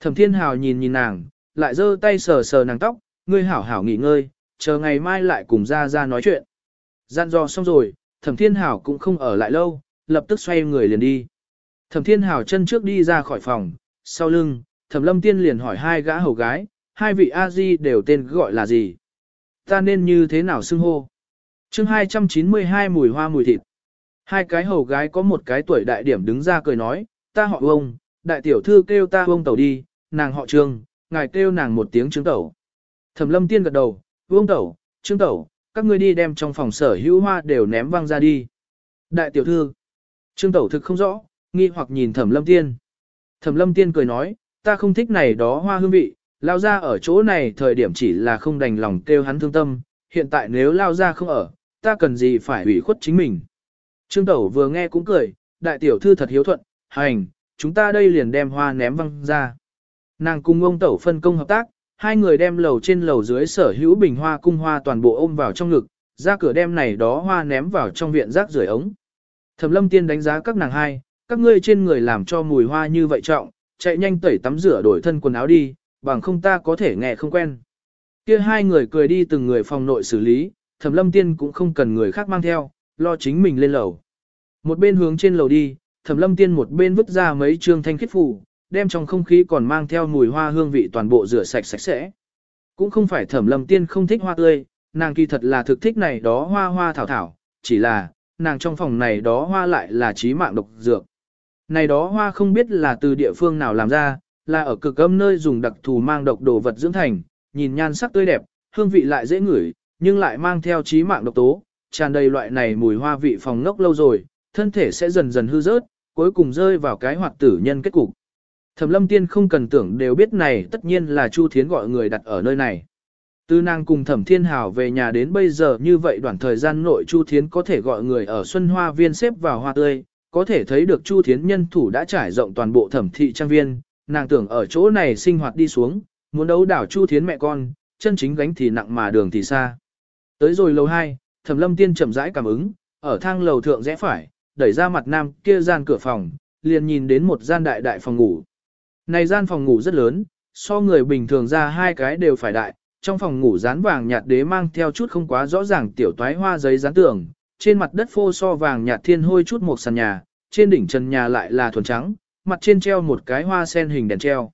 Thẩm thiên hào nhìn nhìn nàng, lại giơ tay sờ sờ nàng tóc, ngươi hảo hảo nghỉ ngơi, chờ ngày mai lại cùng ra ra nói chuyện. Gian dò xong rồi, thẩm thiên hảo cũng không ở lại lâu, lập tức xoay người liền đi. Thẩm thiên hảo chân trước đi ra khỏi phòng, sau lưng, thẩm lâm tiên liền hỏi hai gã hầu gái, hai vị A-di đều tên gọi là gì? Ta nên như thế nào xưng hô? chương 292 mùi hoa mùi thịt. Hai cái hầu gái có một cái tuổi đại điểm đứng ra cười nói, ta họ ông, đại tiểu thư kêu ta ông tẩu đi, nàng họ trương, ngài kêu nàng một tiếng trương tẩu. Thẩm lâm tiên gật đầu, ông tẩu, trương tẩu, các ngươi đi đem trong phòng sở hữu hoa đều ném văng ra đi. Đại tiểu thư, trương tẩu thực không rõ, nghi hoặc nhìn thẩm lâm tiên. Thẩm lâm tiên cười nói, ta không thích này đó hoa hương vị, lao ra ở chỗ này thời điểm chỉ là không đành lòng kêu hắn thương tâm, hiện tại nếu lao ra không ở, ta cần gì phải ủy khuất chính mình. Trương tẩu vừa nghe cũng cười, đại tiểu thư thật hiếu thuận, hành, chúng ta đây liền đem hoa ném văng ra. Nàng cùng ông tẩu phân công hợp tác, hai người đem lầu trên lầu dưới sở hữu bình hoa cung hoa toàn bộ ôm vào trong ngực, ra cửa đem này đó hoa ném vào trong viện rác rưởi ống. Thẩm lâm tiên đánh giá các nàng hai, các ngươi trên người làm cho mùi hoa như vậy trọng, chạy nhanh tẩy tắm rửa đổi thân quần áo đi, bằng không ta có thể nghe không quen. Kia hai người cười đi từng người phòng nội xử lý, thẩm lâm tiên cũng không cần người khác mang theo, lo chính mình lên lầu. Một bên hướng trên lầu đi, thẩm lâm tiên một bên vứt ra mấy trương thanh khiết phủ, đem trong không khí còn mang theo mùi hoa hương vị toàn bộ rửa sạch sạch sẽ. Cũng không phải thẩm lâm tiên không thích hoa tươi, nàng kỳ thật là thực thích này đó hoa hoa thảo thảo, chỉ là, nàng trong phòng này đó hoa lại là trí mạng độc dược. Này đó hoa không biết là từ địa phương nào làm ra, là ở cực âm nơi dùng đặc thù mang độc đồ vật dưỡng thành, nhìn nhan sắc tươi đẹp, hương vị lại dễ ngửi, nhưng lại mang theo trí mạng độc tố, tràn đầy loại này mùi hoa vị phòng ngốc lâu rồi, thân thể sẽ dần dần hư rớt, cuối cùng rơi vào cái hoạt tử nhân kết cục. Thẩm lâm tiên không cần tưởng đều biết này tất nhiên là Chu Thiến gọi người đặt ở nơi này. Từ nàng cùng thẩm thiên hào về nhà đến bây giờ như vậy đoạn thời gian nội Chu Thiến có thể gọi người ở Xuân Hoa Viên xếp vào hoa tươi, có thể thấy được Chu Thiến nhân thủ đã trải rộng toàn bộ thẩm thị trang viên, nàng tưởng ở chỗ này sinh hoạt đi xuống, muốn đấu đảo Chu Thiến mẹ con, chân chính gánh thì nặng mà đường thì xa. Tới rồi lầu 2, thẩm lâm tiên chậm rãi cảm ứng, ở thang lầu thượng rẽ phải, đẩy ra mặt nam kia gian cửa phòng, liền nhìn đến một gian đại đại phòng ngủ. Này gian phòng ngủ rất lớn, so người bình thường ra hai cái đều phải đại, trong phòng ngủ dán vàng nhạt đế mang theo chút không quá rõ ràng tiểu toái hoa giấy dán tường, trên mặt đất phô so vàng nhạt thiên hôi chút một sàn nhà, trên đỉnh trần nhà lại là thuần trắng, mặt trên treo một cái hoa sen hình đèn treo.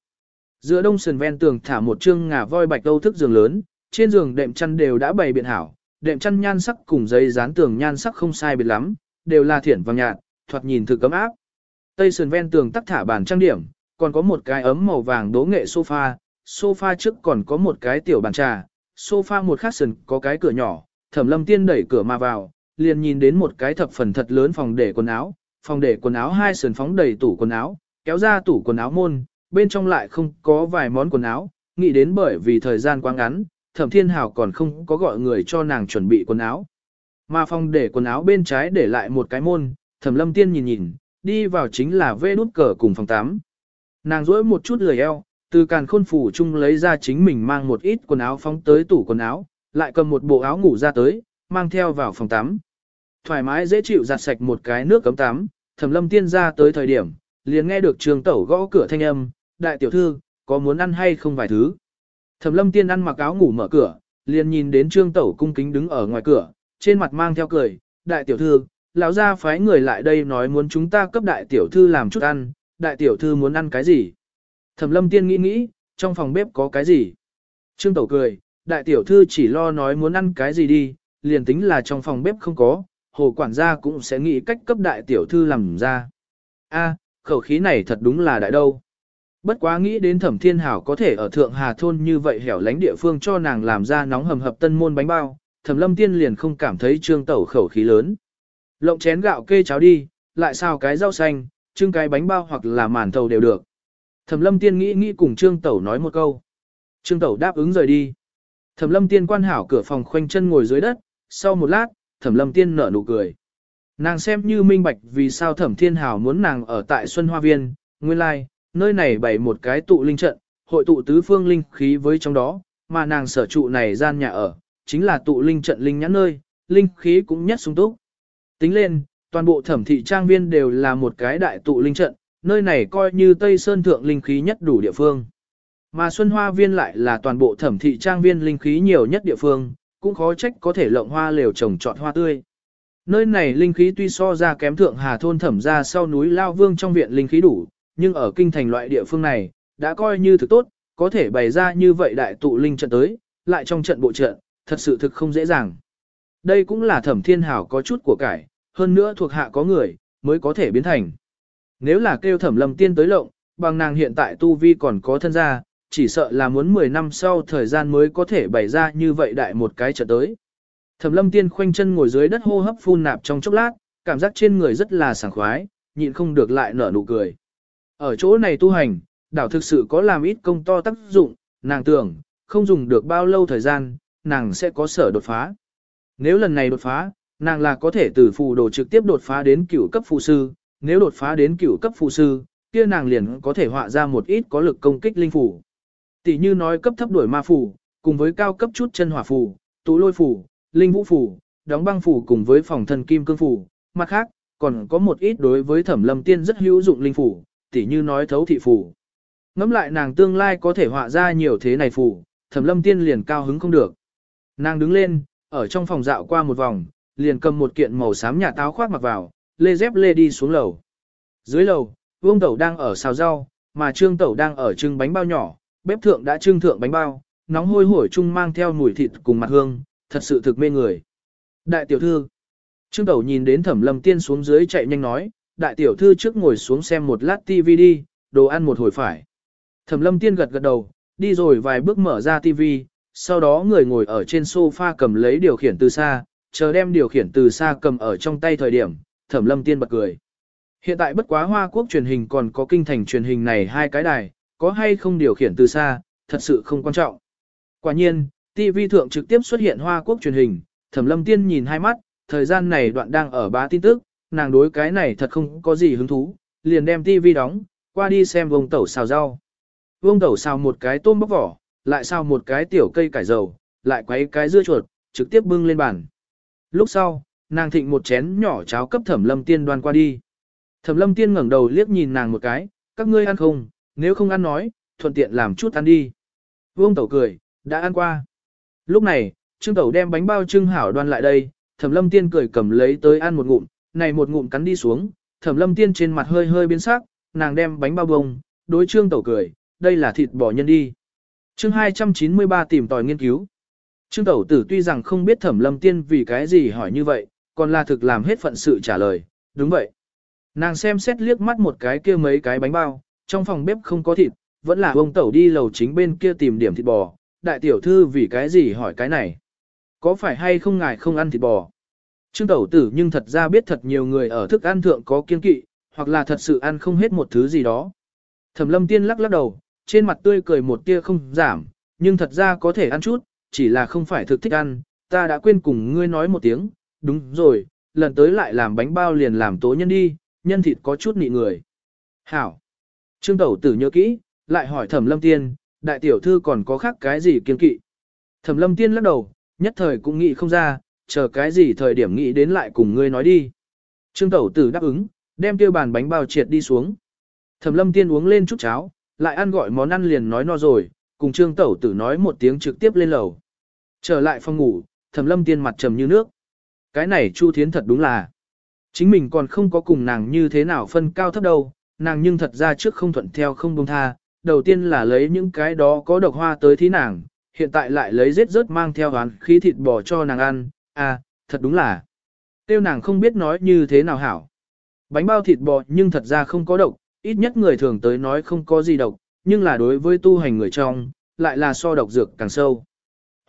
Giữa đông sườn ven tường thả một chương ngà voi bạch đâu thức giường lớn, trên giường đệm chăn đều đã bày biện hảo, đệm chăn nhan sắc cùng giấy dán tường nhan sắc không sai biệt lắm, đều là thiển vàng nhạt, thoạt nhìn thực cấm áp. Tây sườn ven tường tắc thả bàn trang điểm, còn có một cái ấm màu vàng đố nghệ sofa, sofa trước còn có một cái tiểu bàn trà, sofa một khắc sườn có cái cửa nhỏ, thẩm lâm tiên đẩy cửa mà vào, liền nhìn đến một cái thập phần thật lớn phòng để quần áo, phòng để quần áo hai sườn phóng đầy tủ quần áo, kéo ra tủ quần áo môn, bên trong lại không có vài món quần áo, nghĩ đến bởi vì thời gian quá ngắn, thẩm thiên hào còn không có gọi người cho nàng chuẩn bị quần áo. Mà phòng để quần áo bên trái để lại một cái môn, thẩm lâm tiên nhìn nhìn, đi vào chính là vê nút cờ cùng phòng 8. Nàng rỗi một chút lười eo, từ càn khôn phủ chung lấy ra chính mình mang một ít quần áo phóng tới tủ quần áo, lại cầm một bộ áo ngủ ra tới, mang theo vào phòng tắm. Thoải mái dễ chịu giặt sạch một cái nước cấm tắm, thẩm lâm tiên ra tới thời điểm, liền nghe được trường tẩu gõ cửa thanh âm, đại tiểu thư, có muốn ăn hay không vài thứ. Thẩm lâm tiên ăn mặc áo ngủ mở cửa, liền nhìn đến trương tẩu cung kính đứng ở ngoài cửa, trên mặt mang theo cười, đại tiểu thư, lão gia phái người lại đây nói muốn chúng ta cấp đại tiểu thư làm chút ăn, đại tiểu thư muốn ăn cái gì? Thẩm lâm tiên nghĩ nghĩ, trong phòng bếp có cái gì? Trương Tẩu cười, đại tiểu thư chỉ lo nói muốn ăn cái gì đi, liền tính là trong phòng bếp không có, hồ quản gia cũng sẽ nghĩ cách cấp đại tiểu thư làm ra. A, khẩu khí này thật đúng là đại đâu. Bất quá nghĩ đến thẩm thiên hảo có thể ở Thượng Hà Thôn như vậy hẻo lánh địa phương cho nàng làm ra nóng hầm hập tân môn bánh bao, thẩm lâm tiên liền không cảm thấy trương tẩu khẩu khí lớn. Lộng chén gạo kê cháo đi, lại xào cái rau xanh, trưng cái bánh bao hoặc là màn thầu đều được. Thẩm lâm tiên nghĩ nghĩ cùng trương tẩu nói một câu. Trương tẩu đáp ứng rời đi. Thẩm lâm tiên quan hảo cửa phòng khoanh chân ngồi dưới đất, sau một lát, thẩm lâm tiên nở nụ cười. Nàng xem như minh bạch vì sao thẩm thiên hảo muốn nàng ở tại Xuân Hoa Viên, nguyên lai, like, nơi này bày một cái tụ linh trận, hội tụ tứ phương linh khí với trong đó, mà nàng sở trụ này gian nhà ở, chính là tụ linh trận linh nhãn nơi, linh khí cũng nhất sung túc. Tính lên, toàn bộ thẩm thị trang viên đều là một cái đại tụ linh trận, nơi này coi như Tây Sơn Thượng linh khí nhất đủ địa phương. Mà Xuân Hoa Viên lại là toàn bộ thẩm thị trang viên linh khí nhiều nhất địa phương, cũng khó trách có thể lộng hoa lều trồng trọt hoa tươi. Nơi này linh khí tuy so ra kém thượng hà thôn thẩm ra sau núi Lao Vương trong viện linh khí đủ, nhưng ở kinh thành loại địa phương này, đã coi như thực tốt, có thể bày ra như vậy đại tụ linh trận tới, lại trong trận bộ trận, thật sự thực không dễ dàng. Đây cũng là thẩm thiên hảo có chút của cải, hơn nữa thuộc hạ có người, mới có thể biến thành. Nếu là kêu thẩm lâm tiên tới lộng, bằng nàng hiện tại tu vi còn có thân gia, chỉ sợ là muốn 10 năm sau thời gian mới có thể bày ra như vậy đại một cái trở tới. Thẩm lâm tiên khoanh chân ngồi dưới đất hô hấp phun nạp trong chốc lát, cảm giác trên người rất là sảng khoái, nhịn không được lại nở nụ cười. Ở chỗ này tu hành, đảo thực sự có làm ít công to tác dụng, nàng tưởng, không dùng được bao lâu thời gian, nàng sẽ có sở đột phá. Nếu lần này đột phá, nàng là có thể từ phù đồ trực tiếp đột phá đến cửu cấp phù sư, nếu đột phá đến cửu cấp phù sư, kia nàng liền có thể họa ra một ít có lực công kích linh phù. Tỷ như nói cấp thấp đuổi ma phù, cùng với cao cấp chút chân hỏa phù, tụ lôi phù, linh vũ phù, đóng băng phù cùng với phòng thân kim cương phù, mặt khác, còn có một ít đối với thẩm lâm tiên rất hữu dụng linh phù, tỷ như nói thấu thị phù. Ngẫm lại nàng tương lai có thể họa ra nhiều thế này phù, thẩm lâm tiên liền cao hứng không được. Nàng đứng lên, ở trong phòng dạo qua một vòng, liền cầm một kiện màu xám nhà táo khoác mặc vào, lê dép lê đi xuống lầu. Dưới lầu, Vương Tẩu đang ở xào rau, mà Trương Tẩu đang ở trưng bánh bao nhỏ, bếp thượng đã trưng thượng bánh bao, nóng hôi hổi chung mang theo mùi thịt cùng mặt hương, thật sự thực mê người. Đại tiểu thư, Trương Tẩu nhìn đến Thẩm Lâm Tiên xuống dưới chạy nhanh nói, đại tiểu thư trước ngồi xuống xem một lát TV đi, đồ ăn một hồi phải. Thẩm Lâm Tiên gật gật đầu, đi rồi vài bước mở ra TV, sau đó người ngồi ở trên sofa cầm lấy điều khiển từ xa, chờ đem điều khiển từ xa cầm ở trong tay thời điểm, Thẩm Lâm Tiên bật cười. Hiện tại bất quá Hoa Quốc truyền hình còn có kinh thành truyền hình này hai cái đài, có hay không điều khiển từ xa, thật sự không quan trọng. Quả nhiên, TV thượng trực tiếp xuất hiện Hoa Quốc truyền hình, Thẩm Lâm Tiên nhìn hai mắt, thời gian này đoạn đang ở bá tin tức, nàng đối cái này thật không có gì hứng thú, liền đem TV đóng, qua đi xem vông tẩu xào rau. Vông tẩu xào một cái tôm bóc vỏ, lại xào một cái tiểu cây cải dầu, lại quấy cái dưa chuột, trực tiếp bưng lên bàn. Lúc sau, nàng thịnh một chén nhỏ cháo cấp Thẩm Lâm Tiên đoan qua đi. Thẩm Lâm Tiên ngẩng đầu liếc nhìn nàng một cái, các ngươi ăn không, nếu không ăn nói, thuận tiện làm chút ăn đi. Vương Tẩu cười, đã ăn qua. Lúc này, Trương Tẩu đem bánh bao trưng hảo đoan lại đây, Thẩm Lâm Tiên cười cầm lấy tới ăn một ngụm, này một ngụm cắn đi xuống, Thẩm Lâm Tiên trên mặt hơi hơi biến sắc, nàng đem bánh bao bông, đối Trương Tẩu cười, đây là thịt bò nhân đi. Chương 293 tìm tòi nghiên cứu. Trương Tẩu Tử tuy rằng không biết Thẩm Lâm Tiên vì cái gì hỏi như vậy, còn là thực làm hết phận sự trả lời, đúng vậy. Nàng xem xét liếc mắt một cái kia mấy cái bánh bao, trong phòng bếp không có thịt, vẫn là ông tẩu đi lầu chính bên kia tìm điểm thịt bò, đại tiểu thư vì cái gì hỏi cái này. Có phải hay không ngài không ăn thịt bò? Trương tẩu tử nhưng thật ra biết thật nhiều người ở thức ăn thượng có kiên kỵ, hoặc là thật sự ăn không hết một thứ gì đó. Thẩm lâm tiên lắc lắc đầu, trên mặt tươi cười một tia không giảm, nhưng thật ra có thể ăn chút, chỉ là không phải thực thích ăn, ta đã quên cùng ngươi nói một tiếng, đúng rồi, lần tới lại làm bánh bao liền làm tố nhân đi, nhân thịt có chút nị người. Hảo. Trương Tẩu Tử nhớ kỹ, lại hỏi Thẩm Lâm Tiên, đại tiểu thư còn có khác cái gì kiên kỵ. Thẩm Lâm Tiên lắc đầu, nhất thời cũng nghĩ không ra, chờ cái gì thời điểm nghĩ đến lại cùng ngươi nói đi. Trương Tẩu Tử đáp ứng, đem tiêu bàn bánh bao triệt đi xuống. Thẩm Lâm Tiên uống lên chút cháo, lại ăn gọi món ăn liền nói no rồi, cùng Trương Tẩu Tử nói một tiếng trực tiếp lên lầu. Trở lại phòng ngủ, Thẩm Lâm Tiên mặt trầm như nước. Cái này Chu Thiến thật đúng là. Chính mình còn không có cùng nàng như thế nào phân cao thấp đâu, nàng nhưng thật ra trước không thuận theo không buông tha, đầu tiên là lấy những cái đó có độc hoa tới thí nàng, hiện tại lại lấy rết rớt mang theo hoán khí thịt bò cho nàng ăn, à, thật đúng là. Tiêu nàng không biết nói như thế nào hảo. Bánh bao thịt bò nhưng thật ra không có độc, ít nhất người thường tới nói không có gì độc, nhưng là đối với tu hành người trong, lại là so độc dược càng sâu.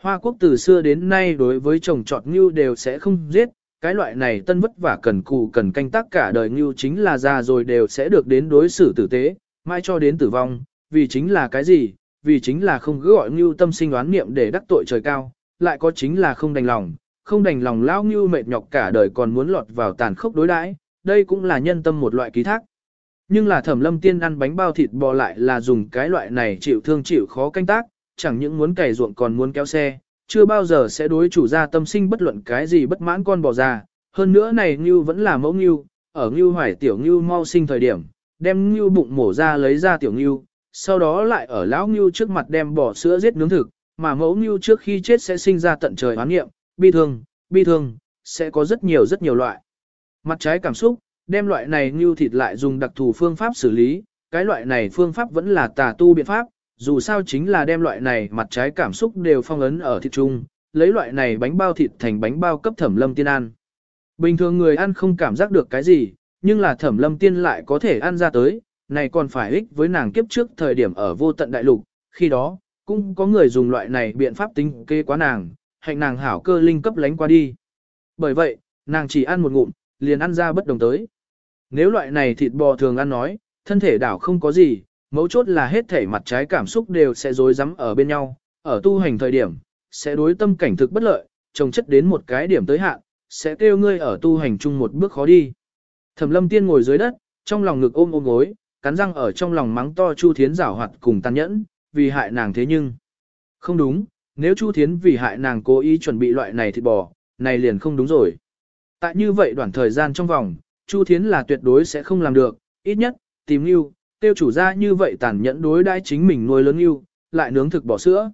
Hoa quốc từ xưa đến nay đối với trồng trọt ngưu đều sẽ không giết, cái loại này tân vất vả cần cù cần canh tác cả đời ngưu chính là già rồi đều sẽ được đến đối xử tử tế, mãi cho đến tử vong, vì chính là cái gì, vì chính là không cứ gọi ngưu tâm sinh đoán niệm để đắc tội trời cao, lại có chính là không đành lòng, không đành lòng lao ngưu mệt nhọc cả đời còn muốn lọt vào tàn khốc đối đãi, đây cũng là nhân tâm một loại ký thác. Nhưng là thẩm lâm tiên ăn bánh bao thịt bò lại là dùng cái loại này chịu thương chịu khó canh tác, chẳng những muốn cày ruộng còn muốn kéo xe, chưa bao giờ sẽ đối chủ gia tâm sinh bất luận cái gì bất mãn con bò ra. Hơn nữa này Ngưu vẫn là mẫu Ngưu, ở Ngưu hoài tiểu Ngưu mau sinh thời điểm, đem Ngưu bụng mổ ra lấy ra tiểu Ngưu, sau đó lại ở lão Ngưu trước mặt đem bò sữa giết nướng thực, mà mẫu Ngưu trước khi chết sẽ sinh ra tận trời oán nghiệm, bi thương, bi thương, sẽ có rất nhiều rất nhiều loại. Mặt trái cảm xúc, đem loại này như thịt lại dùng đặc thù phương pháp xử lý, cái loại này phương pháp vẫn là tà tu biện pháp, dù sao chính là đem loại này mặt trái cảm xúc đều phong ấn ở thịt chung, lấy loại này bánh bao thịt thành bánh bao cấp thẩm lâm tiên ăn. Bình thường người ăn không cảm giác được cái gì, nhưng là thẩm lâm tiên lại có thể ăn ra tới, này còn phải ích với nàng kiếp trước thời điểm ở vô tận đại lục, khi đó, cũng có người dùng loại này biện pháp tính kê quá nàng, hạnh nàng hảo cơ linh cấp lánh qua đi. Bởi vậy, nàng chỉ ăn một ngụm, liền ăn ra bất đồng tới. Nếu loại này thịt bò thường ăn nói, thân thể đảo không có gì, mấu chốt là hết thể mặt trái cảm xúc đều sẽ rối rắm ở bên nhau, ở tu hành thời điểm, sẽ đối tâm cảnh thực bất lợi, trồng chất đến một cái điểm tới hạn, sẽ kêu ngươi ở tu hành chung một bước khó đi. Thẩm lâm tiên ngồi dưới đất, trong lòng ngực ôm ôm gối, cắn răng ở trong lòng mắng to Chu Thiến giảo hoạt cùng tàn nhẫn, vì hại nàng thế nhưng. Không đúng, nếu Chu Thiến vì hại nàng cố ý chuẩn bị loại này thịt bò, này liền không đúng rồi. Tại như vậy đoạn thời gian trong vòng, Chu Thiến là tuyệt đối sẽ không làm được, ít nhất, tìm lưu, tiêu chủ ra như vậy tàn nhẫn đối đãi chính mình nuôi lớn yêu, lại nướng thực bỏ sữa.